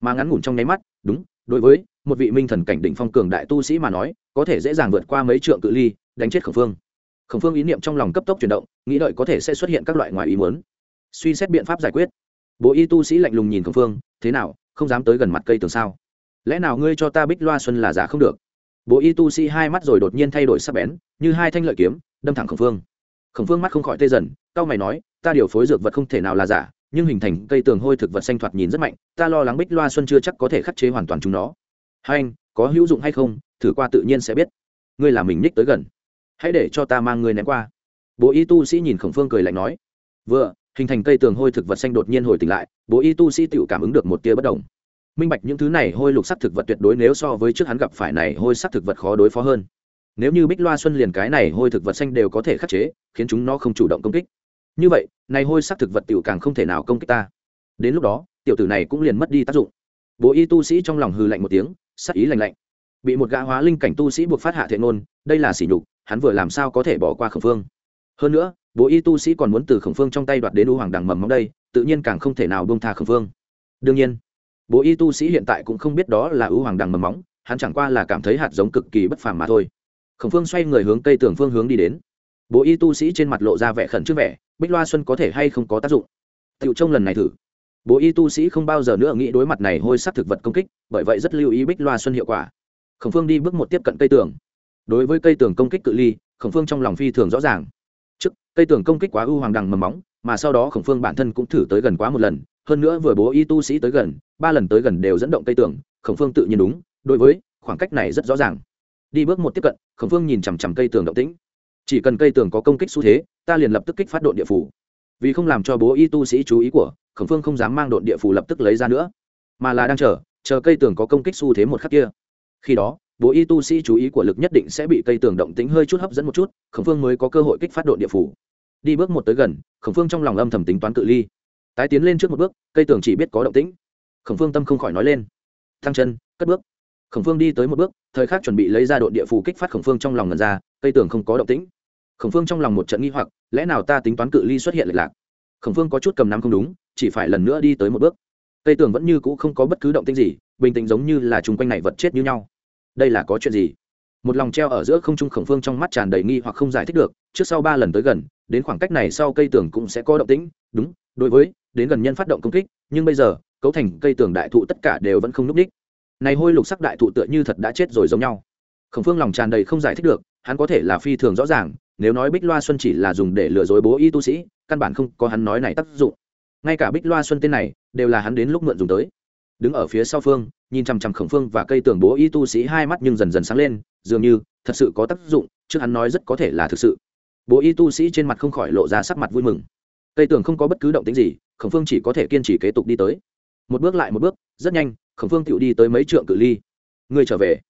Mà ngắn ngủn trong nháy mắt, đúng, đối với một vị minh thần cảnh đỉnh phong cường đại tu sĩ mà nói, có thể dễ dàng vượt qua mấy trượng cự ly, đánh chết khổng phương. Khổng phương ý niệm trong lòng cấp tốc chuyển động, nghĩ đợi có thể sẽ xuất hiện các loại ngoài ý muốn. Suy xét biện pháp giải quyết. Bố y tu sĩ lạnh lùng nhìn khổng phương, thế nào, không dám tới gần mặt cây tường sao? Lẽ nào ngươi cho ta bích loa xuân là giả không được? Bố y tu sĩ hai mắt rồi đột nhiên thay đổi sắc bén, như hai thanh lợi kiếm, đâm thẳng khổng phương. Khổng phương mắt không khỏi tê dần cao mày nói, ta điều phối dược vật không thể nào là giả, nhưng hình thành cây tường hôi thực vật xanh thoạt nhìn rất mạnh, ta lo lắng bích loa xuân chưa chắc có thể khắc chế hoàn toàn chúng nó. Hai anh có hữu dụng hay không? Thử qua tự nhiên sẽ biết. Ngươi là mình ních tới gần. Hãy để cho ta mang ngươi ném qua. Bố y tu sĩ nhìn khổng phương cười lạnh nói. Vừa, hình thành cây tường hôi thực vật xanh đột nhiên hồi tỉnh lại, bố y tu sĩ tự cảm ứng được một tia bất đồng minh bạch những thứ này hôi lục sắc thực vật tuyệt đối nếu so với trước hắn gặp phải này hôi sắc thực vật khó đối phó hơn. Nếu như bích loa xuân liền cái này hôi thực vật xanh đều có thể khắc chế, khiến chúng nó không chủ động công kích. Như vậy, này hôi sắc thực vật tiểu càng không thể nào công kích ta. Đến lúc đó, tiểu tử này cũng liền mất đi tác dụng. Bố y tu sĩ trong lòng hừ lạnh một tiếng, sắc ý lạnh lạnh. Bị một gã hóa linh cảnh tu sĩ buộc phát hạ thệ ngôn, đây là sỉ nhục, hắn vừa làm sao có thể bỏ qua khẩn phương? Hơn nữa bố y tu sĩ còn muốn từ khổng phương trong tay đoạt đến u hoàng đằng mầm móng đây, tự nhiên càng không thể nào bông tha khổng phương. Đương nhiên bố y tu sĩ hiện tại cũng không biết đó là ưu hoàng đằng mầm móng, hắn chẳng qua là cảm thấy hạt giống cực kỳ bất phàm mà thôi. Khổng phương xoay người hướng cây tường phương hướng đi đến. Bố y tu sĩ trên mặt lộ ra vẻ khẩn trước vẻ, bích loa xuân có thể hay không có tác dụng? Tựu trong lần này thử. Bố y tu sĩ không bao giờ nữa nghĩ đối mặt này hôi sắc thực vật công kích, bởi vậy rất lưu ý bích loa xuân hiệu quả. Khổng phương đi bước một tiếp cận cây tường. Đối với cây tường công kích cự ly, khổng phương trong lòng phi thường rõ ràng. Trước, cây tường công kích quá ưu hoàng đằng mầm móng, mà sau đó khổng phương bản thân cũng thử tới gần quá một lần hơn nữa vừa bố y tu sĩ tới gần, ba lần tới gần đều dẫn động cây tường, khổng phương tự nhiên đúng, đối với, khoảng cách này rất rõ ràng. Đi bước một tiếp cận, khổng phương nhìn chằm chằm cây tường động tĩnh. Chỉ cần cây tường có công kích xu thế, ta liền lập tức kích phát độn địa phủ vì không làm cho bố y tu sĩ chú ý của, khổng phương không dám mang độn địa phủ lập tức lấy ra nữa. Mà là đang chờ chờ cây tường có công kích xu thế một khắc kia. Khi đó, bố y tu sĩ chú ý của lực nhất định sẽ bị cây tường động tính hơi chút hấp dẫn một chút, khổng phương mới có cơ hội kích phát độn địa phủ đi bước một tới gần, khổng phương trong lòng âm thầm tính toán cự ly tái tiến lên trước một bước, cây tường chỉ biết có động tĩnh. Khổng phương tâm không khỏi nói lên. Thăng chân, cất bước. Khổng phương đi tới một bước, thời khắc chuẩn bị lấy ra đội địa phủ kích phát khổng phương trong lòng ngần ra, cây tường không có động tĩnh. Khổng phương trong lòng một trận nghi hoặc, lẽ nào ta tính toán cự ly xuất hiện lệch lạc? Khổng phương có chút cầm nắm không đúng, chỉ phải lần nữa đi tới một bước. Cây tường vẫn như cũ không có bất cứ động tĩnh gì, bình tĩnh giống như là chung quanh này vật chết như nhau. Đây là có chuyện gì? Một lòng treo ở giữa không trung khổng phương trong mắt tràn đầy nghi hoặc không giải thích được, trước sau ba lần tới gần, đến khoảng cách này sau cây tường cũng sẽ có động tĩnh. Đúng, đối với đến gần nhân phát động công kích, nhưng bây giờ, cấu thành cây tường đại thụ tất cả đều vẫn không núp đích này hôi lục sắc đại thụ tựa như thật đã chết rồi giống nhau. Khổng phương lòng tràn đầy không giải thích được, hắn có thể là phi thường rõ ràng, nếu nói bích loa xuân chỉ là dùng để lừa dối bố y tu sĩ, căn bản không có hắn nói này tác dụng. Ngay cả bích loa xuân tên này, đều là hắn đến lúc mượn dùng tới. Đứng ở phía sau phương, nhìn chằm chằm khổng phương và cây tường bố y tu sĩ hai mắt nhưng dần dần sáng lên, dường như, thật sự có tác dụng trước hắn nói rất có thể là thực sự. Bố y tu sĩ trên mặt không khỏi lộ ra sắc mặt vui mừng cây tường không có bất cứ động tính gì, khổng phương chỉ có thể kiên trì kế tục đi tới. Một bước lại một bước, rất nhanh, khổng phương tự đi tới mấy trượng cự ly. Người trở về.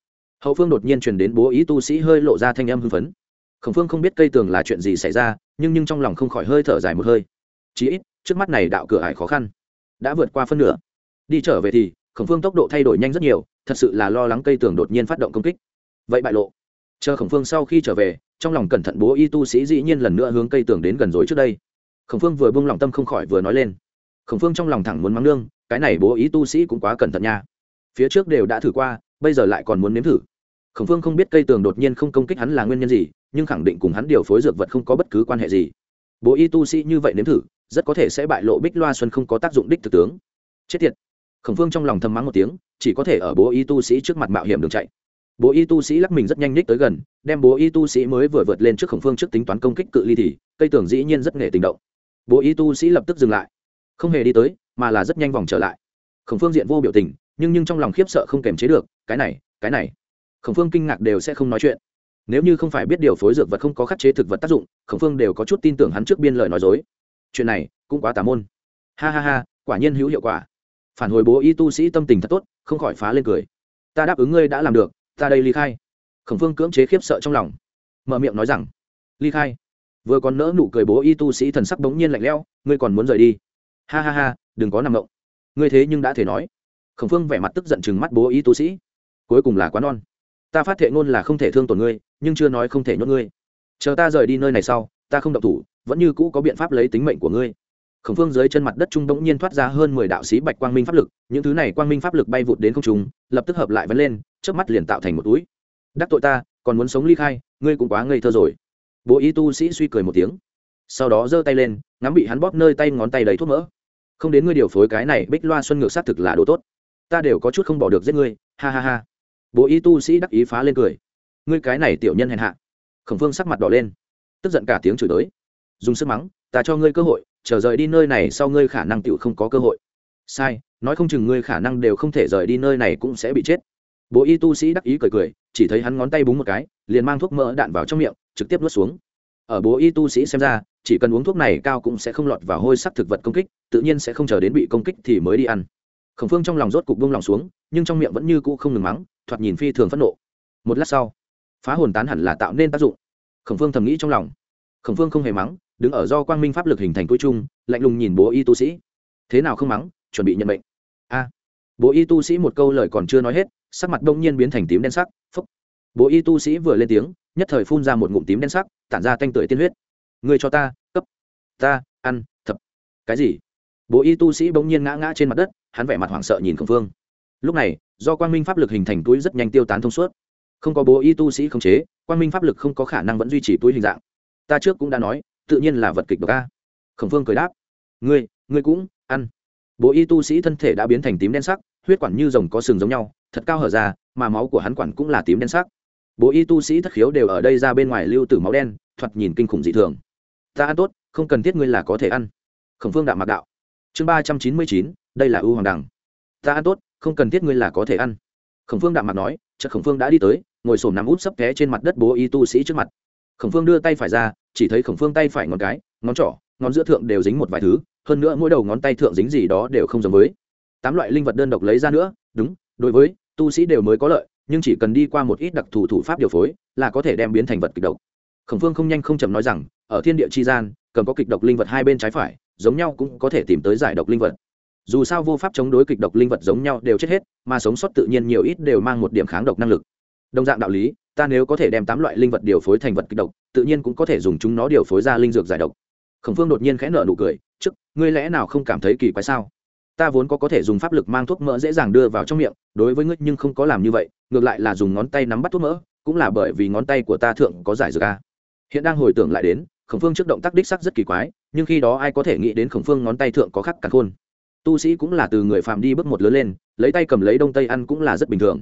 Hậu phương đột nhiên truyền đến bố ý tu sĩ hơi lộ ra thanh âm hưng phấn. Khổng phương không biết cây tường là chuyện gì xảy ra, nhưng nhưng trong lòng không khỏi hơi thở dài một hơi. Chí ít, trước mắt này đạo cửa ải khó khăn. Đã vượt qua phân nửa. Đi trở về thì, khổng phương tốc độ thay đổi nhanh rất nhiều, thật sự là lo lắng cây tường đột nhiên phát động công kích. Vậy bại lộ. Chờ khổng phương sau khi trở về, trong lòng cẩn thận bố y tu sĩ dĩ nhiên lần nữa hướng cây tường đến gần rồi trước đây khổng phương vừa bung lòng tâm không khỏi vừa nói lên. Khổng phương trong lòng thẳng muốn mắng nương, cái này bố ý tu sĩ cũng quá cẩn thận nha. Phía trước đều đã thử qua, bây giờ lại còn muốn nếm thử. Khổng phương không biết cây tường đột nhiên không công kích hắn là nguyên nhân gì, nhưng khẳng định cùng hắn điều phối dược vật không có bất cứ quan hệ gì. Bố y tu sĩ như vậy nếm thử, rất có thể sẽ bại lộ bích loa xuân không có tác dụng đích thực tướng. Chết tiệt! Khổng phương trong lòng thầm mắng một tiếng, chỉ có thể ở bố y tu sĩ trước mặt mạo hiểm đường chạy. Bố y tu sĩ lắc mình rất nhanh ních tới gần, đem bố y tu sĩ mới vừa vượt lên trước khổng phương trước tính toán công kích cự ly thì, cây tường dĩ nhiên rất nghệ tình động bố ý tu sĩ lập tức dừng lại. Không hề đi tới, mà là rất nhanh vòng trở lại. Khổng phương diện vô biểu tình, nhưng nhưng trong lòng khiếp sợ không kềm chế được, cái này cái này. Khổng phương kinh ngạc đều sẽ không nói chuyện. Nếu như không phải biết điều phối dược vật không có khắc chế thực vật tác dụng, khổng phương đều có chút tin tưởng hắn trước biên lời nói dối. Chuyện này, cũng quá tà môn. Ha ha ha, quả nhiên hữu hiệu quả. Phản hồi bố y tu sĩ tâm tình thật tốt, không khỏi phá lên cười. Ta đáp ứng ngươi đã làm được, ta đây ly khai. Khổng phương cưỡng chế khiếp sợ trong lòng. Mở miệng nói rằng, ly khai vừa còn nỡ nụ cười bố y tu sĩ thần sắc bỗng nhiên lạnh lẽo, ngươi còn muốn rời đi? Ha ha ha, đừng có nằm động. Ngươi thế nhưng đã thể nói. Khổng phương vẻ mặt tức giận chừng mắt bố y tu sĩ. Cuối cùng là quá non. Ta phát thệ ngôn là không thể thương tổn ngươi, nhưng chưa nói không thể nhốt ngươi. Chờ ta rời đi nơi này sau, ta không động thủ, vẫn như cũ có biện pháp lấy tính mệnh của ngươi. Khổng phương dưới chân mặt đất trung bỗng nhiên thoát ra hơn mười đạo sĩ bạch quang minh pháp lực, những thứ này quang minh pháp lực bay vụt đến không trung, lập tức hợp lại vấn lên trước mắt liền tạo thành một túi. Đắc tội ta, còn muốn sống ly khai, ngươi cũng quá ngây thơ rồi bố y tu sĩ suy cười một tiếng. Sau đó giơ tay lên, ngắm bị hắn bóp nơi tay ngón tay đầy thuốc mỡ. Không đến ngươi điều phối cái này, bích loa xuân ngược xác thực là đồ tốt. Ta đều có chút không bỏ được giết ngươi, ha ha ha. Bố y tu sĩ đắc ý phá lên cười. Ngươi cái này tiểu nhân hèn hạ. Khổng phương sắc mặt đỏ lên. Tức giận cả tiếng chửi tới. Dùng sức mắng, ta cho ngươi cơ hội, chờ rời đi nơi này sau ngươi khả năng tựu không có cơ hội. Sai, nói không chừng ngươi khả năng đều không thể rời đi nơi này cũng sẽ bị chết bố y tu sĩ đắc ý cười cười, chỉ thấy hắn ngón tay búng một cái, liền mang thuốc mỡ đạn vào trong miệng, trực tiếp nuốt xuống. Ở bố y tu sĩ xem ra, chỉ cần uống thuốc này cao cũng sẽ không lọt vào hôi sắc thực vật công kích, tự nhiên sẽ không chờ đến bị công kích thì mới đi ăn. Khổng phương trong lòng rốt cục bông lòng xuống, nhưng trong miệng vẫn như cũ không ngừng mắng, thoạt nhìn phi thường phẫn nộ. Một lát sau, phá hồn tán hẳn là tạo nên tác dụng. Khổng phương thầm nghĩ trong lòng. Khổng phương không hề mắng, đứng ở do quang minh pháp lực hình thành cuối chung, lạnh lùng nhìn bố y tu sĩ. Thế nào không mắng, chuẩn bị nhận bệnh a. Bố y tu sĩ một câu lời còn chưa nói hết sắc mặt đông nhiên biến thành tím đen sắc phúc bố y tu sĩ vừa lên tiếng, nhất thời phun ra một ngụm tím đen sắc, tản ra tanh tưởi tiên huyết. Người cho ta, cấp. Ta, ăn, thập. Cái gì? Bố y tu sĩ bỗng nhiên ngã ngã trên mặt đất, hắn vẻ mặt hoảng sợ nhìn khổng phương. Lúc này, do quang minh pháp lực hình thành túi rất nhanh tiêu tán thông suốt. Không có bố y tu sĩ khống chế, quang minh pháp lực không có khả năng vẫn duy trì túi hình dạng. Ta trước cũng đã nói, tự nhiên là vật kịch bậc a. Khổng phương cười đáp. Ngươi ngươi cũng ăn. Bố y tu sĩ thân thể đã biến thành tím đen sắc, huyết quản như rồng có sừng giống nhau thật cao hở ra, mà máu của hắn quản cũng là tím đen sắc. Bố y tu sĩ thất khiếu đều ở đây ra bên ngoài lưu tử máu đen, thoạt nhìn kinh khủng dị thường. Ta ăn tốt, không cần thiết ngươi là có thể ăn. Khổng phương đạo mặc đạo. Chương ba trăm chín mươi chín, đây là ưu hoàng đằng ta ăn tốt, không cần thiết ngươi là có thể ăn. Khổng phương đạo mặc nói, chợt khổng phương đã đi tới, ngồi sổm nằm út sấp té trên mặt đất bố y tu sĩ trước mặt. Khổng phương đưa tay phải ra, chỉ thấy khổng phương tay phải ngón cái, ngón trỏ, ngón giữa thượng đều dính một vài thứ, hơn nữa mỗi đầu ngón tay thượng dính gì đó đều không giống với. Tám loại linh vật đơn độc lấy ra nữa, đúng đối với, tu sĩ đều mới có lợi, nhưng chỉ cần đi qua một ít đặc thù thủ pháp điều phối, là có thể đem biến thành vật kịch độc. Khổng phương không nhanh không chậm nói rằng, ở thiên địa chi gian, cần có kịch độc linh vật hai bên trái phải, giống nhau cũng có thể tìm tới giải độc linh vật. Dù sao vô pháp chống đối kịch độc linh vật giống nhau đều chết hết, mà sống sót tự nhiên nhiều ít đều mang một điểm kháng độc năng lực. Đồng dạng đạo lý, ta nếu có thể đem tám loại linh vật điều phối thành vật kịch độc, tự nhiên cũng có thể dùng chúng nó điều phối ra linh dược giải độc. Khổng phương đột nhiên khẽ nở nụ cười, trước, ngươi lẽ nào không cảm thấy kỳ quái sao? Ta vốn có có thể dùng pháp lực mang thuốc mỡ dễ dàng đưa vào trong miệng, đối với ngươi nhưng không có làm như vậy, ngược lại là dùng ngón tay nắm bắt thuốc mỡ, cũng là bởi vì ngón tay của ta thượng có giải dược a. Hiện đang hồi tưởng lại đến, khổng phương trước động tác đích sắc rất kỳ quái, nhưng khi đó ai có thể nghĩ đến khổng phương ngón tay thượng có khắc cả khôn. Tu sĩ cũng là từ người phạm đi bước một lớn lên, lấy tay cầm lấy đông tây ăn cũng là rất bình thường.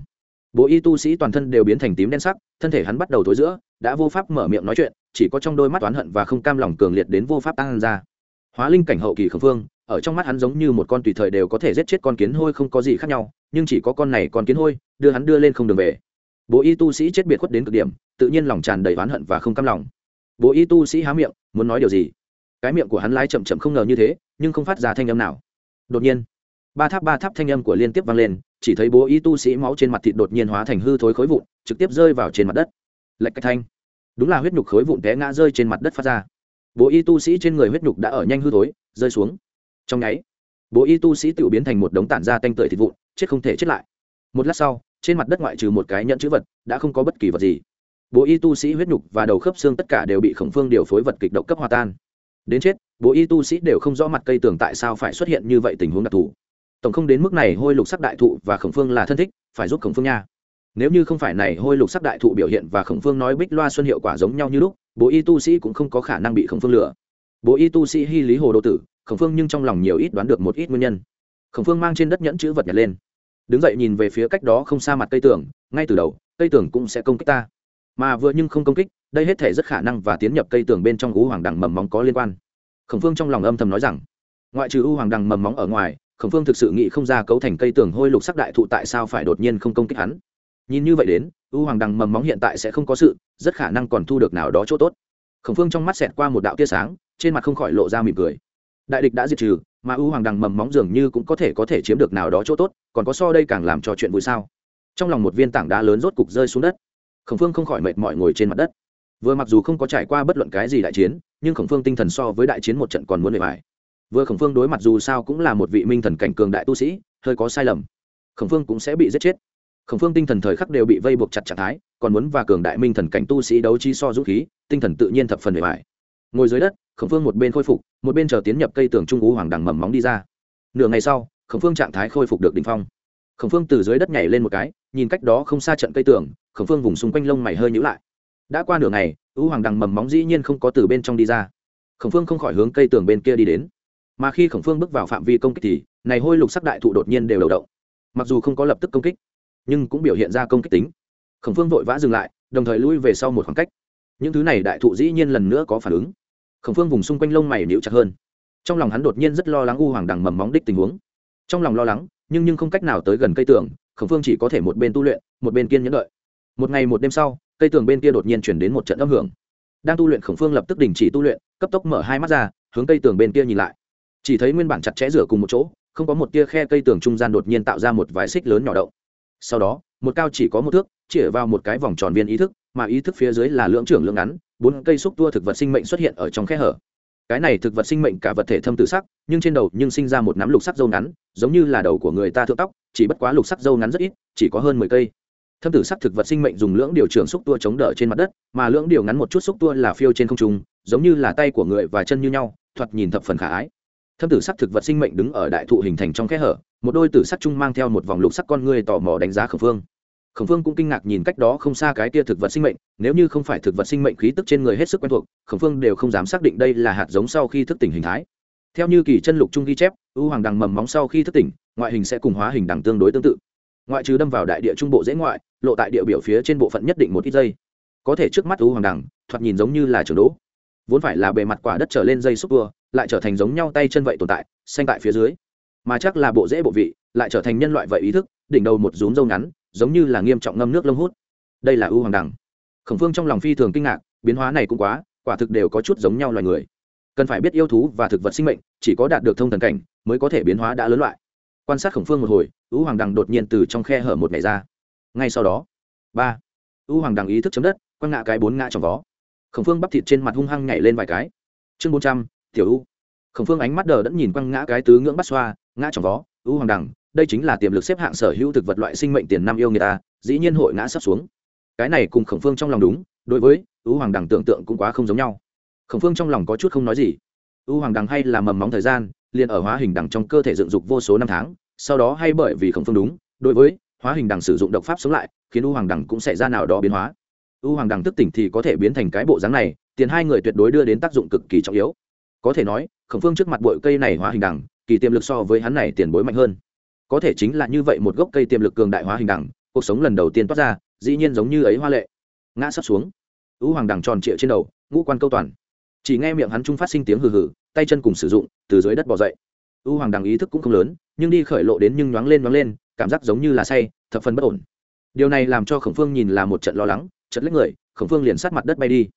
Bố y tu sĩ toàn thân đều biến thành tím đen sắc, thân thể hắn bắt đầu thối giữa, đã vô pháp mở miệng nói chuyện, chỉ có trong đôi mắt oán hận và không cam lòng cường liệt đến vô pháp tăng ra. Hóa linh cảnh hậu kỳ khẩn phương ở trong mắt hắn giống như một con tùy thời đều có thể giết chết con kiến hôi không có gì khác nhau, nhưng chỉ có con này con kiến hôi, đưa hắn đưa lên không đường về. Bố y tu sĩ chết biệt khuất đến cực điểm, tự nhiên lòng tràn đầy oán hận và không căm lòng. Bố y tu sĩ há miệng, muốn nói điều gì? Cái miệng của hắn lái chậm chậm không ngờ như thế, nhưng không phát ra thanh âm nào. Đột nhiên, ba tháp ba tháp thanh âm của liên tiếp vang lên, chỉ thấy bố y tu sĩ máu trên mặt thịt đột nhiên hóa thành hư thối khối vụn, trực tiếp rơi vào trên mặt đất. Lệch cách thanh. Đúng là huyết nhục khối vụn té ngã rơi trên mặt đất phát ra. Bố y tu sĩ trên người huyết nhục đã ở nhanh hư thối, rơi xuống trong nháy, bố y tu sĩ tự biến thành một đống tản da tanh tưởi thịt vụn, chết không thể chết lại. Một lát sau, trên mặt đất ngoại trừ một cái nhận chữ vật, đã không có bất kỳ vật gì. Bố y tu sĩ huyết nhục và đầu khớp xương tất cả đều bị khổng phương điều phối vật kịch động cấp hòa tan. Đến chết, bố y tu sĩ đều không rõ mặt cây tường tại sao phải xuất hiện như vậy tình huống đặc thù. Tổng không đến mức này hôi lục sắc đại thụ và khổng phương là thân thích, phải giúp khổng phương nha. Nếu như không phải này hôi lục sắc đại thụ biểu hiện và khổng phương nói bích loa xuân hiệu quả giống nhau như lúc, bố y tu sĩ cũng không có khả năng bị khổng phương lừa. Bố y tu sĩ hy lý hồ đô tử khổng phương nhưng trong lòng nhiều ít đoán được một ít nguyên nhân. Khổng phương mang trên đất nhẫn chữ vật nhặt lên. Đứng dậy nhìn về phía cách đó không xa mặt cây tường, ngay từ đầu, cây tường cũng sẽ công kích ta. Mà vừa nhưng không công kích, đây hết thể rất khả năng và tiến nhập cây tường bên trong u hoàng đằng mầm móng có liên quan. Khổng phương trong lòng âm thầm nói rằng, ngoại trừ u hoàng đằng mầm móng ở ngoài, khổng phương thực sự nghĩ không ra cấu thành cây tường hôi lục sắc đại thụ tại sao phải đột nhiên không công kích hắn. Nhìn như vậy đến, u hoàng đằng mầm móng hiện tại sẽ không có sự, rất khả năng còn thu được nào đó chỗ tốt. Khổng phương trong mắt xẹt qua một đạo tia sáng, trên mặt không khỏi lộ ra mỉm cười đại địch đã diệt trừ, mà u hoàng đằng mầm móng dường như cũng có thể có thể chiếm được nào đó chỗ tốt, còn có so đây càng làm cho chuyện vui sao? Trong lòng một viên tảng đá lớn rốt cục rơi xuống đất. Khổng phương không khỏi mệt mỏi ngồi trên mặt đất. Vừa mặc dù không có trải qua bất luận cái gì đại chiến, nhưng khổng phương tinh thần so với đại chiến một trận còn muốn bề bài vừa khổng phương đối mặt dù sao cũng là một vị minh thần cảnh cường đại tu sĩ, hơi có sai lầm. Khổng phương cũng sẽ bị giết chết. Khổng phương tinh thần thời khắc đều bị vây buộc chặt trạng thái, còn muốn và cường đại minh thần cảnh tu sĩ đấu trí so dũng khí, tinh thần tự nhiên thập phần bề bài ngồi dưới đất khổng phương một bên khôi phục, một bên chờ tiến nhập cây tường trung ú hoàng đằng mầm móng đi ra. Nửa ngày sau, khổng phương trạng thái khôi phục được đ ỉ n h phong. Khổng phương từ dưới đất nhảy lên một cái, nhìn cách đó không xa trận cây tường, khổng phương vùng xung quanh lông mày hơi nhữ lại. Đã qua nửa ngày, ú hoàng đằng mầm móng dĩ nhiên không có từ bên trong đi ra. Khổng phương không khỏi hướng cây tường bên kia đi đến. Mà khi khổng phương bước vào phạm vi công kích thì, này hôi lục sắc đại thụ đột nhiên đều đầu động. Mặc dù không có lập tức công kích, nhưng cũng biểu hiện ra công kích tính. Khổng phương vội vã dừng lại, đồng thời lui về sau một khoảng cách. Những thứ này đại thụ dĩ nhiên lần nữa có phản ứng khổng phương vùng xung quanh lông mày níu chặt hơn. Trong lòng hắn đột nhiên rất lo lắng u hoàng đằng mầm móng đích tình huống. Trong lòng lo lắng, nhưng nhưng không cách nào tới gần cây tường, khổng phương chỉ có thể một bên tu luyện, một bên kiên nhẫn đợi. Một ngày một đêm sau, cây tường bên kia đột nhiên chuyển đến một trận âm hưởng. Đang tu luyện khổng phương lập tức đình chỉ tu luyện, cấp tốc mở hai mắt ra, hướng cây tường bên kia nhìn lại. Chỉ thấy nguyên bản chặt chẽ rửa cùng một chỗ, không có một tia khe cây tường trung gian đột nhiên tạo ra một vài xích lớn nhỏ động. Sau đó, một cao chỉ có một thước, chĩa vào một cái vòng tròn viên ý thức mà ý thức phía dưới là lưỡng trưởng lưỡng ngắn, bốn cây xúc tua thực vật sinh mệnh xuất hiện ở trong khe hở. Cái này thực vật sinh mệnh cả vật thể thâm tử sắc, nhưng trên đầu nhưng sinh ra một nắm lục sắc dâu ngắn, giống như là đầu của người ta thượng tóc, chỉ bất quá lục sắc dâu ngắn rất ít, chỉ có hơn mười cây. Thâm tử sắc thực vật sinh mệnh dùng lưỡng điều trưởng xúc tua chống đỡ trên mặt đất, mà lưỡng điều ngắn một chút xúc tua là phiêu trên không trung, giống như là tay của người và chân như nhau, thoạt nhìn thập phần khả ái. Thâm tử sắc thực vật sinh mệnh đứng ở đại thụ hình thành trong kẽ hở, một đôi tử sắc chung mang theo một vòng lục sắc con người tò mò đánh giá khẩn phương khổng phương cũng kinh ngạc nhìn cách đó không xa cái tia thực vật sinh mệnh nếu như không phải thực vật sinh mệnh khí tức trên người hết sức quen thuộc khổng phương đều không dám xác định đây là hạt giống sau khi thức tỉnh hình thái. Theo như kỳ chân lục trung ghi chép U hoàng đằng mầm móng sau khi thức tỉnh ngoại hình sẽ cùng hóa hình đằng tương đối tương tự. Ngoại trừ đâm vào đại địa trung bộ dễ ngoại lộ tại địa biểu phía trên bộ phận nhất định một ít dây, có thể trước mắt U hoàng đằng thoạt nhìn giống như là trường đỗ. Vốn phải là bề mặt quả đất trở lên dây xúc vừa, lại trở thành giống nhau tay chân vậy tồn tại xanh tại phía dưới. Mà chắc là bộ dễ bộ vị lại trở thành nhân loại vậy ý thức đỉnh đầu một rúm râu ngắn giống như là nghiêm trọng ngâm nước lông hút. Đây là ưu hoàng đằng khổng phương trong lòng phi thường kinh ngạc, biến hóa này cũng quá, quả thực đều có chút giống nhau loài người. Cần phải biết yêu thú và thực vật sinh mệnh, chỉ có đạt được thông thần cảnh, mới có thể biến hóa đã lớn loại. Quan sát khổng phương một hồi, ưu hoàng đằng đột nhiên từ trong khe hở một ngày ra. Ngay sau đó, ba, ưu hoàng đằng ý thức chấm đất, quăng ngã cái bốn ngã trong vó. Khổng phương bắp thịt trên mặt hung hăng nhảy lên vài cái. Chương bốn trăm, tiểu u khổng phương ánh mắt đờ đẫn nhìn quăng ngã cái tứ ngưỡng bắt xoa, ngã trong vó, ưu hoàng đằng đây chính là tiềm lực xếp hạng sở hữu thực vật loại sinh mệnh tiền năm yêu người ta, dĩ nhiên hội ngã sắp xuống. Cái này cùng khổng phương trong lòng đúng, đối với U hoàng đằng tưởng tượng cũng quá không giống nhau. Khổng phương trong lòng có chút không nói gì. U hoàng đằng hay là mầm móng thời gian, liền ở hóa hình đằng trong cơ thể dựng dục vô số năm tháng, sau đó hay bởi vì khổng phương đúng, đối với hóa hình đằng sử dụng độc pháp sống lại, khiến U hoàng đằng cũng sẽ ra nào đó biến hóa. U hoàng đằng tức tỉnh thì có thể biến thành cái bộ dáng này, tiền hai người tuyệt đối đưa đến tác dụng cực kỳ trọng yếu. Có thể nói, khổng phương trước mặt bội cây này hóa hình đằng, kỳ tiềm lực so với hắn này tiền bối mạnh hơn có thể chính là như vậy một gốc cây tiềm lực cường đại hóa hình đẳng, cuộc sống lần đầu tiên toát ra, dĩ nhiên giống như ấy hoa lệ. Ngã sắp xuống. Ưu hoàng đằng tròn trịa trên đầu, ngũ quan câu toàn. Chỉ nghe miệng hắn trung phát sinh tiếng hừ hừ, tay chân cùng sử dụng, từ dưới đất bỏ dậy. Ưu hoàng đằng ý thức cũng không lớn, nhưng đi khởi lộ đến nhưng nhoáng lên nhoáng lên, cảm giác giống như là say, thập phần bất ổn. Điều này làm cho khổng phương nhìn là một trận lo lắng chật lấy người, khổng phương liền sát mặt đất bay đi.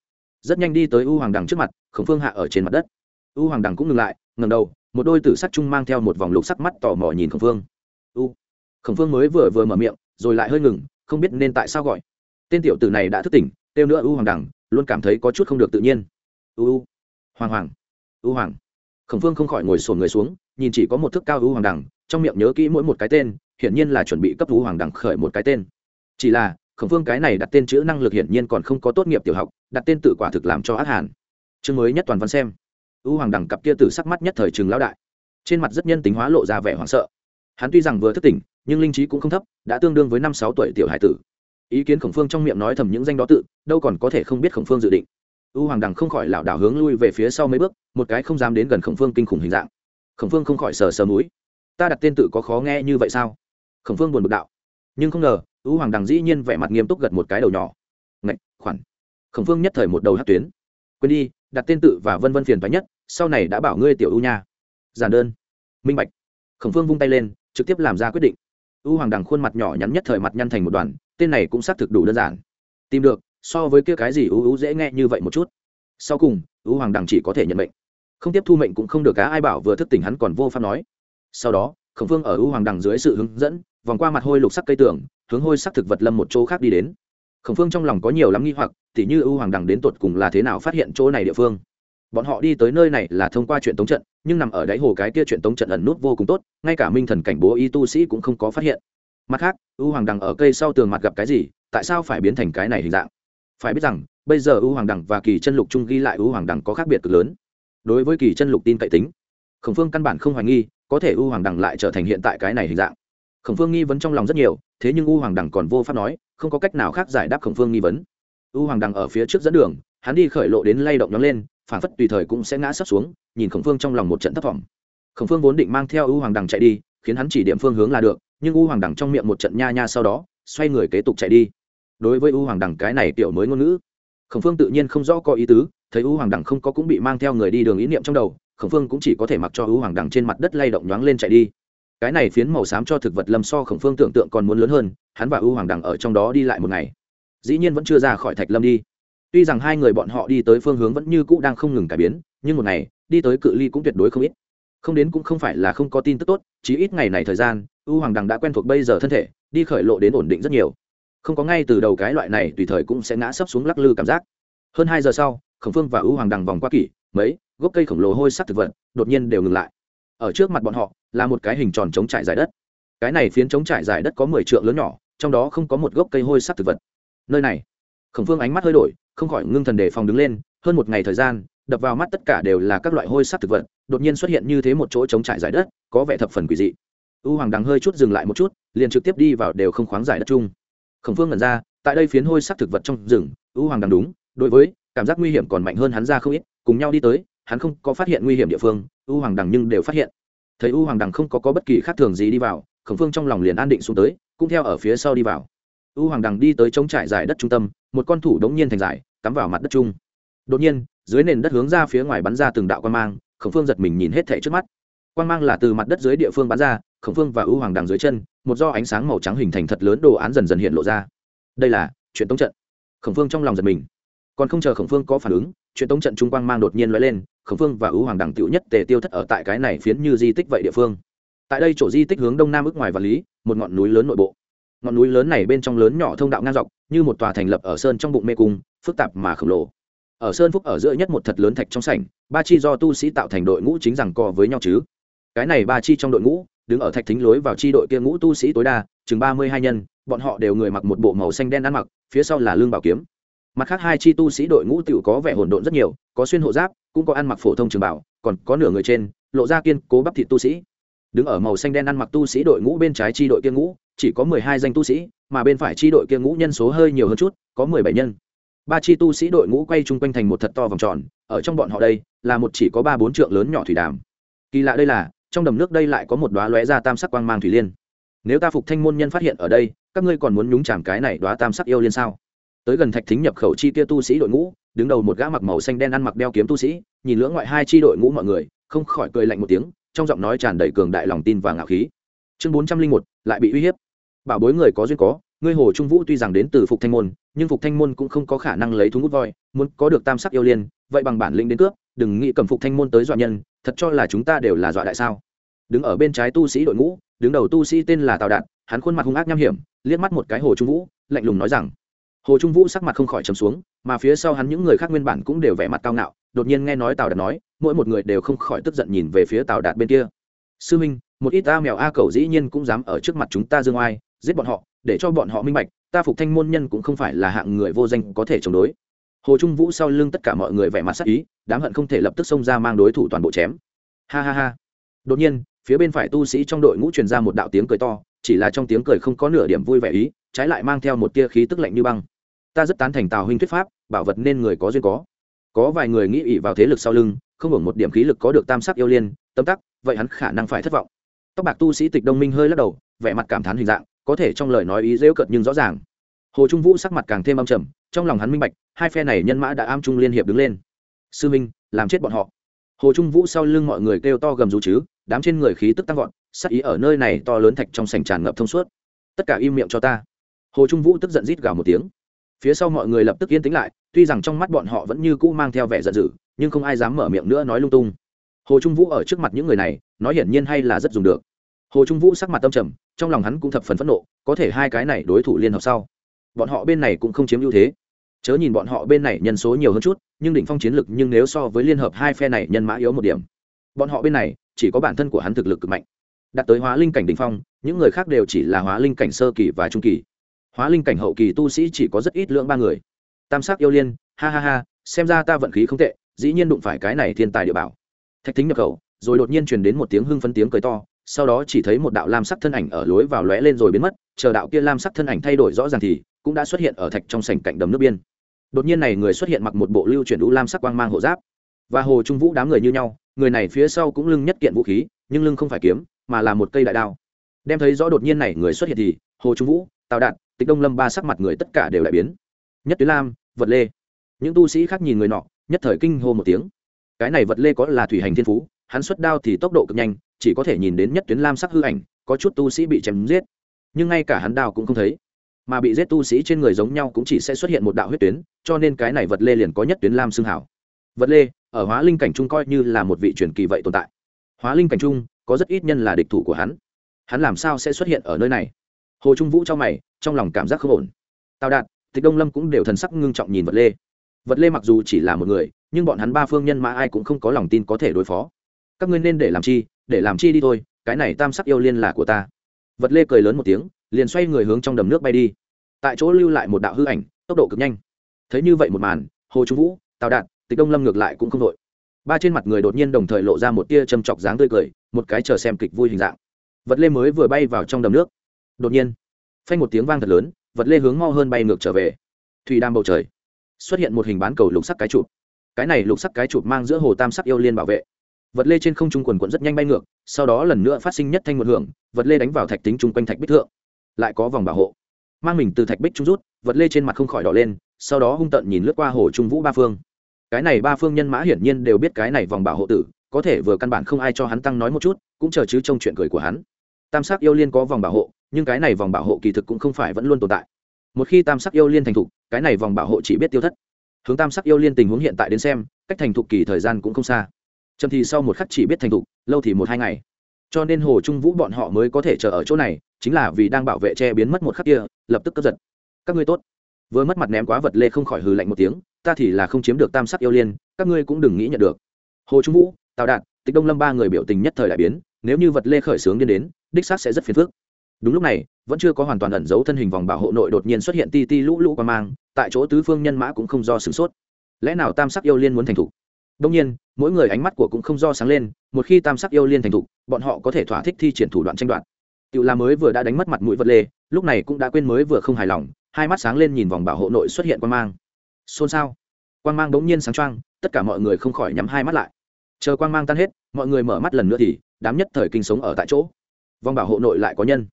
Rất nhanh đi tới u hoàng đằng trước mặt, khổng phương hạ ở trên mặt đất. U hoàng đằng cũng ngừng lại ngầm đầu, một đôi tử sắc trung mang theo một vòng lục sắc mắt tò mò nhìn khổng phương u. Khổng phương mới vừa vừa mở miệng, rồi lại hơi ngừng, không biết nên tại sao gọi. Tên tiểu tử này đã thức tỉnh têu nữa u hoàng đằng luôn cảm thấy có chút không được tự nhiên. U u. Hoàng hoàng. U hoàng. Khổng phương không khỏi ngồi sổn người xuống, nhìn chỉ có một thước cao u hoàng đằng trong miệng nhớ kỹ mỗi một cái tên, hiển nhiên là chuẩn bị cấp u hoàng đằng khởi một cái tên. Chỉ là, khổng phương cái này đặt tên chữ năng lực hiển nhiên còn không có tốt nghiệp tiểu học, đặt tên tự quả thực làm cho ác hàn chương mới nhất toàn văn xem. U hoàng đằng cặp kia từ sắc mắt nhất thời trường lão đại. Trên mặt rất nhân tính hóa lộ ra vẻ hoảng sợ hắn tuy rằng vừa thức tỉnh, nhưng linh trí cũng không thấp, đã tương đương với năm sáu tuổi tiểu hải tử. Ý kiến khổng phương trong miệng nói thầm những danh đó tự, đâu còn có thể không biết khổng phương dự định. U hoàng đằng không khỏi lảo đảo hướng lui về phía sau mấy bước, một cái không dám đến gần khổng phương kinh khủng hình dạng. Khổng phương không khỏi sờ sờ múi ta đặt tên tự có khó nghe như vậy sao? Khổng phương buồn bực đạo. Nhưng không ngờ, u hoàng đằng dĩ nhiên vẻ mặt nghiêm túc gật một cái đầu nhỏ. Ngạch, khoản. Khổng phương nhất thời một đầu hát tuyến. Quên đi, đặt tên tự và vân vân phiền thoái nhất, sau này đã bảo ngươi tiểu u nha. Giản đơn. Minh bạch. Khổng phương vung tay lên trực tiếp làm ra quyết định. U hoàng đằng khuôn mặt nhỏ nhắn nhất thời mặt nhăn thành một đoàn, tên này cũng xác thực đủ đơn giản. Tìm được, so với kia cái gì u u dễ nghe như vậy một chút. Sau cùng, u hoàng đằng chỉ có thể nhận mệnh. Không tiếp thu mệnh cũng không được cá ai bảo vừa thức tỉnh hắn còn vô pháp nói. Sau đó, khổng phương ở u hoàng đằng dưới sự hướng dẫn, vòng qua mặt hôi lục sắc cây tường, hướng hôi sắc thực vật lâm một chỗ khác đi đến. Khổng phương trong lòng có nhiều lắm nghi hoặc, tỉ như u hoàng đằng đến tột cùng là thế nào phát hiện chỗ này địa phương bọn họ đi tới nơi này là thông qua chuyện tống trận, nhưng nằm ở đáy hồ cái kia chuyện tống trận ẩn nút vô cùng tốt, ngay cả minh thần cảnh bố y tu sĩ cũng không có phát hiện. Mặt khác, u hoàng đằng ở cây sau tường mặt gặp cái gì, tại sao phải biến thành cái này hình dạng? Phải biết rằng, bây giờ u hoàng đằng và kỳ chân lục chung ghi lại u hoàng đằng có khác biệt cực lớn. Đối với kỳ chân lục tin cậy tính, khổng phương căn bản không hoài nghi, có thể u hoàng đằng lại trở thành hiện tại cái này hình dạng. Khổng phương nghi vấn trong lòng rất nhiều, thế nhưng u hoàng đằng còn vô pháp nói, không có cách nào khác giải đáp khổng phương nghi vấn. U hoàng đằng ở phía trước dẫn đường, hắn đi khởi lộ đến lay động nhóm lên phản phất tùy thời cũng sẽ ngã sắp xuống, nhìn khổng phương trong lòng một trận thất vọng khổng phương vốn định mang theo ưu hoàng đằng chạy đi, khiến hắn chỉ điểm phương hướng là được, nhưng ưu hoàng đằng trong miệng một trận nha nha sau đó, xoay người kế tục chạy đi. Đối với ưu hoàng đằng cái này tiểu mới ngôn ngữ, khổng phương tự nhiên không rõ có ý tứ, thấy ưu hoàng đằng không có cũng bị mang theo người đi đường ý niệm trong đầu, khổng phương cũng chỉ có thể mặc cho ưu hoàng đằng trên mặt đất lay động nhoáng lên chạy đi. Cái này phiến màu xám cho thực vật lâm so khổng phương tưởng tượng còn muốn lớn hơn, hắn và ưu hoàng đằng ở trong đó đi lại một ngày. Dĩ nhiên vẫn chưa ra khỏi thạch lâm đi tuy rằng hai người bọn họ đi tới phương hướng vẫn như cũ đang không ngừng cải biến, nhưng một ngày, đi tới cự ly cũng tuyệt đối không ít. Không đến cũng không phải là không có tin tức tốt chỉ ít ngày này thời gian, u hoàng đằng đã quen thuộc bây giờ thân thể, đi khởi lộ đến ổn định rất nhiều. Không có ngay từ đầu cái loại này tùy thời cũng sẽ ngã sấp xuống lắc lư cảm giác. Hơn hai giờ sau, khổng phương và u hoàng đằng vòng qua kỷ, mấy, gốc cây khổng lồ hôi sắc thực vật, đột nhiên đều ngừng lại. Ở trước mặt bọn họ, là một cái hình tròn trống trải dài đất. Cái này phiến trống trải dài đất có mười trượng lớn nhỏ, trong đó không có một gốc cây hôi sắc thực vật. Nơi này, khổng phương ánh mắt hơi đổi không khỏi ngưng thần đề phòng đứng lên hơn một ngày thời gian đập vào mắt tất cả đều là các loại hôi sắc thực vật đột nhiên xuất hiện như thế một chỗ trống trải giải đất có vẻ thập phần quỷ dị. U hoàng đằng hơi chút dừng lại một chút liền trực tiếp đi vào đều không khoáng giải đất chung. Khổng phương ngẩn ra tại đây phiến hôi sắc thực vật trong rừng u hoàng đằng đúng đối với cảm giác nguy hiểm còn mạnh hơn hắn ra không ít cùng nhau đi tới hắn không có phát hiện nguy hiểm địa phương u hoàng đằng nhưng đều phát hiện. Thấy u hoàng đằng không có, có bất kỳ khác thường gì đi vào khổng phương trong lòng liền an định xuống tới cũng theo ở phía sau đi vào. U hoàng đằng đi tới chống trải giải đất trung tâm một con thủ đống nhiên thành dài, cắm vào mặt đất chung. Đột nhiên, dưới nền đất hướng ra phía ngoài bắn ra từng đạo quan mang, khổng phương giật mình nhìn hết thảy trước mắt. Quan mang là từ mặt đất dưới địa phương bắn ra, khổng phương và ưu hoàng đằng dưới chân, một do ánh sáng màu trắng hình thành thật lớn đồ án dần dần hiện lộ ra. Đây là chuyện tống trận. Khổng phương trong lòng giật mình. Còn không chờ khổng phương có phản ứng, chuyện tống trận trung quang mang đột nhiên lóe lên, khổng phương và ưu hoàng đằng tựu nhất tề tiêu thất ở tại cái này phiến như di tích vậy địa phương. Tại đây chỗ di tích hướng đông nam ước ngoài và lý, một ngọn núi lớn nội bộ ngọn núi lớn này bên trong lớn nhỏ thông đạo ngang dọc, như một tòa thành lập ở sơn trong bụng mê cung, phức tạp mà khổng lồ. Ở sơn phúc ở giữa nhất một thật lớn thạch trong sảnh, ba chi do tu sĩ tạo thành đội ngũ chính rằng co với nhau chứ. Cái này ba chi trong đội ngũ, đứng ở thạch thính lối vào chi đội kia ngũ tu sĩ tối đa, chừng ba mươi hai nhân, bọn họ đều người mặc một bộ màu xanh đen ăn mặc, phía sau là lương bảo kiếm. Mặt khác hai chi tu sĩ đội ngũ tiểu có vẻ hỗn độn rất nhiều, có xuyên hộ giáp, cũng có ăn mặc phổ thông trường bảo, còn có nửa người trên, lộ ra kiên cố bắp thịt tu sĩ đứng ở màu xanh đen ăn mặc tu sĩ đội ngũ bên trái chi đội kia ngũ, chỉ có mười hai danh tu sĩ, mà bên phải chi đội kia ngũ nhân số hơi nhiều hơn chút, có mười bảy nhân. Ba chi tu sĩ đội ngũ quay chung quanh thành một thật to vòng tròn, ở trong bọn họ đây, là một chỉ có ba bốn trượng lớn nhỏ thủy đàm. Kỳ lạ đây là, trong đầm nước đây lại có một đoá lóe ra tam sắc quang mang thủy liên. Nếu ta phục thanh môn nhân phát hiện ở đây, các ngươi còn muốn nhúng chàm cái này đoá tam sắc yêu liên sao? Tới gần thạch thính nhập khẩu chi kia tu sĩ đội ngũ, đứng đầu một gã mặc màu xanh đen ăn mặc đeo kiếm tu sĩ, nhìn lưỡng ngoại hai chi đội ngũ mọi người, không khỏi cười lạnh một tiếng trong giọng nói tràn đầy cường đại lòng tin và ngạo khí. Chương bốn trăm linh một, lại bị uy hiếp. Bảo bối người có duyên có, ngươi hồ trung vũ tuy rằng đến từ phục thanh môn, nhưng phục thanh môn cũng không có khả năng lấy thú ngút voi, muốn có được tam sắc yêu liên, vậy bằng bản lĩnh đến cướp, đừng nghĩ cầm phục thanh môn tới dọa nhân, thật cho là chúng ta đều là dọa đại sao. Đứng ở bên trái tu sĩ đội ngũ, đứng đầu tu sĩ tên là tào đạt, hắn khuôn mặt hung ác nham hiểm, liếc mắt một cái hồ trung vũ, lạnh lùng nói rằng, hồ trung vũ sắc mặt không khỏi trầm xuống, mà phía sau hắn những người khác nguyên bản cũng đều vẻ mặt cao ngạo đột nhiên nghe nói tào đạt nói, mỗi một người đều không khỏi tức giận nhìn về phía tào đạt bên kia. Sư minh một ít ta mèo a cầu dĩ nhiên cũng dám ở trước mặt chúng ta dương oai, giết bọn họ, để cho bọn họ minh bạch, ta phục thanh môn nhân cũng không phải là hạng người vô danh có thể chống đối. Hồ trung vũ sau lưng tất cả mọi người vẻ mặt sắc ý, đám hận không thể lập tức xông ra mang đối thủ toàn bộ chém. Ha ha ha. Đột nhiên, phía bên phải tu sĩ trong đội ngũ truyền ra một đạo tiếng cười to, chỉ là trong tiếng cười không có nửa điểm vui vẻ ý, trái lại mang theo một tia khí tức lạnh như băng. Ta rất tán thành tào huynh thuyết pháp, bảo vật nên người có duyên có có vài người nghĩ ỉ vào thế lực sau lưng, không hưởng một điểm khí lực có được tam sắc yêu liên, tâm tắc, vậy hắn khả năng phải thất vọng. Tóc bạc tu sĩ tịch đông minh hơi lắc đầu, vẻ mặt cảm thán hình dạng, có thể trong lời nói ý dễu cợt nhưng rõ ràng. Hồ trung vũ sắc mặt càng thêm âm trầm, trong lòng hắn minh bạch, hai phe này nhân mã đã am trung liên hiệp đứng lên. Sư minh, làm chết bọn họ. Hồ trung vũ sau lưng mọi người kêu to gầm rú chứ, đám trên người khí tức tăng vọt, sắc ý ở nơi này to lớn thạch trong sành tràn ngập thông suốt. Tất cả im miệng cho ta. Hồ trung vũ tức giận rít gào một tiếng. Phía sau mọi người lập tức yên tĩnh lại tuy rằng trong mắt bọn họ vẫn như cũ mang theo vẻ giận dữ, nhưng không ai dám mở miệng nữa nói lung tung. Hồ trung vũ ở trước mặt những người này, nói hiển nhiên hay là rất dùng được. Hồ trung vũ sắc mặt tâm trầm, trong lòng hắn cũng thập phần phẫn nộ, có thể hai cái này đối thủ liên hợp sau. Bọn họ bên này cũng không chiếm ưu thế. Chớ nhìn bọn họ bên này nhân số nhiều hơn chút, nhưng đỉnh phong chiến lực nhưng nếu so với liên hợp hai phe này nhân mã yếu một điểm. Bọn họ bên này, chỉ có bản thân của hắn thực lực cực mạnh. Đạt tới hóa linh cảnh đỉnh phong, những người khác đều chỉ là hóa linh cảnh sơ kỳ và trung kỳ. Hóa linh cảnh hậu kỳ tu sĩ chỉ có rất ít lượng ba người tam sắc yêu liên, ha ha ha, xem ra ta vận khí không tệ, dĩ nhiên đụng phải cái này thiên tài địa bảo. Thạch thính nhập khẩu, rồi đột nhiên truyền đến một tiếng hưng phấn tiếng cười to, sau đó chỉ thấy một đạo lam sắc thân ảnh ở lối vào lóe lên rồi biến mất, chờ đạo kia lam sắc thân ảnh thay đổi rõ ràng thì, cũng đã xuất hiện ở thạch trong sảnh cạnh đầm nước biên. Đột nhiên này người xuất hiện mặc một bộ lưu chuyển đũ lam sắc quang mang hộ giáp. Và hồ trung vũ đám người như nhau, người này phía sau cũng lưng nhất kiện vũ khí, nhưng lưng không phải kiếm, mà là một cây đại đao. Đem thấy rõ đột nhiên này người xuất hiện thì, hồ trung vũ, tào đạt, tịch đông lâm ba sắc mặt người tất cả đều đại biến nhất tuyến lam, vật lê. Những tu sĩ khác nhìn người nọ, nhất thời kinh hô một tiếng. Cái này vật lê có là thủy hành thiên phú, hắn xuất đao thì tốc độ cực nhanh, chỉ có thể nhìn đến nhất tuyến lam sắc hư ảnh, có chút tu sĩ bị chém giết. Nhưng ngay cả hắn đao cũng không thấy. Mà bị giết tu sĩ trên người giống nhau cũng chỉ sẽ xuất hiện một đạo huyết tuyến, cho nên cái này vật lê liền có nhất tuyến lam xương hảo. Vật lê, ở hóa linh cảnh trung coi như là một vị truyền kỳ vậy tồn tại. Hóa linh cảnh trung, có rất ít nhân là địch thủ của hắn. Hắn làm sao sẽ xuất hiện ở nơi này? Hồ trung vũ cho mày, trong lòng cảm giác không ổn. Tào đạt tịch đông lâm cũng đều thần sắc ngưng trọng nhìn vật lê. Vật lê mặc dù chỉ là một người, nhưng bọn hắn ba phương nhân mã ai cũng không có lòng tin có thể đối phó. Các ngươi nên để làm chi, để làm chi đi thôi, cái này tam sắc yêu liên là của ta. Vật lê cười lớn một tiếng, liền xoay người hướng trong đầm nước bay đi. Tại chỗ lưu lại một đạo hư ảnh, tốc độ cực nhanh. Thấy như vậy một màn, hồ trung vũ, tào đạt, tịch đông lâm ngược lại cũng không đội. Ba trên mặt người đột nhiên đồng thời lộ ra một tia châm chọc dáng tươi cười, một cái chờ xem kịch vui hình dạng. Vật lê mới vừa bay vào trong đầm nước. Đột nhiên, phanh một tiếng vang thật lớn vật lê hướng mau hơn bay ngược trở về. Thủy đam bầu trời, xuất hiện một hình bán cầu lục sắc cái chụp. Cái này lục sắc cái chụp mang giữa hồ tam sắc yêu liên bảo vệ. Vật lê trên không trung quần quận rất nhanh bay ngược, sau đó lần nữa phát sinh nhất thanh một hưởng, vật lê đánh vào thạch tính chung quanh thạch bích thượng. Lại có vòng bảo hộ. Mang mình từ thạch bích trung rút, vật lê trên mặt không khỏi đỏ lên, sau đó hung tận nhìn lướt qua hồ trung vũ ba phương. Cái này ba phương nhân mã hiển nhiên đều biết cái này vòng bảo hộ tử, có thể vừa căn bản không ai cho hắn tăng nói một chút, cũng chờ chứ trong chuyện cười của hắn. Tam sắc yêu liên có vòng bảo hộ nhưng cái này vòng bảo hộ kỳ thực cũng không phải vẫn luôn tồn tại. Một khi tam sắc yêu liên thành thục, cái này vòng bảo hộ chỉ biết tiêu thất. Hướng tam sắc yêu liên tình huống hiện tại đến xem, cách thành thục kỳ thời gian cũng không xa. Trầm thì sau một khắc chỉ biết thành thục, lâu thì một hai ngày. Cho nên hồ trung vũ bọn họ mới có thể chờ ở chỗ này, chính là vì đang bảo vệ che biến mất một khắc kia, lập tức cướp giật. Các ngươi tốt. Vừa mất mặt ném quá vật lê không khỏi hừ lạnh một tiếng, ta thì là không chiếm được tam sắc yêu liên, các ngươi cũng đừng nghĩ nhận được. Hồ trung vũ, tào đạt, tịch đông lâm ba người biểu tình nhất thời đại biến, nếu như vật lê khởi sướng điên đến, đích xác sẽ rất phiền phức đúng lúc này, vẫn chưa có hoàn toàn ẩn giấu thân hình vòng bảo hộ nội đột nhiên xuất hiện ti ti lũ lũ qua mang, tại chỗ tứ phương nhân mã cũng không do sửng sốt. Lẽ nào tam sắc yêu liên muốn thành thục? Đông nhiên, mỗi người ánh mắt của cũng không do sáng lên, một khi tam sắc yêu liên thành thục, bọn họ có thể thỏa thích thi triển thủ đoạn tranh đoạt. Tự là mới vừa đã đánh mất mặt mũi vật lê, lúc này cũng đã quên mới vừa không hài lòng, hai mắt sáng lên nhìn vòng bảo hộ nội xuất hiện quan mang. Xôn xao. Quan mang đống nhiên sáng trăng tất cả mọi người không khỏi nhắm hai mắt lại. Chờ quan mang tan hết, mọi người mở mắt lần nữa thì, đám nhất thời kinh sống ở tại chỗ. Vòng bảo hộ nội lại có nhân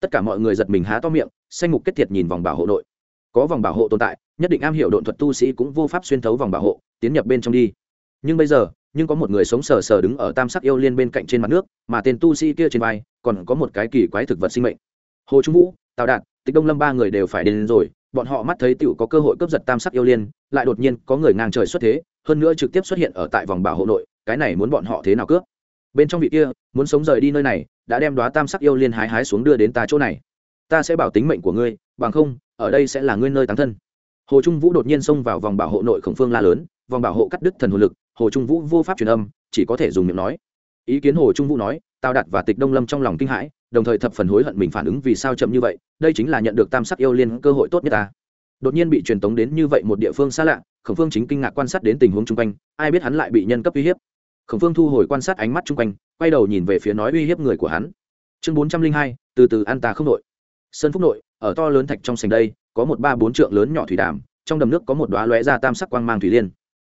tất cả mọi người giật mình há to miệng, xanh mục kết thiệt nhìn vòng bảo hộ nội có vòng bảo hộ tồn tại, nhất định am hiểu độn thuật tu sĩ cũng vô pháp xuyên thấu vòng bảo hộ, tiến nhập bên trong đi. Nhưng bây giờ, nhưng có một người sống sờ sờ đứng ở tam sắc yêu liên bên cạnh trên mặt nước, mà tên tu sĩ kia trên vai, còn có một cái kỳ quái thực vật sinh mệnh. Hồ trung vũ, tào đạt, tịch đông lâm ba người đều phải đến rồi, bọn họ mắt thấy tựu có cơ hội cướp giật tam sắc yêu liên, lại đột nhiên có người ngang trời xuất thế, hơn nữa trực tiếp xuất hiện ở tại vòng bảo hộ nội cái này muốn bọn họ thế nào cướp? Bên trong vị kia, muốn sống rời đi nơi này đã đem đoá tam sắc yêu liên hái hái xuống đưa đến ta chỗ này. Ta sẽ bảo tính mệnh của ngươi, bằng không, ở đây sẽ là ngươi nơi tán thân. Hồ trung vũ đột nhiên xông vào vòng bảo hộ nội khổng phương la lớn, vòng bảo hộ cắt đứt thần hồn lực, hồ trung vũ vô pháp truyền âm, chỉ có thể dùng miệng nói. Ý kiến hồ trung vũ nói, tào đạt và tịch đông lâm trong lòng kinh hãi, đồng thời thập phần hối hận mình phản ứng vì sao chậm như vậy, đây chính là nhận được tam sắc yêu liên cơ hội tốt nhất ta. Đột nhiên bị truyền tống đến như vậy một địa phương xa lạ, khổng phương chính kinh ngạc quan sát đến tình huống chung quanh, ai biết hắn lại bị nhân cấp uy hiếp khổng phương thu hồi quan sát ánh mắt chung quanh, quay đầu nhìn về phía nói uy hiếp người của hắn. Chương bốn trăm linh hai, từ từ an ta không nội. Sơn phúc nội, ở to lớn thạch trong sành đây, có một ba bốn trượng lớn nhỏ thủy đàm, trong đầm nước có một đoá lóe ra tam sắc quang mang thủy liên.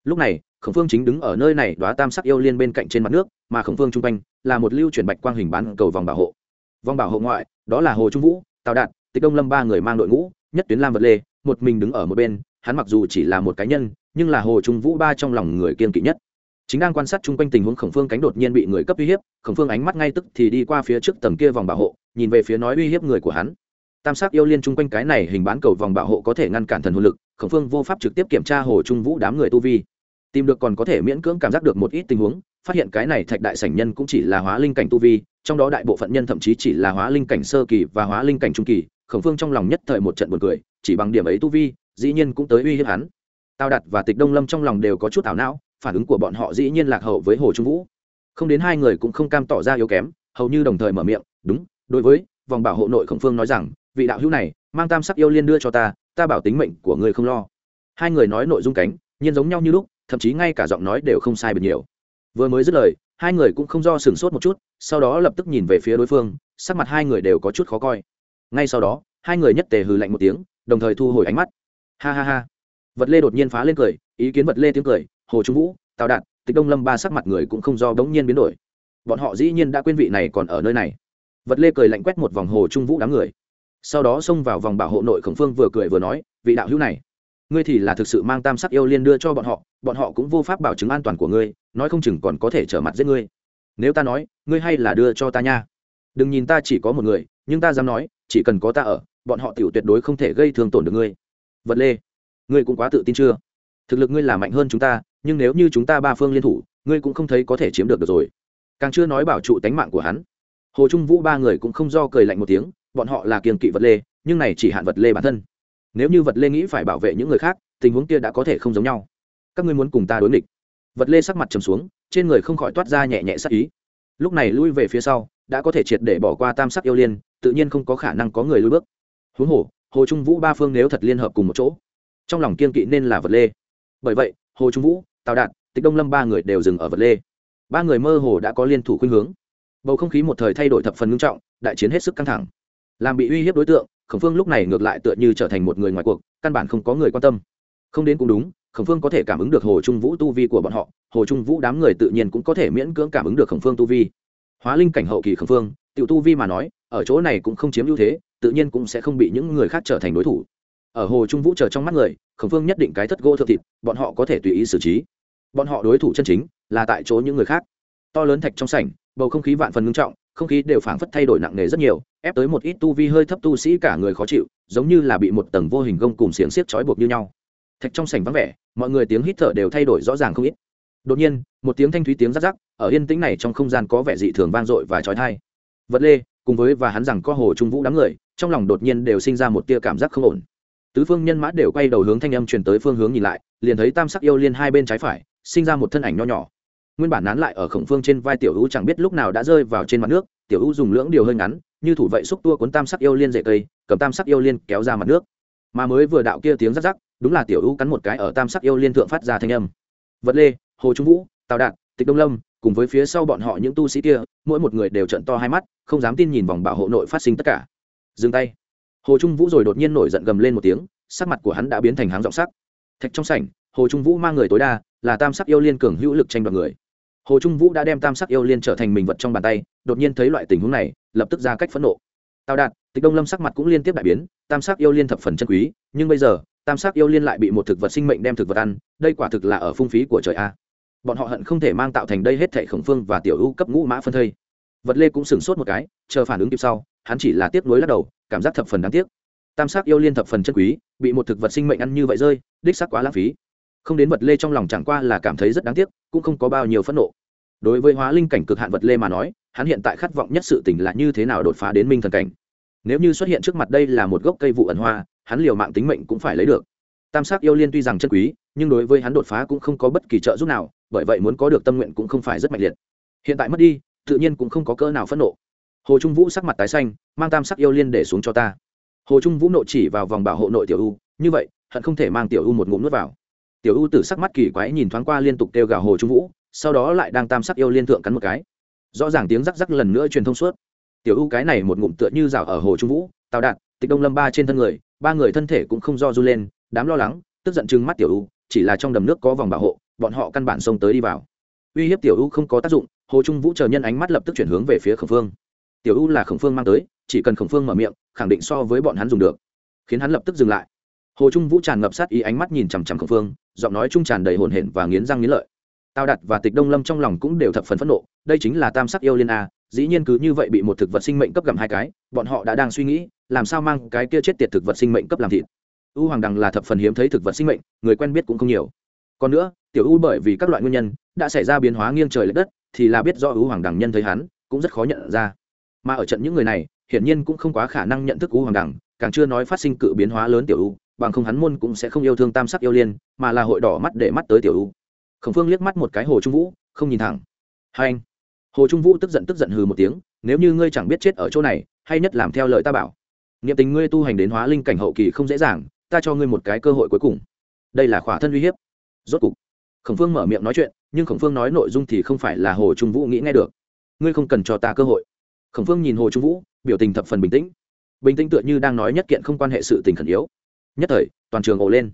Lúc này, khổng phương chính đứng ở nơi này đoá tam sắc yêu liên bên cạnh trên mặt nước, mà khổng phương chung quanh là một lưu chuyển bạch quang hình bán cầu vòng bảo hộ. Vòng bảo hộ ngoại, đó là hồ trung vũ, tào đạt, tịch đông lâm ba người mang đội ngũ, nhất tuyến lam vật lê, một mình đứng ở một bên, hắn mặc dù chỉ là một cá nhân, nhưng là hồ trung vũ ba trong lòng người kiên kỵ nhất chính đang quan sát chung quanh tình huống khổng phương cánh đột nhiên bị người cấp uy hiếp, khổng phương ánh mắt ngay tức thì đi qua phía trước tầng kia vòng bảo hộ, nhìn về phía nói uy hiếp người của hắn. Tam sắc yêu liên chung quanh cái này hình bán cầu vòng bảo hộ có thể ngăn cản thần hồn lực, khổng phương vô pháp trực tiếp kiểm tra hồ trung vũ đám người tu vi. Tìm được còn có thể miễn cưỡng cảm giác được một ít tình huống, phát hiện cái này thạch đại sảnh nhân cũng chỉ là hóa linh cảnh tu vi, trong đó đại bộ phận nhân thậm chí chỉ là hóa linh cảnh sơ kỳ và hóa linh cảnh trung kỳ, khổng phương trong lòng nhất thời một trận buồn cười, chỉ bằng điểm ấy tu vi, dĩ nhiên cũng tới uy hiếp hắn. Tao đặt và tịch đông lâm trong lòng đều có chút ảo não phản ứng của bọn họ dĩ nhiên lạc hậu với hồ trung vũ. Không đến hai người cũng không cam tỏ ra yếu kém, hầu như đồng thời mở miệng, đúng, đối với vòng bảo hộ nội khổng phương nói rằng, vị đạo hữu này mang tam sắc yêu liên đưa cho ta ta bảo tính mệnh của ngươi không lo. Hai người nói nội dung cánh, nhiên giống nhau như lúc, thậm chí ngay cả giọng nói đều không sai biệt nhiều. Vừa mới dứt lời, hai người cũng không do sửng sốt một chút, sau đó lập tức nhìn về phía đối phương, sắc mặt hai người đều có chút khó coi. Ngay sau đó, hai người nhất tề hừ lạnh một tiếng, đồng thời thu hồi ánh mắt. Ha ha ha. Vật lê đột nhiên phá lên cười, ý kiến vật lê tiếng cười hồ trung vũ, tào đạt, tịch đông lâm ba sắc mặt người cũng không do bỗng nhiên biến đổi. Bọn họ dĩ nhiên đã quên vị này còn ở nơi này. Vật lê cười lạnh quét một vòng hồ trung vũ đám người. Sau đó xông vào vòng bảo hộ nội khổng phương vừa cười vừa nói, vị đạo hữu này, ngươi thì là thực sự mang tam sắc yêu liên đưa cho bọn họ bọn họ cũng vô pháp bảo chứng an toàn của ngươi, nói không chừng còn có thể trở mặt giết ngươi. Nếu ta nói, ngươi hay là đưa cho ta nha. Đừng nhìn ta chỉ có một người, nhưng ta dám nói, chỉ cần có ta ở, bọn họ tiểu tuyệt đối không thể gây thương tổn được ngươi. Vật lê, ngươi cũng quá tự tin chưa? Thực lực ngươi là mạnh hơn chúng ta nhưng nếu như chúng ta ba phương liên thủ ngươi cũng không thấy có thể chiếm được, được rồi. Càng chưa nói bảo trụ tánh mạng của hắn. Hồ trung vũ ba người cũng không do cười lạnh một tiếng bọn họ là kiềng kỵ vật lê nhưng này chỉ hạn vật lê bản thân. Nếu như vật lê nghĩ phải bảo vệ những người khác tình huống kia đã có thể không giống nhau. Các ngươi muốn cùng ta đối nghịch. Vật lê sắc mặt trầm xuống trên người không khỏi toát ra nhẹ nhẹ sắc ý. Lúc này lui về phía sau đã có thể triệt để bỏ qua tam sắc yêu liên tự nhiên không có khả năng có người lui bước. Huống hồ hồ trung vũ ba phương nếu thật liên hợp cùng một chỗ trong lòng kiên kỵ nên là vật lê. Bởi vậy hồ trung vũ tào đạt, tịch đông lâm ba người đều dừng ở vật lê. Ba người mơ hồ đã có liên thủ khuynh hướng. Bầu không khí một thời thay đổi thập phần nghiêm trọng, đại chiến hết sức căng thẳng. Làm bị uy hiếp đối tượng, khổng phương lúc này ngược lại tựa như trở thành một người ngoài cuộc, căn bản không có người quan tâm. Không đến cũng đúng, khổng phương có thể cảm ứng được hồ trung vũ tu vi của bọn họ, hồ trung vũ đám người tự nhiên cũng có thể miễn cưỡng cảm ứng được khổng phương tu vi. Hóa linh cảnh hậu kỳ khổng phương, tiểu tu vi mà nói, ở chỗ này cũng không chiếm ưu thế, tự nhiên cũng sẽ không bị những người khác trở thành đối thủ. Ở hồ trung vũ chờ trong mắt người khổng phương nhất định cái thất gỗ thượng thịt, bọn họ có thể tùy ý xử trí. Bọn họ đối thủ chân chính là tại chỗ những người khác. To lớn thạch trong sảnh, bầu không khí vạn phần ngưng trọng, không khí đều phảng phất thay đổi nặng nề rất nhiều, ép tới một ít tu vi hơi thấp tu sĩ cả người khó chịu, giống như là bị một tầng vô hình gông cùng xiềng xiết trói buộc như nhau. Thạch trong sảnh vắng vẻ, mọi người tiếng hít thở đều thay đổi rõ ràng không ít. Đột nhiên, một tiếng thanh thúy tiếng rắc rắc, ở yên tĩnh này trong không gian có vẻ dị thường vang dội và trói thai vật lê cùng với và hắn rằng có hồ trung vũ đám người, trong lòng đột nhiên đều sinh ra một tia cảm giác không ổn tứ phương nhân mã đều quay đầu hướng thanh âm truyền tới phương hướng nhìn lại, liền thấy tam sắc yêu liên hai bên trái phải, sinh ra một thân ảnh nho nhỏ. Nguyên bản nán lại ở khổng phương trên vai tiểu u chẳng biết lúc nào đã rơi vào trên mặt nước, tiểu u dùng lưỡng điều hơi ngắn, như thủ vậy xúc tua cuốn tam sắc yêu liên dậy cây, cầm tam sắc yêu liên kéo ra mặt nước. Mà mới vừa đạo kia tiếng rắc rắc, đúng là tiểu u cắn một cái ở tam sắc yêu liên thượng phát ra thanh âm. Vật lê, hồ trung vũ, tào đạn tịch đông lâm, cùng với phía sau bọn họ những tu sĩ kia, mỗi một người đều trận to hai mắt, không dám tin nhìn vòng bảo hộ nội phát sinh tất cả. Dừng tay hồ trung vũ rồi đột nhiên nổi giận gầm lên một tiếng, sắc mặt của hắn đã biến thành háng giọng sắc. Thạch trong sảnh, hồ trung vũ mang người tối đa là tam sắc yêu liên cường hữu lực tranh đoạt người. Hồ trung vũ đã đem tam sắc yêu liên trở thành mình vật trong bàn tay, đột nhiên thấy loại tình huống này, lập tức ra cách phẫn nộ. Tào đạt, tịch đông lâm sắc mặt cũng liên tiếp đại biến, tam sắc yêu liên thập phần chân quý, nhưng bây giờ, tam sắc yêu liên lại bị một thực vật sinh mệnh đem thực vật ăn, đây quả thực là ở phung phí của trời a. Bọn họ hận không thể mang tạo thành đây hết thệ khổng phương và tiểu ưu cấp ngũ mã phân thây. Vật lê cũng sửng sốt một cái, chờ phản ứng kịp sau hắn chỉ là tiếc nuối lắc đầu, cảm giác thập phần đáng tiếc. Tam sắc yêu liên thập phần chân quý, bị một thực vật sinh mệnh ăn như vậy rơi, đích sắc quá lãng phí. Không đến vật lê trong lòng chẳng qua là cảm thấy rất đáng tiếc, cũng không có bao nhiêu phẫn nộ. Đối với hóa linh cảnh cực hạn vật lê mà nói, hắn hiện tại khát vọng nhất sự tỉnh là như thế nào đột phá đến minh thần cảnh. Nếu như xuất hiện trước mặt đây là một gốc cây vụ ẩn hoa, hắn liều mạng tính mệnh cũng phải lấy được. Tam sắc yêu liên tuy rằng chân quý, nhưng đối với hắn đột phá cũng không có bất kỳ trợ giúp nào, bởi vậy muốn có được tâm nguyện cũng không phải rất mạnh liệt. Hiện tại mất đi, tự nhiên cũng không có cỡ nào phẫn nộ hồ trung vũ sắc mặt tái xanh, mang tam sắc yêu liên để xuống cho ta. Hồ trung vũ nội chỉ vào vòng bảo hộ nội tiểu u, như vậy, hận không thể mang tiểu u một ngụm nuốt vào. Tiểu u tử sắc mắt kỳ quái nhìn thoáng qua liên tục kêu gào hồ trung vũ, sau đó lại đang tam sắc yêu liên thượng cắn một cái. Rõ ràng tiếng rắc rắc lần nữa truyền thông suốt. Tiểu u cái này một ngụm tựa như rào ở hồ trung vũ, tào đạn, tịch đông lâm ba trên thân người, ba người thân thể cũng không do du lên, đám lo lắng, tức giận chừng mắt tiểu u, chỉ là trong đầm nước có vòng bảo hộ, bọn họ căn bản xông tới đi vào. Uy hiếp tiểu u không có tác dụng, hồ trung vũ chờ nhân ánh mắt lập tức chuyển hướng về phía khổng phương tiểu u là khổng phương mang tới, chỉ cần khổng phương mở miệng, khẳng định so với bọn hắn dùng được. Khiến hắn lập tức dừng lại. Hồ trung vũ tràn ngập sát ý ánh mắt nhìn chằm chằm khổng phương, giọng nói trung tràn đầy hồn hển và nghiến răng nghiến lợi. Tao đặt và tịch đông lâm trong lòng cũng đều thập phần phẫn nộ, đây chính là tam sắc yêu liên a, dĩ nhiên cứ như vậy bị một thực vật sinh mệnh cấp gặm hai cái, bọn họ đã đang suy nghĩ, làm sao mang cái kia chết tiệt thực vật sinh mệnh cấp làm thịt. U hoàng đằng là thập phần hiếm thấy thực vật sinh mệnh, người quen biết cũng không nhiều. Còn nữa, tiểu u bởi vì các loại nguyên nhân, đã xảy ra biến hóa nghiêng trời l ệ đất, thì là biết do u hoàng đằng nhân thấy hắn, cũng rất khó nhận ra mà ở trận những người này, hiển nhiên cũng không quá khả năng nhận thức u hoàng đẳng, càng chưa nói phát sinh cự biến hóa lớn tiểu u, bằng không hắn môn cũng sẽ không yêu thương tam sắc yêu liên, mà là hội đỏ mắt để mắt tới tiểu u. Khổng phương liếc mắt một cái hồ trung vũ, không nhìn thẳng. Hai anh. Hồ trung vũ tức giận tức giận hừ một tiếng, nếu như ngươi chẳng biết chết ở chỗ này, hay nhất làm theo lời ta bảo. Nghiệm tình ngươi tu hành đến hóa linh cảnh hậu kỳ không dễ dàng, ta cho ngươi một cái cơ hội cuối cùng. Đây là khỏa thân uy hiếp. Rốt cục, khổng phương mở miệng nói chuyện, nhưng khổng phương nói nội dung thì không phải là hồ trung vũ nghĩ nghe được. Ngươi không cần cho ta cơ hội khổng phương nhìn hồ trung vũ, biểu tình thập phần bình tĩnh. Bình tĩnh tựa như đang nói nhất kiện không quan hệ sự tình khẩn yếu. Nhất thời, toàn trường ồ lên.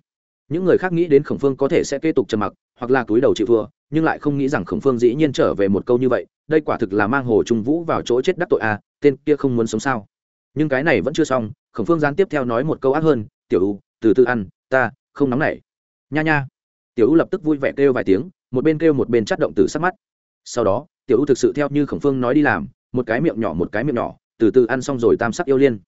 Những người khác nghĩ đến khổng phương có thể sẽ kế tục trầm mặc, hoặc là túi đầu chịu thua, nhưng lại không nghĩ rằng khổng phương dĩ nhiên trở về một câu như vậy, đây quả thực là mang hồ trung vũ vào chỗ chết đắc tội a tên kia không muốn sống sao. Nhưng cái này vẫn chưa xong, khổng phương gián tiếp theo nói một câu ác hơn, tiểu u, từ từ ăn, ta không nóng nảy. Nha nha. Tiểu u lập tức vui vẻ kêu vài tiếng, một bên kêu một bên chắt động từ sắc mắt. Sau đó, tiểu u thực sự theo như khổng phương nói đi làm một cái miệng nhỏ một cái miệng nhỏ, từ từ ăn xong rồi tam sắc yêu liên.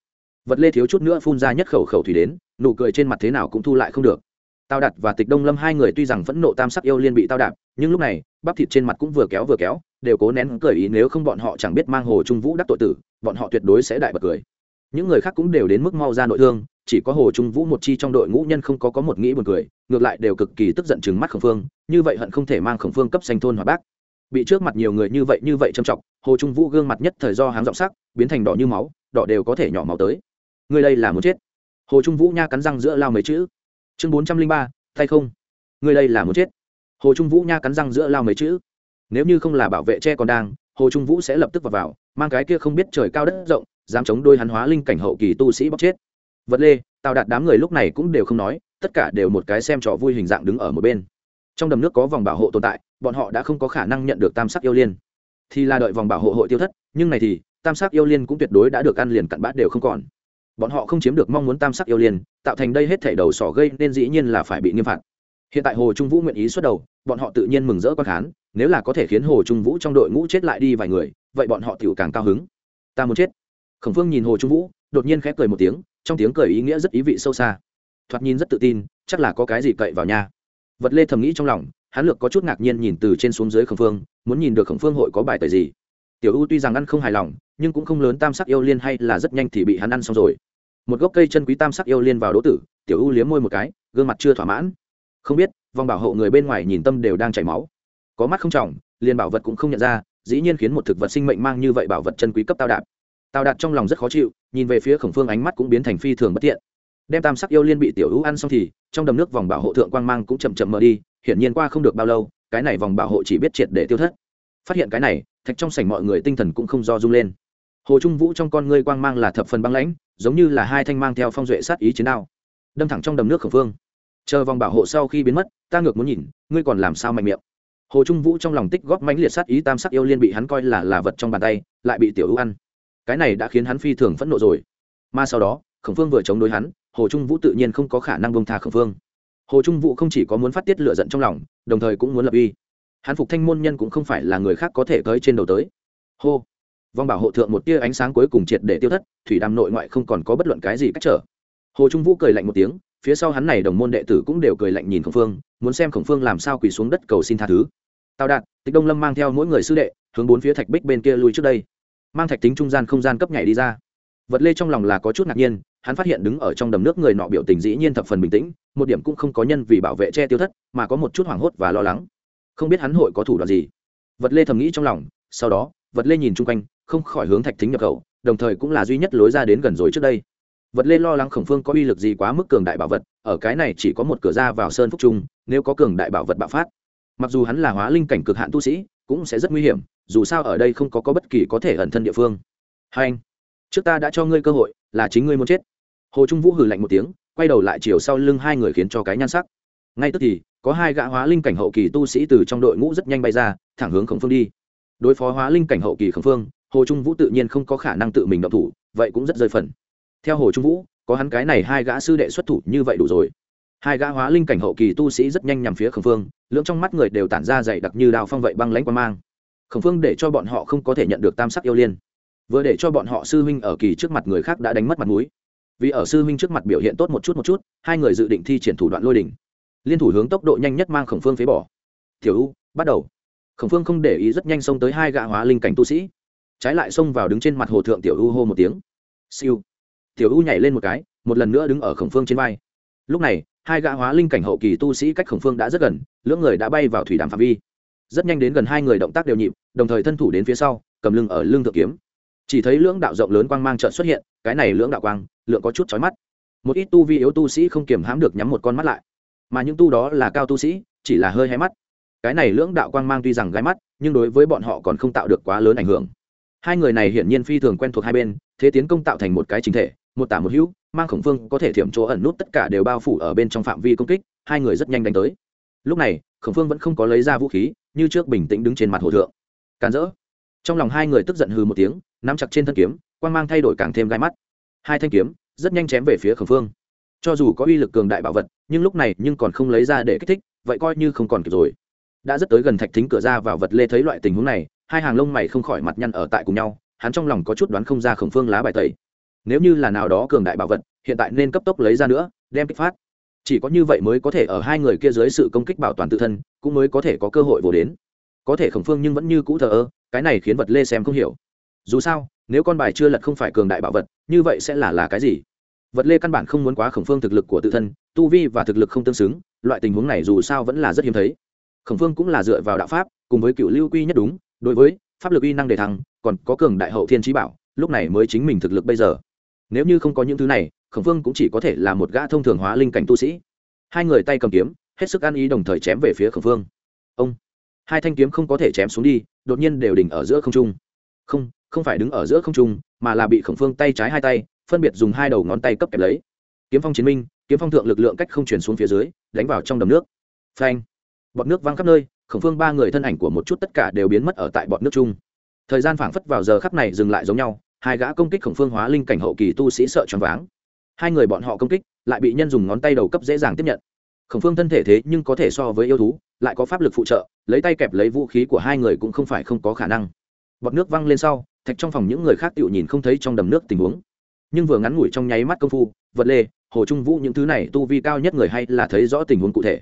Vật lê thiếu chút nữa phun ra nhất khẩu khẩu thủy đến, nụ cười trên mặt thế nào cũng thu lại không được. Tao đặt và tịch đông lâm hai người tuy rằng phẫn nộ tam sắc yêu liên bị tao đạp, nhưng lúc này, bắp thịt trên mặt cũng vừa kéo vừa kéo, đều cố nén cười ý nếu không bọn họ chẳng biết mang hồ trung vũ đắc tội tử, bọn họ tuyệt đối sẽ đại bật cười. Những người khác cũng đều đến mức mau ra nội thương, chỉ có hồ trung vũ một chi trong đội ngũ nhân không có có một nghĩ buồn cười, ngược lại đều cực kỳ tức giận chừng mắt khổng phương, như vậy hận không thể mang khổng phương cấp xanh thôn hòa bác. Bị trước mặt nhiều người như vậy như vậy trầm trọng hồ trung vũ gương mặt nhất thời do háng giọng sắc biến thành đỏ như máu đỏ đều có thể nhỏ máu tới. Người đây là muốn chết. Hồ trung vũ nha cắn răng giữa lao mấy chữ. Chương bốn trăm linh ba thay không. Người đây là muốn chết. Hồ trung vũ nha cắn răng giữa lao mấy chữ. Nếu như không là bảo vệ che còn đang hồ trung vũ sẽ lập tức vào, vào mang cái kia không biết trời cao đất rộng dám chống đôi hắn hóa linh cảnh hậu kỳ tu sĩ bóc chết. Vật lê tào đạt đám người lúc này cũng đều không nói tất cả đều một cái xem trò vui hình dạng đứng ở một bên. Trong đầm nước có vòng bảo hộ tồn tại bọn họ đã không có khả năng nhận được tam sắc yêu liên thì là đợi vòng bảo hộ hội tiêu thất, nhưng này thì, tam sắc yêu liên cũng tuyệt đối đã được ăn liền cặn bát đều không còn. Bọn họ không chiếm được mong muốn tam sắc yêu liên, tạo thành đây hết thể đầu sỏ gây nên dĩ nhiên là phải bị nghiêm phạt. Hiện tại hồ trung vũ nguyện ý xuất đầu, bọn họ tự nhiên mừng rỡ quan khán, nếu là có thể khiến hồ trung vũ trong đội ngũ chết lại đi vài người, vậy bọn họ tiểu càng cao hứng. Ta muốn chết. Khổng phương nhìn hồ trung vũ, đột nhiên khép cười một tiếng, trong tiếng cười ý nghĩa rất ý vị sâu xa. Thoạt nhìn rất tự tin, chắc là có cái gì cậy vào nhà vật lê thầm nghĩ trong lòng hắn lược có chút ngạc nhiên nhìn từ trên xuống dưới khổng phương, muốn nhìn được khổng phương hội có bài tời gì. Tiểu u tuy rằng ăn không hài lòng, nhưng cũng không lớn tam sắc yêu liên hay là rất nhanh thì bị hắn ăn xong rồi. Một gốc cây chân quý tam sắc yêu liên vào đỗ tử, tiểu u liếm môi một cái, gương mặt chưa thỏa mãn. Không biết, vòng bảo hộ người bên ngoài nhìn tâm đều đang chảy máu. Có mắt không trọng, liền bảo vật cũng không nhận ra, dĩ nhiên khiến một thực vật sinh mệnh mang như vậy bảo vật chân quý cấp tao đạp. Tao đạt trong lòng rất khó chịu, nhìn về phía khổng phương ánh mắt cũng biến thành phi thường bất tiện. Đem tam sắc yêu liên bị tiểu u ăn xong thì, trong đầm nước vòng bảo hộ thượng quang mang cũng chậm chậm mở đi hiển nhiên qua không được bao lâu, cái này vòng bảo hộ chỉ biết triệt để tiêu thất. Phát hiện cái này, thạch trong sảnh mọi người tinh thần cũng không do rung lên. Hồ trung vũ trong con ngươi quang mang là thập phần băng lãnh, giống như là hai thanh mang theo phong duệ sát ý chiến đao, đâm thẳng trong đầm nước khổng phương. Chờ vòng bảo hộ sau khi biến mất, ta ngược muốn nhìn, ngươi còn làm sao mạnh miệng? Hồ trung vũ trong lòng tích góp mãnh liệt sát ý tam sắc yêu liên bị hắn coi là là vật trong bàn tay, lại bị tiểu ưu ăn. Cái này đã khiến hắn phi thường phẫn nộ rồi. Mà sau đó, khổng phương vừa chống đối hắn, hồ trung vũ tự nhiên không có khả năng bông tha khổng phương hồ trung vũ không chỉ có muốn phát tiết lựa giận trong lòng, đồng thời cũng muốn lập uy. Hán phục thanh môn nhân cũng không phải là người khác có thể tới trên đầu tới. Hô. Vong bảo hộ thượng một tia ánh sáng cuối cùng triệt để tiêu thất, thủy đàm nội ngoại không còn có bất luận cái gì cách trở. Hồ trung vũ cười lạnh một tiếng, phía sau hắn này đồng môn đệ tử cũng đều cười lạnh nhìn khổng phương, muốn xem khổng phương làm sao quỳ xuống đất cầu xin tha thứ. Tào đạt, tịch đông lâm mang theo mỗi người sư đệ, hướng bốn phía thạch bích bên kia lui trước đây. Mang thạch tính trung gian không gian cấp nhảy đi ra vật lê trong lòng là có chút ngạc nhiên hắn phát hiện đứng ở trong đầm nước người nọ biểu tình dĩ nhiên thập phần bình tĩnh một điểm cũng không có nhân vì bảo vệ che tiêu thất mà có một chút hoảng hốt và lo lắng. Không biết hắn hội có thủ đoạn gì. Vật lê thầm nghĩ trong lòng sau đó vật lê nhìn chung quanh không khỏi hướng thạch thính nhập khẩu đồng thời cũng là duy nhất lối ra đến gần rồi trước đây. Vật lê lo lắng khổng phương có uy lực gì quá mức cường đại bảo vật ở cái này chỉ có một cửa ra vào sơn phúc trung nếu có cường đại bảo vật bạo phát. Mặc dù hắn là hóa linh cảnh cực hạn tu sĩ cũng sẽ rất nguy hiểm dù sao ở đây không có, có bất kỳ có thể ẩn thân địa phương. Hai anh trước ta đã cho ngươi cơ hội, là chính ngươi muốn chết. Hồ trung vũ hử lạnh một tiếng, quay đầu lại chiều sau lưng hai người khiến cho cái nhan sắc. Ngay tức thì, có hai gã hóa linh cảnh hậu kỳ tu sĩ từ trong đội ngũ rất nhanh bay ra, thẳng hướng khổng phương đi. Đối phó hóa linh cảnh hậu kỳ khổng phương, hồ trung vũ tự nhiên không có khả năng tự mình động thủ, vậy cũng rất rơi phần. Theo hồ trung vũ, có hắn cái này hai gã sư đệ xuất thủ như vậy đủ rồi. Hai gã hóa linh cảnh hậu kỳ tu sĩ rất nhanh nhằm phía khổng phương, lưỡng trong mắt người đều tản ra dày đặc như đào phong vậy băng lãnh qua mang. Khổng phương để cho bọn họ không có thể nhận được tam sắc yêu liên vừa để cho bọn họ sư huynh ở kỳ trước mặt người khác đã đánh mất mặt mũi. Vì ở sư huynh trước mặt biểu hiện tốt một chút một chút, hai người dự định thi triển thủ đoạn lôi đỉnh liên thủ hướng tốc độ nhanh nhất mang khổng phương phế bỏ. Tiểu u, bắt đầu. Khổng phương không để ý rất nhanh xông tới hai gã hóa linh cảnh tu sĩ. Trái lại xông vào đứng trên mặt hồ thượng tiểu u hô một tiếng. Siêu. Tiểu u nhảy lên một cái, một lần nữa đứng ở khổng phương trên vai. Lúc này, hai gã hóa linh cảnh hậu kỳ tu sĩ cách khổng phương đã rất gần, lưỡng người đã bay vào thủy đàm phạm vi. Rất nhanh đến gần hai người động tác đều nhịp, đồng thời thân thủ đến phía sau, cầm lưng ở lưng thượng kiếm chỉ thấy lưỡng đạo rộng lớn quang mang trợn xuất hiện, cái này lưỡng đạo quang, lượng có chút chói mắt. Một ít tu vi yếu tu sĩ không kiềm hãm được nhắm một con mắt lại. Mà những tu đó là cao tu sĩ, chỉ là hơi hay mắt. Cái này lưỡng đạo quang mang tuy rằng gai mắt, nhưng đối với bọn họ còn không tạo được quá lớn ảnh hưởng. Hai người này hiển nhiên phi thường quen thuộc hai bên, thế tiến công tạo thành một cái chính thể, một tả một hữu, mang khổng phương có thể thiểm chỗ ẩn nút tất cả đều bao phủ ở bên trong phạm vi công kích, hai người rất nhanh đánh tới. Lúc này, khổng phương vẫn không có lấy ra vũ khí, như trước bình tĩnh đứng trên mặt hồ thượng. Càn rỡ trong lòng hai người tức giận hừ một tiếng, nắm chặt trên thân kiếm quan g mang thay đổi càng thêm gai mắt. Hai thanh kiếm rất nhanh chém về phía khẩn phương. Cho dù có uy lực cường đại bảo vật, nhưng lúc này nhưng còn không lấy ra để kích thích, vậy coi như không còn kịp rồi. Đã rất tới gần thạch thính cửa ra vào vật lê thấy loại tình huống này, hai hàng lông mày không khỏi mặt nhăn ở tại cùng nhau, hắn trong lòng có chút đoán không ra khổng phương lá bài tẩy. Nếu như là nào đó cường đại bảo vật, hiện tại nên cấp tốc lấy ra nữa, đem kích phát. Chỉ có như vậy mới có thể ở hai người kia dưới sự công kích bảo toàn tự thân, cũng mới có thể có cơ hội vồ đến. Có thể khổng phương nhưng vẫn như cũ thờ ơ cái này khiến vật lê xem không hiểu. Dù sao, nếu con bài chưa lật không phải cường đại bảo vật, như vậy sẽ là là cái gì? Vật lê căn bản không muốn quá khổng phương thực lực của tự thân, tu vi và thực lực không tương xứng, loại tình huống này dù sao vẫn là rất hiếm thấy. Khổng phương cũng là dựa vào đạo pháp, cùng với cựu lưu quy nhất đúng, đối với pháp lực uy năng đề thăng, còn có cường đại hậu thiên trí bảo, lúc này mới chính mình thực lực bây giờ. Nếu như không có những thứ này, khổng phương cũng chỉ có thể là một gã thông thường hóa linh cảnh tu sĩ. Hai người tay cầm kiếm, hết sức ăn ý đồng thời chém về phía khổng phương. Ông! Hai thanh kiếm không có thể chém xuống đi, đột nhiên đều đỉnh ở giữa không trung. Không không phải đứng ở giữa không trung, mà là bị khổng phương tay trái hai tay, phân biệt dùng hai đầu ngón tay cấp kẹp lấy. Kiếm phong chiến minh, kiếm phong thượng lực lượng cách không chuyển xuống phía dưới, đánh vào trong đầm nước. Phanh! Bọt nước văng khắp nơi, khổng phương ba người thân ảnh của một chút tất cả đều biến mất ở tại bọt nước chung. Thời gian phảng phất vào giờ khắp này dừng lại giống nhau, hai gã công kích khổng phương hóa linh cảnh hậu kỳ tu sĩ sợ choáng váng. Hai người bọn họ công kích, lại bị nhân dùng ngón tay đầu cấp dễ dàng tiếp nhận khổng phương thân thể thế nhưng có thể so với yêu thú, lại có pháp lực phụ trợ, lấy tay kẹp lấy vũ khí của hai người cũng không phải không có khả năng. Bọt nước văng lên sau, thạch trong phòng những người khác tự nhìn không thấy trong đầm nước tình huống. Nhưng vừa ngắn ngủi trong nháy mắt công phu, vật lê, hồ trung vũ những thứ này tu vi cao nhất người hay là thấy rõ tình huống cụ thể.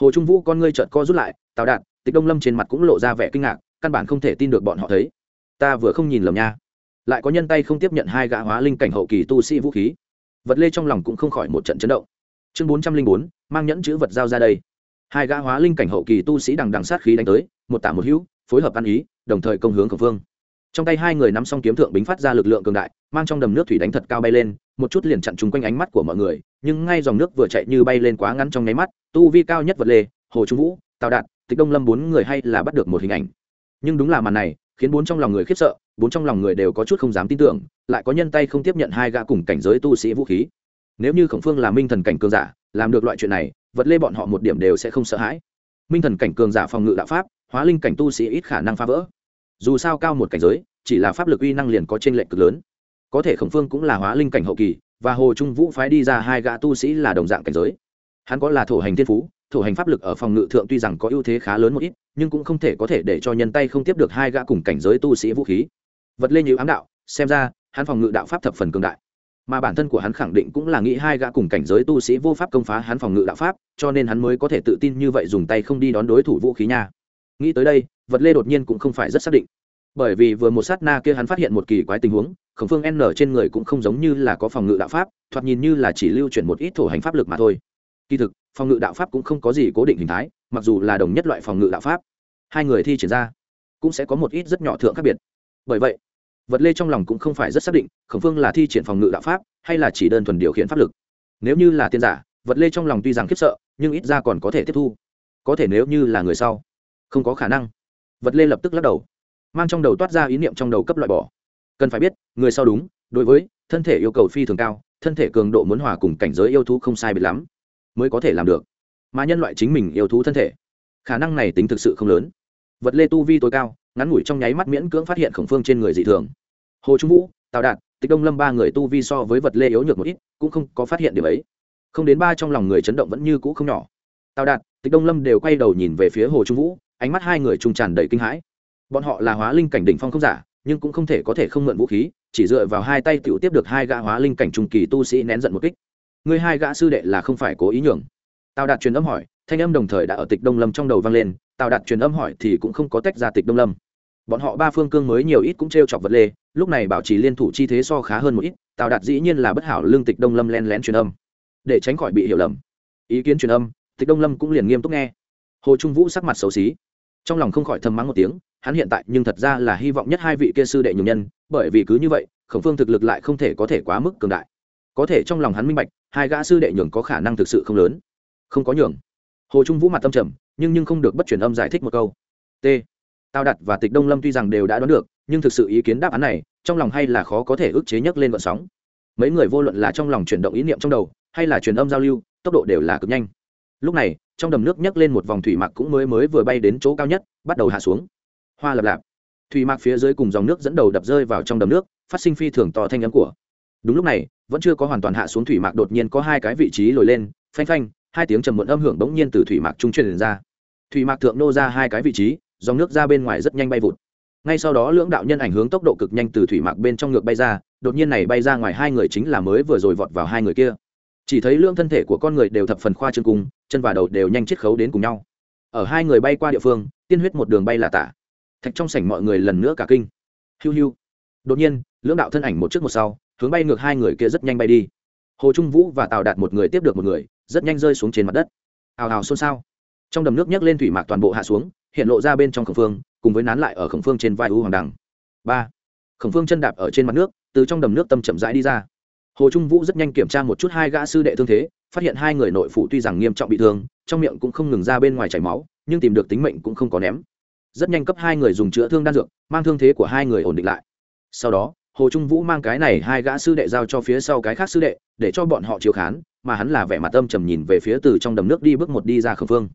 Hồ trung vũ con ngươi trợn co rút lại, tào đạt tịch đông lâm trên mặt cũng lộ ra vẻ kinh ngạc, căn bản không thể tin được bọn họ thấy. Ta vừa không nhìn lầm nha. Lại có nhân tay không tiếp nhận hai gã hóa linh cảnh hậu kỳ tu sĩ vũ khí. Vật lê trong lòng cũng không khỏi một trận chấn động chương bốn trăm linh bốn, mang nhẫn chữ vật giao ra đây. Hai gã hóa linh cảnh hậu kỳ tu sĩ đằng đằng sát khí đánh tới, một tả một hữu, phối hợp ăn ý, đồng thời công hướng khẩu phương trong tay hai người nắm xong kiếm thượng bính phát ra lực lượng cường đại, mang trong đầm nước thủy đánh thật cao bay lên, một chút liền chặn chung quanh ánh mắt của mọi người, nhưng ngay dòng nước vừa chạy như bay lên quá ngắn trong nháy mắt, tu vi cao nhất vật lê hồ trung vũ, tào đạt, tịch đông lâm bốn người hay là bắt được một hình ảnh. Nhưng đúng là màn này, khiến bốn trong lòng người khiếp sợ, bốn trong lòng người đều có chút không dám tin tưởng, lại có nhân tay không tiếp nhận hai gã cùng cảnh giới tu sĩ vũ khí nếu như khổng phương là minh thần cảnh cường giả, làm được loại chuyện này, vật lê bọn họ một điểm đều sẽ không sợ hãi. Minh thần cảnh cường giả phòng ngự đạo pháp, hóa linh cảnh tu sĩ ít khả năng phá vỡ. Dù sao cao một cảnh giới, chỉ là pháp lực uy năng liền có t r ê n lệch cực lớn. Có thể khổng phương cũng là hóa linh cảnh hậu kỳ, và hồ trung vũ phái đi ra hai gã tu sĩ là đồng dạng cảnh giới. Hắn có là thổ hành thiên phú, thổ hành pháp lực ở phòng ngự thượng tuy rằng có ưu thế khá lớn một ít, nhưng cũng không thể có thể để cho nhân tay không tiếp được hai gã cùng cảnh giới tu sĩ vũ khí. Vật lên như ám đạo, xem ra, hắn phòng ngự đạo pháp thập phần cường đại mà bản thân của hắn khẳng định cũng là nghĩ hai gã cùng cảnh giới tu sĩ vô pháp công phá hắn phòng ngự đạo pháp, cho nên hắn mới có thể tự tin như vậy dùng tay không đi đón đối thủ vũ khí nha. Nghĩ tới đây, vật lê đột nhiên cũng không phải rất xác định. Bởi vì vừa một sát na kia hắn phát hiện một kỳ quái tình huống, khổng phương n trên người cũng không giống như là có phòng ngự đạo pháp, thoạt nhìn như là chỉ lưu chuyển một ít thổ hành pháp lực mà thôi. Kỳ thực, phòng ngự đạo pháp cũng không có gì cố định hình thái, mặc dù là đồng nhất loại phòng ngự đạo pháp. Hai người thi triển ra, cũng sẽ có một ít rất nhỏ thượng khác biệt. Bởi vậy vật lê trong lòng cũng không phải rất xác định, khổng phương là thi triển phòng ngự đạo pháp, hay là chỉ đơn thuần điều khiển pháp lực. Nếu như là tiên giả, vật lê trong lòng tuy rằng khiếp sợ, nhưng ít ra còn có thể tiếp thu. Có thể nếu như là người sau. Không có khả năng. Vật lê lập tức lắc đầu. Mang trong đầu toát ra ý niệm trong đầu cấp loại bỏ. Cần phải biết, người sau đúng, đối với, thân thể yêu cầu phi thường cao, thân thể cường độ muốn hòa cùng cảnh giới yêu thú không sai biệt lắm, mới có thể làm được. Mà nhân loại chính mình yêu thú thân thể, khả năng này tính thực sự không lớn. Vật lê tu vi tối cao ngắn ngủi trong nháy mắt miễn cưỡng phát hiện khổng phương trên người dị thường. Hồ trung vũ, tào đạt, tịch đông lâm ba người tu vi so với vật lê yếu nhược một ít, cũng không có phát hiện điểm ấy. Không đến ba trong lòng người chấn động vẫn như cũ không nhỏ. Tào đạt, tịch đông lâm đều quay đầu nhìn về phía hồ trung vũ, ánh mắt hai người trung tràn đầy kinh hãi. Bọn họ là hóa linh cảnh đỉnh phong không giả, nhưng cũng không thể có thể không mượn vũ khí, chỉ dựa vào hai tay tiểu tiếp được hai gã hóa linh cảnh trung kỳ tu sĩ nén giận một kích. Người hai gã sư đệ là không phải cố ý nhường. Tào đạt truyền âm hỏi, thanh âm đồng thời đã ở tịch đông lâm trong đầu vang lên, tào đạt truyền âm hỏi thì cũng không có tách ra tịch đông lâm bọn họ ba phương cương mới nhiều ít cũng t r e o chọc vật lê, lúc này bảo trì liên thủ chi thế so khá hơn một ít, tào đạt dĩ nhiên là bất hảo lương tịch đông lâm len lén truyền âm. Để tránh khỏi bị hiểu lầm. Ý kiến truyền âm, tịch đông lâm cũng liền nghiêm túc nghe. Hồ trung vũ sắc mặt xấu xí. Trong lòng không khỏi thầm mắng một tiếng, hắn hiện tại nhưng thật ra là hy vọng nhất hai vị kia sư đệ nhường nhân, bởi vì cứ như vậy, khổng phương thực lực lại không thể có thể quá mức cường đại. Có thể trong lòng hắn minh bạch, hai gã sư đệ nhường có khả năng thực sự không lớn. Không có nhường. Hồ trung vũ mặt tâm trầm, nhưng nhưng không được bất truyền âm giải thích một câu. T tao đặt và tịch đông lâm tuy rằng đều đã đoán được, nhưng thực sự ý kiến đáp án này, trong lòng hay là khó có thể ức chế nhấc lên vận sóng. Mấy người vô luận là trong lòng chuyển động ý niệm trong đầu, hay là truyền âm giao lưu, tốc độ đều là cực nhanh. Lúc này, trong đầm nước nhấc lên một vòng thủy mặc cũng mới mới vừa bay đến chỗ cao nhất, bắt đầu hạ xuống. Hoa lập lạp. Thủy mặc phía dưới cùng dòng nước dẫn đầu đập rơi vào trong đầm nước, phát sinh phi thường to thanh âm của. Đúng lúc này, vẫn chưa có hoàn toàn hạ xuống thủy mặc đột nhiên có hai cái vị trí lồi lên, phanh phanh, hai tiếng trầm muộn âm hưởng bỗng nhiên từ thủy mặc trung truyền ra. Thủy mặc thượng nô ra hai cái vị trí dòng nước ra bên ngoài rất nhanh bay vụt. Ngay sau đó lưỡng đạo nhân ảnh hướng tốc độ cực nhanh từ thủy mạc bên trong ngược bay ra, đột nhiên này bay ra ngoài hai người chính là mới vừa rồi vọt vào hai người kia. Chỉ thấy lưỡng thân thể của con người đều thập phần khoa trương cùng, chân và đầu đều nhanh chiết khấu đến cùng nhau. Ở hai người bay qua địa phương, tiên huyết một đường bay là tả. Thạch trong sảnh mọi người lần nữa cả kinh. Hiu hiu. Đột nhiên, lưỡng đạo thân ảnh một trước một sau, hướng bay ngược hai người kia rất nhanh bay đi. Hồ trung vũ và tào đạt một người tiếp được một người, rất nhanh rơi xuống trên mặt đất. Hào hào xôn xao. Trong đầm nước nhấc lên thủy mạc toàn bộ hạ xuống hiện lộ ra bên trong khổng phương, cùng với nán lại ở khổng phương trên vai u hoàng đằng. Ba, khổng phương chân đạp ở trên mặt nước, từ trong đầm nước tâm chậm rãi đi ra. Hồ trung vũ rất nhanh kiểm tra một chút hai gã sư đệ thương thế, phát hiện hai người nội phụ tuy rằng nghiêm trọng bị thương, trong miệng cũng không ngừng ra bên ngoài chảy máu, nhưng tìm được tính mệnh cũng không có ném. Rất nhanh cấp hai người dùng chữa thương đan dược, mang thương thế của hai người ổn định lại. Sau đó, hồ trung vũ mang cái này hai gã sư đệ giao cho phía sau cái khác sư đệ, để cho bọn họ chiếu khán, mà hắn là vẻ mặt âm trầm nhìn về phía từ trong đầm nước đi bước một đi ra khẩn phương.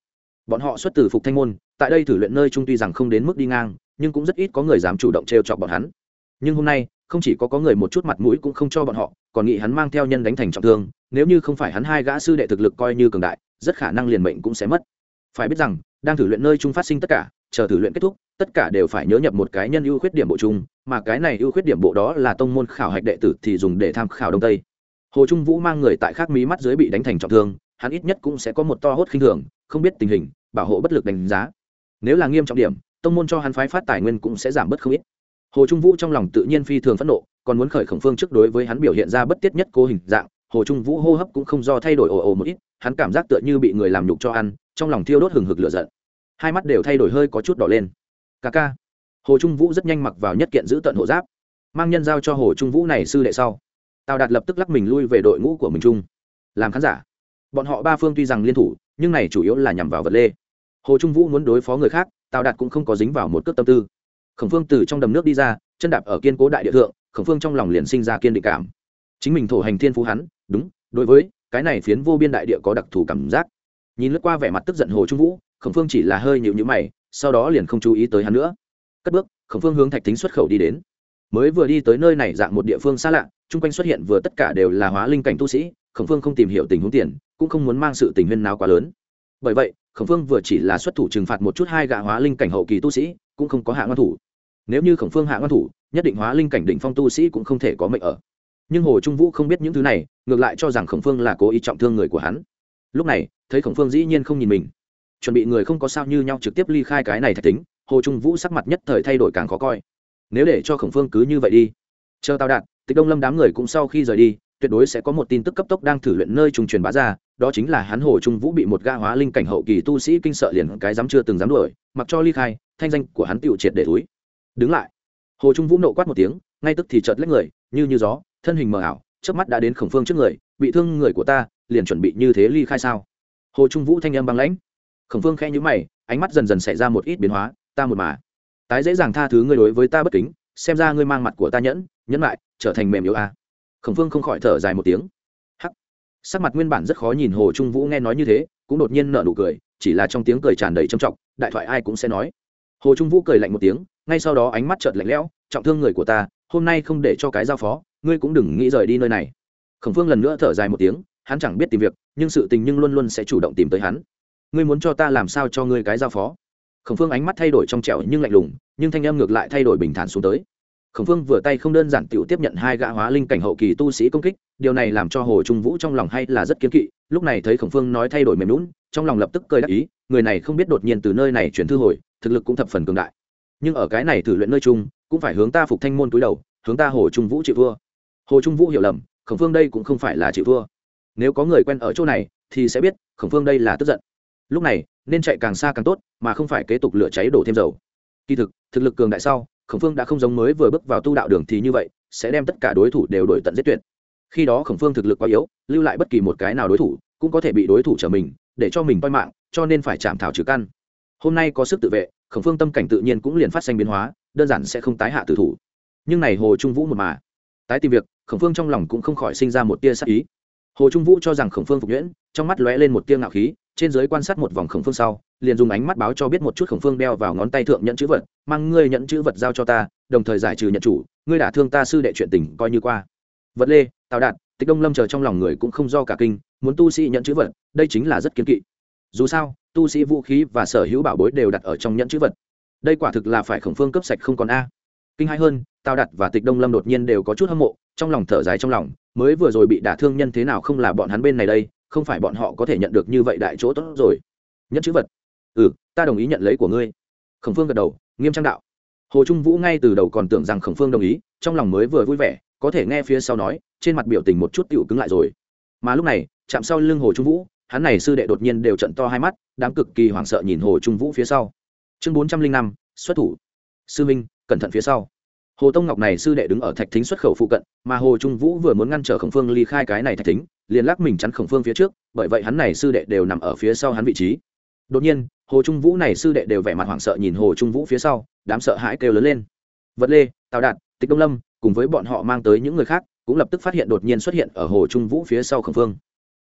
Bọn họ xuất từ phục thanh môn tại đây thử luyện nơi trung tuy rằng không đến mức đi ngang, nhưng cũng rất ít có người dám chủ động t chọc bọn hắn. Nhưng hôm nay, không chỉ có có người một chút mặt mũi cũng không cho bọn họ, còn nghĩ hắn mang theo nhân đánh thành trọng thương, nếu như không phải hắn hai gã sư đệ thực lực coi như cường đại, rất khả năng liền mệnh cũng sẽ mất. Phải biết rằng, đang thử luyện nơi trung phát sinh tất cả, chờ thử luyện kết thúc, tất cả đều phải nhớ nhập một cái nhân ưu khuyết điểm bộ chung mà cái này ưu khuyết điểm bộ đó là tông môn khảo hạch đệ tử thì dùng để tham khảo đông tây. Hồ trung vũ mang người tại khác mí mắt dưới bị đánh thành trọng thương, hắn ít nhất cũng sẽ có một to hốt khinh thường, không biết tình hình, bảo hộ bất lực đánh giá nếu là nghiêm trọng điểm, tông môn cho hắn phái phát tài nguyên cũng sẽ giảm bớt không ít. Hồ trung vũ trong lòng tự nhiên phi thường phẫn nộ, còn muốn khởi khổng phương trước đối với hắn biểu hiện ra bất tiết nhất cố hình dạng, hồ trung vũ hô hấp cũng không do thay đổi ồ ồ một ít, hắn cảm giác tựa như bị người làm nhục cho ăn, trong lòng thiêu đốt hừng hực lửa giận. Hai mắt đều thay đổi hơi có chút đỏ lên. Ca ca. Hồ trung vũ rất nhanh mặc vào nhất kiện giữ tận hộ giáp, mang nhân giao cho hồ trung vũ này sư đệ sau. Tào đạt lập tức lắc mình lui về đội ngũ của mình trung làm khán giả. Bọn họ ba phương tuy rằng liên thủ, nhưng này chủ yếu là nhằm vào vật lê hồ trung vũ muốn đối phó người khác, tào đạt cũng không có dính vào một cước tâm tư. Khổng phương từ trong đầm nước đi ra, chân đạp ở kiên cố đại địa thượng, khổng phương trong lòng liền sinh ra kiên định cảm. Chính mình thổ hành thiên phú hắn, đúng, đối với cái này phiến vô biên đại địa có đặc thù cảm giác. Nhìn lướt qua vẻ mặt tức giận hồ trung vũ, khổng phương chỉ là hơi nhịu nhữ mày, sau đó liền không chú ý tới hắn nữa. Cất bước, khổng phương hướng thạch tính xuất khẩu đi đến. Mới vừa đi tới nơi này dạng một địa phương xa lạ, chung quanh xuất hiện vừa tất cả đều là hóa linh cảnh tu sĩ, khổng phương không tìm hiểu tình huống tiền, cũng không muốn mang sự tình huyên nào quá lớn. Bởi vậy khổng phương vừa chỉ là xuất thủ trừng phạt một chút hai gã hóa linh cảnh hậu kỳ tu sĩ, cũng không có hạ ngoan thủ. Nếu như khổng phương hạ ngoan thủ, nhất định hóa linh cảnh đỉnh phong tu sĩ cũng không thể có mệnh ở. Nhưng hồ trung vũ không biết những thứ này, ngược lại cho rằng khổng phương là cố ý trọng thương người của hắn. Lúc này, thấy khổng phương dĩ nhiên không nhìn mình. Chuẩn bị người không có sao như nhau trực tiếp ly khai cái này thạch tính hồ trung vũ sắc mặt nhất thời thay đổi càng khó coi. Nếu để cho khổng phương cứ như vậy đi. Chờ tao đạt, tịch đông lâm đám người cũng sau khi rời đi tuyệt đối sẽ có một tin tức cấp tốc đang thử luyện nơi trung truyền bá ra, đó chính là hắn hồ trung vũ bị một ga hóa linh cảnh hậu kỳ tu sĩ kinh sợ liền cái dám chưa từng dám đuổi, mặc cho ly khai, thanh danh của hắn tựu triệt để túi đứng lại. Hồ trung vũ nộ quát một tiếng, ngay tức thì chợt lấy người, như như gió, thân hình mờ ảo trước mắt đã đến khổng phương trước người, bị thương người của ta, liền chuẩn bị như thế ly khai sao? Hồ trung vũ thanh âm băng lãnh. Khổng phương khẽ nhíu mày, ánh mắt dần dần xảy ra một ít biến hóa, ta một mà. Tái dễ dàng tha thứ ngươi đối với ta bất kính, xem ra ngươi mang mặt của ta nhẫn nhẫn lại, trở thành mềm yếu a khổng phương không khỏi thở dài một tiếng. Hắc. Sắc mặt nguyên bản rất khó nhìn hồ trung vũ nghe nói như thế, cũng đột nhiên nở nụ cười, chỉ là trong tiếng cười tràn đầy trầm trọng, đại thoại ai cũng sẽ nói. Hồ trung vũ cười lạnh một tiếng, ngay sau đó ánh mắt chợt lạnh lẽo, trọng thương người của ta, hôm nay không để cho cái giao phó, ngươi cũng đừng nghĩ rời đi nơi này. Khổng phương lần nữa thở dài một tiếng, hắn chẳng biết tìm việc, nhưng sự tình nhưng luôn luôn sẽ chủ động tìm tới hắn. Ngươi muốn cho ta làm sao cho ngươi cái giao phó? Khổng phương ánh mắt thay đổi trong trẻo nhưng lạnh lùng, nhưng thanh em ngược lại thay đổi bình thản xuống tới khổng phương vừa tay không đơn giản t i ể u tiếp nhận hai gã hóa linh cảnh hậu kỳ tu sĩ công kích, điều này làm cho hồ trung vũ trong lòng hay là rất kiếm kỵ, lúc này thấy khổng phương nói thay đổi mềm lún trong lòng lập tức cười đắc ý, người này không biết đột nhiên từ nơi này chuyển thư hồi, thực lực cũng thập phần cường đại. Nhưng ở cái này thử luyện nơi chung, cũng phải hướng ta phục thanh môn túi đầu, hướng ta hồ trung vũ chịu thua hồ trung vũ hiểu lầm, khổng phương đây cũng không phải là chịu thua nếu có người quen ở chỗ này, thì sẽ biết, khổng phương đây là tức giận. Lúc này, nên chạy càng xa càng tốt, mà không phải kế tục lửa cháy đổ thêm dầu. Kỳ thực thực lực cường đại sau khổng phương đã không giống mới vừa bước vào tu đạo đường thì như vậy, sẽ đem tất cả đối thủ đều đổi tận giết tuyệt. Khi đó khổng phương thực lực quá yếu, lưu lại bất kỳ một cái nào đối thủ, cũng có thể bị đối thủ trở mình, để cho mình coi mạng, cho nên phải chạm thảo trừ căn. Hôm nay có sức tự vệ, khổng phương tâm cảnh tự nhiên cũng liền phát sinh biến hóa, đơn giản sẽ không tái hạ tử thủ. Nhưng này hồ trung vũ một mà, tái tìm việc, khổng phương trong lòng cũng không khỏi sinh ra một tia sắc ý. Hồ trung vũ cho rằng khổng phương phục nhuyễn, trong mắt lóe lên một tia ngạo khí, trên giới quan sát một vòng khổng phương sau liền dùng ánh mắt báo cho biết một chút khổng phương đeo vào ngón tay thượng nhận chữ vật, mang ngươi nhận chữ vật giao cho ta, đồng thời giải trừ nhận chủ, ngươi đã thương ta sư đệ chuyện tình coi như qua. Vật lê, tào đạt tịch đông lâm chờ trong lòng người cũng không do cả kinh, muốn tu sĩ nhận chữ vật, đây chính là rất kiên kỵ. Dù sao, tu sĩ vũ khí và sở hữu bảo bối đều đặt ở trong nhẫn chữ vật. Đây quả thực là phải khổng phương cấp sạch không còn a. Kinh hai hơn, tào đặt và tịch đông lâm đột nhiên đều có chút hâm mộ, trong lòng thở dài trong lòng, mới vừa rồi bị đả thương nhân thế nào không là bọn hắn bên này đây, không phải bọn họ có thể nhận được như vậy đại chỗ tốt rồi. Nhẫn chữ vật ừ ta đồng ý nhận lấy của ngươi. Khổng phương gật đầu, nghiêm trang đạo. Hồ trung vũ ngay từ đầu còn tưởng rằng khổng phương đồng ý, trong lòng mới vừa vui vẻ, có thể nghe phía sau nói, trên mặt biểu tình một chút tựu cứng lại rồi. Mà lúc này, chạm sau lưng hồ trung vũ, hắn này sư đệ đột nhiên đều trận to hai mắt, đám cực kỳ hoảng sợ nhìn hồ trung vũ phía sau. Chương bốn trăm linh năm, xuất thủ. Sư minh, cẩn thận phía sau. Hồ tông ngọc này sư đệ đứng ở thạch thính xuất khẩu phụ cận, mà hồ trung vũ vừa muốn ngăn trở khổng phương ly khai cái này thạch thính, liền lắc mình chắn khổng phương phía trước, bởi vậy hắn này sư đệ đều nằm ở phía sau hắn vị trí. Đột nhiên hồ trung vũ này sư đệ đều vẻ mặt hoảng sợ nhìn hồ trung vũ phía sau, đám sợ hãi kêu lớn lên. Vật lê, tào đạt, tịch đông lâm, cùng với bọn họ mang tới những người khác, cũng lập tức phát hiện đột nhiên xuất hiện ở hồ trung vũ phía sau khổng phương.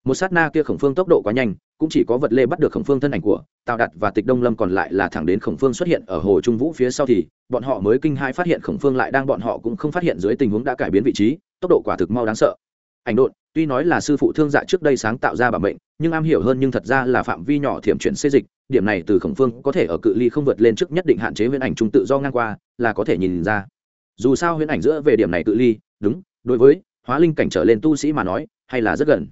Một sát na kia khổng phương tốc độ quá nhanh, cũng chỉ có vật lê bắt được khổng phương thân ảnh của tào đạt và tịch đông lâm còn lại là thẳng đến khổng phương xuất hiện ở hồ trung vũ phía sau thì, bọn họ mới kinh hai phát hiện khổng phương lại đang bọn họ cũng không phát hiện dưới tình huống đã cải biến vị trí, tốc độ quả thực mau đáng sợ. Ảnh độn, tuy nói là sư phụ thương dạ trước đây sáng tạo ra bản mệnh, nhưng am hiểu hơn nhưng thật ra là phạm vi nhỏ thiểm chuyển xê dịch điểm này từ khổng phương có thể ở cự ly không vượt lên trước nhất định hạn chế huyễn ảnh trung tự do ngang qua, là có thể nhìn ra. Dù sao huyễn ảnh giữa về điểm này cự ly, đúng, đối với hóa linh cảnh trở lên tu sĩ mà nói, hay là rất gần.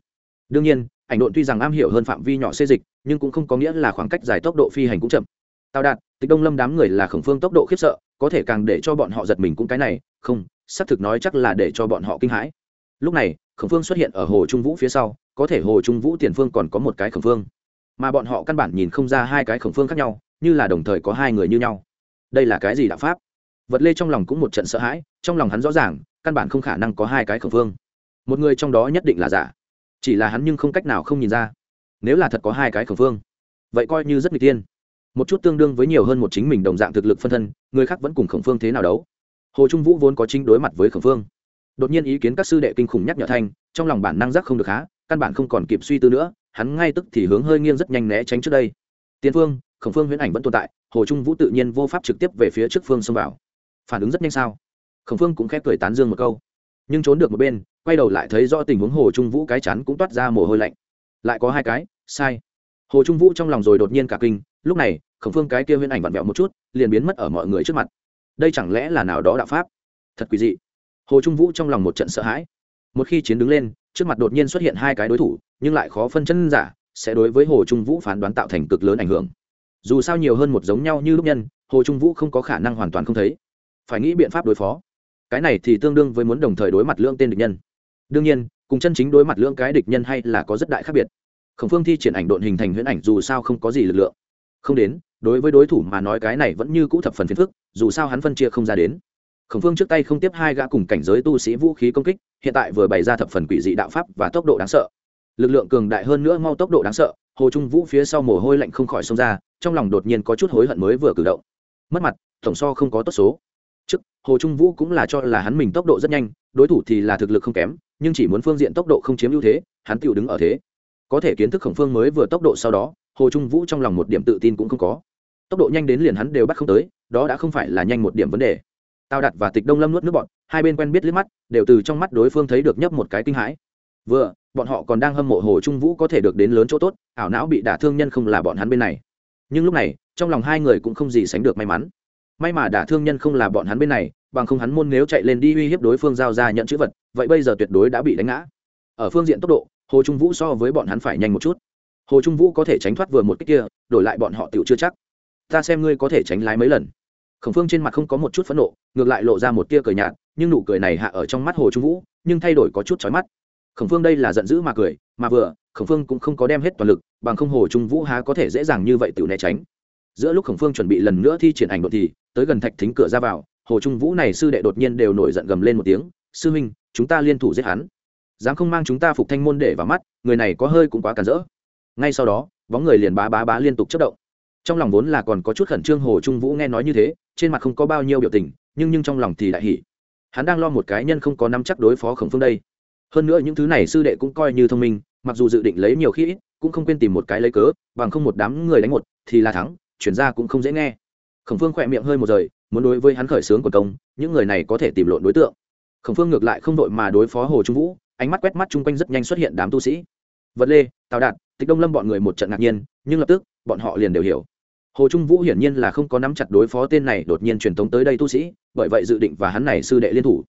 Đương nhiên, ảnh độn tuy rằng am hiểu hơn phạm vi nhỏ xê dịch, nhưng cũng không có nghĩa là khoảng cách dài tốc độ phi hành cũng chậm. Tào đạt, tịch đông lâm đám người là khổng phương tốc độ khiếp sợ, có thể càng để cho bọn họ giật mình cũng cái này, không, xác thực nói chắc là để cho bọn họ kinh hãi. Lúc này, khổng phương xuất hiện ở hồ trung vũ phía sau, có thể hồ trung vũ tiền phương còn có một cái khổng phương mà bọn họ căn bản nhìn không ra hai cái khổng phương khác nhau, như là đồng thời có hai người như nhau. Đây là cái gì đạo pháp? Vật lê trong lòng cũng một trận sợ hãi, trong lòng hắn rõ ràng, căn bản không khả năng có hai cái khổng phương. Một người trong đó nhất định là giả. Chỉ là hắn nhưng không cách nào không nhìn ra. Nếu là thật có hai cái khổng phương, vậy coi như rất n g tiên một chút tương đương với nhiều hơn một chính mình đồng dạng thực lực phân thân, người khác vẫn cùng khổng phương thế nào đấu? Hồ trung vũ vốn có chính đối mặt với khổng phương. Đột nhiên ý kiến các sư đệ kinh khủng nhắc nhở thanh, trong lòng bản năng giác không được há căn bản không còn kịp suy tư nữa, hắn ngay tức thì hướng hơi nghiêng rất nhanh né tránh trước đây. Tiên phương, khổng phương huyễn ảnh vẫn tồn tại, hồ trung vũ tự nhiên vô pháp trực tiếp về phía trước phương xông vào. Phản ứng rất nhanh sao? Khổng phương cũng khép cười tán dương một câu. Nhưng trốn được một bên, quay đầu lại thấy do tình huống hồ trung vũ cái chắn cũng toát ra mồ hôi lạnh. Lại có hai cái, sai. Hồ trung vũ trong lòng rồi đột nhiên cả kinh, lúc này, khổng phương cái kia huyễn ảnh vặn vẹo một chút, liền biến mất ở mọi người trước mặt. Đây chẳng lẽ là nào đó đạo pháp? Thật quỷ dị. Hồ trung vũ trong lòng một trận sợ hãi. Một khi chiến đứng lên trước mặt đột nhiên xuất hiện hai cái đối thủ, nhưng lại khó phân chân giả, sẽ đối với hồ trung vũ phán đoán tạo thành cực lớn ảnh hưởng. Dù sao nhiều hơn một giống nhau như lúc nhân, hồ trung vũ không có khả năng hoàn toàn không thấy. Phải nghĩ biện pháp đối phó. Cái này thì tương đương với muốn đồng thời đối mặt lương tên địch nhân. Đương nhiên, cùng chân chính đối mặt lương cái địch nhân hay là có rất đại khác biệt. Khổng phương thi triển ảnh độn hình thành huyễn ảnh dù sao không có gì lực lượng. Không đến, đối với đối thủ mà nói cái này vẫn như cũ thập phần phiền phức, dù sao hắn phân chia không ra đến khổng phương trước tay không tiếp hai gã cùng cảnh giới tu sĩ vũ khí công kích, hiện tại vừa bày ra thập phần quỷ dị đạo pháp và tốc độ đáng sợ. Lực lượng cường đại hơn nữa mau tốc độ đáng sợ, hồ trung vũ phía sau mồ hôi lạnh không khỏi xông ra, trong lòng đột nhiên có chút hối hận mới vừa cử động. Mất mặt, tổng so không có tốt số. Trước, hồ trung vũ cũng là cho là hắn mình tốc độ rất nhanh, đối thủ thì là thực lực không kém, nhưng chỉ muốn phương diện tốc độ không chiếm ưu thế, hắn tự đứng ở thế. Có thể kiến thức khổng phương mới vừa tốc độ sau đó, hồ trung vũ trong lòng một điểm tự tin cũng không có. Tốc độ nhanh đến liền hắn đều bắt không tới, đó đã không phải là nhanh một điểm vấn đề tao đặt và tịch đông lâm nuốt nước bọn, hai bên quen biết liếc mắt, đều từ trong mắt đối phương thấy được nhấp một cái kinh hãi. Vừa, bọn họ còn đang hâm mộ hồ trung vũ có thể được đến lớn chỗ tốt, ảo não bị đả thương nhân không là bọn hắn bên này. Nhưng lúc này, trong lòng hai người cũng không gì sánh được may mắn. May mà đả thương nhân không là bọn hắn bên này, bằng không hắn môn nếu chạy lên đi uy hiếp đối phương giao ra nhận chữ vật, vậy bây giờ tuyệt đối đã bị đánh ngã. Ở phương diện tốc độ, hồ trung vũ so với bọn hắn phải nhanh một chút. Hồ trung vũ có thể tránh thoát vừa một cách kia, đổi lại bọn họ tựu chưa chắc. Ta xem ngươi có thể tránh lái mấy lần khổng phương trên mặt không có một chút phẫn nộ, ngược lại lộ ra một tia cười nhạt, nhưng nụ cười này hạ ở trong mắt hồ trung vũ, nhưng thay đổi có chút trói mắt. Khổng phương đây là giận dữ mà cười, mà vừa, khổng phương cũng không có đem hết toàn lực, bằng không hồ trung vũ há có thể dễ dàng như vậy tự né tránh. Giữa lúc khổng phương chuẩn bị lần nữa thi triển ảnh đột thì, tới gần thạch thính cửa ra vào, hồ trung vũ này sư đệ đột nhiên đều nổi giận gầm lên một tiếng, sư huynh, chúng ta liên thủ giết hắn. Dám không mang chúng ta phục thanh môn để vào mắt, người này có hơi cũng quá cản rỡ. Ngay sau đó, bóng người liền bá bá bá liên tục chất động trong lòng vốn là còn có chút khẩn trương hồ trung vũ nghe nói như thế, trên mặt không có bao nhiêu biểu tình, nhưng nhưng trong lòng thì đại hỉ. Hắn đang lo một cái nhân không có nắm chắc đối phó khổng phương đây. Hơn nữa những thứ này sư đệ cũng coi như thông minh, mặc dù dự định lấy nhiều khi ít, cũng không quên tìm một cái lấy cớ, bằng không một đám người đánh một, thì là thắng, chuyển ra cũng không dễ nghe. Khổng phương khỏe miệng hơi một giời muốn đối với hắn khởi xướng của công, những người này có thể tìm lộn đối tượng. Khổng phương ngược lại không đội mà đối phó hồ trung vũ, ánh mắt quét mắt chung quanh rất nhanh xuất hiện đám tu sĩ. Vật lê, tào đạt, tịch đông lâm bọn người một trận ngạc nhiên, nhưng lập tức, bọn họ liền đều hiểu hồ trung vũ hiển nhiên là không có nắm chặt đối phó tên này, đột nhiên truyền tống tới đây tu sĩ, bởi vậy dự định và hắn này sư đệ liên thủ.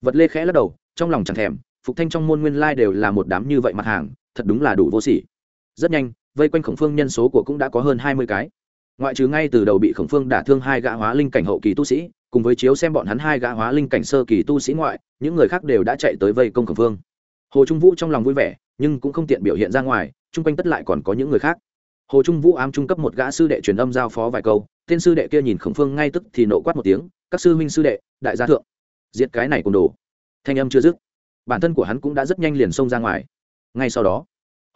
Vật lê khẽ lắc đầu, trong lòng chẳng thèm, phục thanh trong môn nguyên lai đều là một đám như vậy mặt hàng, thật đúng là đủ vô sỉ. Rất nhanh, vây quanh khổng phương nhân số của cũng đã có hơn hai mươi cái. Ngoại trừ ngay từ đầu bị khổng phương đả thương hai gã hóa linh cảnh hậu kỳ tu sĩ, cùng với chiếu xem bọn hắn hai gã hóa linh cảnh sơ kỳ tu sĩ ngoại, những người khác đều đã chạy tới vây công Khổng phương. Hồ trung vũ trong lòng vui vẻ, nhưng cũng không tiện biểu hiện ra ngoài, chung quanh tất lại còn có những người khác hồ trung vũ ám trung cấp một gã sư đệ truyền âm giao phó vài câu, tên sư đệ kia nhìn khổng phương ngay tức thì nộ quát một tiếng, các sư huynh sư đệ, đại gia thượng, diệt cái này cùng đồ. Thanh âm chưa dứt, bản thân của hắn cũng đã rất nhanh liền xông ra ngoài. Ngay sau đó,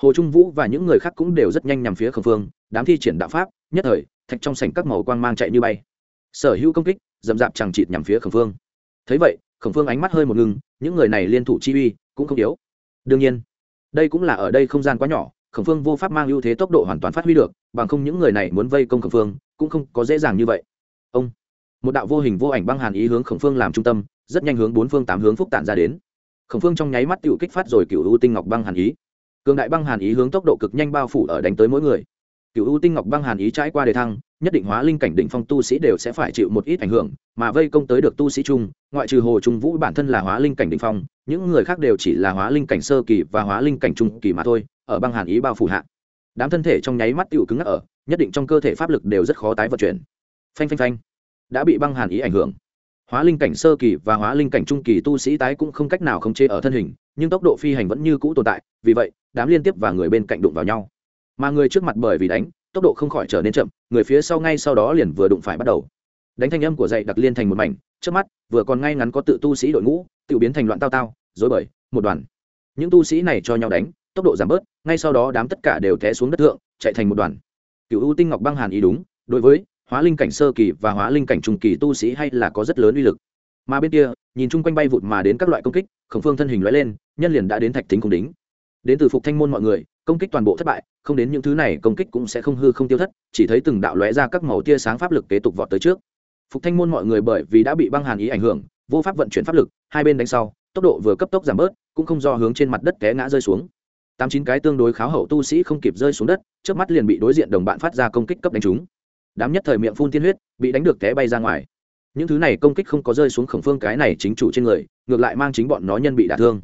hồ trung vũ và những người khác cũng đều rất nhanh nhằm phía khổng phương, đám thi triển đạo pháp, nhất thời, thạch trong sảnh các màu quang mang chạy như bay. Sở hữu công kích dầm dạp chẳng chịt nhằm phía khổng phương. Thấy vậy, khổng phương ánh mắt hơi một ngừng, những người này liên thủ chi uy cũng không yếu. Đương nhiên, đây cũng là ở đây không gian quá nhỏ khổng phương vô pháp mang ưu thế tốc độ hoàn toàn phát huy được bằng không những người này muốn vây công khổng phương cũng không có dễ dàng như vậy. Ông một đạo vô hình vô ảnh băng hàn ý hướng khổng phương làm trung tâm rất nhanh hướng bốn phương tám hướng phúc tản ra đến. Khổng phương trong nháy mắt tự kích phát rồi cựu ưu tinh ngọc băng hàn ý. Cường đại băng hàn ý hướng tốc độ cực nhanh bao phủ ở đánh tới mỗi người. Cựu ưu tinh ngọc băng hàn ý trải qua đề thăng nhất định hóa linh cảnh định phong tu sĩ đều sẽ phải chịu một ít ảnh hưởng mà vây công tới được tu sĩ trung, ngoại trừ hồ trung vũ bản thân là hóa linh cảnh định phong những người khác đều chỉ là hóa linh cảnh sơ kỳ và hóa linh cảnh trung kỳ mà thôi ở băng hàn ý bao phủ hạ. Đám thân thể trong nháy mắt tựu cứng ngắc ở, nhất định trong cơ thể pháp lực đều rất khó tái vận chuyển. Phanh phanh phanh. Đã bị băng hàn ý ảnh hưởng. Hóa linh cảnh sơ kỳ và hóa linh cảnh trung kỳ tu sĩ tái cũng không cách nào không chế ở thân hình, nhưng tốc độ phi hành vẫn như cũ tồn tại, vì vậy, đám liên tiếp và người bên cạnh đụng vào nhau. Mà người trước mặt bởi vì đánh, tốc độ không khỏi trở nên chậm, người phía sau ngay sau đó liền vừa đụng phải bắt đầu. Đánh thanh âm của dạy đặc liên thành một mảnh, trước mắt, vừa còn ngay ngắn có tự tu sĩ đội ngũ tự biến thành loạn tao tao dối bời, một đoàn. Những tu sĩ này cho nhau đánh tốc độ giảm bớt, ngay sau đó đám tất cả đều té xuống đất thượng, chạy thành một đoàn. Cựu ưu tinh ngọc băng hàn ý đúng, đối với hóa linh cảnh sơ kỳ và hóa linh cảnh trung kỳ tu sĩ hay là có rất lớn uy lực. Mà bên kia, nhìn chung quanh bay vụt mà đến các loại công kích, khổng phương thân hình lóe lên, nhân liền đã đến thạch tính không đính đến từ phục thanh môn mọi người, công kích toàn bộ thất bại, không đến những thứ này công kích cũng sẽ không hư không tiêu thất, chỉ thấy từng đạo lóe ra các màu tia sáng pháp lực kế tục vọt tới trước. Phục thanh môn mọi người bởi vì đã bị băng hàn ý ảnh hưởng, vô pháp vận chuyển pháp lực, hai bên đánh sau, tốc độ vừa cấp tốc giảm bớt, cũng không do hướng trên mặt đất té ngã rơi xuống tám chín cái tương đối kháo hậu tu sĩ không kịp rơi xuống đất, trước mắt liền bị đối diện đồng bạn phát ra công kích cấp đánh chúng đám nhất thời miệng phun tiên huyết, bị đánh được té bay ra ngoài. Những thứ này công kích không có rơi xuống khổng phương cái này chính chủ trên người, ngược lại mang chính bọn nó nhân bị đả thương.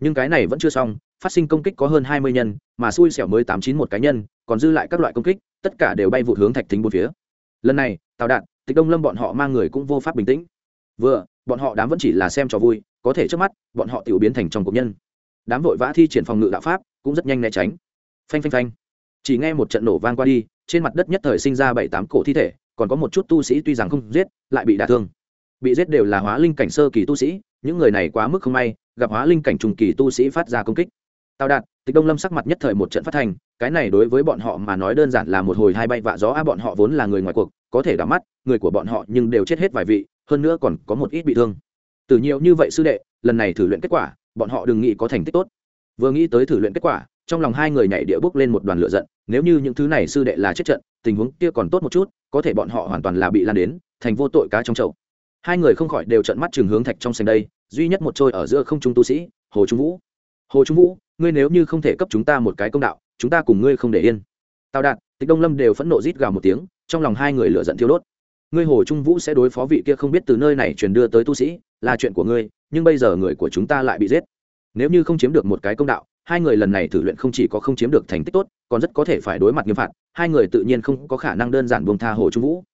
Nhưng cái này vẫn chưa xong, phát sinh công kích có hơn hai mươi nhân, mà xui xẻo mới tám chín một cá nhân, còn dư lại các loại công kích, tất cả đều bay vụ hướng thạch thính bốn phía. Lần này, tào đạn, tịch đông lâm bọn họ mang người cũng vô pháp bình tĩnh. Vừa, bọn họ đám vẫn chỉ là xem trò vui, có thể trước mắt, bọn họ tiểu biến thành trong cuộc nhân đám vội vã thi triển phòng ngự đạo pháp cũng rất nhanh né tránh. Phanh phanh phanh. Chỉ nghe một trận nổ vang qua đi, trên mặt đất nhất thời sinh ra bảy tám cổ thi thể, còn có một chút tu sĩ tuy rằng không giết, lại bị đả thương. Bị giết đều là hóa linh cảnh sơ kỳ tu sĩ, những người này quá mức không may, gặp hóa linh cảnh trùng kỳ tu sĩ phát ra công kích. Tào đạt, tịch đông lâm sắc mặt nhất thời một trận phát thành, cái này đối với bọn họ mà nói đơn giản là một hồi hai bay vạ gió, a, bọn họ vốn là người ngoài cuộc, có thể đắm mắt, người của bọn họ nhưng đều chết hết vài vị, hơn nữa còn có một ít bị thương. Từ nhiều như vậy sư đệ, lần này thử luyện kết quả bọn họ đừng nghĩ có thành tích tốt. Vừa nghĩ tới thử luyện kết quả, trong lòng hai người nhảy địa bước lên một đoàn lửa giận, nếu như những thứ này sư đệ là chết trận, tình huống kia còn tốt một chút, có thể bọn họ hoàn toàn là bị lan đến, thành vô tội cá trong chậu. Hai người không khỏi đều trận mắt trường hướng thạch trong sành đây, duy nhất một trôi ở giữa không trung tu sĩ, hồ trung vũ. Hồ trung vũ, ngươi nếu như không thể cấp chúng ta một cái công đạo, chúng ta cùng ngươi không để yên. Tào đạt, tịch đông lâm đều phẫn nộ rít gào một tiếng, trong lòng hai người lửa giận thiêu đốt ngươi hồ trung vũ sẽ đối phó vị kia không biết từ nơi này truyền đưa tới tu sĩ, là chuyện của ngươi, nhưng bây giờ người của chúng ta lại bị giết. Nếu như không chiếm được một cái công đạo, hai người lần này thử luyện không chỉ có không chiếm được thành tích tốt, còn rất có thể phải đối mặt nghiêm phạt, hai người tự nhiên không có khả năng đơn giản buông tha hồ trung vũ.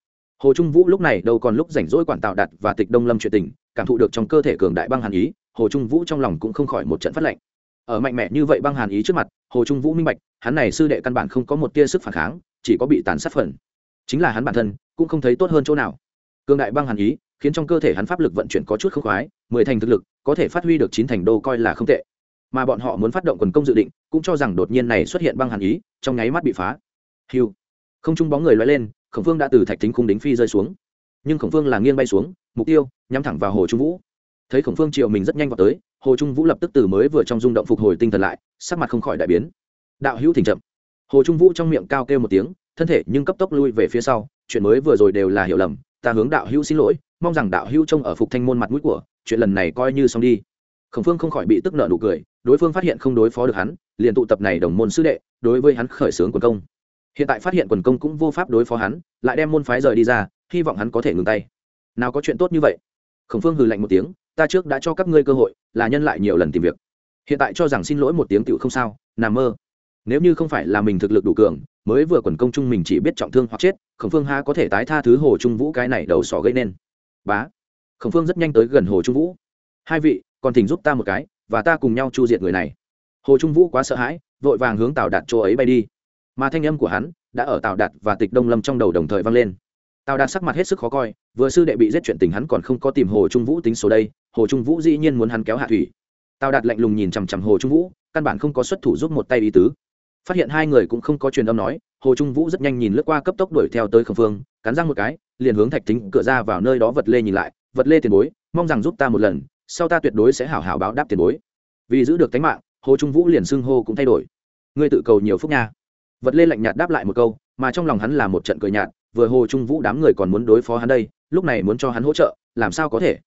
Hồ trung vũ lúc này đâu còn lúc rảnh rỗi quản tạo đặt và tịch đông lâm chuyện tình, cảm thụ được trong cơ thể cường đại băng hàn ý, hồ trung vũ trong lòng cũng không khỏi một trận phát lệnh. Ở mạnh mẽ như vậy băng hàn ý trước mặt, hồ trung vũ minh bạch, hắn này sư đệ căn bản không có một tia sức phản kháng, chỉ có bị tàn sát phần chính là hắn bản thân, cũng không thấy tốt hơn chỗ nào. Cương đại băng hàn ý, khiến trong cơ thể hắn pháp lực vận chuyển có chút không khoái, mười thành thực lực, có thể phát huy được chín thành đô coi là không tệ. Mà bọn họ muốn phát động quần công dự định, cũng cho rằng đột nhiên này xuất hiện băng hàn ý, trong nháy mắt bị phá. Hiu. Không trung bóng người loay lên, khổng phương đã từ thạch tính khung đính phi rơi xuống. Nhưng khổng phương là nghiêng bay xuống, mục tiêu, nhắm thẳng vào hồ trung vũ. Thấy khổng phương triệu mình rất nhanh vào tới, hồ trung vũ lập tức từ mới vừa trong rung động phục hồi tinh thần lại, sắc mặt không khỏi đại biến. Đạo hữu thỉnh chậm. Hồ trung vũ trong miệng cao kêu một tiếng thân thể nhưng cấp tốc lui về phía sau, chuyện mới vừa rồi đều là hiểu lầm, ta hướng đạo hữu xin lỗi, mong rằng đạo hữu trông ở phục thanh môn mặt mũi của, chuyện lần này coi như xong đi. Khổng phương không khỏi bị tức nợ nụ cười, đối phương phát hiện không đối phó được hắn, liền tụ tập này đồng môn sư đệ, đối với hắn khởi xướng quần công. Hiện tại phát hiện quần công cũng vô pháp đối phó hắn, lại đem môn phái rời đi ra, hy vọng hắn có thể ngừng tay. Nào có chuyện tốt như vậy? Khổng phương hừ lạnh một tiếng, ta trước đã cho các ngươi cơ hội, là nhân lại nhiều lần tìm việc. Hiện tại cho rằng xin lỗi một tiếng tựu không sao, nằm mơ. Nếu như không phải là mình thực lực đủ cường mới vừa quần công chung mình chỉ biết trọng thương hoặc chết, khổng phương ha có thể tái tha thứ hồ trung vũ cái này đầu sỏ gây nên. Bá. Khổng phương rất nhanh tới gần hồ trung vũ. Hai vị, còn thỉnh giúp ta một cái, và ta cùng nhau chu diệt người này. Hồ trung vũ quá sợ hãi, vội vàng hướng tào đạt chỗ ấy bay đi. Mà thanh âm của hắn đã ở tào đạt và tịch đông lâm trong đầu đồng thời vang lên. Tào đạt sắc mặt hết sức khó coi, vừa sư đệ bị giết chuyện tình hắn còn không có tìm hồ trung vũ tính số đây, hồ trung vũ dĩ nhiên muốn hắn kéo hạ thủy. Tào đạt lạnh lùng nhìn chằm chằm hồ trung vũ, căn bản không có xuất thủ giúp một tay ý tứ phát hiện hai người cũng không có truyền âm nói, hồ trung vũ rất nhanh nhìn lướt qua cấp tốc đuổi theo tới khẩn phương, cắn răng một cái, liền hướng thạch thính cửa ra vào nơi đó vật lê nhìn lại, vật lê tiền bối, mong rằng giúp ta một lần, sau ta tuyệt đối sẽ hảo hảo báo đáp tiền bối. Vì giữ được tính mạng, hồ trung vũ liền xưng hô cũng thay đổi. Ngươi tự cầu nhiều phúc nha. Vật lê lạnh nhạt đáp lại một câu, mà trong lòng hắn là một trận cười nhạt, vừa hồ trung vũ đám người còn muốn đối phó hắn đây, lúc này muốn cho hắn hỗ trợ, làm sao có thể?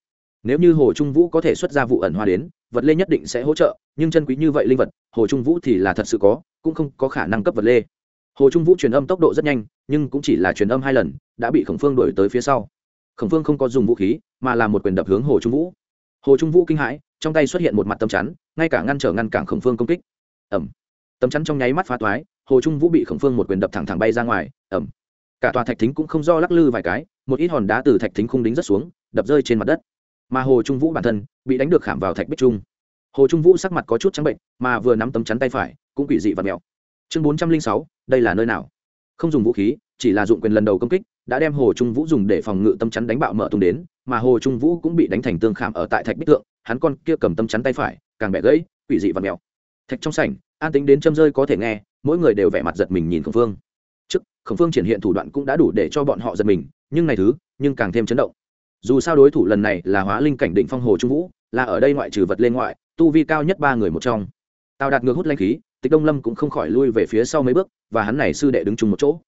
Nếu như hồ trung vũ có thể xuất ra vụ ẩn hoa đến, vật lê nhất định sẽ hỗ trợ, nhưng chân quý như vậy linh vật, hồ trung vũ thì là thật sự có, cũng không có khả năng cấp vật lê. Hồ trung vũ truyền âm tốc độ rất nhanh, nhưng cũng chỉ là truyền âm hai lần, đã bị khổng phương đổi tới phía sau. Khổng phương không có dùng vũ khí, mà là một quyền đập hướng hồ trung vũ. Hồ trung vũ kinh hãi, trong tay xuất hiện một mặt tấm chắn, ngay cả ngăn trở ngăn cản khổng phương công kích. Ẩm tấm chắn trong nháy mắt phá toái, hồ trung vũ bị khổng phương một quyền đập thẳng thẳng bay ra ngoài ẩm cả tòa thạch thính cũng không do lắc lư vài cái, một ít hòn đá từ thạch thính khung đính rất xuống, đập rơi trên mặt đất mà hồ trung vũ bản thân bị đánh được khảm vào thạch bích trung. Hồ trung vũ sắc mặt có chút trắng bệnh, mà vừa nắm tấm chắn tay phải, cũng quỷ dị và mèo chương bốn trăm linh sáu, đây là nơi nào? Không dùng vũ khí, chỉ là dụng quyền lần đầu công kích, đã đem hồ trung vũ dùng để phòng ngự tâm chắn đánh bạo mở tung đến, mà hồ trung vũ cũng bị đánh thành tương khảm ở tại thạch bích tượng, hắn con kia cầm tâm chắn tay phải, càng bẻ gãy, quỷ dị và mèo thạch trong sảnh, an tính đến châm rơi có thể nghe, mỗi người đều vẻ mặt giật mình nhìn khổng phương. Trước, khổng phương triển hiện thủ đoạn cũng đã đủ để cho bọn họ giật mình, nhưng này thứ, nhưng càng thêm chấn động dù sao đối thủ lần này là hóa linh cảnh định phong hồ trung vũ, là ở đây ngoại trừ vật lên ngoại, tu vi cao nhất ba người một trong. Tào đạt ngược hút lanh khí, tịch đông lâm cũng không khỏi lui về phía sau mấy bước, và hắn này sư đệ đứng chung một chỗ.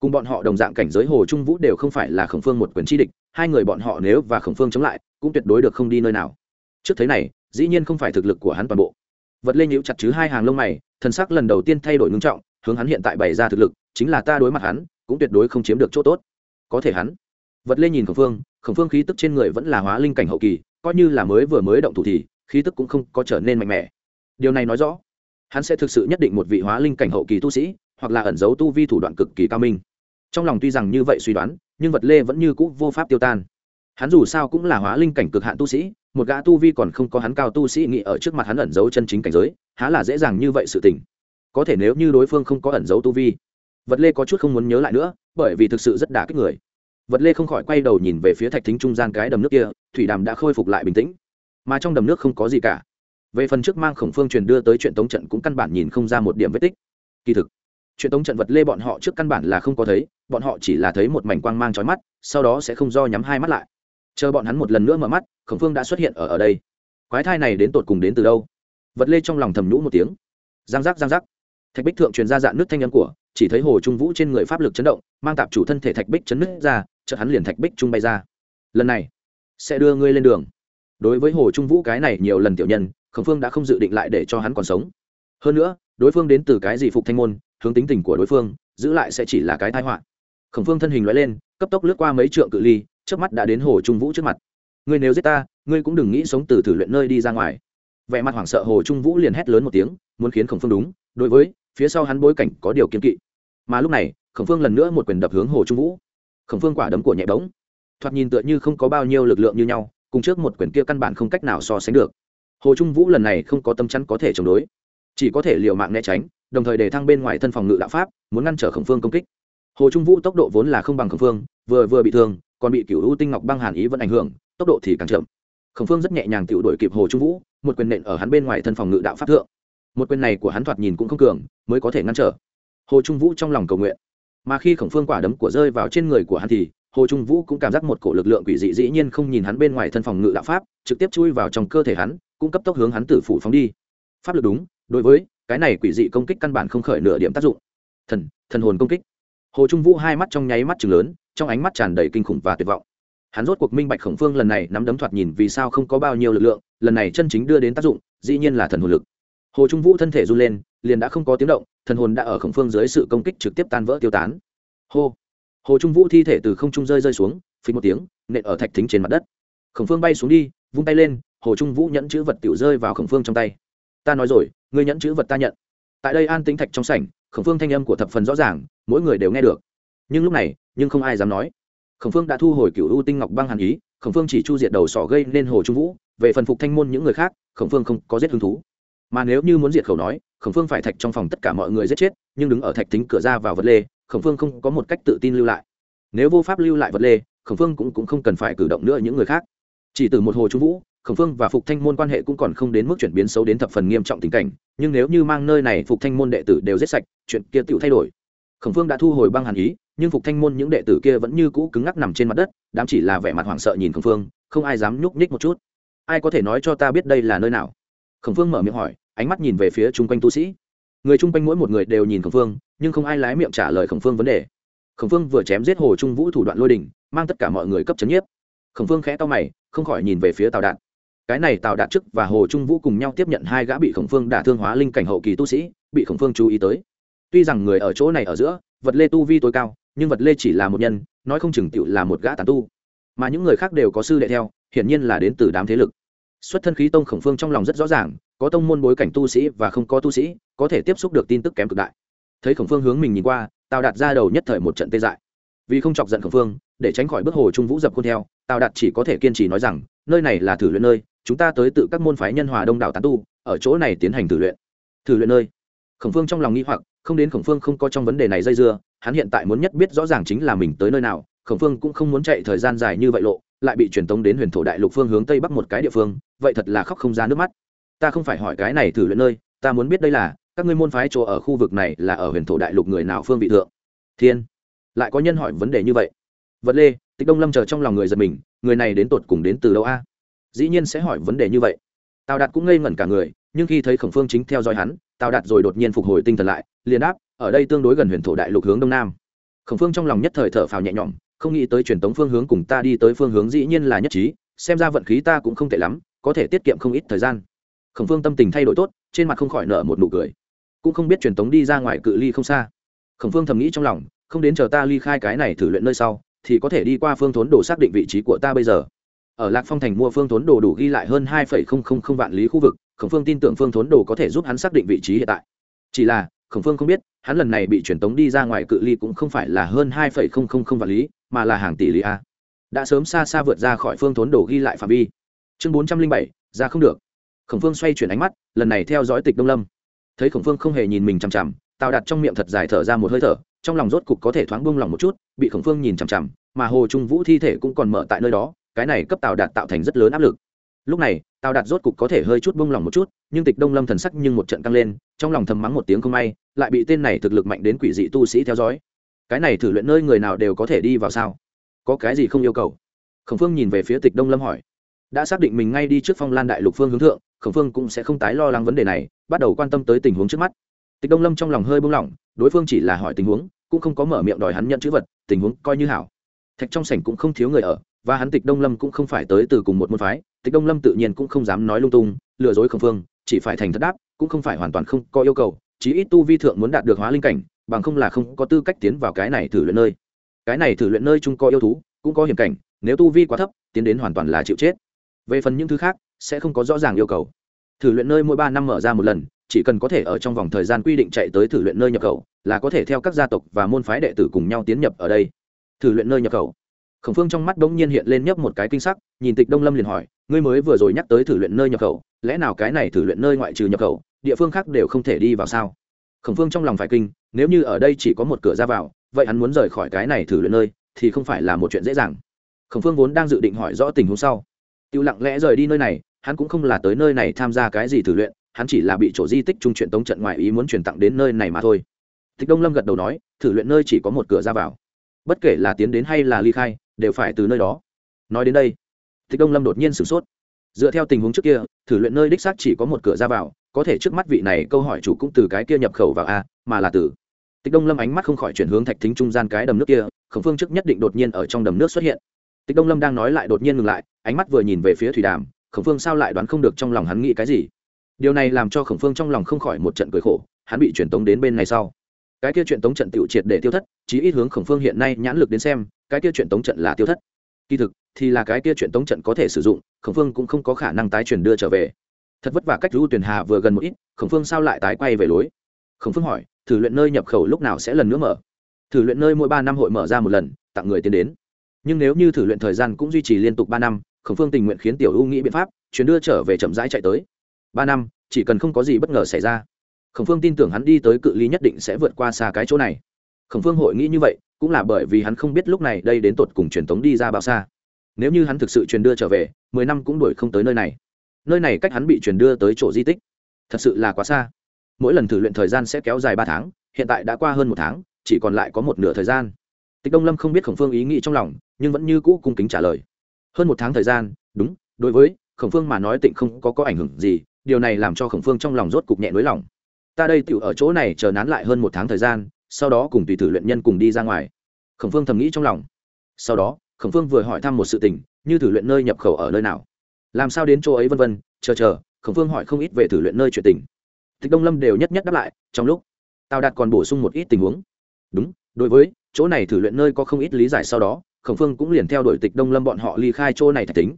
Cùng bọn họ đồng dạng cảnh giới hồ trung vũ đều không phải là khổng phương một quyền chi địch, hai người bọn họ nếu và khổng phương chống lại, cũng tuyệt đối được không đi nơi nào. Trước thế này, dĩ nhiên không phải thực lực của hắn toàn bộ. Vật Lên nhíu chặt chứ hai hàng lông mày, thần sắc lần đầu tiên thay đổi ngưng trọng, hướng hắn hiện tại bày ra thực lực, chính là ta đối mặt hắn, cũng tuyệt đối không chiếm được chỗ tốt. Có thể hắn, vật Lên nhìn khổng phương khổng phương khí tức trên người vẫn là hóa linh cảnh hậu kỳ, coi như là mới vừa mới động thủ thì, khí tức cũng không có trở nên mạnh mẽ. Điều này nói rõ, hắn sẽ thực sự nhất định một vị hóa linh cảnh hậu kỳ tu sĩ, hoặc là ẩn giấu tu vi thủ đoạn cực kỳ cao minh. Trong lòng tuy rằng như vậy suy đoán, nhưng vật lê vẫn như cũ vô pháp tiêu tan. Hắn dù sao cũng là hóa linh cảnh cực hạn tu sĩ, một gã tu vi còn không có hắn cao tu sĩ nghĩ ở trước mặt hắn ẩn giấu chân chính cảnh giới, há là dễ dàng như vậy sự tình. Có thể nếu như đối phương không có ẩn giấu tu vi, vật lê có chút không muốn nhớ lại nữa, bởi vì thực sự rất đả kích người vật lê không khỏi quay đầu nhìn về phía thạch thính trung gian cái đầm nước kia, thủy đàm đã khôi phục lại bình tĩnh. Mà trong đầm nước không có gì cả. Về phần trước mang khổng phương truyền đưa tới chuyện tống trận cũng căn bản nhìn không ra một điểm vết tích. Kỳ thực, chuyện tống trận vật lê bọn họ trước căn bản là không có thấy, bọn họ chỉ là thấy một mảnh quang mang trói mắt, sau đó sẽ không do nhắm hai mắt lại. Chờ bọn hắn một lần nữa mở mắt, khổng phương đã xuất hiện ở ở đây. Quái thai này đến tột cùng đến từ đâu? Vật lê trong lòng thầm nhũ một tiếng. Giang giác giang giác. Thạch bích thượng truyền ra dạng nước thanh âm của, chỉ thấy hồ trung vũ trên người pháp lực chấn động, mang tạp chủ thân thể thạch bích chấn nứt ra chợt hắn liền thạch bích trung bay ra. Lần này, sẽ đưa ngươi lên đường. Đối với hồ trung vũ cái này nhiều lần tiểu nhân, khổng phương đã không dự định lại để cho hắn còn sống. Hơn nữa, đối phương đến từ cái gì phục thanh môn, hướng tính tình của đối phương, giữ lại sẽ chỉ là cái tai họa. Khổng phương thân hình loại lên, cấp tốc lướt qua mấy trượng cự ly trước mắt đã đến hồ trung vũ trước mặt. Ngươi nếu giết ta, ngươi cũng đừng nghĩ sống từ thử luyện nơi đi ra ngoài. Vẻ mặt hoảng sợ hồ trung vũ liền hét lớn một tiếng, muốn khiến khổng phương đúng, đối với phía sau hắn bối cảnh có điều kiên kỵ. Mà lúc này, khổng phương lần nữa một quyền đập hướng hồ trung vũ khổng phương quả đấm của nhẹ bóng thoạt nhìn tựa như không có bao nhiêu lực lượng như nhau, cùng trước một quyền kia căn bản không cách nào so sánh được. Hồ trung vũ lần này không có tâm chắn có thể chống đối, chỉ có thể liều mạng né tránh, đồng thời để thăng bên ngoài thân phòng ngự đạo pháp, muốn ngăn trở khổng phương công kích. Hồ trung vũ tốc độ vốn là không bằng khổng phương, vừa vừa bị thương, còn bị cựu u tinh ngọc băng hàn ý vẫn ảnh hưởng, tốc độ thì càng chậm. Khổng phương rất nhẹ nhàng tự đổi kịp hồ trung vũ, một quyền nện ở hắn bên ngoài thân phòng ngự đạo pháp thượng. Một quyền này của hắn thoạt nhìn cũng không cường, mới có thể ngăn trở. Hồ trung vũ trong lòng cầu nguyện mà khi khổng phương quả đấm của rơi vào trên người của hắn thì, hồ trung vũ cũng cảm giác một cổ lực lượng quỷ dị dĩ nhiên không nhìn hắn bên ngoài thân phòng ngự đạo pháp, trực tiếp chui vào trong cơ thể hắn, cũng cấp tốc hướng hắn tử phủ phóng đi. Pháp lực đúng, đối với, cái này quỷ dị công kích căn bản không khởi nửa điểm tác dụng. Thần thần hồn công kích. Hồ trung vũ hai mắt trong nháy mắt chừng lớn, trong ánh mắt tràn đầy kinh khủng và tuyệt vọng. Hắn rốt cuộc minh bạch khổng phương lần này nắm đấm thoạt nhìn vì sao không có bao nhiêu lực lượng, lần này chân chính đưa đến tác dụng, dĩ nhiên là thần hồn lực. Hồ trung vũ thân thể run lên, liền đã không có tiếng động thần hồn đã ở khổng phương dưới sự công kích trực tiếp tan vỡ tiêu tán. Hô, hồ trung vũ thi thể từ không trung rơi rơi xuống phí một tiếng, nện ở thạch thính trên mặt đất. Khổng phương bay xuống đi, vung tay lên, hồ trung vũ nhẫn chữ vật tiểu rơi vào khổng phương trong tay. Ta nói rồi, ngươi nhẫn chữ vật ta nhận. Tại đây an tính thạch trong sảnh, khổng phương thanh âm của thập phần rõ ràng, mỗi người đều nghe được. Nhưng lúc này, nhưng không ai dám nói. Khổng phương đã thu hồi cựu u tinh ngọc băng hàn ý, khổng phương chỉ chu diệt đầu sỏ gây nên hồ trung vũ, về phần phục thanh môn những người khác, khổng phương không có giết hứng thú mà nếu như muốn diệt khẩu nói khổng phương phải thạch trong phòng tất cả mọi người giết chết nhưng đứng ở thạch tính cửa ra vào vật lê khổng phương không có một cách tự tin lưu lại. Nếu vô pháp lưu lại vật lê khổng phương cũng, cũng không cần phải cử động nữa những người khác. Chỉ từ một hồ trung vũ khổng phương và phục thanh môn quan hệ cũng còn không đến mức chuyển biến xấu đến thập phần nghiêm trọng tình cảnh nhưng nếu như mang nơi này phục thanh môn đệ tử đều giết sạch chuyện kia tự thay đổi. Khổng phương đã thu hồi băng hàn ý nhưng phục thanh môn những đệ tử kia vẫn như cũ cứng ngắc nằm trên mặt đất đám chỉ là vẻ mặt hoảng sợ nhìn khổng phương không ai dám nhúc nhích một chút. Ai có thể nói cho ta biết đây là nơi nào? Khổng phương mở miệng hỏi, ánh mắt nhìn về phía chung quanh tu sĩ. Người chung quanh mỗi một người đều nhìn khổng phương, nhưng không ai lái miệng trả lời khổng phương vấn đề. Khổng phương vừa chém giết hồ trung vũ thủ đoạn lôi đình, mang tất cả mọi người cấp chấn nhiếp. Khổng phương khẽ to mày, không khỏi nhìn về phía tào đạt. Cái này tào đạt chức và hồ trung vũ cùng nhau tiếp nhận hai gã bị khổng phương đả thương hóa linh cảnh hậu kỳ tu sĩ, bị khổng phương chú ý tới. Tuy rằng người ở chỗ này ở giữa, vật lê tu vi tối cao, nhưng vật lê chỉ là một nhân, nói không chừng tựu là một gã tàn tu. Mà những người khác đều có sư đệ theo, hiển nhiên là đến từ đám thế lực xuất thân khí tông khổng phương trong lòng rất rõ ràng, có tông môn bối cảnh tu sĩ và không có tu sĩ, có thể tiếp xúc được tin tức kém cực đại. Thấy khổng phương hướng mình nhìn qua, tào đạt ra đầu nhất thời một trận tê dại. Vì không chọc giận khổng phương, để tránh khỏi bước hồ trung vũ dập khuôn theo, tào đạt chỉ có thể kiên trì nói rằng, nơi này là thử luyện nơi, chúng ta tới tự các môn phái nhân hòa đông đảo tán tu, ở chỗ này tiến hành thử luyện. Thử luyện nơi? Khổng phương trong lòng nghĩ hoặc, không đến khổng phương không có trong vấn đề này dây dưa, hắn hiện tại muốn nhất biết rõ ràng chính là mình tới nơi nào khổng phương cũng không muốn chạy thời gian dài như vậy lộ, lại bị truyền tống đến huyền thổ đại lục phương hướng tây bắc một cái địa phương, vậy thật là khóc không ra nước mắt. Ta không phải hỏi cái này thử luyện nơi, ta muốn biết đây là, các ngươi môn phái chỗ ở khu vực này là ở huyền thổ đại lục người nào phương vị thượng? Thiên, lại có nhân hỏi vấn đề như vậy. Vật lê, tịch đông lâm chờ trong lòng người giật mình, người này đến tột cùng đến từ đâu a? Dĩ nhiên sẽ hỏi vấn đề như vậy. Tào đạt cũng ngây ngẩn cả người, nhưng khi thấy khổng phương chính theo dõi hắn, tào đạt rồi đột nhiên phục hồi tinh thần lại, liền đáp, ở đây tương đối gần huyền thổ đại lục hướng đông nam. Khổng phương trong lòng nhất thời thở phào nhẹ nhõm không nghĩ tới truyền tống phương hướng cùng ta đi tới phương hướng dĩ nhiên là nhất trí, xem ra vận khí ta cũng không tệ lắm, có thể tiết kiệm không ít thời gian. Khổng phương tâm tình thay đổi tốt, trên mặt không khỏi nở một nụ cười. Cũng không biết truyền tống đi ra ngoài cự ly không xa. Khổng phương thầm nghĩ trong lòng, không đến chờ ta ly khai cái này thử luyện nơi sau, thì có thể đi qua phương thốn đồ xác định vị trí của ta bây giờ. Ở lạc phong thành mua phương thốn đồ đủ ghi lại hơn hai vạn lý khu vực, khổng phương tin tưởng phương thốn đồ có thể giúp hắn xác định vị trí hiện tại. Chỉ là, khổng phương không biết, hắn lần này bị truyền tống đi ra ngoài cự ly cũng không phải là hơn hai vạn lý mà là hàng tỷ lý a. Đã sớm xa xa vượt ra khỏi phương thốn đồ ghi lại phạm vi. Chương bốn trăm linh bảy, ra không được. Khổng phương xoay chuyển ánh mắt, lần này theo dõi tịch đông lâm. Thấy khổng phương không hề nhìn mình chằm chằm, tào đặt trong miệng thật dài thở ra một hơi thở, trong lòng rốt cục có thể thoáng buông lòng một chút, bị khổng phương nhìn chằm chằm, mà hồ trung vũ thi thể cũng còn mở tại nơi đó, cái này cấp tào đạt tạo thành rất lớn áp lực. Lúc này, tào đạt rốt cục có thể hơi chút buông lòng một chút, nhưng tịch đông lâm thần sắc nhưng một trận căng lên, trong lòng thầm mắng một tiếng không may, lại bị tên này thực lực mạnh đến quỷ dị tu sĩ theo dõi cái này thử luyện nơi người nào đều có thể đi vào sao? Có cái gì không yêu cầu? Khổng phương nhìn về phía tịch đông lâm hỏi. Đã xác định mình ngay đi trước phong lan đại lục phương hướng thượng, khổng phương cũng sẽ không tái lo lắng vấn đề này, bắt đầu quan tâm tới tình huống trước mắt. Tịch đông lâm trong lòng hơi buông lỏng, đối phương chỉ là hỏi tình huống, cũng không có mở miệng đòi hắn nhận chữ vật, tình huống coi như hảo. Thạch trong sảnh cũng không thiếu người ở, và hắn tịch đông lâm cũng không phải tới từ cùng một môn phái, tịch đông lâm tự nhiên cũng không dám nói lung tung, lừa dối khổng phương, chỉ phải thành thất đáp, cũng không phải hoàn toàn không có yêu cầu, chí ít tu vi thượng muốn đạt được hóa linh cảnh bằng không là không có tư cách tiến vào cái này thử luyện nơi. Cái này thử luyện nơi chung có yêu thú, cũng có hiểm cảnh, nếu tu vi quá thấp, tiến đến hoàn toàn là chịu chết. Về phần những thứ khác, sẽ không có rõ ràng yêu cầu. Thử luyện nơi mỗi ba năm mở ra một lần, chỉ cần có thể ở trong vòng thời gian quy định chạy tới thử luyện nơi nhập khẩu, là có thể theo các gia tộc và môn phái đệ tử cùng nhau tiến nhập ở đây. Thử luyện nơi nhập khẩu. Khổng phương trong mắt bỗng nhiên hiện lên nhấp một cái kinh sắc, nhìn tịch đông lâm liền hỏi, ngươi mới vừa rồi nhắc tới thử luyện nơi nhập khẩu, lẽ nào cái này thử luyện nơi ngoại trừ nhập khẩu, địa phương khác đều không thể đi vào sao? Khổng phương trong lòng phải kinh nếu như ở đây chỉ có một cửa ra vào, vậy hắn muốn rời khỏi cái này thử luyện nơi thì không phải là một chuyện dễ dàng. Khổng phương vốn đang dự định hỏi rõ tình huống sau. Tiêu lặng lẽ rời đi nơi này, hắn cũng không là tới nơi này tham gia cái gì thử luyện, hắn chỉ là bị chỗ di tích trung chuyện tống trận ngoại ý muốn truyền tặng đến nơi này mà thôi. Tịch đông lâm gật đầu nói, thử luyện nơi chỉ có một cửa ra vào. Bất kể là tiến đến hay là ly khai, đều phải từ nơi đó. Nói đến đây tịch đông lâm đột nhiên sửng sốt. Dựa theo tình huống trước kia, thử luyện nơi đích xác chỉ có một cửa ra vào có thể trước mắt vị này câu hỏi chủ cũng từ cái kia nhập khẩu vào a, mà là từ. Tịch đông lâm ánh mắt không khỏi chuyển hướng thạch thính trung gian cái đầm nước kia, khổng phương trước nhất định đột nhiên ở trong đầm nước xuất hiện. Tịch đông lâm đang nói lại đột nhiên ngừng lại, ánh mắt vừa nhìn về phía thủy đàm, khổng phương sao lại đoán không được trong lòng hắn nghĩ cái gì? Điều này làm cho khổng phương trong lòng không khỏi một trận cười khổ, hắn bị truyền tống đến bên này sau. Cái kia chuyện tống trận tiểu triệt để tiêu thất, chí ít hướng khổng phương hiện nay nhãn lực đến xem, cái kia chuyện tống trận là tiêu thất. Kỳ thực, thì là cái kia chuyện tống trận có thể sử dụng, khổng phương cũng không có khả năng tái truyền đưa trở về thật vất vả cách lưu tuyển hà vừa gần một ít, khổng phương sao lại tái quay về lối? Khổng phương hỏi, thử luyện nơi nhập khẩu lúc nào sẽ lần nữa mở? Thử luyện nơi mỗi ba năm hội mở ra một lần, tặng người tiến đến. Nhưng nếu như thử luyện thời gian cũng duy trì liên tục ba năm, khổng phương tình nguyện khiến tiểu u nghĩ biện pháp chuyến đưa trở về chậm rãi chạy tới. Ba năm, chỉ cần không có gì bất ngờ xảy ra, khổng phương tin tưởng hắn đi tới cự ly nhất định sẽ vượt qua xa cái chỗ này. Khổng phương hội nghĩ như vậy, cũng là bởi vì hắn không biết lúc này đây đến tột cùng truyền thống đi ra bao xa. Nếu như hắn thực sự truyền đưa trở về, mười năm cũng đuổi không tới nơi này nơi này cách hắn bị truyền đưa tới chỗ di tích. Thật sự là quá xa. Mỗi lần thử luyện thời gian sẽ kéo dài ba tháng, hiện tại đã qua hơn một tháng, chỉ còn lại có một nửa thời gian. Tịch đông lâm không biết khổng phương ý nghĩ trong lòng, nhưng vẫn như cũ cung kính trả lời. Hơn một tháng thời gian, đúng, đối với khổng phương mà nói tịnh không có có ảnh hưởng gì, điều này làm cho khổng phương trong lòng rốt cục nhẹ nới lòng. Ta đây tựu ở chỗ này chờ nán lại hơn một tháng thời gian, sau đó cùng tùy thử luyện nhân cùng đi ra ngoài. Khổng phương thầm nghĩ trong lòng. Sau đó, khổng phương vừa hỏi thăm một sự tình, như thử luyện nơi nhập khẩu ở nơi nào làm sao đến chỗ ấy vân vân, chờ chờ, khổng phương hỏi không ít về thử luyện nơi chuyện tình. Tịch đông lâm đều nhất nhất đáp lại, trong lúc, tào đạt còn bổ sung một ít tình huống. Đúng, đối với chỗ này thử luyện nơi có không ít lý giải sau đó, khổng phương cũng liền theo đuổi tịch đông lâm bọn họ ly khai chỗ này thạch tính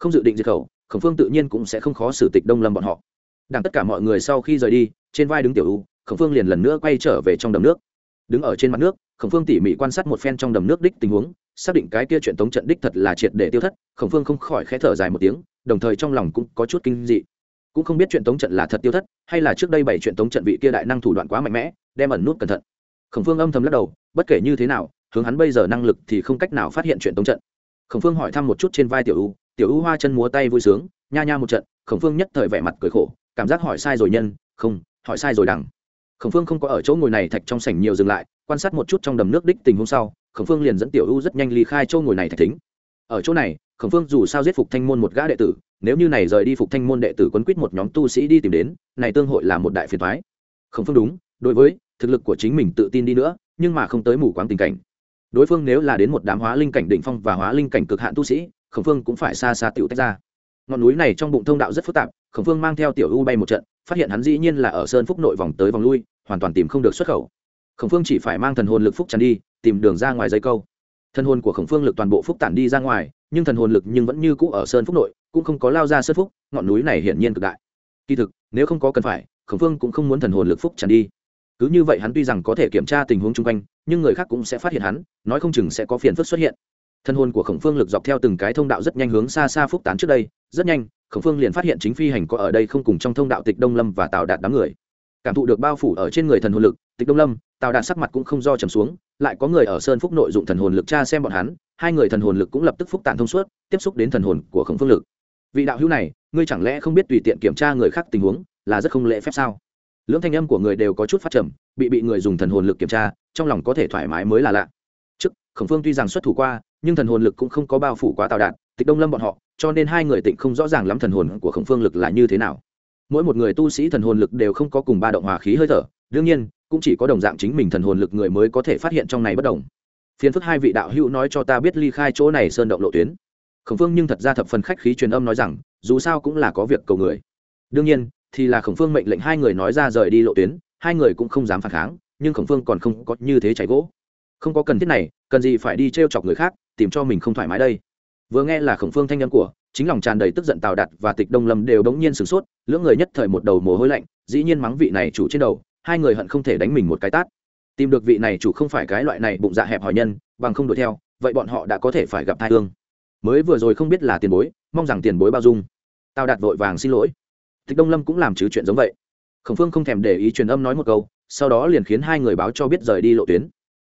không dự định diệt khẩu, khổng phương tự nhiên cũng sẽ không khó xử tịch đông lâm bọn họ. Đằng tất cả mọi người sau khi rời đi, trên vai đứng tiểu u, khổng phương liền lần nữa quay trở về trong đầm nước. Đứng ở trên mặt nước, khổng phương tỉ mỉ quan sát một phen trong đầm nước đích tình huống, xác định cái kia chuyện tống trận đích thật là triệt để tiêu thất, khổng phương không khỏi khẽ thở dài một tiếng đồng thời trong lòng cũng có chút kinh dị. Cũng không biết chuyện tống trận là thật tiêu thất, hay là trước đây bảy chuyện tống trận vị kia đại năng thủ đoạn quá mạnh mẽ, đem ẩn nút cẩn thận. Khổng phương âm thầm lắc đầu, bất kể như thế nào, hướng hắn bây giờ năng lực thì không cách nào phát hiện chuyện tống trận. Khổng phương hỏi thăm một chút trên vai tiểu u tiểu u hoa chân múa tay vui sướng, nha nha một trận, khổng phương nhất thời vẻ mặt cười khổ, cảm giác hỏi sai rồi nhân, không, hỏi sai rồi đằng. Khổng phương không có ở chỗ ngồi này thạch trong sảnh nhiều dừng lại, quan sát một chút trong đầm nước đích tình hôm sau, khổng phương liền dẫn tiểu u rất nhanh ly khai chỗ ngồi này thạch thính. Ở chỗ này khổng phương dù sao giết phục thanh môn một gã đệ tử, nếu như này rời đi phục thanh môn đệ tử quấn quýt một nhóm tu sĩ đi tìm đến, này tương hội là một đại phiền thoái khổng phương đúng, đối với thực lực của chính mình tự tin đi nữa, nhưng mà không tới mù quáng tình cảnh. Đối phương nếu là đến một đám hóa linh cảnh đỉnh phong và hóa linh cảnh cực hạn tu sĩ, khổng phương cũng phải xa xa tiểu tách ra. Ngọn núi này trong bụng thông đạo rất phức tạp, khổng phương mang theo tiểu u bay một trận, phát hiện hắn dĩ nhiên là ở sơn phúc nội vòng tới vòng lui, hoàn toàn tìm không được xuất khẩu. Khổng phương chỉ phải mang thần hồn lực phúc tràn đi, tìm đường ra ngoài dây câu thần hồn của khổng phương lực toàn bộ phúc tản đi ra ngoài, nhưng thần hồn lực nhưng vẫn như cũ ở sơn phúc nội, cũng không có lao ra sơn phúc, ngọn núi này hiển nhiên cực đại. Kỳ thực, nếu không có cần phải, khổng phương cũng không muốn thần hồn lực phúc tràn đi. Cứ như vậy hắn tuy rằng có thể kiểm tra tình huống chung quanh, nhưng người khác cũng sẽ phát hiện hắn, nói không chừng sẽ có phiền phức xuất hiện. Thân hồn của khổng phương lực dọc theo từng cái thông đạo rất nhanh hướng xa xa phúc tán trước đây, rất nhanh, khổng phương liền phát hiện chính phi hành có ở đây không cùng trong thông đạo tịch đông lâm và Tào đạt đám người. Cảm thụ được bao phủ ở trên người thần hồn lực, tịch đông lâm, Tào đạt sắc mặt cũng không do trầm xuống lại có người ở sơn phúc nội dụng thần hồn lực tra xem bọn hắn, hai người thần hồn lực cũng lập tức phúc tản thông suốt, tiếp xúc đến thần hồn của khổng phương lực. Vị đạo hữu này, ngươi chẳng lẽ không biết tùy tiện kiểm tra người khác tình huống, là rất không lễ phép sao? Lưỡng thanh âm của người đều có chút phát trầm, bị bị người dùng thần hồn lực kiểm tra, trong lòng có thể thoải mái mới là lạ. Trước, khổng phương tuy rằng xuất thủ qua, nhưng thần hồn lực cũng không có bao phủ quá tạo đạn, tịch đông lâm bọn họ, cho nên hai người tịnh không rõ ràng lắm thần hồn của khổng phương lực là như thế nào. Mỗi một người tu sĩ thần hồn lực đều không có cùng ba động hòa khí hơi thở, đương nhiên cũng chỉ có đồng dạng chính mình thần hồn lực người mới có thể phát hiện trong này bất đồng. Phiền phức hai vị đạo hữu nói cho ta biết ly khai chỗ này sơn động lộ tuyến. Khổng phương nhưng thật ra thập phần khách khí truyền âm nói rằng, dù sao cũng là có việc cầu người. Đương nhiên, thì là khổng phương mệnh lệnh hai người nói ra rời đi lộ tuyến, hai người cũng không dám phản kháng, nhưng khổng phương còn không có như thế cháy gỗ. Không có cần thiết này, cần gì phải đi t r e o chọc người khác, tìm cho mình không thoải mái đây. Vừa nghe là khổng phương thanh nhân của, chính lòng tràn đầy tức giận tào đặt và tịch đông lâm đều đống nhiên sửng sốt, lưỡng người nhất thời một đầu mồ hôi lạnh, dĩ nhiên mắng vị này chủ trên đầu hai người hận không thể đánh mình một cái tát. Tìm được vị này chủ không phải cái loại này bụng dạ hẹp hòi nhân, bằng không đuổi theo, vậy bọn họ đã có thể phải gặp thai thương mới vừa rồi không biết là tiền bối, mong rằng tiền bối bao dung. Tao đạt vội vàng xin lỗi. Tịch đông lâm cũng làm chứ chuyện giống vậy. Khổng phương không thèm để ý truyền âm nói một câu, sau đó liền khiến hai người báo cho biết rời đi lộ tuyến.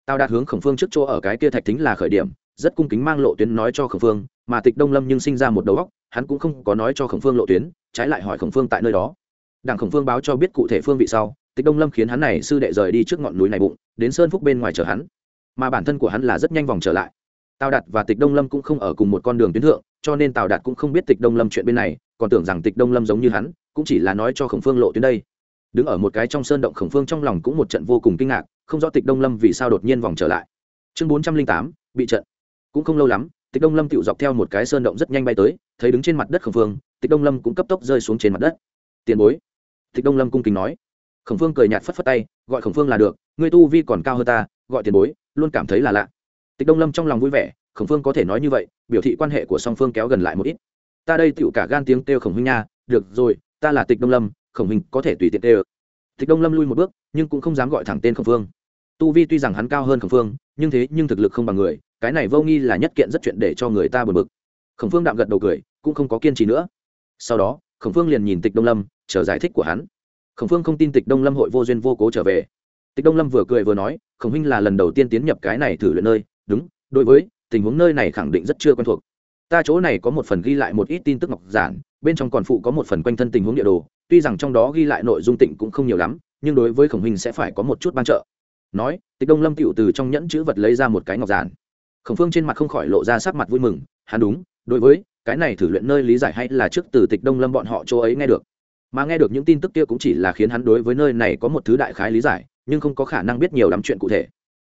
Tao đạt hướng khổng phương trước chỗ ở cái kia thạch tính là khởi điểm, rất cung kính mang lộ tuyến nói cho khổng phương, mà tịch đông lâm nhưng sinh ra một đầu góc hắn cũng không có nói cho khổng phương lộ tuyến, trái lại hỏi khổng phương tại nơi đó. Đảng khổng phương báo cho biết cụ thể phương vị sau tịch đông lâm khiến hắn này sư đệ rời đi trước ngọn núi này bụng, đến sơn phúc bên ngoài chờ hắn. Mà bản thân của hắn là rất nhanh vòng trở lại. Tào đạt và tịch đông lâm cũng không ở cùng một con đường tuyến thượng, cho nên tào đạt cũng không biết tịch đông lâm chuyện bên này, còn tưởng rằng tịch đông lâm giống như hắn, cũng chỉ là nói cho khổng phương lộ tuyến đây. Đứng ở một cái trong sơn động, khổng phương trong lòng cũng một trận vô cùng kinh ngạc, không rõ tịch đông lâm vì sao đột nhiên vòng trở lại. Chương bốn trăm linh tám, bị trận. Cũng không lâu lắm, tịch đông lâm tự dọc theo một cái sơn động rất nhanh bay tới, thấy đứng trên mặt đất khổng phương, tịch đông lâm cũng cấp tốc rơi xuống trên mặt đất. Tiền bối. Tịch đông lâm cung kính nói khổng phương cười nhạt phất phất tay, gọi khổng phương là được người tu vi còn cao hơn ta, gọi tiền bối, luôn cảm thấy là lạ. Tịch đông lâm trong lòng vui vẻ, khổng phương có thể nói như vậy, biểu thị quan hệ của song phương kéo gần lại một ít. Ta đây tựu cả gan tiếng kêu khổng huynh nha, được rồi, ta là tịch đông lâm, khổng huynh có thể tùy tiện kêu. Tịch đông lâm lui một bước, nhưng cũng không dám gọi thẳng tên khổng phương. Tu vi tuy rằng hắn cao hơn khổng phương, nhưng thế nhưng thực lực không bằng người, cái này vô nghi là nhất kiện rất chuyện để cho người ta buồn bực. Khổng phương đạm gật đầu cười, cũng không có kiên trì nữa. Sau đó, khổng phương liền nhìn tịch đông lâm, chờ giải thích của hắn khổng phương không tin tịch đông lâm hội vô duyên vô cố trở về. Tịch đông lâm vừa cười vừa nói, khổng huynh là lần đầu tiên tiến nhập cái này thử luyện nơi. Đúng, đối với, tình huống nơi này khẳng định rất chưa quen thuộc. Ta chỗ này có một phần ghi lại một ít tin tức ngọc giản, bên trong còn phụ có một phần quanh thân tình huống địa đồ, tuy rằng trong đó ghi lại nội dung tịnh cũng không nhiều lắm, nhưng đối với khổng huynh sẽ phải có một chút ban trợ. Nói, tịch đông lâm cựu từ trong nhẫn chữ vật lấy ra một cái ngọc giản. Khổng phương trên mặt không khỏi lộ ra sắc mặt vui mừng, hắn đúng, đối với, cái này thử luyện nơi lý giải hay là trước từ tịch đông lâm bọn họ chỗ ấy nghe được mà nghe được những tin tức kia cũng chỉ là khiến hắn đối với nơi này có một thứ đại khái lý giải, nhưng không có khả năng biết nhiều lắm chuyện cụ thể.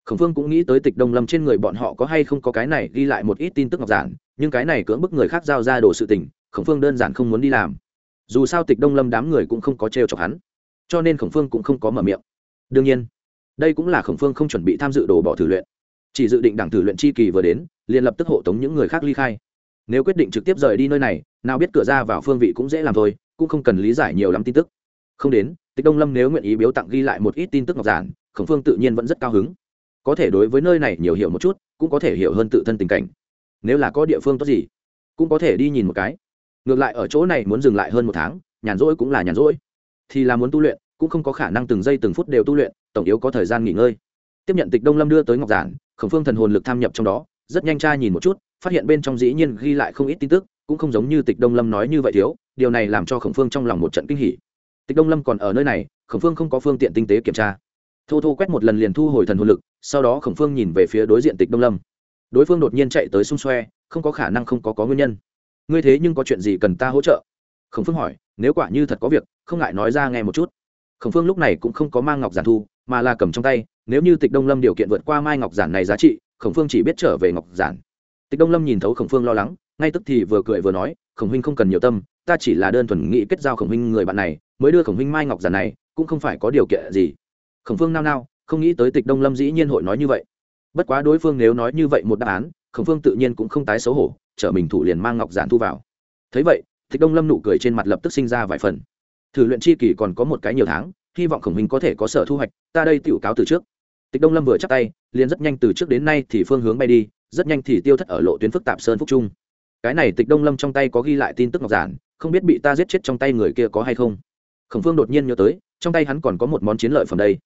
Khổng phương cũng nghĩ tới tịch đông lâm trên người bọn họ có hay không có cái này ghi lại một ít tin tức ngọc giản, nhưng cái này cưỡng bức người khác giao ra đồ sự tình, khổng phương đơn giản không muốn đi làm. Dù sao tịch đông lâm đám người cũng không có t chọc hắn, cho nên khổng phương cũng không có mở miệng. Đương nhiên, đây cũng là khổng phương không chuẩn bị tham dự đồ bỏ thử luyện. Chỉ dự định đảng thử luyện chi kỳ vừa đến, liền lập tức hộ tống những người khác ly khai. Nếu quyết định trực tiếp rời đi nơi này, nào biết cửa ra vào phương vị cũng dễ làm thôi cũng không cần lý giải nhiều lắm tin tức. Không đến, tịch đông lâm nếu nguyện ý biếu tặng ghi lại một ít tin tức ngọc giản, khổng phương tự nhiên vẫn rất cao hứng. Có thể đối với nơi này nhiều hiểu một chút, cũng có thể hiểu hơn tự thân tình cảnh. Nếu là có địa phương tốt gì, cũng có thể đi nhìn một cái. Ngược lại ở chỗ này muốn dừng lại hơn một tháng, nhàn rỗi cũng là nhàn rỗi. Thì là muốn tu luyện, cũng không có khả năng từng giây từng phút đều tu luyện, tổng yếu có thời gian nghỉ ngơi. Tiếp nhận tịch đông lâm đưa tới ngọc giản, khổng phương thần hồn lực tham nhập trong đó, rất nhanh tra nhìn một chút, phát hiện bên trong dĩ nhiên ghi lại không ít tin tức cũng không giống như tịch đông lâm nói như vậy thiếu, điều này làm cho khổng phương trong lòng một trận kinh hỉ. tịch đông lâm còn ở nơi này, khổng phương không có phương tiện tinh tế kiểm tra. thô thô quét một lần liền thu hồi thần hồn lực, sau đó khổng phương nhìn về phía đối diện tịch đông lâm. đối phương đột nhiên chạy tới xung xoe, không có khả năng không có có nguyên nhân. ngươi thế nhưng có chuyện gì cần ta hỗ trợ? khổng phương hỏi, nếu quả như thật có việc, không ngại nói ra nghe một chút. khổng phương lúc này cũng không có mang ngọc giản thu, mà là cầm trong tay, nếu như tịch đông lâm điều kiện vượt qua mai ngọc giản này giá trị, khổng phương chỉ biết trở về ngọc giản. tịch đông lâm nhìn thấu khổng phương lo lắng ngay tức thì vừa cười vừa nói, khổng huynh không cần nhiều tâm, ta chỉ là đơn thuần nghĩ kết giao khổng huynh người bạn này, mới đưa khổng huynh mai ngọc giản này, cũng không phải có điều kiện gì. Khổng phương nao nao, không nghĩ tới tịch đông lâm dĩ nhiên hội nói như vậy. Bất quá đối phương nếu nói như vậy một đáp án, khổng phương tự nhiên cũng không tái xấu hổ chở mình thủ liền mang ngọc giản thu vào. Thấy vậy, tịch đông lâm nụ cười trên mặt lập tức sinh ra vài phần. Thử luyện chi kỳ còn có một cái nhiều tháng, hy vọng khổng huynh có thể có sở thu hoạch, ta đây tiểu cáo từ trước. Tịch đông lâm vừa chắc tay, liền rất nhanh từ trước đến nay thì phương hướng bay đi, rất nhanh thì tiêu thất ở lộ tuyến phức tạp sơn phúc trung cái này tịch đông lâm trong tay có ghi lại tin tức ngọc giản không biết bị ta giết chết trong tay người kia có hay không. Khổng phương đột nhiên nhớ tới trong tay hắn còn có một món chiến lợi phẩm đây.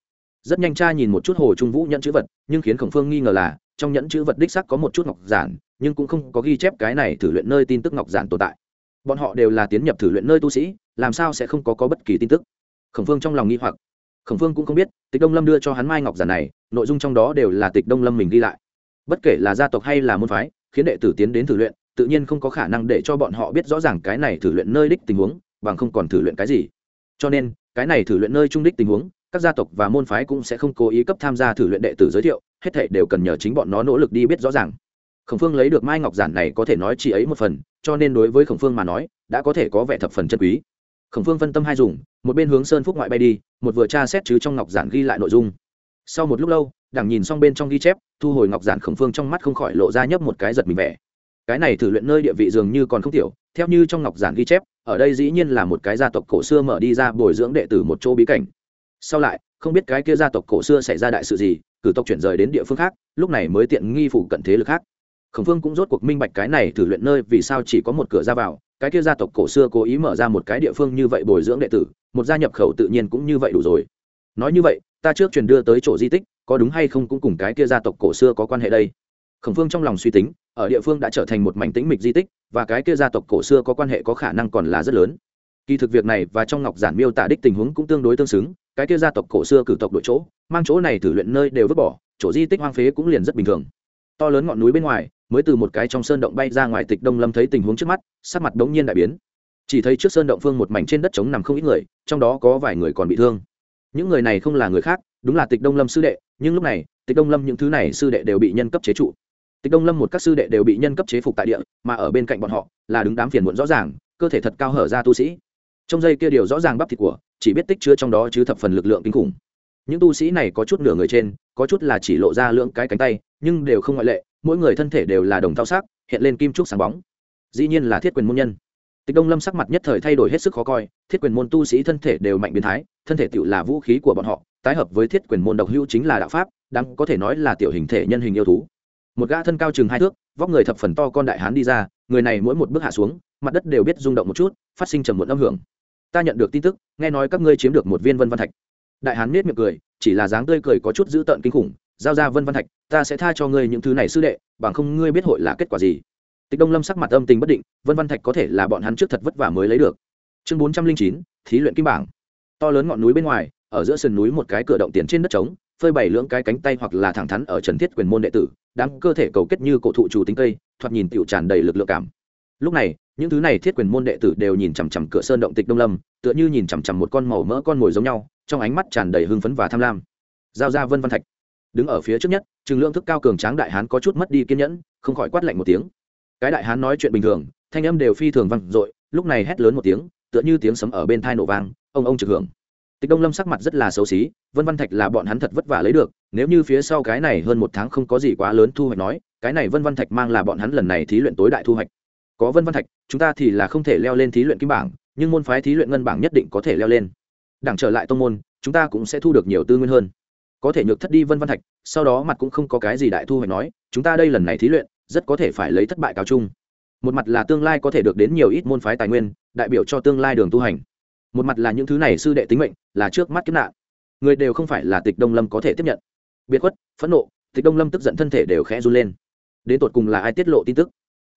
Rất nhanh tra nhìn một chút hồ trung vũ nhẫn chữ vật nhưng khiến khổng phương nghi ngờ là trong nhẫn chữ vật đích sắc có một chút ngọc giản nhưng cũng không có ghi chép cái này thử luyện nơi tin tức ngọc giản tồn tại. Bọn họ đều là tiến nhập thử luyện nơi tu sĩ làm sao sẽ không có, có bất kỳ tin tức? Khổng phương trong lòng nghi hoặc. Khổng phương cũng không biết tịch đông lâm đưa cho hắn mai ngọc giản này nội dung trong đó đều là tịch đông lâm mình ghi lại. Bất kể là gia tộc hay là môn phái khiến đệ tử tiến đến thử luyện tự nhiên không có khả năng để cho bọn họ biết rõ ràng cái này thử luyện nơi đích tình huống, bằng không còn thử luyện cái gì. Cho nên, cái này thử luyện nơi trung đích tình huống, các gia tộc và môn phái cũng sẽ không cố ý cấp tham gia thử luyện đệ tử giới thiệu, hết thảy đều cần nhờ chính bọn nó nỗ lực đi biết rõ ràng. Khổng phương lấy được mai ngọc giản này có thể nói chỉ ấy một phần, cho nên đối với khổng phương mà nói, đã có thể có vẻ thập phần chân quý. Khổng phương phân tâm hai dùng, một bên hướng sơn phúc ngoại bay đi, một vừa tra xét chứ trong ngọc giản ghi lại nội dung. Sau một lúc lâu đảng nhìn xong bên trong ghi chép, thu hồi ngọc giản khổng phương trong mắt không khỏi lộ ra nhấp một cái giật mình vẻ cái này thử luyện nơi địa vị dường như còn không tiểu, theo như trong ngọc giản ghi chép, ở đây dĩ nhiên là một cái gia tộc cổ xưa mở đi ra bồi dưỡng đệ tử một chỗ bí cảnh. Sau lại, không biết cái kia gia tộc cổ xưa xảy ra đại sự gì, cử tộc chuyển rời đến địa phương khác, lúc này mới tiện nghi phủ cận thế lực khác. Khổng phương cũng rốt cuộc minh bạch cái này thử luyện nơi vì sao chỉ có một cửa ra vào, cái kia gia tộc cổ xưa cố ý mở ra một cái địa phương như vậy bồi dưỡng đệ tử, một gia nhập khẩu tự nhiên cũng như vậy đủ rồi. Nói như vậy, ta trước truyền đưa tới chỗ di tích, có đúng hay không cũng cùng cái kia gia tộc cổ xưa có quan hệ đây khổng phương trong lòng suy tính, ở địa phương đã trở thành một mảnh tĩnh mịch di tích, và cái kia gia tộc cổ xưa có quan hệ có khả năng còn là rất lớn. Kỳ thực việc này và trong ngọc giản miêu tả đích tình huống cũng tương đối tương xứng, cái kia gia tộc cổ xưa cử tộc đội chỗ, mang chỗ này thử luyện nơi đều vứt bỏ, chỗ di tích hoang phế cũng liền rất bình thường. To lớn ngọn núi bên ngoài, mới từ một cái trong sơn động bay ra ngoài tịch đông lâm thấy tình huống trước mắt, sắc mặt đống nhiên đại biến. Chỉ thấy trước sơn động phương một mảnh trên đất trống nằm không ít người, trong đó có vài người còn bị thương. Những người này không là người khác, đúng là tịch đông lâm sư đệ, nhưng lúc này, tịch đông lâm những thứ này sư đệ đều bị nhân cấp chế trụ tịch đông lâm một các sư đệ đều bị nhân cấp chế phục tại địa, mà ở bên cạnh bọn họ, là đứng đám phiền muộn rõ ràng, cơ thể thật cao hở ra tu sĩ. Trong dây kia điều rõ ràng bắp thịt của, chỉ biết tích chứa trong đó chứ thập phần lực lượng kinh khủng. Những tu sĩ này có chút nửa người trên, có chút là chỉ lộ ra lưỡng cái cánh tay, nhưng đều không ngoại lệ, mỗi người thân thể đều là đồng thao sắc, hiện lên kim trúc sáng bóng. Dĩ nhiên là thiết quyền môn nhân. Tịch đông lâm sắc mặt nhất thời thay đổi hết sức khó coi, thiết quyền môn tu sĩ thân thể đều mạnh biến thái, thân thể tự là vũ khí của bọn họ, tái hợp với thiết quyền môn độc hữu chính là đạo pháp, đáng có thể nói là tiểu hình thể nhân hình yêu thú một gã thân cao chừng hai thước, vóc người thập phần to con đại hán đi ra, người này mỗi một bước hạ xuống, mặt đất đều biết rung động một chút, phát sinh trầm một âm hưởng. Ta nhận được tin tức, nghe nói các ngươi chiếm được một viên vân văn thạch. Đại hán nết miệng cười, chỉ là dáng tươi cười có chút dữ tợn kinh khủng, giao ra vân văn thạch, ta sẽ tha cho ngươi những thứ này sư đệ, bằng không ngươi biết hội là kết quả gì. Tịch đông lâm sắc mặt âm tình bất định, vân văn thạch có thể là bọn hắn trước thật vất vả mới lấy được. Chương bốn trăm linh chín, thí luyện kim bảng. To lớn ngọn núi bên ngoài, ở giữa sườn núi một cái cửa động tiền trên đất trống phơi bày lưỡng cái cánh tay hoặc là thẳng thắn ở trần thiết quyền môn đệ tử, đám cơ thể cầu kết như cổ thụ chủ tính cây, thoạt nhìn tựu tràn đầy lực lượng cảm. Lúc này, những thứ này thiết quyền môn đệ tử đều nhìn chằm chằm cửa sơn động tịch đông lâm, tựa như nhìn chằm chằm một con màu mỡ con mồi giống nhau, trong ánh mắt tràn đầy hưng phấn và tham lam. Giao ra vân văn thạch đứng ở phía trước nhất trường lượng thức cao cường tráng đại hán có chút mất đi kiên nhẫn, không khỏi quát lạnh một tiếng. Cái đại hán nói chuyện bình thường, thanh âm đều phi thường vang dội, lúc này hét lớn một tiếng, tựa như tiếng sấm ở bên thai nổ vang, ông ông trực hưởng tịch đông lâm sắc mặt rất là xấu xí, vân văn thạch là bọn hắn thật vất vả lấy được, nếu như phía sau cái này hơn một tháng không có gì quá lớn thu hoạch nói, cái này vân văn thạch mang là bọn hắn lần này thí luyện tối đại thu hoạch. Có vân văn thạch, chúng ta thì là không thể leo lên thí luyện kim bảng, nhưng môn phái thí luyện ngân bảng nhất định có thể leo lên. Đảng trở lại tông môn, chúng ta cũng sẽ thu được nhiều tư nguyên hơn. Có thể nhược thất đi vân văn thạch, sau đó mặt cũng không có cái gì đại thu hoạch nói, chúng ta đây lần này thí luyện, rất có thể phải lấy thất bại cáo chung. Một mặt là tương lai có thể được đến nhiều ít môn phái tài nguyên, đại biểu cho tương lai đường tu hành một mặt là những thứ này sư đệ tính mệnh, là trước mắt kiếp nạn. Người đều không phải là tịch đông lâm có thể tiếp nhận. Biệt khuất, phẫn nộ, tịch đông lâm tức giận thân thể đều khẽ run lên. Đến tột cùng là ai tiết lộ tin tức?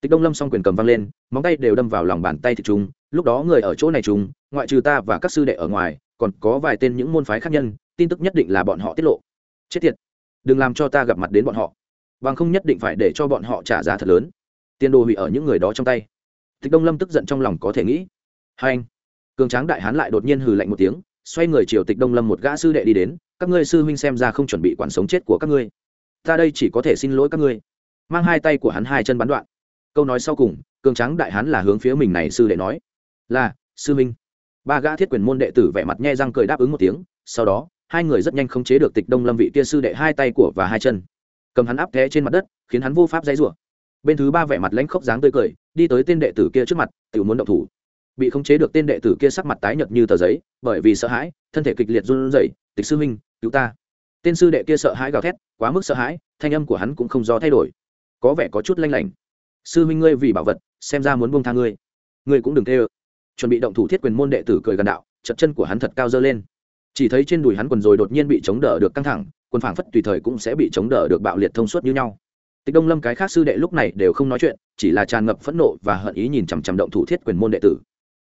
Tịch đông lâm s o n g quyền cầm văng lên, móng tay đều đâm vào lòng bàn tay thịt chúng, lúc đó người ở chỗ này chúng, ngoại trừ ta và các sư đệ ở ngoài, còn có vài tên những môn phái khác nhân, tin tức nhất định là bọn họ tiết lộ. Chết tiệt! Đừng làm cho ta gặp mặt đến bọn họ. Bằng không nhất định phải để cho bọn họ trả giá thật lớn. Tiền đồ hủy ở những người đó trong tay. Tịch đông lâm tức giận trong lòng có thể nghĩ. Hai anh cường tráng đại hán lại đột nhiên hừ lạnh một tiếng, xoay người chiều tịch đông lâm một gã sư đệ đi đến, các ngươi sư huynh xem ra không chuẩn bị quản sống chết của các ngươi. Ta đây chỉ có thể xin lỗi các ngươi. Mang hai tay của hắn hai chân bắn đoạn. Câu nói sau cùng, cường tráng đại hán là hướng phía mình này sư đệ nói, là, sư huynh. Ba gã thiết quyền môn đệ tử vẻ mặt nhe răng cười đáp ứng một tiếng, sau đó, hai người rất nhanh khống chế được tịch đông lâm vị kia sư đệ hai tay của và hai chân. Cầm hắn áp thế trên mặt đất, khiến hắn vô pháp dãy rủa. Bên thứ ba vẻ mặt lãnh khốc dáng tươi cười, đi tới tên đệ tử kia trước mặt tự muốn động thủ bị khống chế được tên đệ tử kia sắc mặt tái nhợt như tờ giấy, bởi vì sợ hãi, thân thể kịch liệt run rẩy, tịch sư huynh, cứu ta. Tên sư đệ kia sợ hãi gào thét, quá mức sợ hãi, thanh âm của hắn cũng không do thay đổi. Có vẻ có chút lanh lảnh. Sư huynh ngươi vì bảo vật, xem ra muốn buông tha ngươi. Ngươi cũng đừng tê ơ chuẩn bị động thủ thiết quyền môn đệ tử cười gần đạo chật chân của hắn thật cao dơ lên. Chỉ thấy trên đùi hắn quần rồi đột nhiên bị chống đỡ được căng thẳng, quần phảng phất tùy thời cũng sẽ bị chống đỡ được bạo liệt thông suốt như nhau. Tịch đông lâm cái khác sư đệ lúc này đều không nói chuyện, chỉ là tràn ngập phẫn nộ và hận ý nhìn chằm chằm động thủ thiết quyền môn đệ tử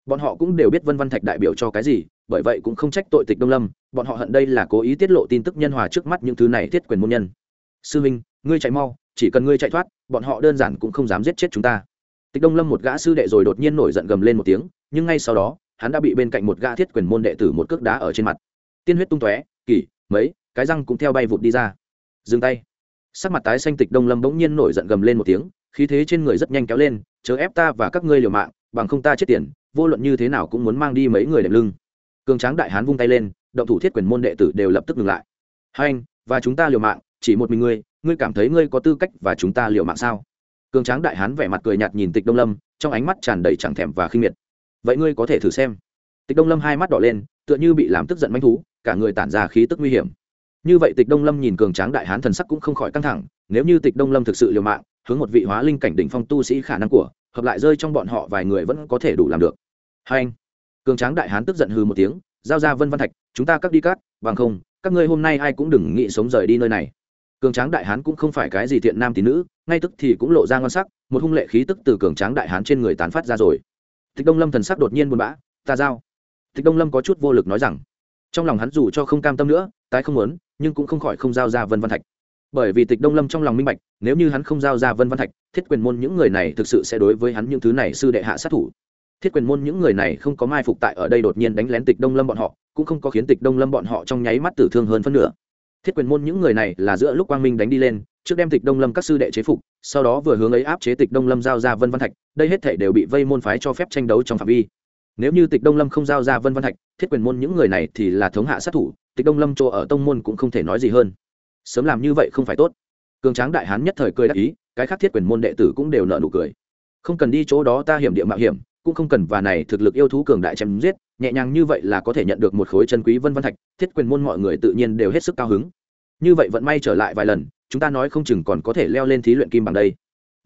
bọn họ cũng đều biết vân văn thạch đại biểu cho cái gì, bởi vậy cũng không trách tội tịch đông lâm, bọn họ hận đây là cố ý tiết lộ tin tức nhân hòa trước mắt những thứ này thiết quyền môn nhân. Sư minh, ngươi chạy mau, chỉ cần ngươi chạy thoát, bọn họ đơn giản cũng không dám giết chết chúng ta. Tịch đông lâm một gã sư đệ rồi đột nhiên nổi giận gầm lên một tiếng, nhưng ngay sau đó, hắn đã bị bên cạnh một gã thiết quyền môn đệ tử một cước đá ở trên mặt. Tiên huyết tung tóe, kỳ, mấy, cái răng cũng theo bay vụt đi ra. Dừng tay. Sắc mặt tái xanh tịch đông lâm bỗng nhiên nổi giận gầm lên một tiếng, khí thế trên người rất nhanh kéo lên, chớ ép ta và các ngươi liều mạng bằng không ta chết tiền, vô luận như thế nào cũng muốn mang đi mấy người đệm lưng. Cường tráng đại hán vung tay lên, động thủ thiết quyền môn đệ tử đều lập tức ngừng lại. Hai anh, và chúng ta liều mạng, chỉ một mình ngươi ngươi cảm thấy ngươi có tư cách và chúng ta liều mạng sao? Cường tráng đại hán vẻ mặt cười nhạt nhìn tịch đông lâm, trong ánh mắt tràn đầy chẳng thèm và khinh miệt. Vậy ngươi có thể thử xem. Tịch đông lâm hai mắt đỏ lên, tựa như bị làm tức giận manh thú, cả người tản ra khí tức nguy hiểm. Như vậy tịch đông lâm nhìn cường tráng đại hán thần sắc cũng không khỏi căng thẳng, nếu như tịch đông lâm thực sự liều mạng, hướng một vị hóa linh cảnh đỉnh phong tu sĩ khả năng của hợp lại rơi trong bọn họ vài người vẫn có thể đủ làm được. Hai anh, cường tráng đại hán tức giận hư một tiếng, giao ra vân văn thạch, chúng ta cắt đi cắt, bằng không, các ngươi hôm nay ai cũng đừng nghĩ sống rời đi nơi này. Cường tráng đại hán cũng không phải cái gì thiện nam tín nữ, ngay tức thì cũng lộ ra ngon sắc, một hung lệ khí tức từ cường tráng đại hán trên người tán phát ra rồi. Tịch đông lâm thần sắc đột nhiên buồn bã, ta giao. Tịch đông lâm có chút vô lực nói rằng, trong lòng hắn dù cho không cam tâm nữa, tái không muốn, nhưng cũng không khỏi không giao ra vân văn thạch bởi vì tịch đông lâm trong lòng minh bạch, nếu như hắn không giao ra vân văn thạch, thiết quyền môn những người này thực sự sẽ đối với hắn những thứ này sư đệ hạ sát thủ. Thiết quyền môn những người này không có mai phục tại ở đây đột nhiên đánh lén tịch đông lâm bọn họ, cũng không có khiến tịch đông lâm bọn họ trong nháy mắt tử thương hơn phân nửa. Thiết quyền môn những người này là giữa lúc quang minh đánh đi lên, trước đem tịch đông lâm các sư đệ chế phục, sau đó vừa hướng ấy áp chế tịch đông lâm giao ra vân văn thạch, đây hết thể đều bị vây môn phái cho phép tranh đấu trong phạm vi. Nếu như tịch đông lâm không giao ra vân văn thạch, thiết quyền môn những người này thì là thống hạ sát thủ, tịch đông lâm chỗ ở tông môn cũng không thể nói gì hơn sớm làm như vậy không phải tốt. Cường tráng đại hán nhất thời cười đắc ý, cái khác thiết quyền môn đệ tử cũng đều nợ nụ cười. Không cần đi chỗ đó ta hiểm địa mạo hiểm, cũng không cần và này thực lực yêu thú cường đại chém giết, nhẹ nhàng như vậy là có thể nhận được một khối chân quý vân văn thạch, thiết quyền môn mọi người tự nhiên đều hết sức cao hứng. Như vậy vận may trở lại vài lần, chúng ta nói không chừng còn có thể leo lên thí luyện kim bằng đây.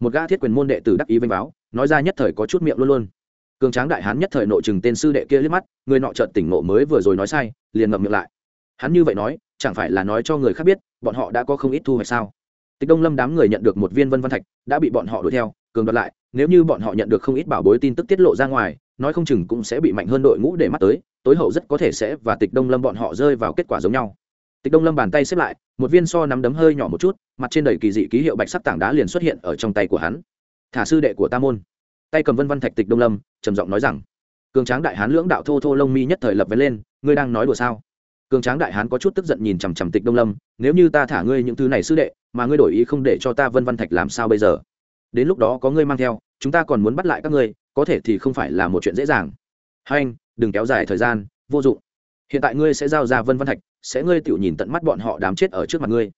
Một gã thiết quyền môn đệ tử đắc ý vênh báo nói ra nhất thời có chút miệng luôn luôn. Cường tráng đại hán nhất thời nội chừng tên sư đệ kia liếc mắt, người nọ trợn tỉnh ngộ mới vừa rồi nói sai, liền ngậm miệng lại. Hắn như vậy nói chẳng phải là nói cho người khác biết, bọn họ đã có không ít thu hoạch sao? Tịch đông lâm đám người nhận được một viên vân văn thạch, đã bị bọn họ đuổi theo, cường đoạt lại, nếu như bọn họ nhận được không ít bảo bối tin tức tiết lộ ra ngoài, nói không chừng cũng sẽ bị mạnh hơn đội ngũ để mắt tới, tối hậu rất có thể sẽ và tịch đông lâm bọn họ rơi vào kết quả giống nhau. Tịch đông lâm bàn tay xếp lại, một viên so nắm đấm hơi nhỏ một chút, mặt trên đầy kỳ dị ký hiệu bạch sắc tảng đá liền xuất hiện ở trong tay của hắn. Thả sư đệ của tam môn. Tay cầm vân văn thạch tịch đông lâm, trầm giọng nói rằng. Cường tráng đại hán lưỡng đạo thô thô lông mi nhất thời lập vén lên, ngươi đang nói đùa sao? Cường tráng đại hán có chút tức giận nhìn chằm chằm tịch đông lâm, nếu như ta thả ngươi những thứ này sư đệ, mà ngươi đổi ý không để cho ta vân văn thạch làm sao bây giờ? Đến lúc đó có ngươi mang theo, chúng ta còn muốn bắt lại các ngươi, có thể thì không phải là một chuyện dễ dàng. Hai anh, đừng kéo dài thời gian, vô dụng. Hiện tại ngươi sẽ giao ra vân văn thạch, sẽ ngươi tự nhìn tận mắt bọn họ đám chết ở trước mặt ngươi.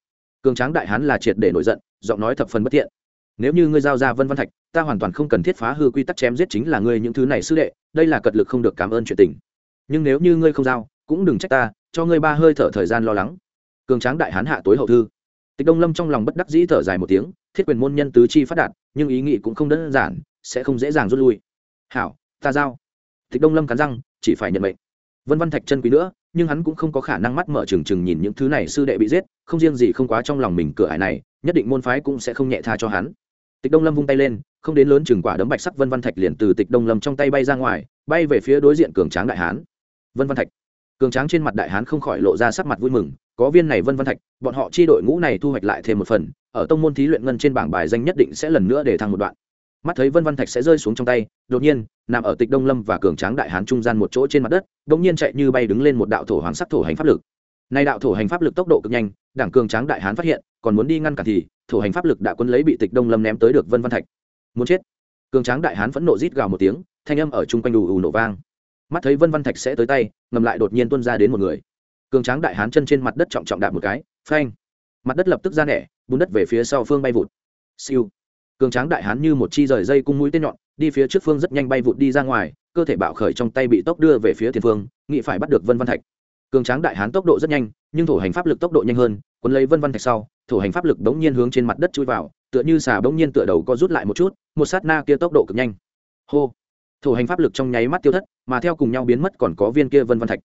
Cường tráng đại hán là triệt để nổi giận, giọng nói thập phần bất thiện. Nếu như ngươi giao ra vân văn thạch, ta hoàn toàn không cần thiết phá hư quy tắc chém giết chính là ngươi những thứ này sư đệ, đây là cật lực không được cảm ơn chuyện tình. Nhưng nếu như ngươi không giao, cũng đừng trách ta cho ngươi ba hơi thở thời gian lo lắng. Cường tráng đại hán hạ tối hậu thư. Tịch đông lâm trong lòng bất đắc dĩ thở dài một tiếng, thiết quyền môn nhân tứ chi phát đạt, nhưng ý nghĩ cũng không đơn giản, sẽ không dễ dàng rút lui. Hảo, ta giao. Tịch đông lâm cắn răng, chỉ phải nhận mệnh. Vân văn thạch chân quý nữa, nhưng hắn cũng không có khả năng mắt mở trừng trừng nhìn những thứ này sư đệ bị giết, không riêng gì không quá trong lòng mình cửa ải này, nhất định môn phái cũng sẽ không nhẹ tha cho hắn. Tịch đông lâm vung tay lên, không đến lớn chừng quả đấm bạch sắc vân văn thạch liền từ tịch đông lâm trong tay bay ra ngoài, bay về phía đối diện cường tráng đại hán. Vân văn thạch cường tráng trên mặt đại hán không khỏi lộ ra sắc mặt vui mừng, có viên này vân văn thạch, bọn họ chi đội ngũ này thu hoạch lại thêm một phần, ở tông môn thí luyện ngân trên bảng bài danh nhất định sẽ lần nữa để thăng một đoạn. Mắt thấy vân văn thạch sẽ rơi xuống trong tay, đột nhiên, nằm ở tịch đông lâm và cường tráng đại hán trung gian một chỗ trên mặt đất đ ỗ n g nhiên chạy như bay đứng lên một đạo thổ hoàng sắc thổ hành pháp lực. Nay đạo thổ hành pháp lực tốc độ cực nhanh, đảng cường tráng đại hán phát hiện, còn muốn đi ngăn cản thì, thổ hành pháp lực đã quân lấy bị tịch đông lâm ném tới được vân văn thạch. Muốn chết. Cường tráng đại hán phẫn nộ rít gào một tiếng, thanh âm ở chung quanh đủ ù nổ vang mắt thấy vân văn thạch sẽ tới tay, ngầm lại đột nhiên tuân ra đến một người. Cường tráng đại hán chân trên mặt đất trọng trọng đạp một cái, phanh. Mặt đất lập tức ra nẻ, bùn đất về phía sau phương bay vụt. Siêu. Cường tráng đại hán như một chi rời dây cung mũi tên nhọn, đi phía trước phương rất nhanh bay vụt đi ra ngoài, cơ thể bạo khởi trong tay bị tốc đưa về phía tiền phương nghị phải bắt được vân văn thạch. Cường tráng đại hán tốc độ rất nhanh, nhưng thổ hành pháp lực tốc độ nhanh hơn quấn lấy vân văn thạch sau, thổ hành pháp lực bỗng nhiên hướng trên mặt đất chui vào, tựa như xà bỗng nhiên tựa đầu co rút lại một chút, một sát na kia tốc độ cực nhanh. Hô thổ hành pháp lực trong nháy mắt tiêu thất, mà theo cùng nhau biến mất còn có viên kia vân văn thạch.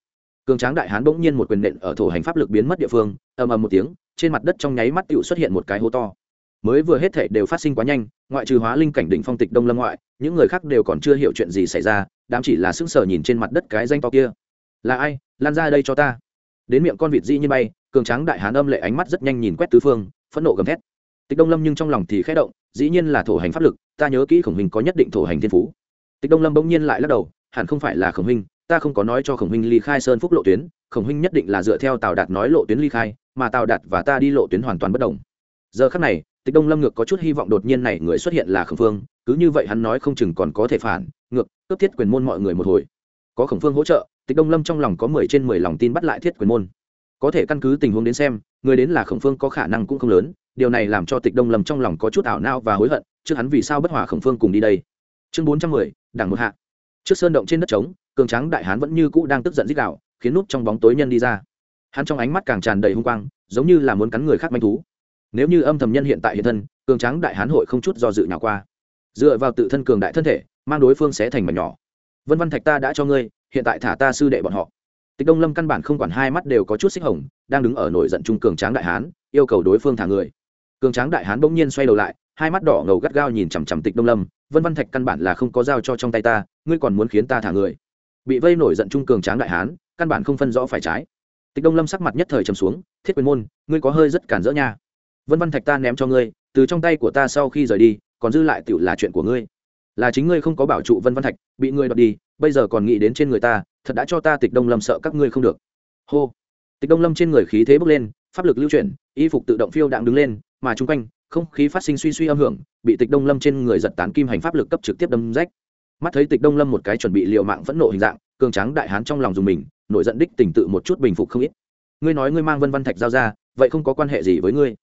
Cường tráng đại hán bỗng nhiên một quyền nện ở thổ hành pháp lực biến mất địa phương, ầm ầm một tiếng, trên mặt đất trong nháy mắt tựu xuất hiện một cái hố to. Mới vừa hết thể đều phát sinh quá nhanh, ngoại trừ hóa linh cảnh đỉnh phong tịch đông lâm ngoại, những người khác đều còn chưa hiểu chuyện gì xảy ra, đám chỉ là sững sờ nhìn trên mặt đất cái danh to kia. Là ai? Lan ra đây cho ta. Đến miệng con vịt dĩ như bay, cường tráng đại hán âm lệ ánh mắt rất nhanh nhìn quét tứ phương, phẫn nộ gầm thét. Tịch đông lâm nhưng trong lòng thì khẽ động, dĩ nhiên là thổ hành pháp lực, ta nhớ kỹ khổng hình có nhất định thổ hành thiên phú tịch đông lâm bỗng nhiên lại lắc đầu, hẳn không phải là khổng huynh, ta không có nói cho khổng huynh ly khai sơn phúc lộ tuyến, khổng huynh nhất định là dựa theo tào đạt nói lộ tuyến ly khai, mà tào đạt và ta đi lộ tuyến hoàn toàn bất đồng. Giờ khắc này, tịch đông lâm ngược có chút hy vọng đột nhiên này người xuất hiện là khổng phương, cứ như vậy hắn nói không chừng còn có thể phản, ngược, cướp thiết quyền môn mọi người một hồi. Có khổng phương hỗ trợ, tịch đông lâm trong lòng có mười trên mười lòng tin bắt lại thiết quyền môn. Có thể căn cứ tình huống đến xem, người đến là khổng phương có khả năng cũng không lớn, điều này làm cho tịch đông lâm trong lòng có chút ảo nao và hối hận, chứ hắn vì sao bất hòa khổng phương cùng đi đây? Chương bốn trăm mười đằng một hạ. Trước sơn động trên đất trống, cường trắng đại hán vẫn như cũ đang tức giận dích đạo khiến nút trong bóng tối nhân đi ra. Hắn trong ánh mắt càng tràn đầy hung quang, giống như là muốn cắn người khác manh thú. Nếu như âm thầm nhân hiện tại hiện thân, cường trắng đại hán hội không chút do dự nào qua. Dựa vào tự thân cường đại thân thể, mang đối phương sẽ thành mảnh nhỏ. Vân văn thạch ta đã cho ngươi, hiện tại thả ta sư đệ bọn họ. Tịch đông lâm căn bản không quản hai mắt đều có chút xích hồng, đang đứng ở nổi giận trung cường tráng đại hán, yêu cầu đối phương thả người. Cường tráng đại hán bỗng nhiên xoay đầu lại, hai mắt đỏ ngầu gắt gao nhìn chằm chằm tịch đông lâm vân văn thạch căn bản là không có giao cho trong tay ta, ngươi còn muốn khiến ta thả người. Bị vây nổi giận trung cường tráng đại hán, căn bản không phân rõ phải trái. Tịch đông lâm sắc mặt nhất thời trầm xuống, thiết quyền môn, ngươi có hơi rất cản rỡ nha. Vân văn thạch ta ném cho ngươi, từ trong tay của ta sau khi rời đi, còn dư lại tựu là chuyện của ngươi. Là chính ngươi không có bảo trụ vân văn thạch, bị ngươi đoạt đi, bây giờ còn nghĩ đến trên người ta, thật đã cho ta tịch đông lâm sợ các ngươi không được. Hô. Tịch đông lâm trên người khí thế bốc lên, pháp lực lưu chuyển, y phục tự động phiêu đạn đứng lên, mà chung quanh không khí phát sinh suy suy âm hưởng, bị tịch đông lâm trên người giật tán kim hành pháp lực cấp trực tiếp đâm rách. Mắt thấy tịch đông lâm một cái chuẩn bị liều mạng phẫn nộ hình dạng, cường tráng đại hán trong lòng dùng mình, nổi giận đích tình tự một chút bình phục không ít. Ngươi nói ngươi mang vân văn thạch giao ra, vậy không có quan hệ gì với ngươi.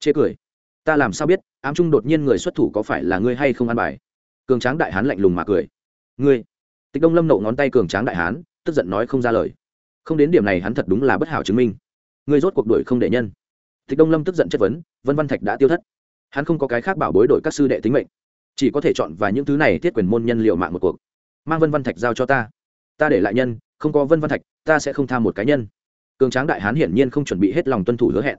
Chê cười. Ta làm sao biết, ám trung đột nhiên người xuất thủ có phải là ngươi hay không ăn bài? Cường tráng đại hán lạnh lùng mà cười. Ngươi? Tịch đông lâm nộ ngón tay cường tráng đại hán, tức giận nói không ra lời. Không đến điểm này hắn thật đúng là bất hảo chứng minh. Ngươi rốt cuộc đuổi không để nhân. Tịch đông lâm tức giận chất vấn, vân văn thạch đã tiêu thất hắn không có cái khác bảo bối đổi các sư đệ tính mệnh, chỉ có thể chọn và những thứ này thiết quyền môn nhân liệu mạng một cuộc. Mang vân văn thạch giao cho ta. Ta để lại nhân, không có vân văn thạch, ta sẽ không tham một cá nhân. Cường tráng đại hán hiển nhiên không chuẩn bị hết lòng tuân thủ hứa hẹn,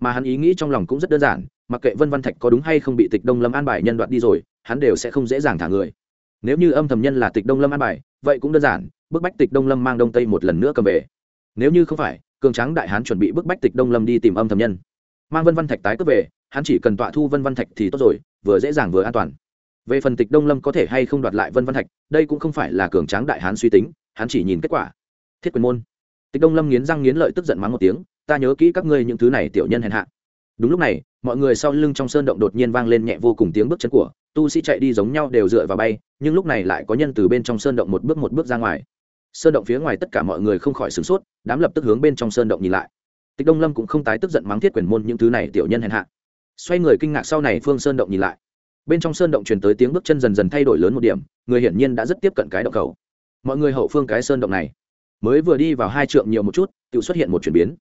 mà hắn ý nghĩ trong lòng cũng rất đơn giản, mặc kệ vân văn thạch có đúng hay không bị tịch đông lâm an bài nhân đoạt đi rồi, hắn đều sẽ không dễ dàng thả người. Nếu như âm thầm nhân là tịch đông lâm an bài, vậy cũng đơn giản, bức bách tịch đông lâm mang đông tây một lần nữa cầm về. Nếu như không phải, cường tráng đại hán chuẩn bị bức bách tịch đông lâm đi tìm âm thầm nhân. Mang vân văn thạch tái cướp về hắn chỉ cần tọa thu vân văn thạch thì tốt rồi, vừa dễ dàng vừa an toàn. Về phần tịch đông lâm có thể hay không đoạt lại vân văn thạch, đây cũng không phải là cường tráng đại hán suy tính, hắn chỉ nhìn kết quả. Thiết quyền môn. Tịch đông lâm nghiến răng nghiến lợi tức giận mắng một tiếng, ta nhớ kỹ các ngươi những thứ này tiểu nhân hèn hạ. Đúng lúc này, mọi người sau lưng trong sơn động đột nhiên vang lên nhẹ vô cùng tiếng bước chân của, tu sĩ chạy đi giống nhau đều dựa vào bay, nhưng lúc này lại có nhân từ bên trong sơn động một bước một bước ra ngoài. Sơn động phía ngoài tất cả mọi người không khỏi sửng sốt, đám lập tức hướng bên trong sơn động nhìn lại. Tịch đông lâm cũng không tái tức giận mắng thiết quyền môn những thứ này tiểu nhân hèn hạ xoay người kinh ngạc sau này phương sơn động nhìn lại. Bên trong sơn động truyền tới tiếng bước chân dần dần thay đổi lớn một điểm, người hiển nhiên đã rất tiếp cận cái động cầu mọi người hậu phương cái sơn động này, mới vừa đi vào hai trượng nhiều một chút, tự xuất hiện một chuyển biến.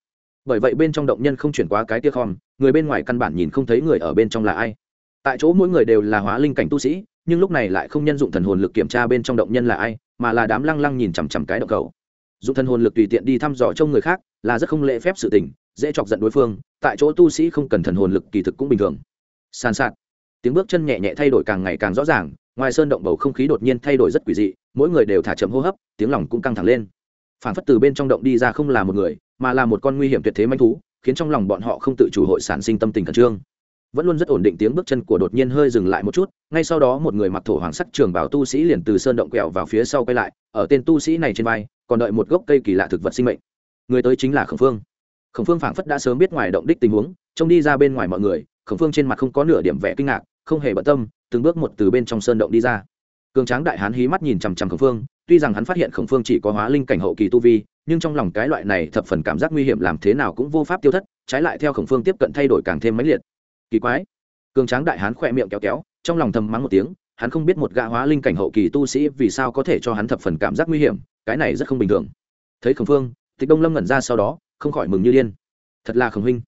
Bởi vậy bên trong động nhân không chuyển qua cái tia khom, người bên ngoài căn bản nhìn không thấy người ở bên trong là ai. Tại chỗ mỗi người đều là hóa linh cảnh tu sĩ, nhưng lúc này lại không nhân dụng thần hồn lực kiểm tra bên trong động nhân là ai, mà là đám lăng lăng nhìn chằm chằm cái động cầu dụng thần hồn lực tùy tiện đi thăm dò trông người khác là rất không lễ phép sự tình dễ chọc giận đối phương, tại chỗ tu sĩ không cần thần hồn lực kỳ thực cũng bình thường. San sạt. Tiếng bước chân nhẹ nhẹ thay đổi càng ngày càng rõ ràng, ngoài sơn động bầu không khí đột nhiên thay đổi rất quỷ dị, mỗi người đều thả chậm hô hấp, tiếng lòng cũng căng thẳng lên. Phản phất từ bên trong động đi ra không là một người, mà là một con nguy hiểm tuyệt thế manh thú, khiến trong lòng bọn họ không tự chủ hội sản sinh tâm tình khẩn trương. Vẫn luôn rất ổn định tiếng bước chân của đột nhiên hơi dừng lại một chút, ngay sau đó một người mặc thổ hoàng sắc trường bảo tu sĩ liền từ sơn động quẹo vào phía sau quay lại, ở tên tu sĩ này trên vai, còn đợi một gốc cây kỳ lạ thực vật sinh mệnh. Người tới chính là khẩn phương khổng phương phảng phất đã sớm biết ngoài động đích tình huống, trông đi ra bên ngoài mọi người, khổng phương trên mặt không có nửa điểm vẻ kinh ngạc, không hề bận tâm, từng bước một từ bên trong sơn động đi ra. Cường tráng đại hán hí mắt nhìn chằm chằm khổng phương, tuy rằng hắn phát hiện khổng phương chỉ có hóa linh cảnh hậu kỳ tu vi, nhưng trong lòng cái loại này thập phần cảm giác nguy hiểm làm thế nào cũng vô pháp tiêu thất, trái lại theo khổng phương tiếp cận thay đổi càng thêm mãnh liệt. Kỳ quái. Cường tráng đại hán khỏe miệng kéo kéo, trong lòng thầm mắng một tiếng, hắn không biết một gã hóa linh cảnh hậu kỳ tu sĩ vì sao có thể cho hắn thập phần cảm giác nguy hiểm, cái này rất không bình thường. Thấy khổng phương, tịch đông lâm ngẩn ra sau đó không khỏi mừng như điên. Thật là khổng huynh.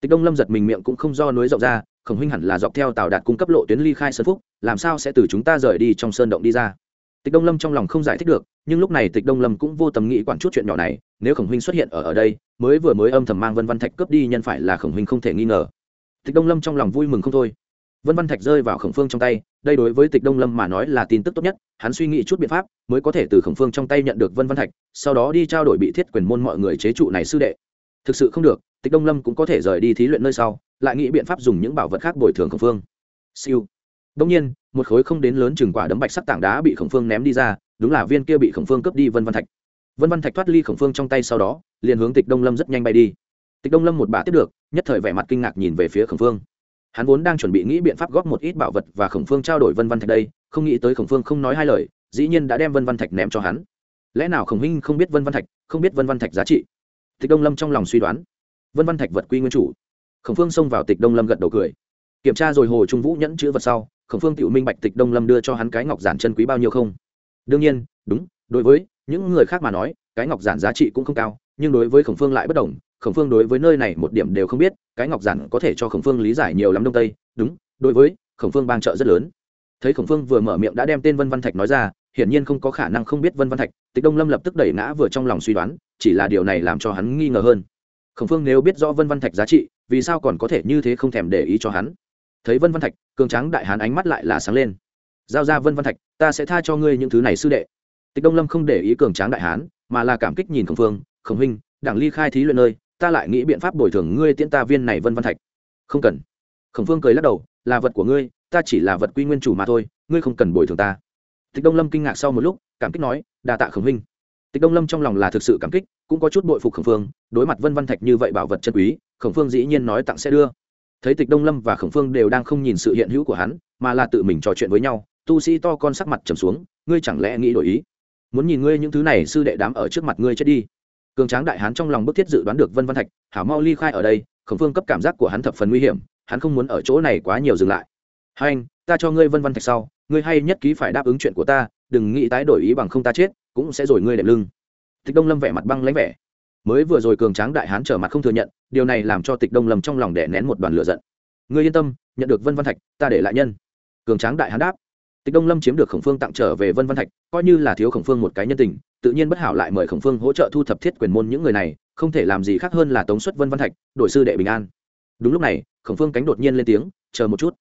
Tịch đông lâm giật mình miệng cũng không do núi rộng ra, khổng huynh hẳn là dọc theo tào đạt cung cấp lộ tuyến ly khai sơn phúc, làm sao sẽ từ chúng ta rời đi trong sơn động đi ra? Tịch đông lâm trong lòng không giải thích được, nhưng lúc này tịch đông lâm cũng vô tầm nghĩ quản chút chuyện nhỏ này, nếu khổng huynh xuất hiện ở ở đây, mới vừa mới âm thầm mang vân văn thạch cướp đi, nhân phải là khổng huynh không thể nghi ngờ. Tịch đông lâm trong lòng vui mừng không thôi vân văn thạch rơi vào khổng phương trong tay, đây đối với tịch đông lâm mà nói là tin tức tốt nhất, hắn suy nghĩ chút biện pháp mới có thể từ khổng phương trong tay nhận được vân văn thạch, sau đó đi trao đổi bị thiết quyền môn mọi người chế trụ này sư đệ. Thực sự không được, tịch đông lâm cũng có thể rời đi thí luyện nơi sau, lại nghĩ biện pháp dùng những bảo vật khác bồi thường khổng phương. Siêu. Đông nhiên, một khối không đến lớn chừng quả đấm bạch sắc tảng đá bị khổng phương ném đi ra, đúng là viên kia bị khổng phương cướp đi vân văn thạch. Vân văn thạch thoát ly khổng phương trong tay sau đó, liền hướng tịch đông lâm rất nhanh bay đi. Tịch đông lâm một bà tiếp được, nhất thời vẻ mặt kinh ngạc nhìn về phía khổng phương hắn vốn đang chuẩn bị nghĩ biện pháp góp một ít bảo vật và khổng phương trao đổi vân văn thạch đây, không nghĩ tới khổng phương không nói hai lời, dĩ nhiên đã đem vân văn thạch ném cho hắn. Lẽ nào khổng huynh không biết vân văn thạch, không biết vân văn thạch giá trị? Tịch đông lâm trong lòng suy đoán. Vân văn thạch vật quy nguyên chủ. Khổng phương xông vào tịch đông lâm gật đầu cười. Kiểm tra rồi hồ trung vũ nhẫn chữ vật sau, khổng phương tự minh bạch tịch đông lâm đưa cho hắn cái ngọc giản chân quý bao nhiêu không? Đương nhiên, đúng, đối với những người khác mà nói, cái ngọc giản giá trị cũng không cao, nhưng đối với khổng phương lại bất đồng khổng phương đối với nơi này một điểm đều không biết, cái ngọc giản có thể cho khổng phương lý giải nhiều lắm đông tây. Đúng, đối với, khổng phương bang trợ rất lớn. Thấy khổng phương vừa mở miệng đã đem tên vân văn thạch nói ra, hiển nhiên không có khả năng không biết vân văn thạch, tịch đông lâm lập tức đẩy ngã vừa trong lòng suy đoán, chỉ là điều này làm cho hắn nghi ngờ hơn. Khổng phương nếu biết rõ vân văn thạch giá trị, vì sao còn có thể như thế không thèm để ý cho hắn? Thấy vân văn thạch, cường tráng đại hán ánh mắt lại là sáng lên. Giao ra vân văn thạch, ta sẽ tha cho ngươi những thứ này sư đệ. Tịch đông lâm không để ý cường tráng đại hán, mà là cảm kích nhìn khổng phương, khổng huynh, đảng ly khai thí luyện nơi ta lại nghĩ biện pháp bồi thường ngươi tiễn ta viên này vân văn thạch. Không cần. Khổng phương cười lắc đầu, là vật của ngươi, ta chỉ là vật quy nguyên chủ mà thôi, ngươi không cần bồi thường ta. Tịch đông lâm kinh ngạc sau một lúc, cảm kích nói đà tạ khổng huynh tịch đông lâm trong lòng là thực sự cảm kích, cũng có chút bội phục khổng phương, đối mặt vân văn thạch như vậy bảo vật chân quý, khổng phương dĩ nhiên nói tặng sẽ đưa. Thấy tịch đông lâm và khổng phương đều đang không nhìn sự hiện hữu của hắn, mà là tự mình trò chuyện với nhau, tu sĩ to con sắc mặt trầm xuống, ngươi chẳng lẽ nghĩ đổi ý? Muốn nhìn ngươi những thứ này, sư đệ đám ở trước mặt ngươi chết đi cường tráng đại hán trong lòng bức thiết dự đoán được vân văn thạch, hảo mau ly khai ở đây, khổng phương cấp cảm giác của hắn thập phần nguy hiểm, hắn không muốn ở chỗ này quá nhiều dừng lại. Hai anh, ta cho ngươi vân văn thạch sau, ngươi hay nhất ký phải đáp ứng chuyện của ta, đừng nghĩ tái đổi ý bằng không ta chết, cũng sẽ rồi ngươi đệm lưng. Tịch đông lâm vẻ mặt băng lãnh vẻ. Mới vừa rồi cường tráng đại hán trở mặt không thừa nhận, điều này làm cho tịch đông lâm trong lòng đẻ nén một đoàn lửa giận. Ngươi yên tâm, nhận được vân văn thạch, ta để lại nhân. Cường tráng đại hán đáp tịch đông lâm chiếm được khổng phương tặng trở về vân văn thạch, coi như là thiếu khổng phương một cái nhân tình, tự nhiên bất hảo lại mời khổng phương hỗ trợ thu thập thiết quyền môn những người này, không thể làm gì khác hơn là tống xuất vân văn thạch đội sư đệ bình an. Đúng lúc này, khổng phương cánh đột nhiên lên tiếng, chờ một chút.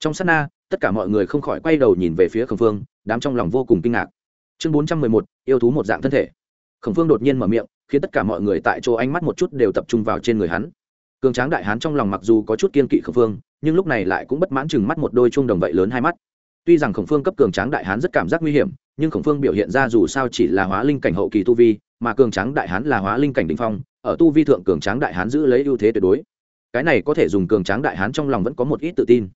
Trong sát na, tất cả mọi người không khỏi quay đầu nhìn về phía khổng phương, đám trong lòng vô cùng kinh ngạc. Chương bốn trăm mười một, yêu thú một dạng thân thể. Khổng phương đột nhiên mở miệng, khiến tất cả mọi người tại chỗ ánh mắt một chút đều tập trung vào trên người hắn. Cường tráng đại hán trong lòng mặc dù có chút kiên kỵ khổng phương, nhưng lúc này lại cũng bất mãn chừng mắt một đôi chuông đồng vậy lớn hai mắt tuy rằng khổng phương cấp cường tráng đại hán rất cảm giác nguy hiểm, nhưng khổng phương biểu hiện ra dù sao chỉ là hóa linh cảnh hậu kỳ tu vi, mà cường tráng đại hán là hóa linh cảnh đình phong, ở tu vi thượng cường tráng đại hán giữ lấy ưu thế tuyệt đối. Cái này có thể dùng cường tráng đại hán trong lòng vẫn có một ít tự tin.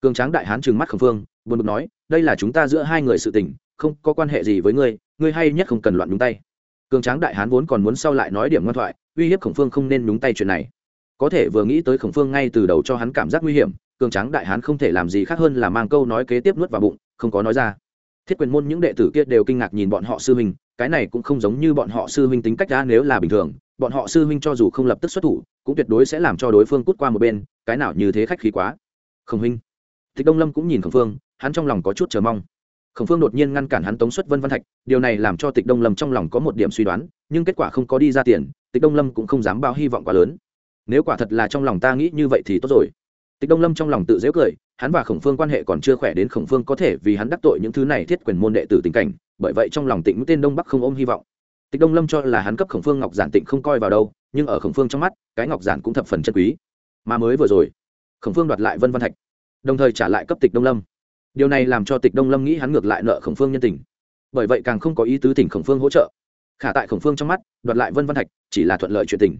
Cường tráng đại hán trừng mắt khổng phương, buồn bực nói, đây là chúng ta giữa hai người sự tình, không có quan hệ gì với ngươi ngươi hay nhất không cần loạn nhúng tay. Cường tráng đại hán vốn còn muốn sau lại nói điểm ngoan thoại, uy hiếp khổng phương không nên nhúng tay chuyện này. Có thể vừa nghĩ tới khổng phương ngay từ đầu cho hắn cảm giác nguy hiểm cường tráng đại hán không thể làm gì khác hơn là mang câu nói kế tiếp nuốt vào bụng, không có nói ra. Thiết quyền môn những đệ tử kia đều kinh ngạc nhìn bọn họ sư huynh, cái này cũng không giống như bọn họ sư huynh tính cách ra nếu là bình thường, bọn họ sư huynh cho dù không lập tức xuất thủ, cũng tuyệt đối sẽ làm cho đối phương cút qua một bên, cái nào như thế khách khí quá. Khổng huynh. Tịch đông lâm cũng nhìn khổng phương, hắn trong lòng có chút chờ mong. Khổng phương đột nhiên ngăn cản hắn tống xuất vân văn thạch, điều này làm cho tịch đông lâm trong lòng có một điểm suy đoán, nhưng kết quả không có đi ra tiền, tịch đông lâm cũng không dám bao hy vọng quá lớn. Nếu quả thật là trong lòng ta nghĩ như vậy thì tốt rồi tịch đông lâm trong lòng tự dễu cười, hắn và khổng phương quan hệ còn chưa khỏe đến khổng phương có thể vì hắn đắc tội những thứ này thiết quyền môn đệ tử tình cảnh, bởi vậy trong lòng tịnh tên đông bắc không ôm hy vọng. Tịch đông lâm cho là hắn cấp khổng phương ngọc giản tịnh không coi vào đâu, nhưng ở khổng phương trong mắt, cái ngọc giản cũng thập phần chân quý. Mà mới vừa rồi, khổng phương đoạt lại vân văn thạch, đồng thời trả lại cấp tịch đông lâm. Điều này làm cho tịch đông lâm nghĩ hắn ngược lại nợ khổng phương nhân tình. Bởi vậy càng không có ý tứ tỉnh khổng phương hỗ trợ. Khả tại khổng phương trong mắt, đoạt lại vân văn thạch chỉ là thuận lợi chuyện tình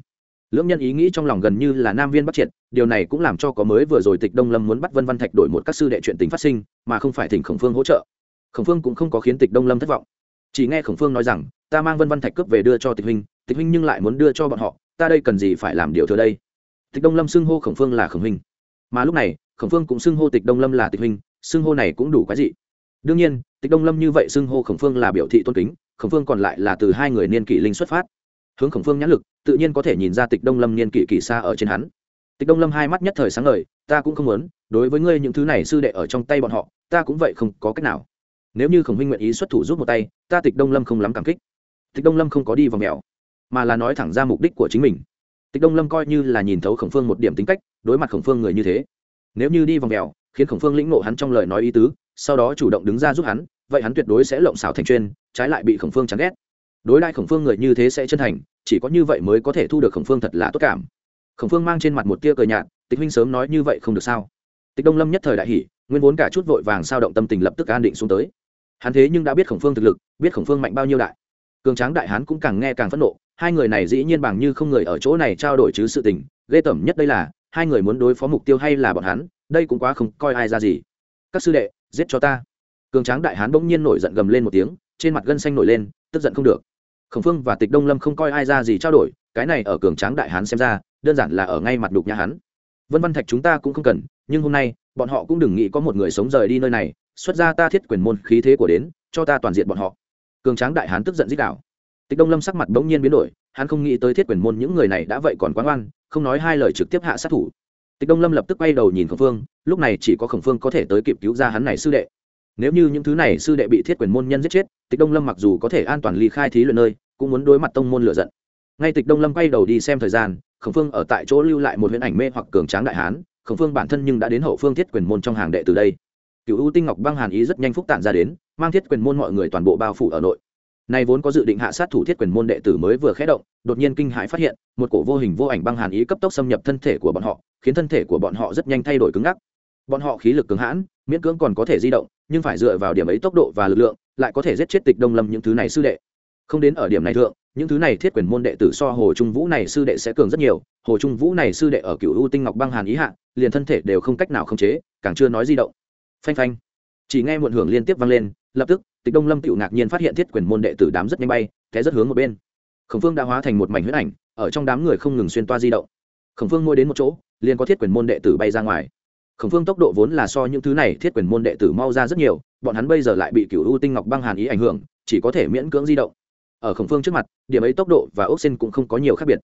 lưỡng nhân ý nghĩ trong lòng gần như là nam viên bắt triệt, điều này cũng làm cho có mới vừa rồi tịch đông lâm muốn bắt vân văn thạch đổi một các sư đệ chuyện tình phát sinh, mà không phải thỉnh khổng phương hỗ trợ. Khổng phương cũng không có khiến tịch đông lâm thất vọng. Chỉ nghe khổng phương nói rằng, ta mang vân văn thạch cướp về đưa cho tịch huynh tịch huynh nhưng lại muốn đưa cho bọn họ, ta đây cần gì phải làm điều thừa đây? Tịch đông lâm xưng hô khổng phương là khổng huynh. Mà lúc này, khổng phương cũng xưng hô tịch đông lâm là tịch huynh, xưng hô này cũng đủ quái dị. Đương nhiên, tịch đông lâm như vậy xưng hô khổng phương là biểu thị tôn kính, khổng phương còn lại là từ hai người niên kỷ linh xuất phát hướng khổng phương nhãn lực, tự nhiên có thể nhìn ra tịch đông lâm niên kỷ kỷ xa ở trên hắn. Tịch đông lâm hai mắt nhất thời sáng ngời, ta cũng không muốn, đối với ngươi những thứ này sư đệ ở trong tay bọn họ, ta cũng vậy không có cách nào. Nếu như khổng huynh nguyện ý xuất thủ giúp một tay, ta tịch đông lâm không lắm cảm kích. Tịch đông lâm không có đi vào mèo, mà là nói thẳng ra mục đích của chính mình. Tịch đông lâm coi như là nhìn thấu khổng phương một điểm tính cách, đối mặt khổng phương người như thế. Nếu như đi vòng mèo, khiến khổng phương lĩnh nộ hắn trong lời nói ý tứ, sau đó chủ động đứng ra giúp hắn, vậy hắn tuyệt đối sẽ lộng xảo thành chuyên, trái lại bị khổng phương chán ghét đối đại khổng phương người như thế sẽ chân thành, chỉ có như vậy mới có thể thu được khổng phương thật là tốt cảm. Khổng phương mang trên mặt một tia cờ nhạt, tịch huynh sớm nói như vậy không được sao? Tịch đông lâm nhất thời đại hỷ nguyên vốn cả chút vội vàng sao động tâm tình lập tức an định xuống tới. Hắn thế nhưng đã biết khổng phương thực lực, biết khổng phương mạnh bao nhiêu đại. Cường tráng đại hán cũng càng nghe càng phẫn nộ, hai người này dĩ nhiên bằng như không người ở chỗ này trao đổi chứ sự tình, ghê tởm nhất đây là, hai người muốn đối phó mục tiêu hay là bọn hắn, đây cũng quá không coi ai ra gì. Các sư đệ, giết cho ta. Cường tráng đại hán bỗng nhiên nổi giận gầm lên một tiếng, trên mặt gân xanh nổi lên, tức giận không được khổng phương và tịch đông lâm không coi ai ra gì trao đổi, cái này ở cường tráng đại hán xem ra, đơn giản là ở ngay mặt đục nhà hắn. Vân văn thạch chúng ta cũng không cần, nhưng hôm nay, bọn họ cũng đừng nghĩ có một người sống rời đi nơi này, xuất ra ta thiết quyền môn khí thế của đến, cho ta toàn diện bọn họ. Cường tráng đại hán tức giận dích đạo tịch đông lâm sắc mặt bỗng nhiên biến đổi, hắn không nghĩ tới thiết quyền môn những người này đã vậy còn quán oan không nói hai lời trực tiếp hạ sát thủ. Tịch đông lâm lập tức quay đầu nhìn khổng phương, lúc này chỉ có khổng phương có thể tới kịp cứu ra hắn này sư đệ nếu như những thứ này sư đệ bị thiết quyền môn nhân giết chết, tịch đông lâm mặc dù có thể an toàn ly khai thí luyện nơi, cũng muốn đối mặt tông môn lựa giận. Ngay tịch đông lâm quay đầu đi xem thời gian, khổng phương ở tại chỗ lưu lại một huyễn ảnh mê hoặc cường tráng đại hán, khổng phương bản thân nhưng đã đến hậu phương thiết quyền môn trong hàng đệ từ đây. Cựu ưu tinh ngọc băng hàn ý rất nhanh phúc tản ra đến, mang thiết quyền môn mọi người toàn bộ bao phủ ở nội. Nay vốn có dự định hạ sát thủ thiết quyền môn đệ tử mới vừa khé động, đột nhiên kinh hãi phát hiện, một cổ vô hình vô ảnh băng hàn ý cấp tốc xâm nhập thân thể của bọn họ, khiến thân thể của bọn họ rất nhanh thay đổi cứng ngắc. Bọn họ khí lực cứng hãn miễn cưỡng còn có thể di động, nhưng phải dựa vào điểm ấy tốc độ và lực lượng, lại có thể giết chết tịch đông lâm những thứ này sư đệ. Không đến ở điểm này thượng, những thứ này thiết quyền môn đệ tử so hồ trung vũ này sư đệ sẽ cường rất nhiều. Hồ trung vũ này sư đệ ở cựu u tinh ngọc băng hàn ý hạ, liền thân thể đều không cách nào khống chế, càng chưa nói di động. Phanh phanh. Chỉ nghe muộn hưởng liên tiếp vang lên, lập tức, tịch đông lâm tựu ngạc nhiên phát hiện thiết quyền môn đệ tử đám rất nhanh bay, té rất hướng một bên. Khổng phương đã hóa thành một mảnh huyết ảnh, ở trong đám người không ngừng xuyên toa di động. Khổng phương ngồi đến một chỗ, liền có thiết quyền môn đệ tử bay ra ngoài khổng phương tốc độ vốn là so những thứ này thiết quyền môn đệ tử mau ra rất nhiều, bọn hắn bây giờ lại bị cựu u tinh ngọc băng hàn ý ảnh hưởng, chỉ có thể miễn cưỡng di động. Ở khổng phương trước mặt, điểm ấy tốc độ và ốc xin cũng không có nhiều khác biệt.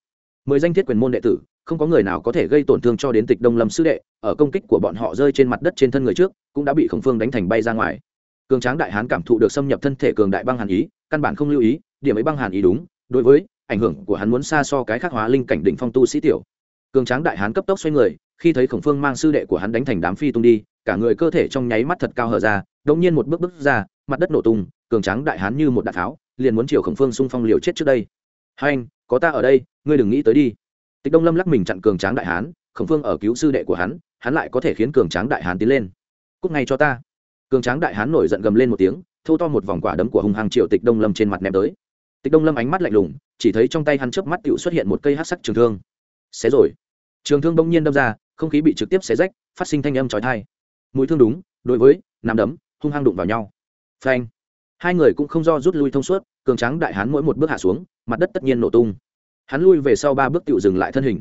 Mười danh thiết quyền môn đệ tử, không có người nào có thể gây tổn thương cho đến tịch đông lâm sư đệ, ở công kích của bọn họ rơi trên mặt đất trên thân người trước, cũng đã bị khổng phương đánh thành bay ra ngoài. Cường tráng đại hán cảm thụ được xâm nhập thân thể cường đại băng hàn ý, căn bản không lưu ý, điểm ấy băng hàn ý đúng, đối với, ảnh hưởng của hắn muốn xa so cái khắc hóa linh cảnh đỉnh phong tu sĩ tiểu. Cường tráng đại hán cấp tốc xoay người khi thấy khổng phương mang sư đệ của hắn đánh thành đám phi tung đi, cả người cơ thể trong nháy mắt thật cao hở ra, đột nhiên một bước bước ra, mặt đất nổ tung, cường tráng đại hán như một đạn tháo, liền muốn chiều khổng phương xung phong liều chết trước đây. Hai anh, có ta ở đây, ngươi đừng nghĩ tới đi. Tịch đông lâm lắc mình chặn cường tráng đại hán, khổng phương ở cứu sư đệ của hắn hắn lại có thể khiến cường tráng đại hán tiến lên. Cúc ngay cho ta. Cường tráng đại hán nổi giận gầm lên một tiếng thâu to một vòng quả đấm của hùng hàng triệu tịch đông lâm trên mặt ném tới. Tịch đông lâm ánh mắt lạnh lùng, chỉ thấy trong tay hắn chớp mắt tựu xuất hiện một cây hát sắc trường thương. Xé rồi. Trường thương bỗng nhiên đâm ra không khí bị trực tiếp xé rách, phát sinh thanh âm trói thai mũi thương đúng, đối với nằm đấm, hung hăng đụng vào nhau. Phanh. Hai người cũng không do rút lui thông suốt, cường tráng đại hán mỗi một bước hạ xuống, mặt đất tất nhiên nổ tung. Hắn lui về sau ba bước tựu dừng lại thân hình.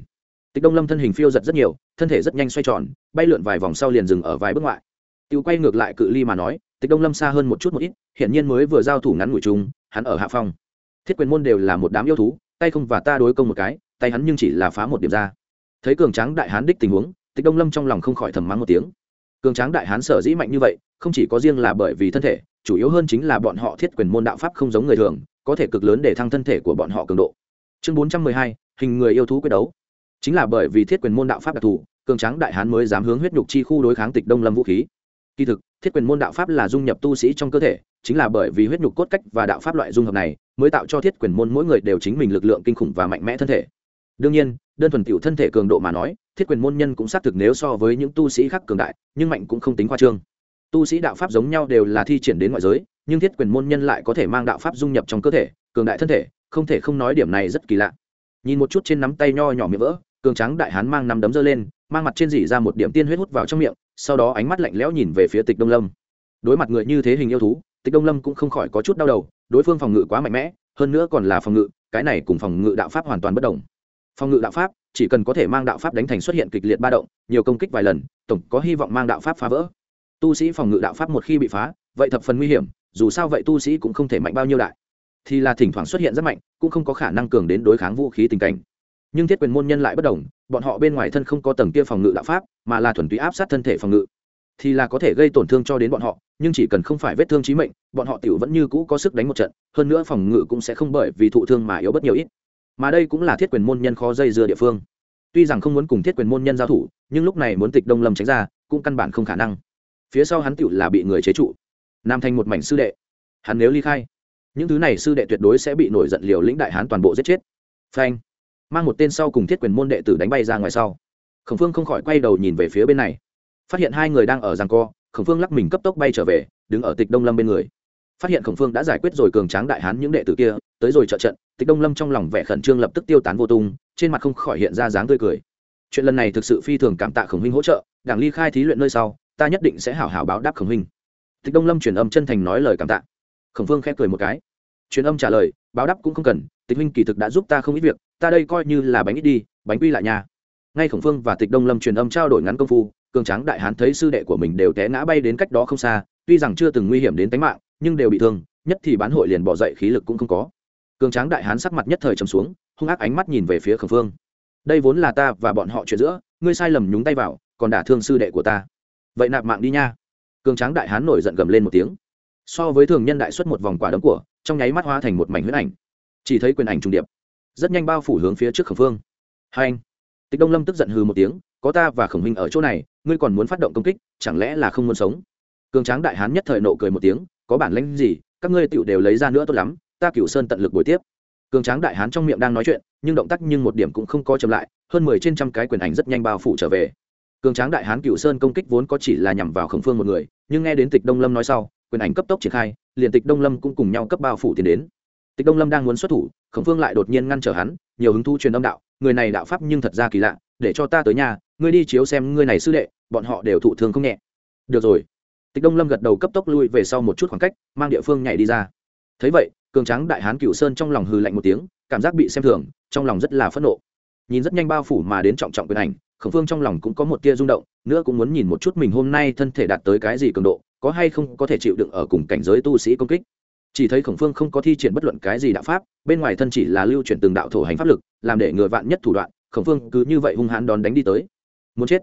Tịch đông lâm thân hình phiêu giật rất nhiều, thân thể rất nhanh xoay tròn, bay lượn vài vòng sau liền dừng ở vài bước ngoại. Tựu quay ngược lại cự ly mà nói, tịch đông lâm xa hơn một chút một ít, hiển nhiên mới vừa giao thủ ngắn ngủi chung, hắn ở hạ phong. Thiết quyền môn đều là một đám yêu thú, tay không và ta đối công một cái, tay hắn nhưng chỉ là phá một điểm ra thấy cường tráng đại hán đích tình huống, tịch đông lâm trong lòng không khỏi thầm mắng một tiếng. Cường tráng đại hán sở dĩ mạnh như vậy, không chỉ có riêng là bởi vì thân thể, chủ yếu hơn chính là bọn họ thiết quyền môn đạo pháp không giống người thường, có thể cực lớn để thăng thân thể của bọn họ cường độ. Chương bốn trăm mười hai, hình người yêu thú quyết đấu. Chính là bởi vì thiết quyền môn đạo pháp đặc thù, cường tráng đại hán mới dám hướng huyết nhục chi khu đối kháng tịch đông lâm vũ khí. Kỳ thực, thiết quyền môn đạo pháp là dung nhập tu sĩ trong cơ thể, chính là bởi vì huyết nhục cốt cách và đạo pháp loại dung hợp này, mới tạo cho thiết quyền môn mỗi người đều chính mình lực lượng kinh khủng và mạnh mẽ thân thể. Đương nhiên đơn thuần tiểu thân thể cường độ mà nói, thiết quyền môn nhân cũng xác thực nếu so với những tu sĩ khác cường đại, nhưng mạnh cũng không tính khoa trương. Tu sĩ đạo pháp giống nhau đều là thi triển đến ngoại giới, nhưng thiết quyền môn nhân lại có thể mang đạo pháp dung nhập trong cơ thể, cường đại thân thể, không thể không nói điểm này rất kỳ lạ. Nhìn một chút trên nắm tay nho nhỏ miệng vỡ, cường trắng đại hán mang nắm đấm dơ lên, mang mặt trên dỉ ra một điểm tiên huyết hút vào trong miệng, sau đó ánh mắt lạnh lẽo nhìn về phía tịch đông lâm. Đối mặt người như thế hình yêu thú, tịch đông lâm cũng không khỏi có chút đau đầu, đối phương phòng ngự quá mạnh mẽ, hơn nữa còn là phòng ngự, cái này cùng phòng ngự đạo pháp hoàn toàn bất đồng phòng ngự đạo pháp, chỉ cần có thể mang đạo pháp đánh thành xuất hiện kịch liệt ba động, nhiều công kích vài lần, tổng có hy vọng mang đạo pháp phá vỡ. Tu sĩ phòng ngự đạo pháp một khi bị phá, vậy thập phần nguy hiểm, dù sao vậy tu sĩ cũng không thể mạnh bao nhiêu đại. Thì là thỉnh thoảng xuất hiện rất mạnh, cũng không có khả năng cường đến đối kháng vũ khí tình cảnh. Nhưng thiết quyền môn nhân lại bất đồng, bọn họ bên ngoài thân không có tầng kia phòng ngự đạo pháp, mà là thuần túy áp sát thân thể phòng ngự. Thì là có thể gây tổn thương cho đến bọn họ, nhưng chỉ cần không phải vết thương trí mệnh, bọn họ tiểu vẫn như cũ có sức đánh một trận, hơn nữa phòng ngự cũng sẽ không bởi vì thụ thương mà yếu bất nhiều ít mà đây cũng là thiết quyền môn nhân khó dây dưa địa phương. Tuy rằng không muốn cùng thiết quyền môn nhân giao thủ, nhưng lúc này muốn tịch đông lâm tránh ra, cũng căn bản không khả năng. Phía sau hắn tựu là bị người chế trụ. Nam thành một mảnh sư đệ. Hắn nếu ly khai, những thứ này sư đệ tuyệt đối sẽ bị nổi giận liều lĩnh đại hán toàn bộ giết chết. Phanh. Mang một tên sau cùng thiết quyền môn đệ tử đánh bay ra ngoài sau. Khổng phương không khỏi quay đầu nhìn về phía bên này. Phát hiện hai người đang ở giằng co, khổng phương lắc mình cấp tốc bay trở về, đứng ở tịch đông lâm bên người phát hiện khổng phương đã giải quyết rồi cường tráng đại hán những đệ tử kia, tới rồi trợ trận, tịch đông lâm trong lòng vẻ khẩn trương lập tức tiêu tán vô tung, trên mặt không khỏi hiện ra dáng tươi cười. Chuyện lần này thực sự phi thường cảm tạ khổng huynh hỗ trợ, đảng ly khai thí luyện nơi sau, ta nhất định sẽ hảo hảo báo đáp khổng huynh. Tịch đông lâm truyền âm chân thành nói lời cảm tạ. Khổng phương khẽ cười một cái. Truyền âm trả lời, báo đáp cũng không cần, tịch huynh kỳ thực đã giúp ta không ít việc, ta đây coi như là bánh ít đi, bánh quy lại nhà. Ngay khổng phương và tịch đông lâm truyền âm trao đổi ngắn công phu, cường tráng đại hán thấy sư đệ của mình đều té ngã bay đến cách đó không xa, tuy rằng chưa từng nguy hiểm đến tính mạng nhưng đều bị thương, nhất thì bán hội liền bỏ dậy khí lực cũng không có. Cường tráng đại hán sắc mặt nhất thời trầm xuống, hung ác ánh mắt nhìn về phía khẩn phương. Đây vốn là ta và bọn họ chuyện giữa, ngươi sai lầm nhúng tay vào, còn đả thương sư đệ của ta. Vậy nạp mạng đi nha. Cường tráng đại hán nổi giận gầm lên một tiếng. So với thường nhân đại xuất một vòng quả đấm của, trong nháy mắt hóa thành một mảnh huyết ảnh. Chỉ thấy quyền ảnh trùng điệp. Rất nhanh bao phủ hướng phía trước khẩn phương. Hai anh. Tịch đông lâm tức giận hừ một tiếng, có ta và khổng minh ở chỗ này, ngươi còn muốn phát động công kích, chẳng lẽ là không muốn sống? Cường tráng đại hán nhất thời nộ cười một tiếng có bản lĩnh gì, các ngươi tựu đều lấy ra nữa tốt lắm, ta cửu sơn tận lực buổi tiếp. Cường tráng đại hán trong miệng đang nói chuyện, nhưng động tác nhưng một điểm cũng không có chậm lại, hơn mười trên trăm cái quyền ảnh rất nhanh bao phủ trở về. Cường tráng đại hán cửu sơn công kích vốn có chỉ là nhằm vào khổng phương một người, nhưng nghe đến tịch đông lâm nói sau, quyền ảnh cấp tốc triển khai, liền tịch đông lâm cũng cùng nhau cấp bao phủ tiến đến. Tịch đông lâm đang muốn xuất thủ, khổng phương lại đột nhiên ngăn trở hắn, nhiều hứng thu truyền âm đạo, người này đạo pháp nhưng thật ra kỳ lạ, để cho ta tới nhà, ngươi đi chiếu xem ngươi này sư đệ, bọn họ đều thụ thương không nhẹ. Được rồi tịch đông lâm gật đầu cấp tốc lui về sau một chút khoảng cách, mang địa phương nhảy đi ra. Thấy vậy, cường tráng đại hán Cựu sơn trong lòng hừ lạnh một tiếng, cảm giác bị xem thường, trong lòng rất là phẫn nộ. Nhìn rất nhanh bao phủ mà đến trọng trọng quyền ảnh, khổng phương trong lòng cũng có một tia rung động, nữa cũng muốn nhìn một chút mình hôm nay thân thể đạt tới cái gì cường độ, có hay không có thể chịu đựng ở cùng cảnh giới tu sĩ công kích. Chỉ thấy khổng phương không có thi triển bất luận cái gì đạo pháp, bên ngoài thân chỉ là lưu chuyển từng đạo thổ hành pháp lực, làm để ngừa vạn nhất thủ đoạn, khổng phương cứ như vậy hung hãn đón đánh đi tới. Muốn chết.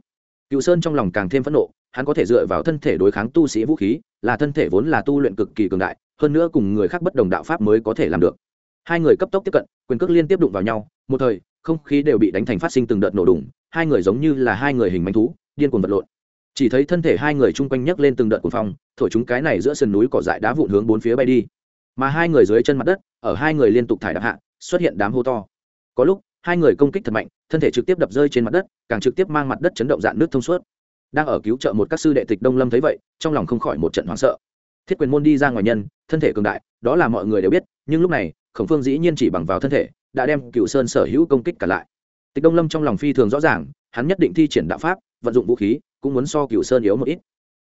Cựu sơn trong lòng càng thêm phẫn nộ hắn có thể dựa vào thân thể đối kháng tu sĩ vũ khí, là thân thể vốn là tu luyện cực kỳ cường đại, hơn nữa cùng người khác bất đồng đạo pháp mới có thể làm được. Hai người cấp tốc tiếp cận, quyền cước liên tiếp đụng vào nhau, một thời, không khí đều bị đánh thành phát sinh từng đợt nổ đùng, hai người giống như là hai người hình manh thú, điên cuồng vật lộn. Chỉ thấy thân thể hai người chung quanh nhấc lên từng đợt cuồng phong, thổi chúng cái này giữa sườn núi cỏ dại đá vụn hướng bốn phía bay đi. Mà hai người dưới chân mặt đất, ở hai người liên tục thải đạp hạ, xuất hiện đám hô to. Có lúc, hai người công kích thật mạnh, thân thể trực tiếp đập rơi trên mặt đất, càng trực tiếp mang mặt đất chấn động dạn nước thông suốt đang ở cứu trợ một các sư đệ tịch đông lâm thấy vậy, trong lòng không khỏi một trận hoảng sợ. Thiết quyền môn đi ra ngoài nhân, thân thể cường đại, đó là mọi người đều biết, nhưng lúc này, khổng phương dĩ nhiên chỉ bằng vào thân thể, đã đem cựu sơn sở hữu công kích cả lại. Tịch đông lâm trong lòng phi thường rõ ràng, hắn nhất định thi triển đạo pháp, vận dụng vũ khí, cũng muốn so cựu sơn yếu một ít.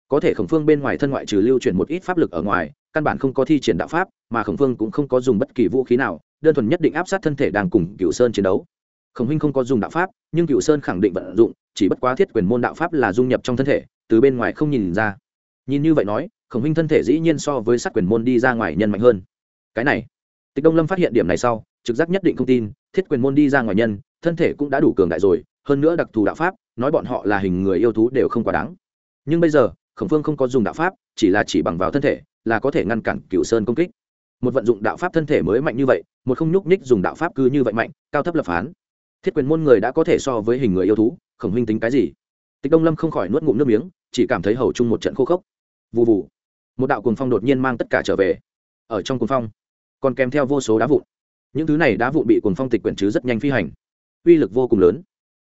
Có thể khổng phương bên ngoài thân ngoại trừ lưu chuyển một ít pháp lực ở ngoài, căn bản không có thi triển đạo pháp, mà khổng phương cũng không có dùng bất kỳ vũ khí nào, đơn thuần nhất định áp sát thân thể đang cùng cựu sơn chiến đấu. Khổng huynh không có dùng đạo pháp, nhưng cựu sơn khẳng định vận dụng chỉ bất quá thiết quyền môn đạo pháp là dung nhập trong thân thể, từ bên ngoài không nhìn ra. Nhìn như vậy nói, khổng minh thân thể dĩ nhiên so với sát quyền môn đi ra ngoài nhân mạnh hơn. Cái này, tịch đông lâm phát hiện điểm này sau, trực giác nhất định không tin, thiết quyền môn đi ra ngoài nhân, thân thể cũng đã đủ cường đại rồi, hơn nữa đặc thù đạo pháp, nói bọn họ là hình người yêu thú đều không quá đáng. Nhưng bây giờ, khổng phương không có dùng đạo pháp, chỉ là chỉ bằng vào thân thể, là có thể ngăn cản cựu sơn công kích. Một vận dụng đạo pháp thân thể mới mạnh như vậy, một không nhúc nhích dùng đạo pháp cứ như vậy mạnh, cao thấp lập phán thiết quyền môn người đã có thể so với hình người yêu thú, khổng huynh tính cái gì? Tịch đông lâm không khỏi nuốt ngụm nước miếng, chỉ cảm thấy hầu chung một trận khô khốc. Vụ vụ một đạo cuồng phong đột nhiên mang tất cả trở về. Ở trong cuồng phong, còn kèm theo vô số đá vụn. Những thứ này đá vụn bị cuồng phong tịch quyển chứ rất nhanh phi hành. Uy lực vô cùng lớn.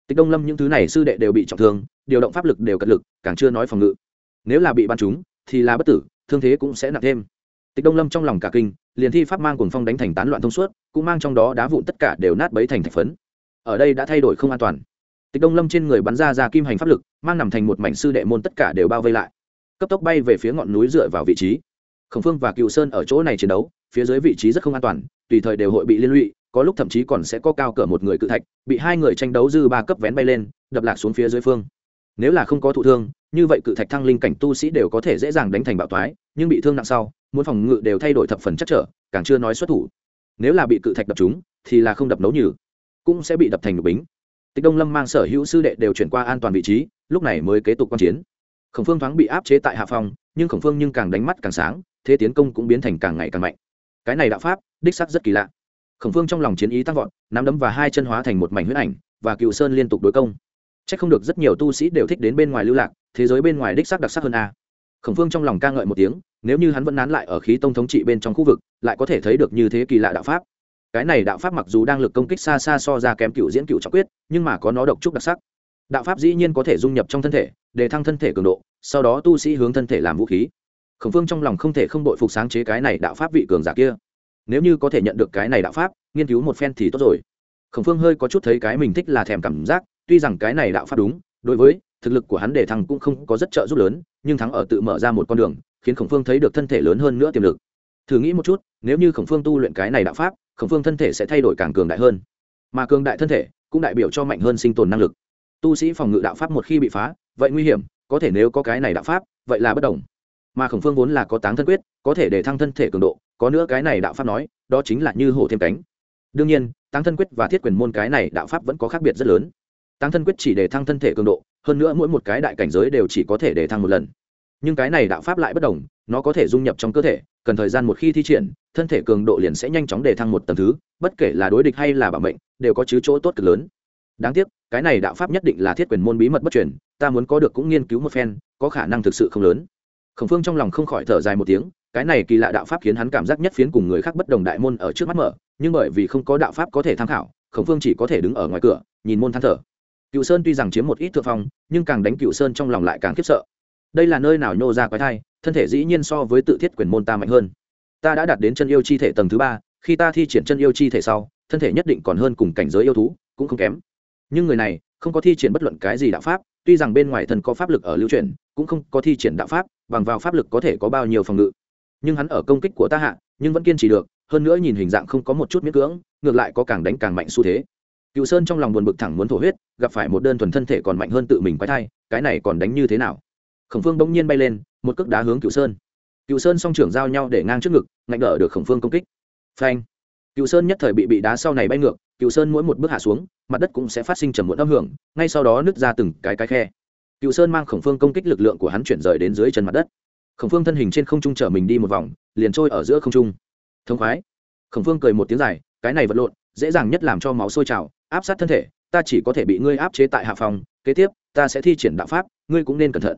Tịch đông lâm những thứ này sư đệ đều bị trọng thương, điều động pháp lực đều cật lực, càng chưa nói phòng ngự. Nếu là bị bắn chúng thì là bất tử, thương thế cũng sẽ nặng thêm. Tịch đông lâm trong lòng cả kinh, liền thi pháp mang cuồng phong đánh thành tán loạn thông suốt, cũng mang trong đó đá vụn tất cả đều nát bấy thành thạch phấn ở đây đã thay đổi không an toàn. Tịch đông lâm trên người bắn ra ra kim hành pháp lực, mang nằm thành một mảnh sư đệ môn tất cả đều bao vây lại. Cấp tốc bay về phía ngọn núi dựa vào vị trí. Khổng phương và cựu sơn ở chỗ này chiến đấu, phía dưới vị trí rất không an toàn, tùy thời đều hội bị liên lụy, có lúc thậm chí còn sẽ có cao cỡ một người cự thạch, bị hai người tranh đấu dư ba cấp vén bay lên, đập lạc xuống phía dưới phương. Nếu là không có thụ thương, như vậy cự thạch thăng linh cảnh tu sĩ đều có thể dễ dàng đánh thành bạo thoái nhưng bị thương nặng sau, muốn phòng ngự đều thay đổi thập phần chắc trở, càng chưa nói xuất thủ. Nếu là bị cự thạch đập chúng thì là không đập nấu nhừ cũng sẽ bị đập thành bính. Tịch đông lâm mang sở hữu sư đệ đều chuyển qua an toàn vị trí, lúc này mới kế tục quan chiến. Khổng phương thoáng bị áp chế tại hạ phòng, nhưng khổng phương nhưng càng đánh mắt càng sáng, thế tiến công cũng biến thành càng ngày càng mạnh. Cái này đạo pháp, đích sắc rất kỳ lạ. Khổng phương trong lòng chiến ý tăng vọt, nắm đấm và hai chân hóa thành một mảnh huyết ảnh, và cựu sơn liên tục đối công. C h ắ c không được rất nhiều tu sĩ đều thích đến bên ngoài lưu lạc, thế giới bên ngoài đích sắc đặc sắc hơn a. Khổng phương trong lòng ca ngợi một tiếng, nếu như hắn vẫn nán lại ở khí tông thống trị bên trong khu vực, lại có thể thấy được như thế kỳ lạ đạo pháp cái này đạo pháp mặc dù đang lực công kích xa xa so ra kém cựu diễn cựu trọng quyết, nhưng mà có nó độc trúc đặc sắc. Đạo pháp dĩ nhiên có thể dung nhập trong thân thể, để thăng thân thể cường độ, sau đó tu sĩ hướng thân thể làm vũ khí. Khổng phương trong lòng không thể không đội phục sáng chế cái này đạo pháp vị cường giả kia. Nếu như có thể nhận được cái này đạo pháp, nghiên cứu một phen thì tốt rồi. Khổng phương hơi có chút thấy cái mình thích là thèm cảm giác, tuy rằng cái này đạo pháp đúng, đối với thực lực của hắn để thăng cũng không có rất trợ giúp lớn, nhưng thắng ở tự mở ra một con đường, khiến khổng phương thấy được thân thể lớn hơn nữa tiềm lực. Thử nghĩ một chút, nếu như khổng phương tu luyện cái này đạo pháp khổng phương thân thể sẽ thay đổi càng cường đại hơn. Mà cường đại thân thể cũng đại biểu cho mạnh hơn sinh tồn năng lực. Tu sĩ phòng ngự đạo pháp một khi bị phá, vậy nguy hiểm, có thể nếu có cái này đạo pháp, vậy là bất đồng. Mà khổng phương vốn là có táng thân quyết, có thể để thăng thân thể cường độ, có nữa cái này đạo pháp nói, đó chính là như hổ thêm cánh. Đương nhiên, táng thân quyết và thiết quyền môn cái này đạo pháp vẫn có khác biệt rất lớn. Táng thân quyết chỉ để thăng thân thể cường độ, hơn nữa mỗi một cái đại cảnh giới đều chỉ có thể để thăng một lần. Nhưng cái này đạo pháp lại bất đồng, nó có thể dung nhập trong cơ thể cần thời gian một khi thi triển, thân thể cường độ liền sẽ nhanh chóng đề thăng một tầng thứ, bất kể là đối địch hay là bảo mệnh, đều có chứ chỗ tốt cực lớn. Đáng tiếc, cái này đạo pháp nhất định là thiết quyền môn bí mật bất truyền, ta muốn có được cũng nghiên cứu một phen, có khả năng thực sự không lớn. Khổng phương trong lòng không khỏi thở dài một tiếng, cái này kỳ lạ đạo pháp khiến hắn cảm giác nhất phiến cùng người khác bất đồng đại môn ở trước mắt mở, nhưng bởi vì không có đạo pháp có thể tham khảo, khổng phương chỉ có thể đứng ở ngoài cửa, nhìn môn than thở. Cựu sơn tuy rằng chiếm một ít thượng phong, nhưng càng đánh cựu sơn trong lòng lại càng khiếp sợ đây là nơi nào nhô ra quái thai, thân thể dĩ nhiên so với tự thiết quyền môn ta mạnh hơn. Ta đã đạt đến chân yêu chi thể tầng thứ ba, khi ta thi triển chân yêu chi thể sau, thân thể nhất định còn hơn cùng cảnh giới yêu thú, cũng không kém. Nhưng người này không có thi triển bất luận cái gì đạo pháp, tuy rằng bên ngoài thần có pháp lực ở lưu truyền cũng không có thi triển đạo pháp, bằng vào pháp lực có thể có bao nhiêu phòng ngự. Nhưng hắn ở công kích của ta hạ, nhưng vẫn kiên trì được, hơn nữa nhìn hình dạng không có một chút miễn cưỡng, ngược lại có càng đánh càng mạnh xu thế. Cựu sơn trong lòng buồn bực thẳng muốn thổ huyết, gặp phải một đơn thuần thân thể còn mạnh hơn tự mình quái thai, cái này còn đánh như thế nào? Khổng phương bỗng nhiên bay lên, một cước đá hướng cựu sơn. Cựu sơn song trưởng giao nhau để ngang trước ngực, ngạnh đỡ được khổng phương công kích. Phanh! Cựu sơn nhất thời bị bị đá sau này bay ngược cựu sơn mỗi một bước hạ xuống, mặt đất cũng sẽ phát sinh trầm muộn âm hưởng, ngay sau đó nứt ra từng cái cái khe. Cựu sơn mang khổng phương công kích lực lượng của hắn chuyển rời đến dưới chân mặt đất. Khổng phương thân hình trên không trung chở mình đi một vòng, liền trôi ở giữa không trung. Thông khoái! Khổng phương cười một tiếng dài, cái này vật lộn, dễ dàng nhất làm cho máu sôi trào, áp sát thân thể, ta chỉ có thể bị ngươi áp chế tại hạ phòng, kế tiếp, ta sẽ thi triển đạo pháp, ngươi cũng nên cẩn thận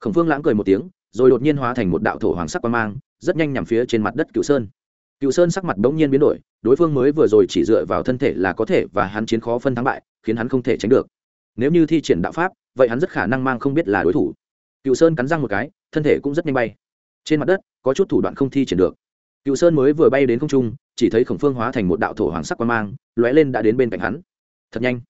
khổng phương lãng cười một tiếng, rồi đột nhiên hóa thành một đạo thổ hoàng sắc quan mang, rất nhanh nhằm phía trên mặt đất cựu sơn. Cựu sơn sắc mặt bỗng nhiên biến đổi, đối phương mới vừa rồi chỉ dựa vào thân thể là có thể và hắn chiến khó phân thắng bại, khiến hắn không thể tránh được. Nếu như thi triển đạo pháp, vậy hắn rất khả năng mang không biết là đối thủ. Cựu sơn cắn răng một cái, thân thể cũng rất nhanh bay. Trên mặt đất, có chút thủ đoạn không thi triển được. Cựu sơn mới vừa bay đến không trung, chỉ thấy khổng phương hóa thành một đạo thổ hoàng sắc quan mang, lóe lên đã đến bên cạnh hắn. Thật nhanh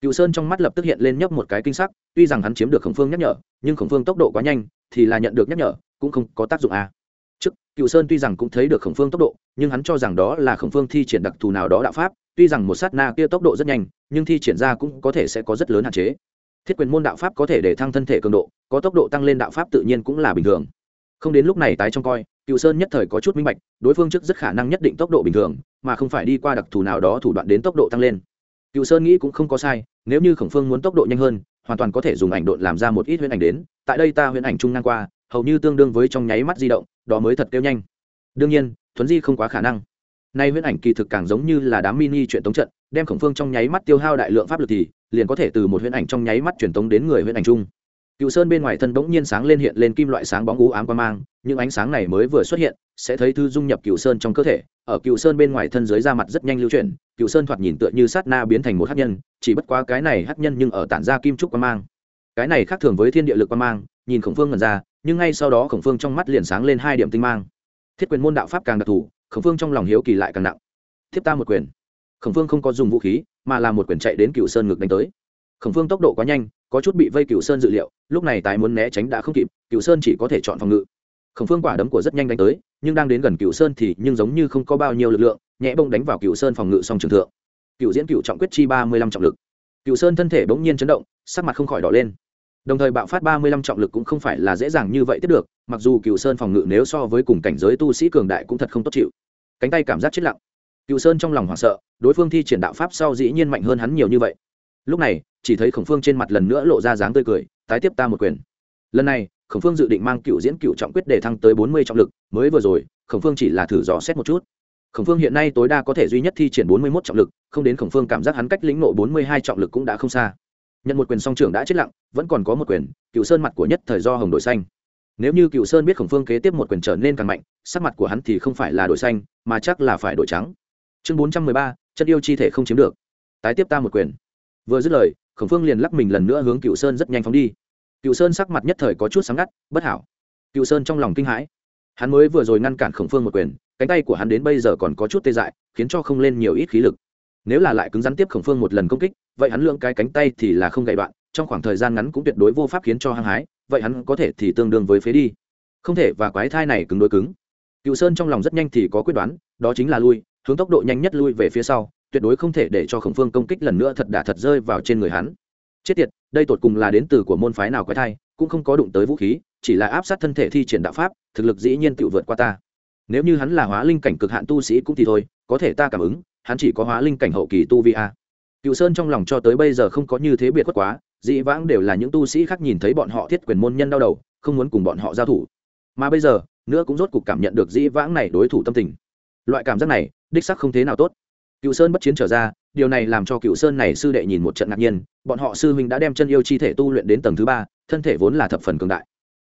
cựu sơn trong mắt lập tức hiện lên nhấp một cái kinh sắc, tuy rằng hắn chiếm được khổng phương nhắc nhở, nhưng khổng phương tốc độ quá nhanh, thì là nhận được nhắc nhở, cũng không có tác dụng à. trước cựu sơn tuy rằng cũng thấy được khổng phương tốc độ, nhưng hắn cho rằng đó là khổng phương thi triển đặc thù nào đó đạo pháp, tuy rằng một sát na kia tốc độ rất nhanh, nhưng thi triển ra cũng có thể sẽ có rất lớn hạn chế. Thiết quyền môn đạo pháp có thể để thăng thân thể cường độ, có tốc độ tăng lên đạo pháp tự nhiên cũng là bình thường. Không đến lúc này tái trong coi cựu sơn nhất thời có chút minh bạch, đối phương trước rất khả năng nhất định tốc độ bình thường, mà không phải đi qua đặc thù nào đó thủ đoạn đến tốc độ tăng lên cựu sơn nghĩ cũng không có sai, nếu như khổng phương muốn tốc độ nhanh hơn, hoàn toàn có thể dùng ảnh độn làm ra một ít huyễn ảnh đến. Tại đây ta huyễn ảnh chung ngang qua, hầu như tương đương với trong nháy mắt di động, đó mới thật kêu nhanh. Đương nhiên, thuấn di không quá khả năng. Nay huyễn ảnh kỳ thực càng giống như là đám mini chuyện tống trận, đem khổng phương trong nháy mắt tiêu hao đại lượng pháp lực thì, liền có thể từ một huyễn ảnh trong nháy mắt truyền tống đến người huyễn ảnh chung. Cựu sơn bên ngoài thân bỗng nhiên sáng lên hiện lên kim loại sáng bóng ú ám qua mang, những ánh sáng này mới vừa xuất hiện, sẽ thấy thư dung nhập cựu sơn trong cơ thể. Ở cựu sơn bên ngoài thân dưới da mặt rất nhanh lưu chuyển cựu sơn thoạt nhìn tựa như sát na biến thành một hát nhân, chỉ bất quá cái này hát nhân nhưng ở tản ra kim trúc quan mang. Cái này khác thường với thiên địa lực quan mang, nhìn khổng phương ngần ra, nhưng ngay sau đó khổng phương trong mắt liền sáng lên hai điểm tinh mang. Thiết quyền môn đạo pháp càng đặc thù, khổng phương trong lòng hiếu kỳ lại càng nặng. Thiếp ta một quyền. Khổng phương không có dùng vũ khí, mà là một quyền chạy đến cựu sơn ngực đánh tới. Khổng phương tốc độ quá nhanh, có chút bị vây cựu sơn dự liệu, lúc này tài muốn né tránh đã không kịp cựu sơn chỉ có thể chọn phòng ngự. Khổng phương quả đấm của rất nhanh đánh tới, nhưng đang đến gần cựu sơn thì nhưng giống như không có bao nhiêu lực lượng nhẹ bông đánh vào cựu sơn phòng ngự song trường thượng. Cựu diễn cựu trọng quyết chi ba mươi lăm trọng lực. Cựu sơn thân thể bỗng nhiên chấn động, sắc mặt không khỏi đỏ lên. Đồng thời bạo phát ba mươi lăm trọng lực cũng không phải là dễ dàng như vậy tiếp được, mặc dù cựu sơn phòng ngự nếu so với cùng cảnh giới tu sĩ cường đại cũng thật không tốt chịu. Cánh tay cảm giác chết lặng. Cựu sơn trong lòng hoảng sợ, đối phương thi triển đạo pháp sau dĩ nhiên mạnh hơn hắn nhiều như vậy. Lúc này, chỉ thấy khổng phương trên mặt lần nữa lộ ra dáng tươi cười, tái tiếp ta một quyền. Lần này, khổng phương dự định mang cựu diễn cựu trọng quyết để thăng tới bốn mươi trọng lực, mới vừa rồi, khổng phương chỉ là thử dò xét một chút khổng phương hiện nay tối đa có thể duy nhất thi triển bốn mươi một trọng lực, không đến khổng phương cảm giác hắn cách lĩnh nộ bốn mươi hai trọng lực cũng đã không xa. Nhận một quyền song trưởng đã chết lặng, vẫn còn có một quyền cựu sơn mặt của nhất thời do hồng đổi xanh. Nếu như cựu sơn biết khổng phương kế tiếp một quyền trở nên càng mạnh, sắc mặt của hắn thì không phải là đổi xanh, mà chắc là phải đổi trắng. Chương bốn trăm mười ba, chất yêu chi thể không chiếm được. Tái tiếp ta một quyền. Vừa dứt lời, khổng phương liền lắc mình lần nữa hướng cựu sơn rất nhanh phóng đi. Cựu sơn sắc mặt nhất thời có chút sáng ngắt, bất hảo. Cựu sơn trong lòng kinh hãi. Hắn mới vừa rồi ngăn cản khổng phương một quyền cánh tay của hắn đến bây giờ còn có chút tê dại, khiến cho không lên nhiều ít khí lực. Nếu là lại cứng rắn tiếp khổng phương một lần công kích, vậy hắn lượng cái cánh tay thì là không gậy đoạn, trong khoảng thời gian ngắn cũng tuyệt đối vô pháp khiến cho hăng hái, vậy hắn có thể thì tương đương với phế đi. Không thể và quái thai này cứng đối cứng. Cựu sơn trong lòng rất nhanh thì có quyết đoán, đó chính là lui, hướng tốc độ nhanh nhất lui về phía sau, tuyệt đối không thể để cho khổng phương công kích lần nữa thật đả thật rơi vào trên người hắn. Chết tiệt, đây tột cùng là đến từ của môn phái nào quái thai, cũng không có đụng tới vũ khí, chỉ là áp sát thân thể thi triển đạo pháp, thực lực dĩ nhiên tự vượt qua ta nếu như hắn là hóa linh cảnh cực hạn tu sĩ cũng thì thôi, có thể ta cảm ứng, hắn chỉ có hóa linh cảnh hậu kỳ tu vi a. Cựu sơn trong lòng cho tới bây giờ không có như thế biệt khuất quá, dị vãng đều là những tu sĩ khác nhìn thấy bọn họ thiết quyền môn nhân đau đầu, không muốn cùng bọn họ giao thủ. Mà bây giờ, nữa cũng rốt cuộc cảm nhận được dĩ vãng này đối thủ tâm tình. Loại cảm giác này, đích sắc không thế nào tốt. Cựu sơn bất chiến trở ra, điều này làm cho cựu sơn này sư đệ nhìn một trận ngạc nhiên, bọn họ sư huynh đã đem chân yêu chi thể tu luyện đến tầng thứ ba, thân thể vốn là thập phần cường đại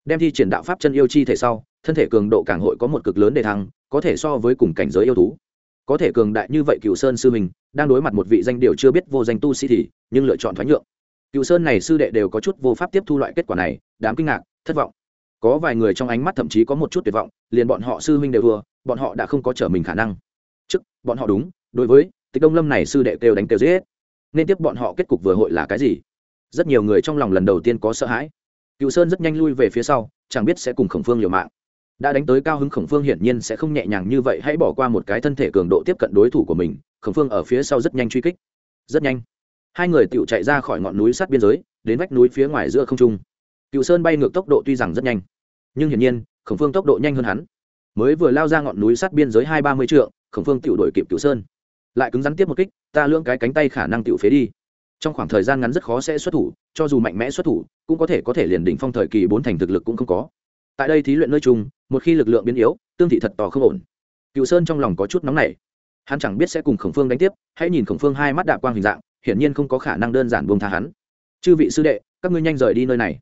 đem thi triển đạo pháp chân yêu chi thể sau, thân thể cường độ càng hội có một cực lớn đề thăng, có thể so với cùng cảnh giới yêu thú. Có thể cường đại như vậy cựu sơn sư mình đang đối mặt một vị danh điều chưa biết vô danh tu sĩ thì, nhưng lựa chọn thoái nhượng. Cựu sơn này sư đệ đều có chút vô pháp tiếp thu loại kết quả này, đám kinh ngạc, thất vọng. Có vài người trong ánh mắt thậm chí có một chút tuyệt vọng, liền bọn họ sư huynh đều vừa bọn họ đã không có trở mình khả năng. Trước, bọn họ đúng, đối với, tịch đông lâm này sư đệ kêu đánh kêu giết. Nên tiếp bọn họ kết cục vừa hội là cái gì? Rất nhiều người trong lòng lần đầu tiên có sợ hãi cựu sơn rất nhanh lui về phía sau, chẳng biết sẽ cùng khổng phương liều mạng. Đã đánh tới cao hứng khổng phương hiển nhiên sẽ không nhẹ nhàng như vậy, hãy bỏ qua một cái thân thể cường độ tiếp cận đối thủ của mình. Khổng phương ở phía sau rất nhanh truy kích. Rất nhanh. Hai người tựu chạy ra khỏi ngọn núi sát biên giới, đến vách núi phía ngoài giữa không trung. Cựu sơn bay ngược tốc độ tuy rằng rất nhanh, nhưng hiển nhiên, khổng phương tốc độ nhanh hơn hắn. Mới vừa lao ra ngọn núi sát biên giới hai ba mươi trượng, khổng phương tự đổi kịp cựu sơn. Lại cứng rắn tiếp một kích, ta lưỡng cái cánh tay khả năng tự phế đi. Trong khoảng thời gian ngắn rất khó sẽ xuất thủ, cho dù mạnh mẽ xuất thủ cũng có thể có thể liền đỉnh phong thời kỳ bốn thành thực lực cũng không có. Tại đây thí luyện nơi chung, một khi lực lượng biến yếu, tương thị thật tò không ổn. Cựu sơn trong lòng có chút nóng nảy. Hắn chẳng biết sẽ cùng khổng phương đánh tiếp hãy nhìn khổng phương hai mắt đạp quang hình dạng, hiển nhiên không có khả năng đơn giản buông tha hắn. Chư vị sư đệ, các ngươi nhanh rời đi nơi này.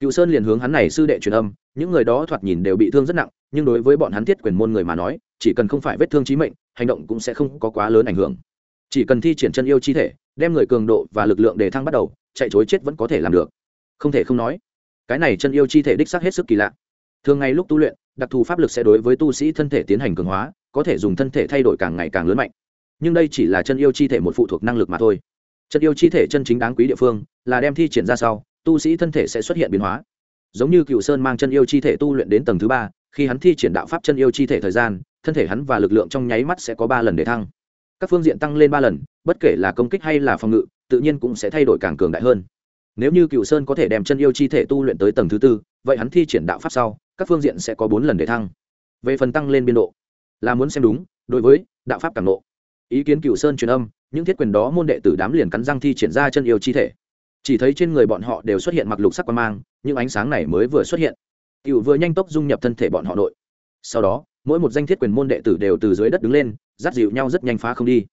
Cựu sơn liền hướng hắn này sư đệ truyền âm, những người đó thoạt nhìn đều bị thương rất nặng, nhưng đối với bọn hắn thiết quyền môn người mà nói, chỉ cần không phải vết thương trí mệnh, hành động cũng sẽ không có quá lớn ảnh hưởng. Chỉ cần thi triển chân yêu chi thể, đem người cường độ và lực lượng để thăng bắt đầu, chạy chối chết vẫn có thể làm được không thể không nói, cái này chân yêu chi thể đích xác hết sức kỳ lạ. Thường ngày lúc tu luyện, đặc thù pháp lực sẽ đối với tu sĩ thân thể tiến hành cường hóa, có thể dùng thân thể thay đổi càng ngày càng lớn mạnh. Nhưng đây chỉ là chân yêu chi thể một phụ thuộc năng lực mà thôi. Chân yêu chi thể chân chính đáng quý địa phương là đem thi triển ra sau, tu sĩ thân thể sẽ xuất hiện biến hóa. Giống như cựu sơn mang chân yêu chi thể tu luyện đến tầng thứ ba, khi hắn thi triển đạo pháp chân yêu chi thể thời gian, thân thể hắn và lực lượng trong nháy mắt sẽ có ba lần để thăng. Các phương diện tăng lên ba lần, bất kể là công kích hay là phòng ngự, tự nhiên cũng sẽ thay đổi càng cường đại hơn nếu như cựu sơn có thể đem chân yêu chi thể tu luyện tới tầng thứ tư, vậy hắn thi triển đạo pháp sau, các phương diện sẽ có bốn lần để thăng. Về phần tăng lên biên độ, là muốn xem đúng, đối với đạo pháp càng nộ ý kiến cựu sơn truyền âm, những thiết quyền đó môn đệ tử đám liền cắn răng thi triển ra chân yêu chi thể. Chỉ thấy trên người bọn họ đều xuất hiện mặc lục sắc quan mang, những ánh sáng này mới vừa xuất hiện. Cựu vừa nhanh tốc dung nhập thân thể bọn họ nội. Sau đó, mỗi một danh thiết quyền môn đệ tử đều từ dưới đất đứng lên, dắt dịu nhau rất nhanh phá không đi.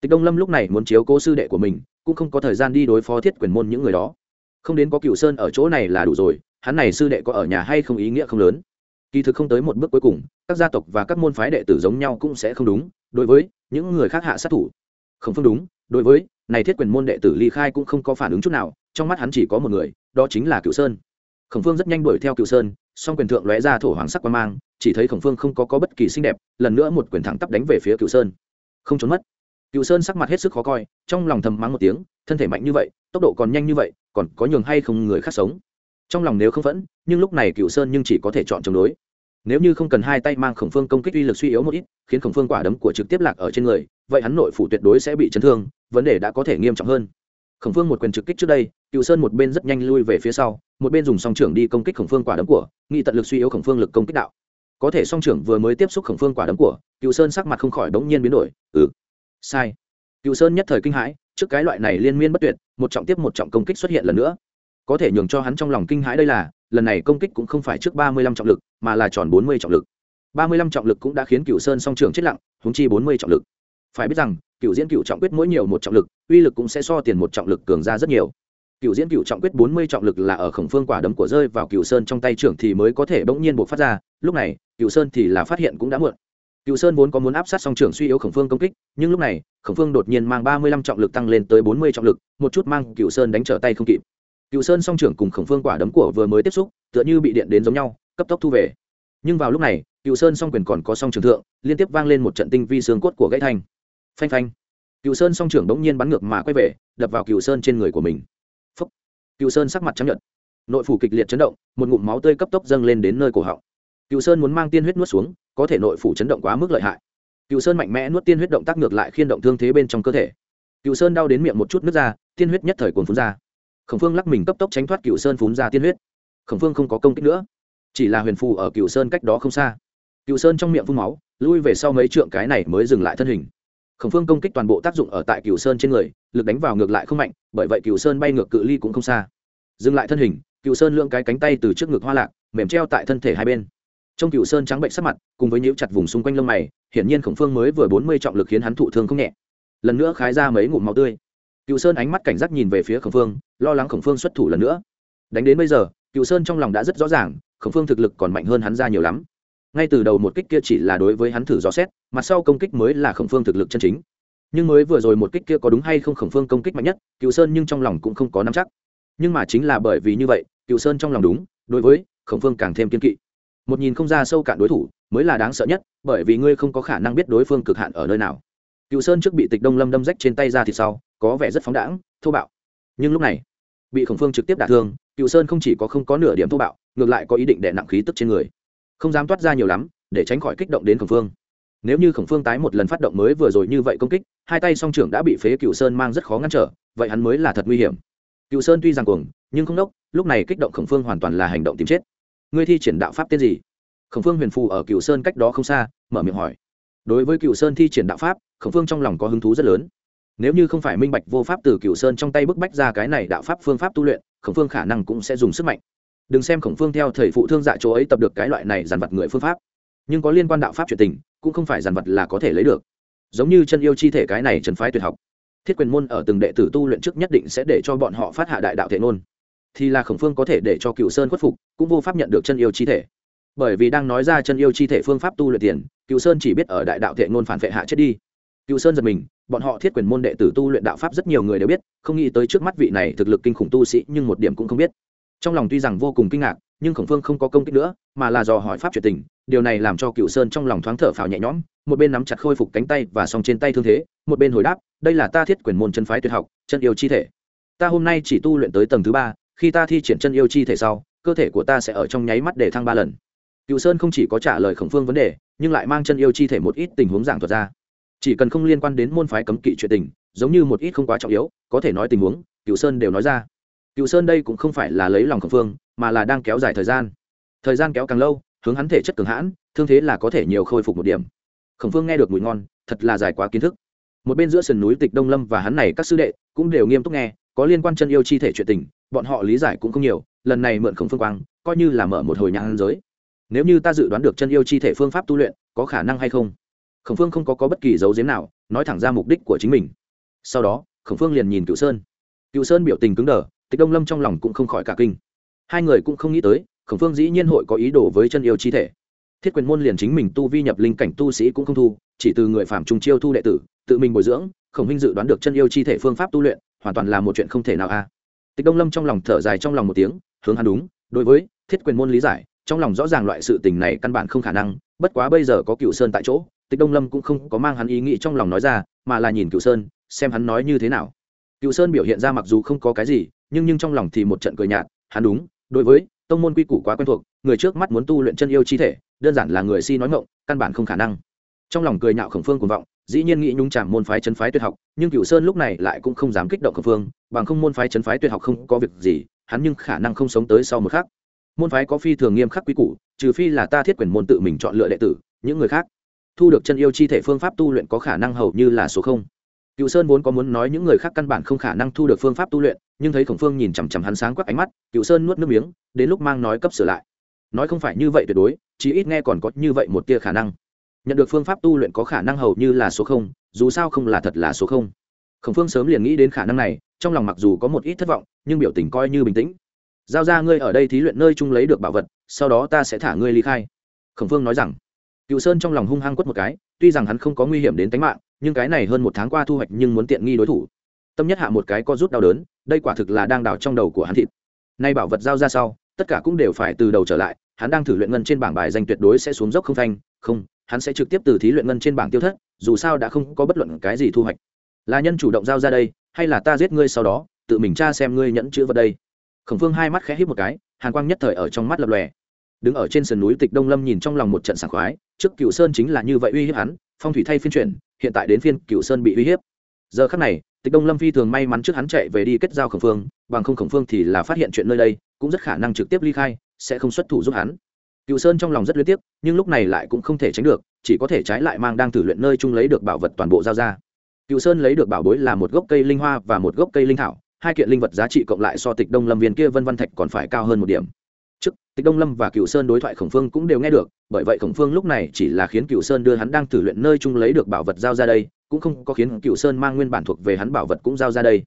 Tịch đông lâm lúc này muốn chiếu cố sư đệ của mình, cũng không có thời gian đi đối phó thiết quyền môn những người đó không đến có cựu sơn ở chỗ này là đủ rồi hắn này sư đệ có ở nhà hay không ý nghĩa không lớn. Kỳ thực không tới một bước cuối cùng các gia tộc và các môn phái đệ tử giống nhau cũng sẽ không đúng đối với những người khác hạ sát thủ. Không phương đúng đối với này thiết quyền môn đệ tử ly khai cũng không có phản ứng chút nào trong mắt hắn chỉ có một người đó chính là cựu sơn. Khổng phương rất nhanh đuổi theo cựu sơn song quyền thượng lóe ra thổ hoàng sắc quan mang chỉ thấy khổng phương không có, có bất kỳ xinh đẹp lần nữa một quyền thẳng tắp đánh về phía cựu sơn. Không trốn mất. Cựu sơn sắc mặt hết sức khó coi trong lòng thầm mắng một tiếng thân thể mạnh như vậy tốc độ còn nhanh như vậy còn có nhường hay không người khác sống. Trong lòng nếu không phẫn, nhưng lúc này cựu sơn nhưng chỉ có thể chọn chống đối. Nếu như không cần hai tay mang khổng phương công kích uy lực suy yếu một ít, khiến khổng phương quả đấm của trực tiếp lạc ở trên người, vậy hắn nội phủ tuyệt đối sẽ bị chấn thương, vấn đề đã có thể nghiêm trọng hơn. Khổng phương một quyền trực kích trước đây cựu sơn một bên rất nhanh lui về phía sau, một bên dùng song trưởng đi công kích khổng phương quả đấm của nghị tận lực suy yếu khổng phương lực công kích đạo. Có thể song trưởng vừa mới tiếp xúc khổng phương quả đấm của cựu sơn sắc mặt không khỏi đống nhiên biến đổi. Ừ sai cựu sơn nhất thời kinh hãi, trước cái loại này liên miên bất tuyệt, một trọng tiếp một trọng công kích xuất hiện lần nữa. Có thể nhường cho hắn trong lòng kinh hãi đây là, lần này công kích cũng không phải trước ba mươi lăm trọng lực, mà là tròn bốn mươi trọng lực. ba mươi lăm trọng lực cũng đã khiến cựu sơn song trường chết lặng húng chi bốn mươi trọng lực. Phải biết rằng, cựu diễn cựu trọng quyết mỗi nhiều một trọng lực, uy lực cũng sẽ so tiền một trọng lực cường ra rất nhiều. Cựu diễn cựu trọng quyết bốn mươi trọng lực là ở khổng phương quả đấm của rơi vào cựu sơn trong tay trưởng thì mới có thể bỗng nhiên buộc phát ra, lúc này, cựu sơn thì là phát hiện cũng đã muộn cựu sơn vốn có muốn áp sát song trưởng suy yếu khổng phương công kích, nhưng lúc này, khổng phương đột nhiên mang ba mươi lăm trọng lực tăng lên tới bốn mươi trọng lực, một chút mang cựu sơn đánh trở tay không kịp. Cựu sơn song trưởng cùng khổng phương quả đấm của vừa mới tiếp xúc, tựa như bị điện đến giống nhau, cấp tốc thu về. Nhưng vào lúc này cựu sơn song quyền còn có song trường thượng, liên tiếp vang lên một trận tinh vi xương cốt của gãy thanh. Phanh phanh. Cựu sơn song trưởng bỗng nhiên bắn ngược mà quay về, đập vào cựu sơn trên người của mình. Phúc. cựu sơn sắc mặt trắng nhợt. Nội phủ kịch liệt chấn động, một ngụm máu tươi cấp tốc dâng lên đến nơi cổ họng. Cựu sơn muốn mang tiên huyết nuốt xuống có thể nội phủ chấn động quá mức lợi hại. Cựu sơn mạnh mẽ nuốt tiên huyết động tác ngược lại khiên động thương thế bên trong cơ thể. Cựu sơn đau đến miệng một chút nước ra, tiên huyết nhất thời cuồn phun ra. Khổng phương lắc mình cấp tốc tránh thoát cựu sơn phun ra tiên huyết. Khổng phương không có công kích nữa, chỉ là huyền phù ở cựu sơn cách đó không xa. Cựu sơn trong miệng phun máu, lui về sau mấy trượng cái này mới dừng lại thân hình. Khổng phương công kích toàn bộ tác dụng ở tại cựu sơn trên người, lực đánh vào ngược lại không mạnh, bởi vậy cựu sơn bay ngược cự ly cũng không xa. Dừng lại thân hình, cựu sơn lượng cái cánh tay từ trước ngực hoa lạc, mềm treo tại thân thể hai bên trong cựu sơn trắng bệnh sắc mặt, cùng với nhíu chặt vùng xung quanh lông mày, hiển nhiên khổng phương mới vừa bốn mươi trọng lực khiến hắn thụ thương không nhẹ. Lần nữa khái ra mấy ngụm máu tươi. Cựu sơn ánh mắt cảnh giác nhìn về phía khổng phương, lo lắng khổng phương xuất thủ lần nữa. Đánh đến bây giờ, cựu sơn trong lòng đã rất rõ ràng, khổng phương thực lực còn mạnh hơn hắn ra nhiều lắm. Ngay từ đầu một kích kia chỉ là đối với hắn thử dò xét mặt sau công kích mới là khổng phương thực lực chân chính. Nhưng mới vừa rồi một kích kia có đúng hay không khổng phương công kích mạnh nhất, cựu sơn nhưng trong lòng cũng không có nắm chắc. Nhưng mà chính là bởi vì như vậy, cựu sơn trong lòng đúng, đối với khổng phương càng thêm kiên kỵ một nhìn không ra sâu cạn đối thủ, mới là đáng sợ nhất, bởi vì ngươi không có khả năng biết đối phương cực hạn ở nơi nào. Cựu sơn trước bị tịch đông lâm đâm rách trên tay ra thì sau, có vẻ rất phóng đãng, thô bạo. Nhưng lúc này, bị khổng phương trực tiếp đả thương, cựu sơn không chỉ có không có nửa điểm thô bạo, ngược lại có ý định đè nặng khí tức trên người. Không dám toát ra nhiều lắm, để tránh khỏi kích động đến khổng phương. Nếu như khổng phương tái một lần phát động mới vừa rồi như vậy công kích, hai tay song trưởng đã bị phế cựu sơn mang rất khó ngăn trở, vậy hắn mới là thật nguy hiểm. Cựu sơn tuy rằng cuồng, nhưng không đốc, lúc này kích động khổng phương hoàn toàn là hành động tìm chết ngươi thi triển đạo pháp tên gì? Khổng phương huyền phù ở cựu sơn cách đó không xa, mở miệng hỏi. Đối với cựu sơn thi triển đạo pháp, khổng phương trong lòng có hứng thú rất lớn. Nếu như không phải minh bạch vô pháp từ cựu sơn trong tay bức bách ra cái này đạo pháp phương pháp tu luyện, khổng phương khả năng cũng sẽ dùng sức mạnh. Đừng xem khổng phương theo thầy phụ thương dạ chỗ ấy tập được cái loại này dàn vật người phương pháp. Nhưng có liên quan đạo pháp chuyện tình, cũng không phải dàn vật là có thể lấy được. Giống như chân yêu chi thể cái này trần phái tuyệt học. Thiết quyền môn ở từng đệ tử tu luyện trước nhất định sẽ để cho bọn họ phát hạ đại đạo thể nôn thì là khổng phương có thể để cho cựu sơn khuất phục, cũng vô pháp nhận được chân yêu chi thể. Bởi vì đang nói ra chân yêu chi thể phương pháp tu luyện tiền, cựu sơn chỉ biết ở đại đạo thể ngôn phản vệ hạ chết đi. Cựu sơn giật mình, bọn họ thiết quyền môn đệ tử tu luyện đạo pháp rất nhiều người đều biết, không nghĩ tới trước mắt vị này thực lực kinh khủng tu sĩ nhưng một điểm cũng không biết. Trong lòng tuy rằng vô cùng kinh ngạc, nhưng khổng phương không có công kích nữa, mà là dò hỏi pháp chuyện tình, điều này làm cho cựu sơn trong lòng thoáng thở phào nhẹ nhõm, một bên nắm chặt khôi phục cánh tay và song trên tay thương thế, một bên hồi đáp, đây là ta thiết quyền môn chân phái tuyệt học, chân yêu chi thể. Ta hôm nay chỉ tu luyện tới tầng thứ ba khi ta thi triển chân yêu chi thể sau, cơ thể của ta sẽ ở trong nháy mắt để thăng ba lần. Cựu sơn không chỉ có trả lời khổng phương vấn đề, nhưng lại mang chân yêu chi thể một ít tình huống giảng thuật ra. Chỉ cần không liên quan đến môn phái cấm kỵ chuyện tình, giống như một ít không quá trọng yếu, có thể nói tình huống, cựu sơn đều nói ra. Cựu sơn đây cũng không phải là lấy lòng khổng phương, mà là đang kéo dài thời gian. Thời gian kéo càng lâu, hướng hắn thể chất cường hãn, thương thế là có thể nhiều khôi phục một điểm. Khổng phương nghe được mùi ngon, thật là dài quá kiến thức. Một bên giữa sườn núi tịch đông lâm và hắn này các sư đệ cũng đều nghiêm túc nghe có liên quan chân yêu chi thể chuyện tình bọn họ lý giải cũng không nhiều lần này mượn khổng phương quang coi như là mở một hồi nhãn giới. Nếu như ta dự đoán được chân yêu chi thể phương pháp tu luyện có khả năng hay không? Khổng phương không có, có bất kỳ dấu diếm nào nói thẳng ra mục đích của chính mình. Sau đó khổng phương liền nhìn cựu sơn. Cựu sơn biểu tình cứng đờ tịch đông lâm trong lòng cũng không khỏi cả kinh. Hai người cũng không nghĩ tới khổng phương dĩ nhiên hội có ý đồ với chân yêu chi thể. Thiết quyền môn liền chính mình tu vi nhập linh cảnh tu sĩ cũng không thu chỉ từ người phạm trung chiêu thu đệ tử tự mình bồi dưỡng khổng huynh dự đoán được chân yêu chi thể phương pháp tu luyện hoàn toàn là một chuyện không thể nào a. Tịch đông lâm trong lòng thở dài trong lòng một tiếng, hướng hắn đúng, đối với thiết quyền môn lý giải, trong lòng rõ ràng loại sự tình này căn bản không khả năng, bất quá bây giờ có cựu sơn tại chỗ, tịch đông lâm cũng không có mang hắn ý nghĩ trong lòng nói ra, mà là nhìn cựu sơn, xem hắn nói như thế nào. Cựu sơn biểu hiện ra mặc dù không có cái gì, nhưng nhưng trong lòng thì một trận cười nhạt, hắn đúng, đối với tông môn quy củ quá quen thuộc, người trước mắt muốn tu luyện chân yêu chi thể, đơn giản là người si nói ngộng căn bản không khả năng. Trong lòng cười nhạo khổng phương cuồng vọng dĩ nhiên nghĩ nhung chạm môn phái chân phái tuyệt học, nhưng cựu sơn lúc này lại cũng không dám kích động khẩn phương, bằng không môn phái chân phái tuyệt học không có việc gì, hắn nhưng khả năng không sống tới sau một khắc. Môn phái có phi thường nghiêm khắc quý củ, trừ phi là ta thiết quyền môn tự mình chọn lựa đệ tử, những người khác. Thu được chân yêu chi thể phương pháp tu luyện có khả năng hầu như là số không. Cựu sơn vốn có muốn nói những người khác căn bản không khả năng thu được phương pháp tu luyện, nhưng thấy khổng phương nhìn chằm chằm hắn sáng quắc ánh mắt cựu sơn nuốt nước miếng, đến lúc mang nói cấp sửa lại. Nói không phải như vậy tuyệt đối chỉ ít nghe còn có như vậy một tia khả năng nhận được phương pháp tu luyện có khả năng hầu như là số không, dù sao không là thật là số không. Khổng phương sớm liền nghĩ đến khả năng này, trong lòng mặc dù có một ít thất vọng, nhưng biểu tình coi như bình tĩnh. Giao ra ngươi ở đây thí luyện nơi chung lấy được bảo vật, sau đó ta sẽ thả ngươi ly khai. Khổng phương nói rằng. Cựu sơn trong lòng hung hăng quất một cái, tuy rằng hắn không có nguy hiểm đến tính mạng, nhưng cái này hơn một tháng qua thu hoạch nhưng muốn tiện nghi đối thủ. Tâm nhất hạ một cái co rút đau đớn, đây quả thực là đang đào trong đầu của hắn thịt. Nay bảo vật giao ra sau, tất cả cũng đều phải từ đầu trở lại, hắn đang thử luyện ngân trên bảng bài danh tuyệt đối sẽ xuống dốc không phanh, không hắn sẽ trực tiếp từ thí luyện ngân trên bảng tiêu thất, dù sao đã không có bất luận cái gì thu hoạch. Là nhân chủ động giao ra đây, hay là ta giết ngươi sau đó, tự mình tra xem ngươi nhẫn chữ vật đây? Khổng phương hai mắt khẽ hít một cái, hàn quang nhất thời ở trong mắt lập lòe. Đứng ở trên sườn núi tịch đông lâm nhìn trong lòng một trận sảng khoái, trước cựu sơn chính là như vậy uy hiếp hắn, phong thủy thay phiên chuyển, hiện tại đến phiên cựu sơn bị uy hiếp. Giờ khắc này, tịch đông lâm phi thường may mắn trước hắn chạy về đi kết giao khổng phương, bằng không khổng phương thì là phát hiện chuyện nơi đây, cũng rất khả năng trực tiếp ly khai, sẽ không xuất thủ giúp hắn cựu sơn trong lòng rất liên tiếc, nhưng lúc này lại cũng không thể tránh được, chỉ có thể trái lại mang đang thử luyện nơi chung lấy được bảo vật toàn bộ giao ra. Cựu sơn lấy được bảo bối là một gốc cây linh hoa và một gốc cây linh thảo, hai kiện linh vật giá trị cộng lại so tịch đông lâm viên kia vân văn thạch còn phải cao hơn một điểm. Trước, tịch đông lâm và cựu sơn đối thoại khổng phương cũng đều nghe được, bởi vậy khổng phương lúc này chỉ là khiến cựu sơn đưa hắn đang thử luyện nơi chung lấy được bảo vật giao ra đây, cũng không có khiến cựu sơn mang nguyên bản thuộc về hắn bảo vật cũng giao ra đây.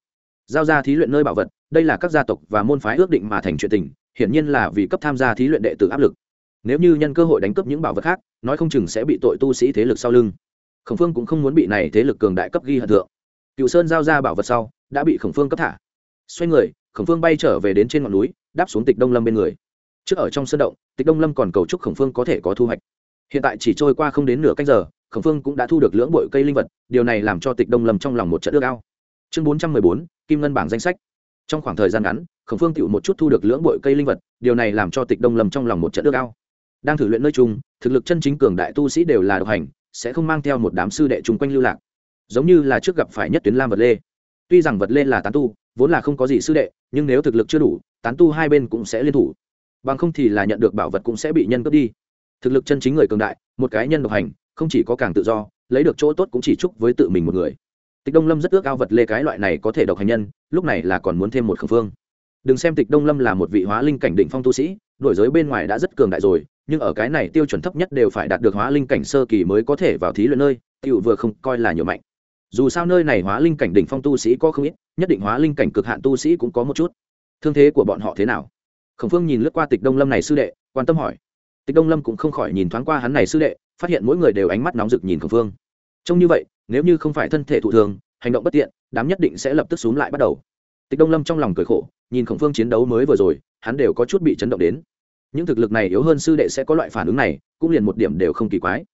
Giao ra thí luyện nơi bảo vật, đây là các gia tộc và môn phái ước định mà thành chuyện tình, hiển nhiên là vì cấp tham gia thí luyện đệ tử áp lực nếu như nhân cơ hội đánh cướp những bảo vật khác, nói không chừng sẽ bị tội tu sĩ thế lực sau lưng. Khổng phương cũng không muốn bị này thế lực cường đại cấp ghi hận thượng. Cựu sơn giao ra bảo vật sau, đã bị khổng phương cấp thả. Xoay người, khổng phương bay trở về đến trên ngọn núi, đáp xuống tịch đông lâm bên người. Trước ở trong sân động, tịch đông lâm còn cầu chúc khổng phương có thể có thu hoạch. Hiện tại chỉ trôi qua không đến nửa cách giờ, khổng phương cũng đã thu được lưỡng bội cây linh vật, điều này làm cho tịch đông lâm trong lòng một trận ước ao. Chương bốn trăm mười bốn, kim ngân bảng danh sách. Trong khoảng thời gian ngắn, khổng phương tựu một chút thu được lưỡng bội cây linh vật, điều này làm cho tịch đông lâm trong lòng một trận ước ao đang thử luyện nơi chung, thực lực chân chính cường đại tu sĩ đều là độc hành, sẽ không mang theo một đám sư đệ chung quanh lưu lạc. Giống như là trước gặp phải nhất tuyến lam vật lê. Tuy rằng vật lê là tán tu, vốn là không có gì sư đệ, nhưng nếu thực lực chưa đủ, tán tu hai bên cũng sẽ liên thủ. Bằng không thì là nhận được bảo vật cũng sẽ bị nhân cướp đi. Thực lực chân chính người cường đại, một cái nhân độc hành, không chỉ có càng tự do, lấy được chỗ tốt cũng chỉ chúc với tự mình một người. Tịch đông lâm rất ước ao vật lê cái loại này có thể độc hành nhân, lúc này là còn muốn thêm một khẩu phương. Đừng xem tịch đông lâm là một vị hóa linh cảnh đỉnh phong tu sĩ, đổi giới bên ngoài đã rất cường đại rồi nhưng ở cái này tiêu chuẩn thấp nhất đều phải đạt được hóa linh cảnh sơ kỳ mới có thể vào thí luyện nơi tựu vừa không coi là nhiều mạnh. Dù sao nơi này hóa linh cảnh đỉnh phong tu sĩ có không ít, nhất định hóa linh cảnh cực hạn tu sĩ cũng có một chút. Thương thế của bọn họ thế nào? Khổng phương nhìn lướt qua tịch đông lâm này sư đệ, quan tâm hỏi. Tịch đông lâm cũng không khỏi nhìn thoáng qua hắn này sư đệ, phát hiện mỗi người đều ánh mắt nóng rực nhìn khổng phương. Trông như vậy, nếu như không phải thân thể thụ thường, hành động bất tiện, đám nhất định sẽ lập tức xúm lại bắt đầu. Tịch đông lâm trong lòng cười khổ, nhìn khổng phương chiến đấu mới vừa rồi, hắn đều có chút bị chấn động đến những thực lực này yếu hơn sư đệ sẽ có loại phản ứng này, cũng liền một điểm đều không kỳ quái.